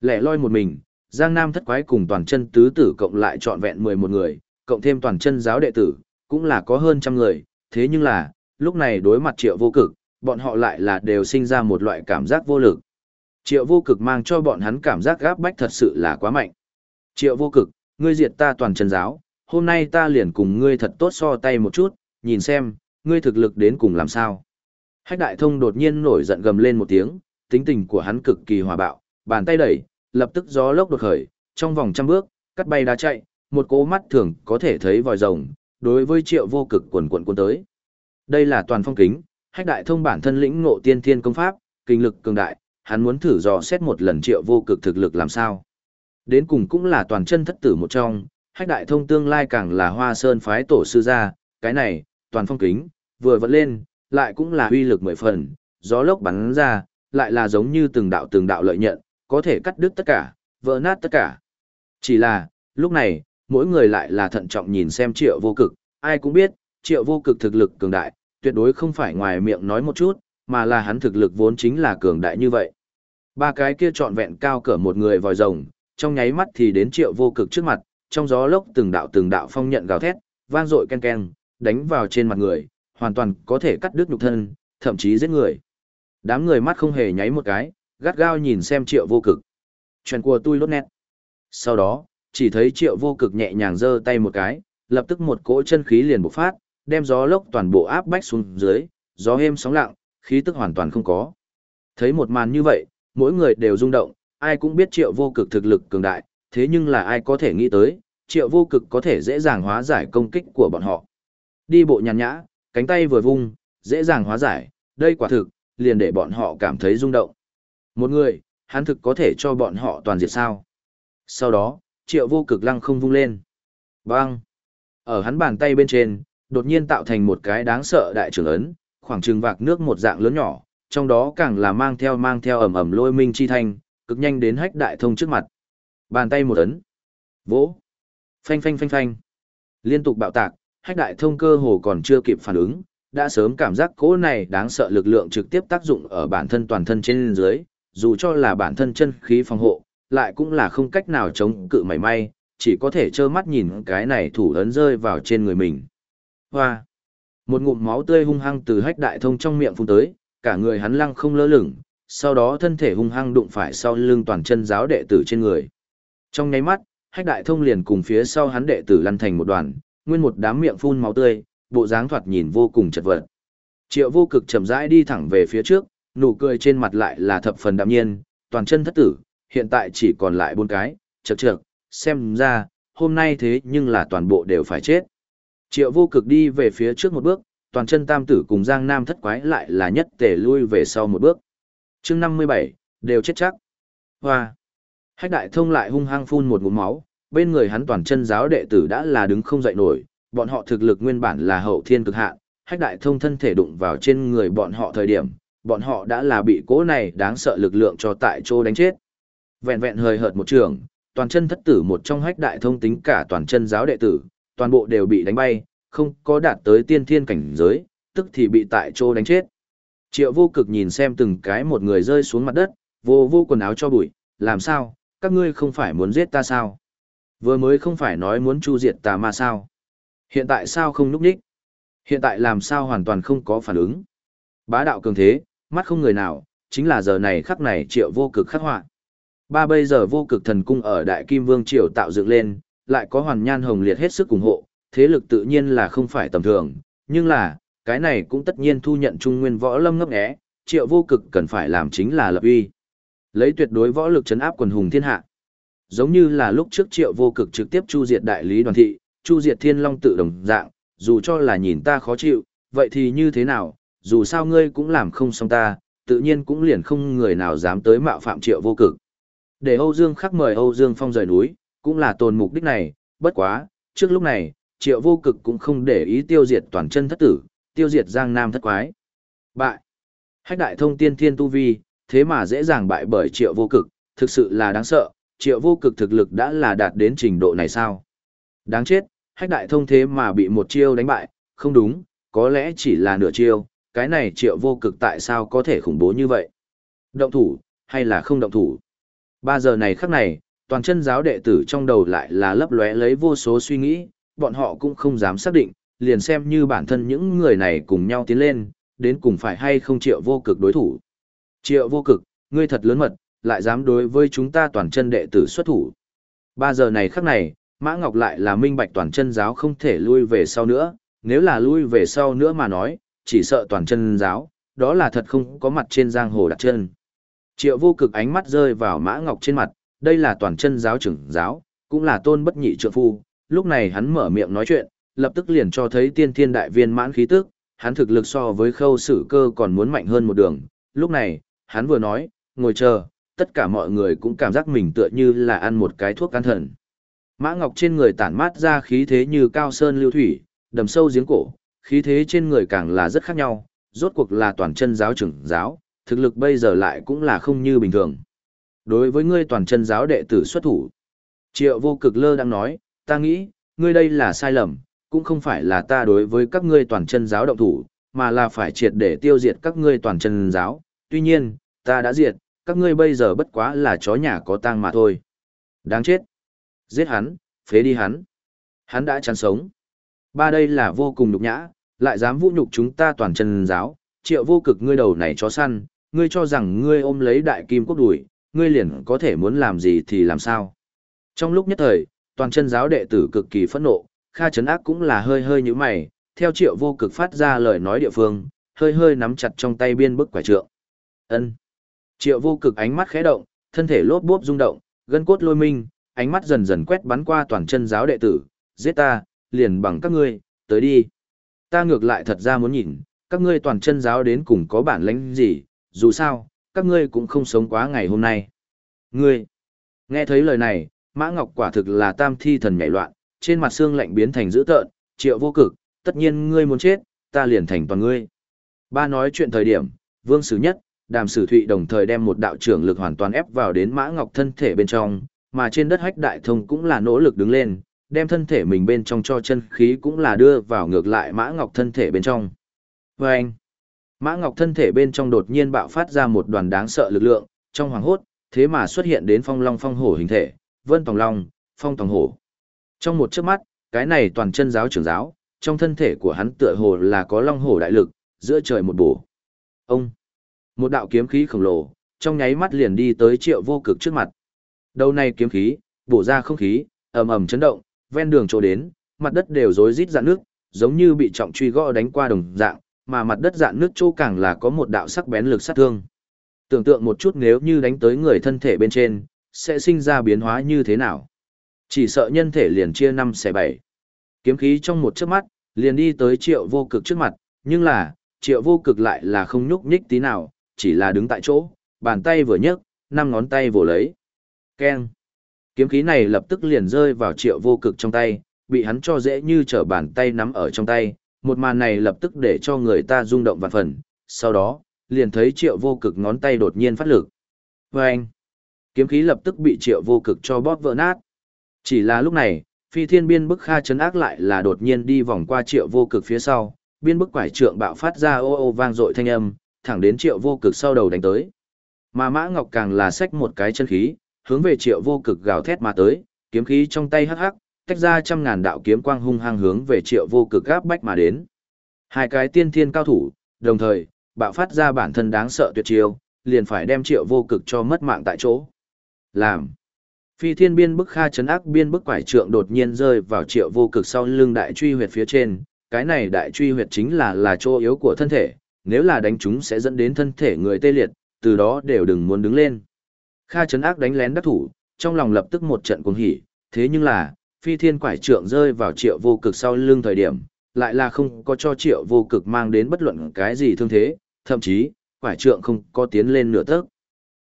Lẻ loi một mình, Giang Nam thất quái cùng toàn chân tứ tử cộng lại trọn vẹn 11 người, cộng thêm toàn chân giáo đệ tử, cũng là có hơn trăm người, thế nhưng là, lúc này đối mặt triệu vô cực, bọn họ lại là đều sinh ra một loại cảm giác vô lực. Triệu vô cực mang cho bọn hắn cảm giác gáp bách thật sự là quá mạnh. Triệu vô cực, ngươi diệt ta toàn chân giáo, hôm nay ta liền cùng ngươi thật tốt so tay một chút, nhìn xem, ngươi thực lực đến cùng làm sao. Hách đại thông đột nhiên nổi giận gầm lên một tiếng, tính tình của hắn cực kỳ hòa bạo, bàn tay đẩy, lập tức gió lốc đột khởi, trong vòng trăm bước, cắt bay đá chạy, một cố mắt thường có thể thấy vòi rồng, đối với triệu vô cực quần quần cuốn tới. Đây là toàn phong kính, hách đại thông bản thân lĩnh ngộ tiên thiên công pháp, kinh lực cường đại, hắn muốn thử dò xét một lần triệu vô cực thực lực làm sao. Đến cùng cũng là toàn chân thất tử một trong, hách đại thông tương lai càng là hoa sơn phái tổ sư gia, cái này, toàn phong kính, vừa vận lên, lại cũng là uy lực mười phần, gió lốc bắn ra, lại là giống như từng đạo từng đạo lợi nhận, có thể cắt đứt tất cả, vỡ nát tất cả. Chỉ là, lúc này, mỗi người lại là thận trọng nhìn xem triệu vô cực, ai cũng biết, triệu vô cực thực lực cường đại, tuyệt đối không phải ngoài miệng nói một chút, mà là hắn thực lực vốn chính là cường đại như vậy. Ba cái kia trọn vẹn cao cỡ một người vòi rồng, trong nháy mắt thì đến triệu vô cực trước mặt, trong gió lốc từng đạo từng đạo phong nhận gào thét, vang dội ken ken, đánh vào trên mặt người, hoàn toàn có thể cắt đứt nhục thân, thậm chí giết người. Đám người mắt không hề nháy một cái, gắt gao nhìn xem triệu vô cực. Chuyện của tôi lốt nét. Sau đó, chỉ thấy triệu vô cực nhẹ nhàng giơ tay một cái, lập tức một cỗ chân khí liền bộc phát, đem gió lốc toàn bộ áp bách xuống dưới, gió êm sóng lặng, khí tức hoàn toàn không có. Thấy một màn như vậy, mỗi người đều rung động, ai cũng biết triệu vô cực thực lực cường đại, thế nhưng là ai có thể nghĩ tới, triệu vô cực có thể dễ dàng hóa giải công kích của bọn họ. Đi bộ nhàn nhã, cánh tay vừa vung, dễ dàng hóa giải, đây quả thực, liền để bọn họ cảm thấy rung động. Một người, hắn thực có thể cho bọn họ toàn diệt sao. Sau đó, triệu vô cực lăng không vung lên. Bang! Ở hắn bàn tay bên trên, đột nhiên tạo thành một cái đáng sợ đại trưởng ấn, khoảng trừng vạc nước một dạng lớn nhỏ, trong đó càng là mang theo mang theo ầm ầm lôi minh chi thanh, cực nhanh đến hách đại thông trước mặt. Bàn tay một ấn. Vỗ. Phanh phanh phanh phanh. Liên tục bạo tạc, hách đại thông cơ hồ còn chưa kịp phản ứng, đã sớm cảm giác cỗ này đáng sợ lực lượng trực tiếp tác dụng ở bản thân toàn thân trên dưới, dù cho là bản thân chân khí phòng hộ, lại cũng là không cách nào chống cự mảy may, chỉ có thể trơ mắt nhìn cái này thủ ấn rơi vào trên người mình. Hoa! Một ngụm máu tươi hung hăng từ hách đại thông trong miệng phun tới, cả người hắn lăng không lơ lửng, sau đó thân thể hung hăng đụng phải sau lưng toàn chân giáo đệ tử trên người. Trong nháy mắt, hách đại thông liền cùng phía sau hắn đệ tử lăn thành một đoàn, nguyên một đám miệng phun máu tươi, bộ dáng thoạt nhìn vô cùng chật vật. Triệu vô cực chậm rãi đi thẳng về phía trước, nụ cười trên mặt lại là thập phần đạm nhiên, toàn chân thất tử, hiện tại chỉ còn lại bốn cái, chật chật, xem ra, hôm nay thế nhưng là toàn bộ đều phải chết. Triệu vô cực đi về phía trước một bước, toàn chân tam tử cùng Giang Nam thất quái lại là nhất tề lui về sau một bước. chương 57, đều chết chắc. Hoa. Hách đại thông lại hung hăng phun một ngụm máu, bên người hắn toàn chân giáo đệ tử đã là đứng không dậy nổi, bọn họ thực lực nguyên bản là hậu thiên cực hạn, hách đại thông thân thể đụng vào trên người bọn họ thời điểm, bọn họ đã là bị cố này đáng sợ lực lượng cho tại chỗ đánh chết. Vẹn vẹn hơi hợt một trường, toàn chân thất tử một trong hách đại thông tính cả toàn chân giáo đệ tử, toàn bộ đều bị đánh bay, không có đạt tới tiên thiên cảnh giới, tức thì bị tại chỗ đánh chết. Triệu vô cực nhìn xem từng cái một người rơi xuống mặt đất, vô vô quần áo cho bụi, làm sao, các ngươi không phải muốn giết ta sao? Vừa mới không phải nói muốn chu diệt tà ma sao? Hiện tại sao không núp đích? Hiện tại làm sao hoàn toàn không có phản ứng? Bá đạo cường thế, mắt không người nào, chính là giờ này khắc này triệu vô cực khắc họa. Ba bây giờ vô cực thần cung ở Đại Kim Vương Triều tạo dựng lên, lại có hoàn nhan hồng liệt hết sức ủng hộ, thế lực tự nhiên là không phải tầm thường, nhưng là, cái này cũng tất nhiên thu nhận trung nguyên võ lâm ngấp nghé, triệu vô cực cần phải làm chính là lập uy. Lấy tuyệt đối võ lực chấn áp quần hùng thiên hạ. Giống như là lúc trước triệu vô cực trực tiếp chu diệt đại lý đoàn thị, chu diệt thiên long tự đồng dạng, dù cho là nhìn ta khó chịu, vậy thì như thế nào, dù sao ngươi cũng làm không xong ta, tự nhiên cũng liền không người nào dám tới mạo phạm triệu vô cực. Để Âu Dương khắc mời Âu Dương Phong rời núi, cũng là tồn mục đích này, bất quá, trước lúc này, triệu vô cực cũng không để ý tiêu diệt toàn chân thất tử, tiêu diệt giang nam thất quái. Bại. Hách đại thông tiên thiên tu vi, thế mà dễ dàng bại bởi triệu vô cực, thực sự là đáng sợ, triệu vô cực thực lực đã là đạt đến trình độ này sao? Đáng chết, hách đại thông thế mà bị một chiêu đánh bại, không đúng, có lẽ chỉ là nửa chiêu, cái này triệu vô cực tại sao có thể khủng bố như vậy? Động thủ, hay là không động thủ? Ba giờ này khắc này, toàn chân giáo đệ tử trong đầu lại là lấp lóe lấy vô số suy nghĩ, bọn họ cũng không dám xác định, liền xem như bản thân những người này cùng nhau tiến lên, đến cùng phải hay không triệu vô cực đối thủ. Triệu vô cực, ngươi thật lớn mật, lại dám đối với chúng ta toàn chân đệ tử xuất thủ. Ba giờ này khắc này, Mã Ngọc lại là minh bạch toàn chân giáo không thể lui về sau nữa, nếu là lui về sau nữa mà nói, chỉ sợ toàn chân giáo, đó là thật không có mặt trên giang hồ đặt chân. Triệu vô cực ánh mắt rơi vào Mã Ngọc trên mặt, đây là toàn chân giáo trưởng giáo, cũng là tôn bất nhị trượng phu, lúc này hắn mở miệng nói chuyện, lập tức liền cho thấy tiên thiên đại viên mãn khí tức, hắn thực lực so với khâu sử cơ còn muốn mạnh hơn một đường, lúc này, hắn vừa nói, ngồi chờ, tất cả mọi người cũng cảm giác mình tựa như là ăn một cái thuốc can thần. Mã Ngọc trên người tản mát ra khí thế như cao sơn lưu thủy, đầm sâu giếng cổ, khí thế trên người càng là rất khác nhau, rốt cuộc là toàn chân giáo trưởng giáo, thực lực bây giờ lại cũng là không như bình thường. Đối với ngươi toàn chân giáo đệ tử xuất thủ, Triệu vô cực lơ đang nói, ta nghĩ, ngươi đây là sai lầm, cũng không phải là ta đối với các ngươi toàn chân giáo động thủ, mà là phải triệt để tiêu diệt các ngươi toàn chân giáo. Tuy nhiên, ta đã diệt, các ngươi bây giờ bất quá là chó nhà có tang mà thôi. Đáng chết. Giết hắn, phế đi hắn. Hắn đã chán sống. Ba đây là vô cùng nhục nhã, lại dám vũ nhục chúng ta toàn chân giáo. Triệu vô cực ngươi đầu này chó săn, ngươi cho rằng ngươi ôm lấy đại kim quốc đuổi ngươi liền có thể muốn làm gì thì làm sao. Trong lúc nhất thời, toàn chân giáo đệ tử cực kỳ phẫn nộ, Kha Trấn Ác cũng là hơi hơi như mày, theo triệu vô cực phát ra lời nói địa phương, hơi hơi nắm chặt trong tay biên bức quả trượng. Ân. Triệu vô cực ánh mắt khẽ động, thân thể lốp bốp rung động, gân cốt lôi minh, ánh mắt dần dần quét bắn qua toàn chân giáo đệ tử, giết ta, liền bằng các ngươi, tới đi. Ta ngược lại thật ra muốn nhìn, các ngươi toàn chân giáo đến cùng có bản lĩnh gì, dù sao, các ngươi cũng không sống quá ngày hôm nay. Ngươi, nghe thấy lời này, Mã Ngọc quả thực là tam thi thần nhảy loạn, trên mặt xương lạnh biến thành dữ tợn, triệu vô cực, tất nhiên ngươi muốn chết, ta liền thành toàn ngươi. Ba nói chuyện thời điểm, vương sử nhất, đàm sử thụy đồng thời đem một đạo trưởng lực hoàn toàn ép vào đến Mã Ngọc thân thể bên trong, mà trên đất hách đại thông cũng là nỗ lực đứng lên, đem thân thể mình bên trong cho chân khí cũng là đưa vào ngược lại Mã Ngọc thân thể bên trong. Và anh, Mã Ngọc thân thể bên trong đột nhiên bạo phát ra một đoàn đáng sợ lực lượng, trong hoàng hốt, thế mà xuất hiện đến phong long phong hổ hình thể, vân tòng long, phong tòng hổ. Trong một chớp mắt, cái này toàn chân giáo trưởng giáo, trong thân thể của hắn tựa hồ là có long hổ đại lực, giữa trời một bổ. Ông, một đạo kiếm khí khổng lồ, trong nháy mắt liền đi tới triệu vô cực trước mặt. Đầu này kiếm khí, bổ ra không khí, ầm ầm chấn động, ven đường chỗ đến, mặt đất đều rối rít dạn nước, giống như bị trọng truy gõ đánh qua đồng dạng, mà mặt đất dạn nước chỗ càng là có một đạo sắc bén lực sát thương. Tưởng tượng một chút nếu như đánh tới người thân thể bên trên, sẽ sinh ra biến hóa như thế nào. Chỉ sợ nhân thể liền chia năm xẻ bảy. Kiếm khí trong một chớp mắt, liền đi tới triệu vô cực trước mặt, nhưng là, triệu vô cực lại là không nhúc nhích tí nào, chỉ là đứng tại chỗ, bàn tay vừa nhấc, năm ngón tay vồ lấy. Keng. Kiếm khí này lập tức liền rơi vào triệu vô cực trong tay, bị hắn cho dễ như trở bàn tay nắm ở trong tay, một màn này lập tức để cho người ta rung động vạn phần, sau đó, liền thấy triệu vô cực ngón tay đột nhiên phát lực. Vâng! Kiếm khí lập tức bị triệu vô cực cho bóp vỡ nát. Chỉ là lúc này, phi thiên biên bức kha chấn ác lại là đột nhiên đi vòng qua triệu vô cực phía sau, biên bức quải trượng bạo phát ra ô ô vang dội thanh âm, thẳng đến triệu vô cực sau đầu đánh tới. Mà Mã Ngọc càng là xách một cái chân khí, hướng về triệu vô cực gào thét mà tới, kiếm khí trong tay hắc hắc, tách ra trăm ngàn đạo kiếm quang hung hăng hướng về triệu vô cực gáp bách mà đến. Hai cái tiên thiên cao thủ, đồng thời, bạo phát ra bản thân đáng sợ tuyệt chiêu, liền phải đem triệu vô cực cho mất mạng tại chỗ. Làm. Phi thiên biên bức kha chấn ác biên bức quải trượng đột nhiên rơi vào triệu vô cực sau lưng đại truy huyệt phía trên, cái này đại truy huyệt chính là là chỗ yếu của thân thể, nếu là đánh chúng sẽ dẫn đến thân thể người tê liệt, từ đó đều đừng muốn đứng lên. Kha chấn ác đánh lén đắc thủ, trong lòng lập tức một trận cuồng hỉ, thế nhưng là, phi thiên quải trượng rơi vào triệu vô cực sau lưng thời điểm, lại là không có cho triệu vô cực mang đến bất luận cái gì thương thế, thậm chí, quải trượng không có tiến lên nửa tấc.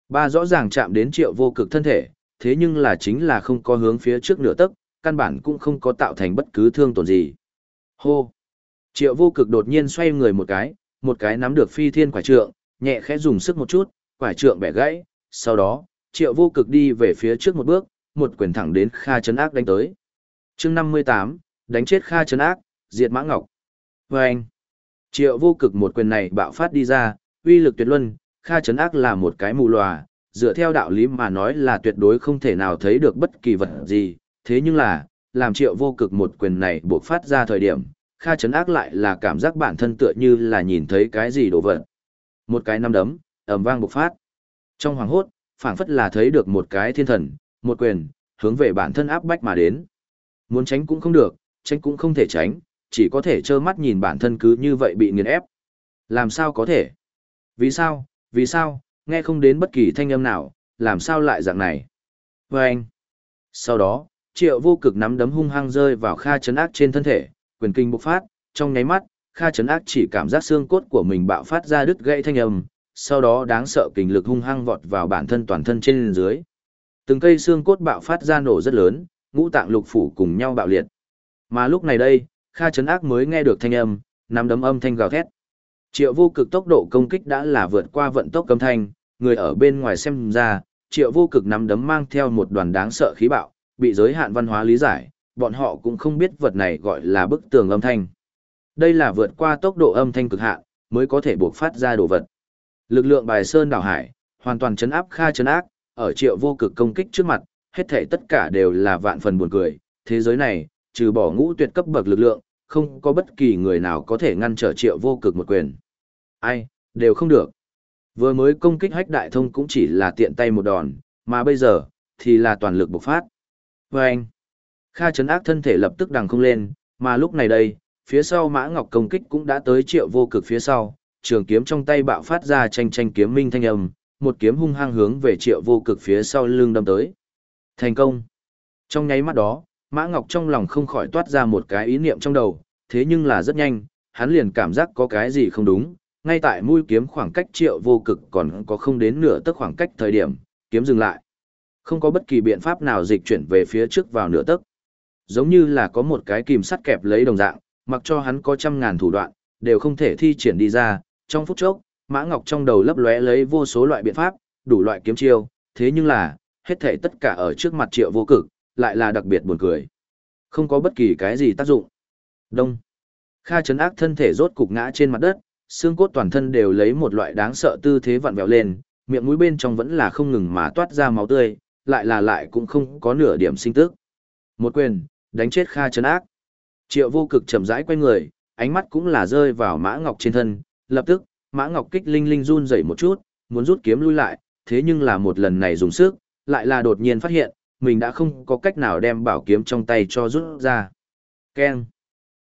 Ba rõ ràng chạm đến triệu vô cực thân thể, thế nhưng là chính là không có hướng phía trước nửa tấc, căn bản cũng không có tạo thành bất cứ thương tổn gì. Hô! Triệu vô cực đột nhiên xoay người một cái, một cái nắm được phi thiên quải trượng, nhẹ khẽ dùng sức một chút, quải trượng bẻ gãy, sau đó, triệu vô cực đi về phía trước một bước, một quyền thẳng đến Kha Trấn Ác đánh tới chương 58, đánh chết Kha Trấn Ác, diệt Mã Ngọc. Và anh, triệu vô cực một quyền này bạo phát đi ra, uy lực tuyệt luân, Kha Trấn Ác là một cái mù lòa, dựa theo đạo lý mà nói là tuyệt đối không thể nào thấy được bất kỳ vật gì, thế nhưng là, làm triệu vô cực một quyền này buộc phát ra thời điểm, Kha Trấn Ác lại là cảm giác bản thân tựa như là nhìn thấy cái gì đồ vật. Một cái năm đấm, ầm vang bộc phát. Trong hoàng hốt, phảng phất là thấy được một cái thiên thần, một quyền, hướng về bản thân áp bách mà đến. Muốn tránh cũng không được, tránh cũng không thể tránh, chỉ có thể trơ mắt nhìn bản thân cứ như vậy bị nghiền ép. Làm sao có thể? Vì sao? Vì sao? Nghe không đến bất kỳ thanh âm nào, làm sao lại dạng này? Vâng! Sau đó, triệu vô cực nắm đấm hung hăng rơi vào kha chấn ác trên thân thể, quyền kinh bộc phát, trong nháy mắt, kha chấn ác chỉ cảm giác xương cốt của mình bạo phát ra đứt gãy thanh âm, sau đó đáng sợ kình lực hung hăng vọt vào bản thân toàn thân trên dưới. Từng cây xương cốt bạo phát ra nổ rất lớn, ngũ tạng lục phủ cùng nhau bạo liệt. Mà lúc này đây, Kha Trấn Ác mới nghe được thanh âm, nắm đấm âm thanh gào thét. Triệu vô cực tốc độ công kích đã là vượt qua vận tốc cấm thanh, người ở bên ngoài xem ra, triệu vô cực nắm đấm mang theo một đoàn đáng sợ khí bạo, bị giới hạn văn hóa lý giải, bọn họ cũng không biết vật này gọi là bức tường âm thanh. Đây là vượt qua tốc độ âm thanh cực hạn, mới có thể buộc phát ra đồ vật. Lực lượng bài sơn đảo hải, hoàn toàn chấn áp Kha Trấn Ác, ở triệu vô cực công kích trước mặt, hết thể tất cả đều là vạn phần buồn cười, thế giới này, trừ bỏ ngũ tuyệt cấp bậc lực lượng, không có bất kỳ người nào có thể ngăn trở triệu vô cực một quyền. Ai, đều không được. Vừa mới công kích hách đại thông cũng chỉ là tiện tay một đòn, mà bây giờ, thì là toàn lực bộc phát. Và anh, Kha chấn ác thân thể lập tức đằng không lên, mà lúc này đây, phía sau mã ngọc công kích cũng đã tới triệu vô cực phía sau, trường kiếm trong tay bạo phát ra tranh tranh kiếm minh thanh âm, một kiếm hung hăng hướng về triệu vô cực phía sau lưng đâm tới. Thành công. Trong nháy mắt đó, Mã Ngọc trong lòng không khỏi toát ra một cái ý niệm trong đầu, thế nhưng là rất nhanh, hắn liền cảm giác có cái gì không đúng, ngay tại mũi kiếm khoảng cách triệu vô cực còn có không đến nửa tấc khoảng cách thời điểm, kiếm dừng lại. Không có bất kỳ biện pháp nào dịch chuyển về phía trước vào nửa tấc. Giống như là có một cái kìm sắt kẹp lấy đồng dạng, mặc cho hắn có trăm ngàn thủ đoạn, đều không thể thi triển đi ra, trong phút chốc, Mã Ngọc trong đầu lấp lóe lấy vô số loại biện pháp, đủ loại kiếm chiêu, thế nhưng là, hết thể tất cả ở trước mặt triệu vô cực, lại là đặc biệt buồn cười. Không có bất kỳ cái gì tác dụng. Đông. Kha chấn ác thân thể rốt cục ngã trên mặt đất, xương cốt toàn thân đều lấy một loại đáng sợ tư thế vặn vẹo lên, miệng mũi bên trong vẫn là không ngừng mà toát ra máu tươi, lại là lại cũng không có nửa điểm sinh tức. Một quyền, đánh chết Kha chấn ác. Triệu vô cực chậm rãi quay người, ánh mắt cũng là rơi vào Mã Ngọc trên thân, lập tức, Mã Ngọc kích linh linh run rẩy một chút, muốn rút kiếm lui lại, thế nhưng là một lần này dùng sức, lại là đột nhiên phát hiện, mình đã không có cách nào đem bảo kiếm trong tay cho rút ra. Keng.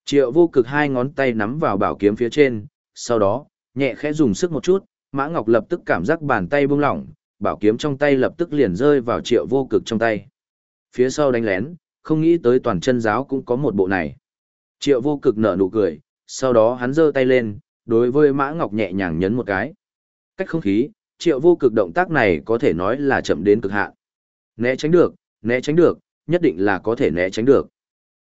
Triệu vô cực hai ngón tay nắm vào bảo kiếm phía trên, sau đó, nhẹ khẽ dùng sức một chút, Mã Ngọc lập tức cảm giác bàn tay buông lỏng, bảo kiếm trong tay lập tức liền rơi vào triệu vô cực trong tay. Phía sau đánh lén, không nghĩ tới toàn chân giáo cũng có một bộ này. Triệu vô cực nở nụ cười, sau đó hắn giơ tay lên, đối với Mã Ngọc nhẹ nhàng nhấn một cái. Cách không khí, triệu vô cực động tác này có thể nói là chậm đến cực hạn. Né tránh được, né tránh được, nhất định là có thể né tránh được.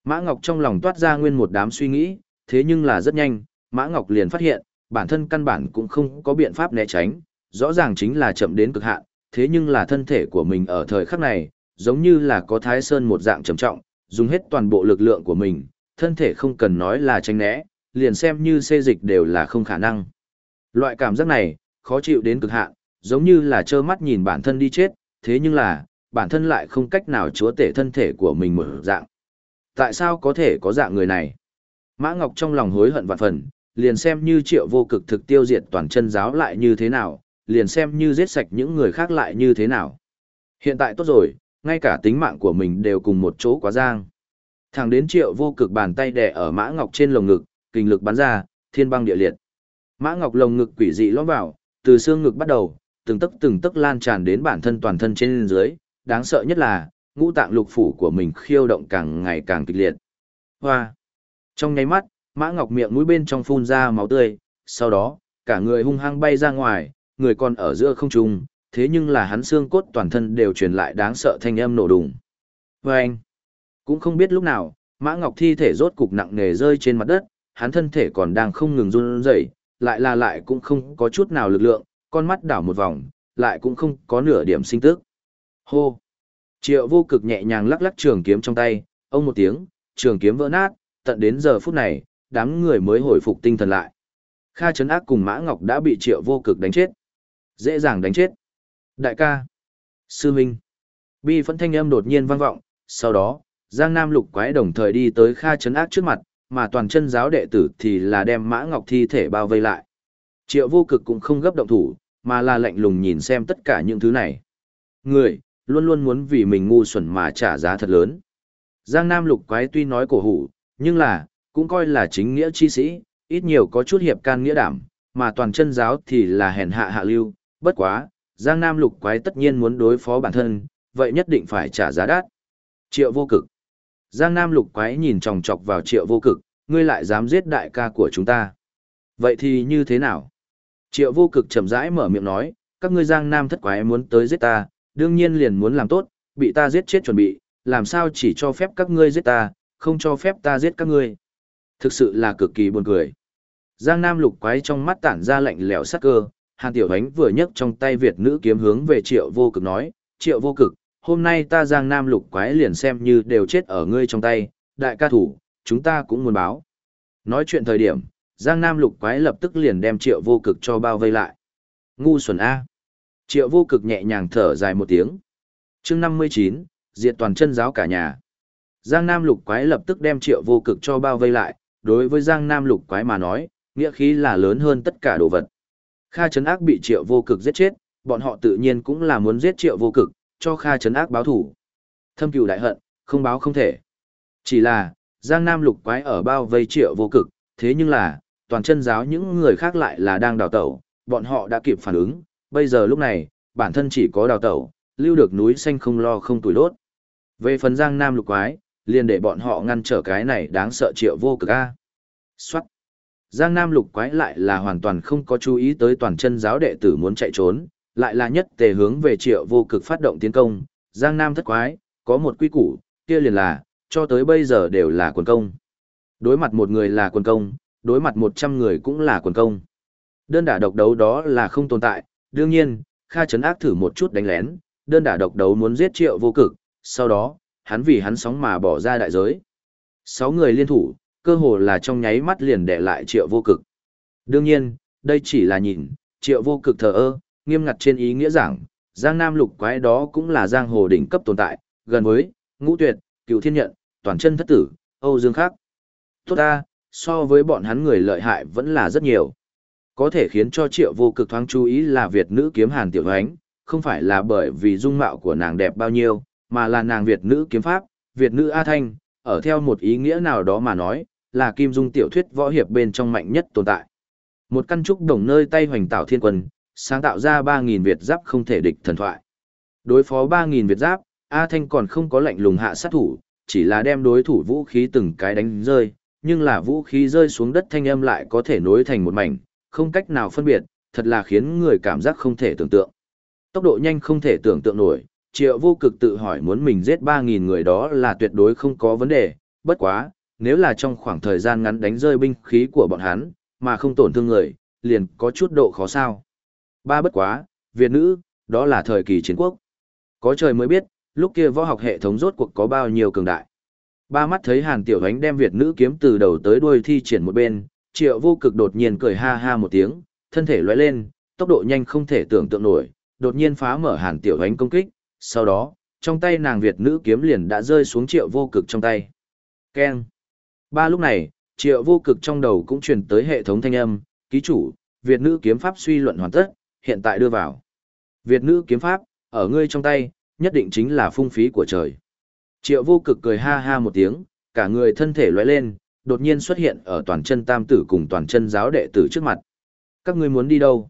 Mã Ngọc trong lòng toát ra nguyên một đám suy nghĩ, thế nhưng là rất nhanh, Mã Ngọc liền phát hiện, bản thân căn bản cũng không có biện pháp né tránh, rõ ràng chính là chậm đến cực hạn, thế nhưng là thân thể của mình ở thời khắc này, giống như là có thái sơn một dạng trầm trọng, dùng hết toàn bộ lực lượng của mình, thân thể không cần nói là tránh né, liền xem như xê dịch đều là không khả năng. Loại cảm giác này, khó chịu đến cực hạn, giống như là trơ mắt nhìn bản thân đi chết, thế nhưng là, bản thân lại không cách nào chúa tể thân thể của mình mở dạng. Tại sao có thể có dạng người này? Mã Ngọc trong lòng hối hận vạn phần, liền xem như triệu vô cực thực tiêu diệt toàn chân giáo lại như thế nào, liền xem như giết sạch những người khác lại như thế nào. Hiện tại tốt rồi, ngay cả tính mạng của mình đều cùng một chỗ quá giang. Thẳng đến triệu vô cực bàn tay đè ở Mã Ngọc trên lồng ngực, kinh lực bắn ra, thiên băng địa liệt. Mã Ngọc lồng ngực quỷ dị lõm vào, từ xương ngực bắt đầu, từng tấc từng tấc lan tràn đến bản thân toàn thân trên dưới, đáng sợ nhất là, ngũ tạng lục phủ của mình khiêu động càng ngày càng kịch liệt. Hoa! Trong nháy mắt, Mã Ngọc miệng mũi bên trong phun ra máu tươi, sau đó, cả người hung hăng bay ra ngoài, người còn ở giữa không trung, thế nhưng là hắn xương cốt toàn thân đều truyền lại đáng sợ thanh âm nổ đùng. Và anh, cũng không biết lúc nào, Mã Ngọc thi thể rốt cục nặng nề rơi trên mặt đất, hắn thân thể còn đang không ngừng run rẩy, lại là lại cũng không có chút nào lực lượng, con mắt đảo một vòng, lại cũng không có nửa điểm sinh tức. Hô! Triệu vô cực nhẹ nhàng lắc lắc trường kiếm trong tay, ông một tiếng, trường kiếm vỡ nát, tận đến giờ phút này, đám người mới hồi phục tinh thần lại. Kha Trấn Ác cùng Mã Ngọc đã bị triệu vô cực đánh chết. Dễ dàng đánh chết. Đại ca. Sư Minh. Bi phẫn thanh âm đột nhiên vang vọng, sau đó, Giang Nam lục quái đồng thời đi tới Kha Trấn Ác trước mặt, mà toàn chân giáo đệ tử thì là đem Mã Ngọc thi thể bao vây lại. Triệu vô cực cũng không gấp động thủ, mà là lạnh lùng nhìn xem tất cả những thứ này. Người, luôn luôn muốn vì mình ngu xuẩn mà trả giá thật lớn. Giang Nam lục quái tuy nói cổ hủ, nhưng là, cũng coi là chính nghĩa chi sĩ, ít nhiều có chút hiệp can nghĩa đảm, mà toàn chân giáo thì là hèn hạ hạ lưu, bất quá, Giang Nam lục quái tất nhiên muốn đối phó bản thân, vậy nhất định phải trả giá đắt. Triệu vô cực. Giang Nam lục quái nhìn chòng chọc vào triệu vô cực, ngươi lại dám giết đại ca của chúng ta. Vậy thì như thế nào? Triệu vô cực chậm rãi mở miệng nói, các ngươi Giang Nam thất quái muốn tới giết ta, đương nhiên liền muốn làm tốt, bị ta giết chết chuẩn bị, làm sao chỉ cho phép các ngươi giết ta, không cho phép ta giết các ngươi. Thực sự là cực kỳ buồn cười. Giang Nam lục quái trong mắt tản ra lạnh lẽo sắc cơ, Hàn Tiểu Ánh vừa nhấc trong tay Việt nữ kiếm hướng về Triệu Vô Cực nói, Triệu Vô Cực, hôm nay ta Giang Nam lục quái liền xem như đều chết ở ngươi trong tay, đại ca thủ, chúng ta cũng muốn báo. Nói chuyện thời điểm, Giang Nam lục quái lập tức liền đem Triệu Vô Cực cho bao vây lại. Ngu xuẩn A. Triệu Vô Cực nhẹ nhàng thở dài một tiếng. chương 59, diệt toàn chân giáo cả nhà. Giang Nam lục quái lập tức đem Triệu Vô Cực cho bao vây lại, đối với Giang Nam lục quái mà nói, nghĩa khí là lớn hơn tất cả đồ vật. Kha Trấn Ác bị Triệu Vô Cực giết chết, bọn họ tự nhiên cũng là muốn giết Triệu Vô Cực, cho Kha Trấn Ác báo thủ. Thâm Cửu đại hận, không báo không thể. Chỉ là, Giang Nam lục quái ở bao vây Triệu Vô Cực, thế nhưng là, toàn chân giáo những người khác lại là đang đào tẩu, bọn họ đã kịp phản ứng, bây giờ lúc này, bản thân chỉ có đào tẩu, lưu được núi xanh không lo không tuổi đốt. Về phần Giang Nam lục quái, liền để bọn họ ngăn trở cái này đáng sợ Triệu Vô Cực a. Xoát! Giang Nam lục quái lại là hoàn toàn không có chú ý tới toàn chân giáo đệ tử muốn chạy trốn, lại là nhất tề hướng về triệu vô cực phát động tiến công. Giang Nam thất quái, có một quy củ, kia liền là, cho tới bây giờ đều là quần công. Đối mặt một người là quần công, đối mặt một trăm người cũng là quần công. Đơn đả độc đấu đó là không tồn tại, đương nhiên, Kha Trấn Ác thử một chút đánh lén, đơn đả độc đấu muốn giết triệu vô cực, sau đó, hắn vì hắn sóng mà bỏ ra đại giới. Sáu người liên thủ, cơ hồ là trong nháy mắt liền để lại triệu vô cực. Đương nhiên, đây chỉ là nhìn, triệu vô cực thờ ơ, nghiêm ngặt trên ý nghĩa rằng giang nam lục quái đó cũng là giang hồ đỉnh cấp tồn tại, gần với, ngũ tuyệt, cựu thiên nhận, toàn chân thất tử, Âu Dương khác. Tốt ta, so với bọn hắn người lợi hại vẫn là rất nhiều. Có thể khiến cho triệu vô cực thoáng chú ý là Việt nữ kiếm hàn tiểu ánh, không phải là bởi vì dung mạo của nàng đẹp bao nhiêu, mà là nàng Việt nữ kiếm pháp, Việt nữ A Thanh, ở theo một ý nghĩa nào đó mà nói, là kim dung tiểu thuyết võ hiệp bên trong mạnh nhất tồn tại. Một căn trúc đồng nơi tay hoành tạo thiên quân, sáng tạo ra 3.000 Việt giáp không thể địch thần thoại. Đối phó 3.000 Việt giáp, A Thanh còn không có lệnh lùng hạ sát thủ, chỉ là đem đối thủ vũ khí từng cái đánh rơi, nhưng là vũ khí rơi xuống đất thanh âm lại có thể nối thành một mảnh, không cách nào phân biệt, thật là khiến người cảm giác không thể tưởng tượng. Tốc độ nhanh không thể tưởng tượng nổi, triệu vô cực tự hỏi muốn mình giết 3.000 người đó là tuyệt đối không có vấn đề, bất quá, nếu là trong khoảng thời gian ngắn đánh rơi binh khí của bọn hắn, mà không tổn thương người, liền có chút độ khó sao. Ba bất quá, Việt nữ, đó là thời kỳ chiến quốc. Có trời mới biết, lúc kia võ học hệ thống rốt cuộc có bao nhiêu cường đại. Ba mắt thấy Hàn Tiểu Ánh đem Việt nữ kiếm từ đầu tới đuôi thi triển một bên, triệu vô cực đột nhiên cười ha ha một tiếng, thân thể lóe lên, tốc độ nhanh không thể tưởng tượng nổi, đột nhiên phá mở hàn tiểu ánh công kích, sau đó, trong tay nàng Việt nữ kiếm liền đã rơi xuống triệu vô cực trong tay. Keng. Ba lúc này, triệu vô cực trong đầu cũng truyền tới hệ thống thanh âm, ký chủ, Việt nữ kiếm pháp suy luận hoàn tất, hiện tại đưa vào. Việt nữ kiếm pháp, ở ngươi trong tay, nhất định chính là phung phí của trời. Triệu vô cực cười ha ha một tiếng, cả người thân thể lóe lên, đột nhiên xuất hiện ở toàn chân tam tử cùng toàn chân giáo đệ tử trước mặt. Các ngươi muốn đi đâu?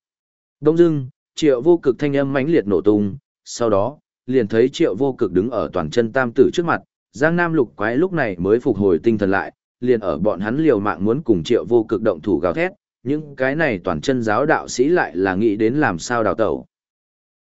Đông dưng, triệu vô cực thanh âm mãnh liệt nổ tung, sau đó, liền thấy triệu vô cực đứng ở toàn chân tam tử trước mặt, Giang Nam lục quái lúc này mới phục hồi tinh thần lại, liền ở bọn hắn liều mạng muốn cùng triệu vô cực động thủ gào thét, những cái này toàn chân giáo đạo sĩ lại là nghĩ đến làm sao đào tẩu.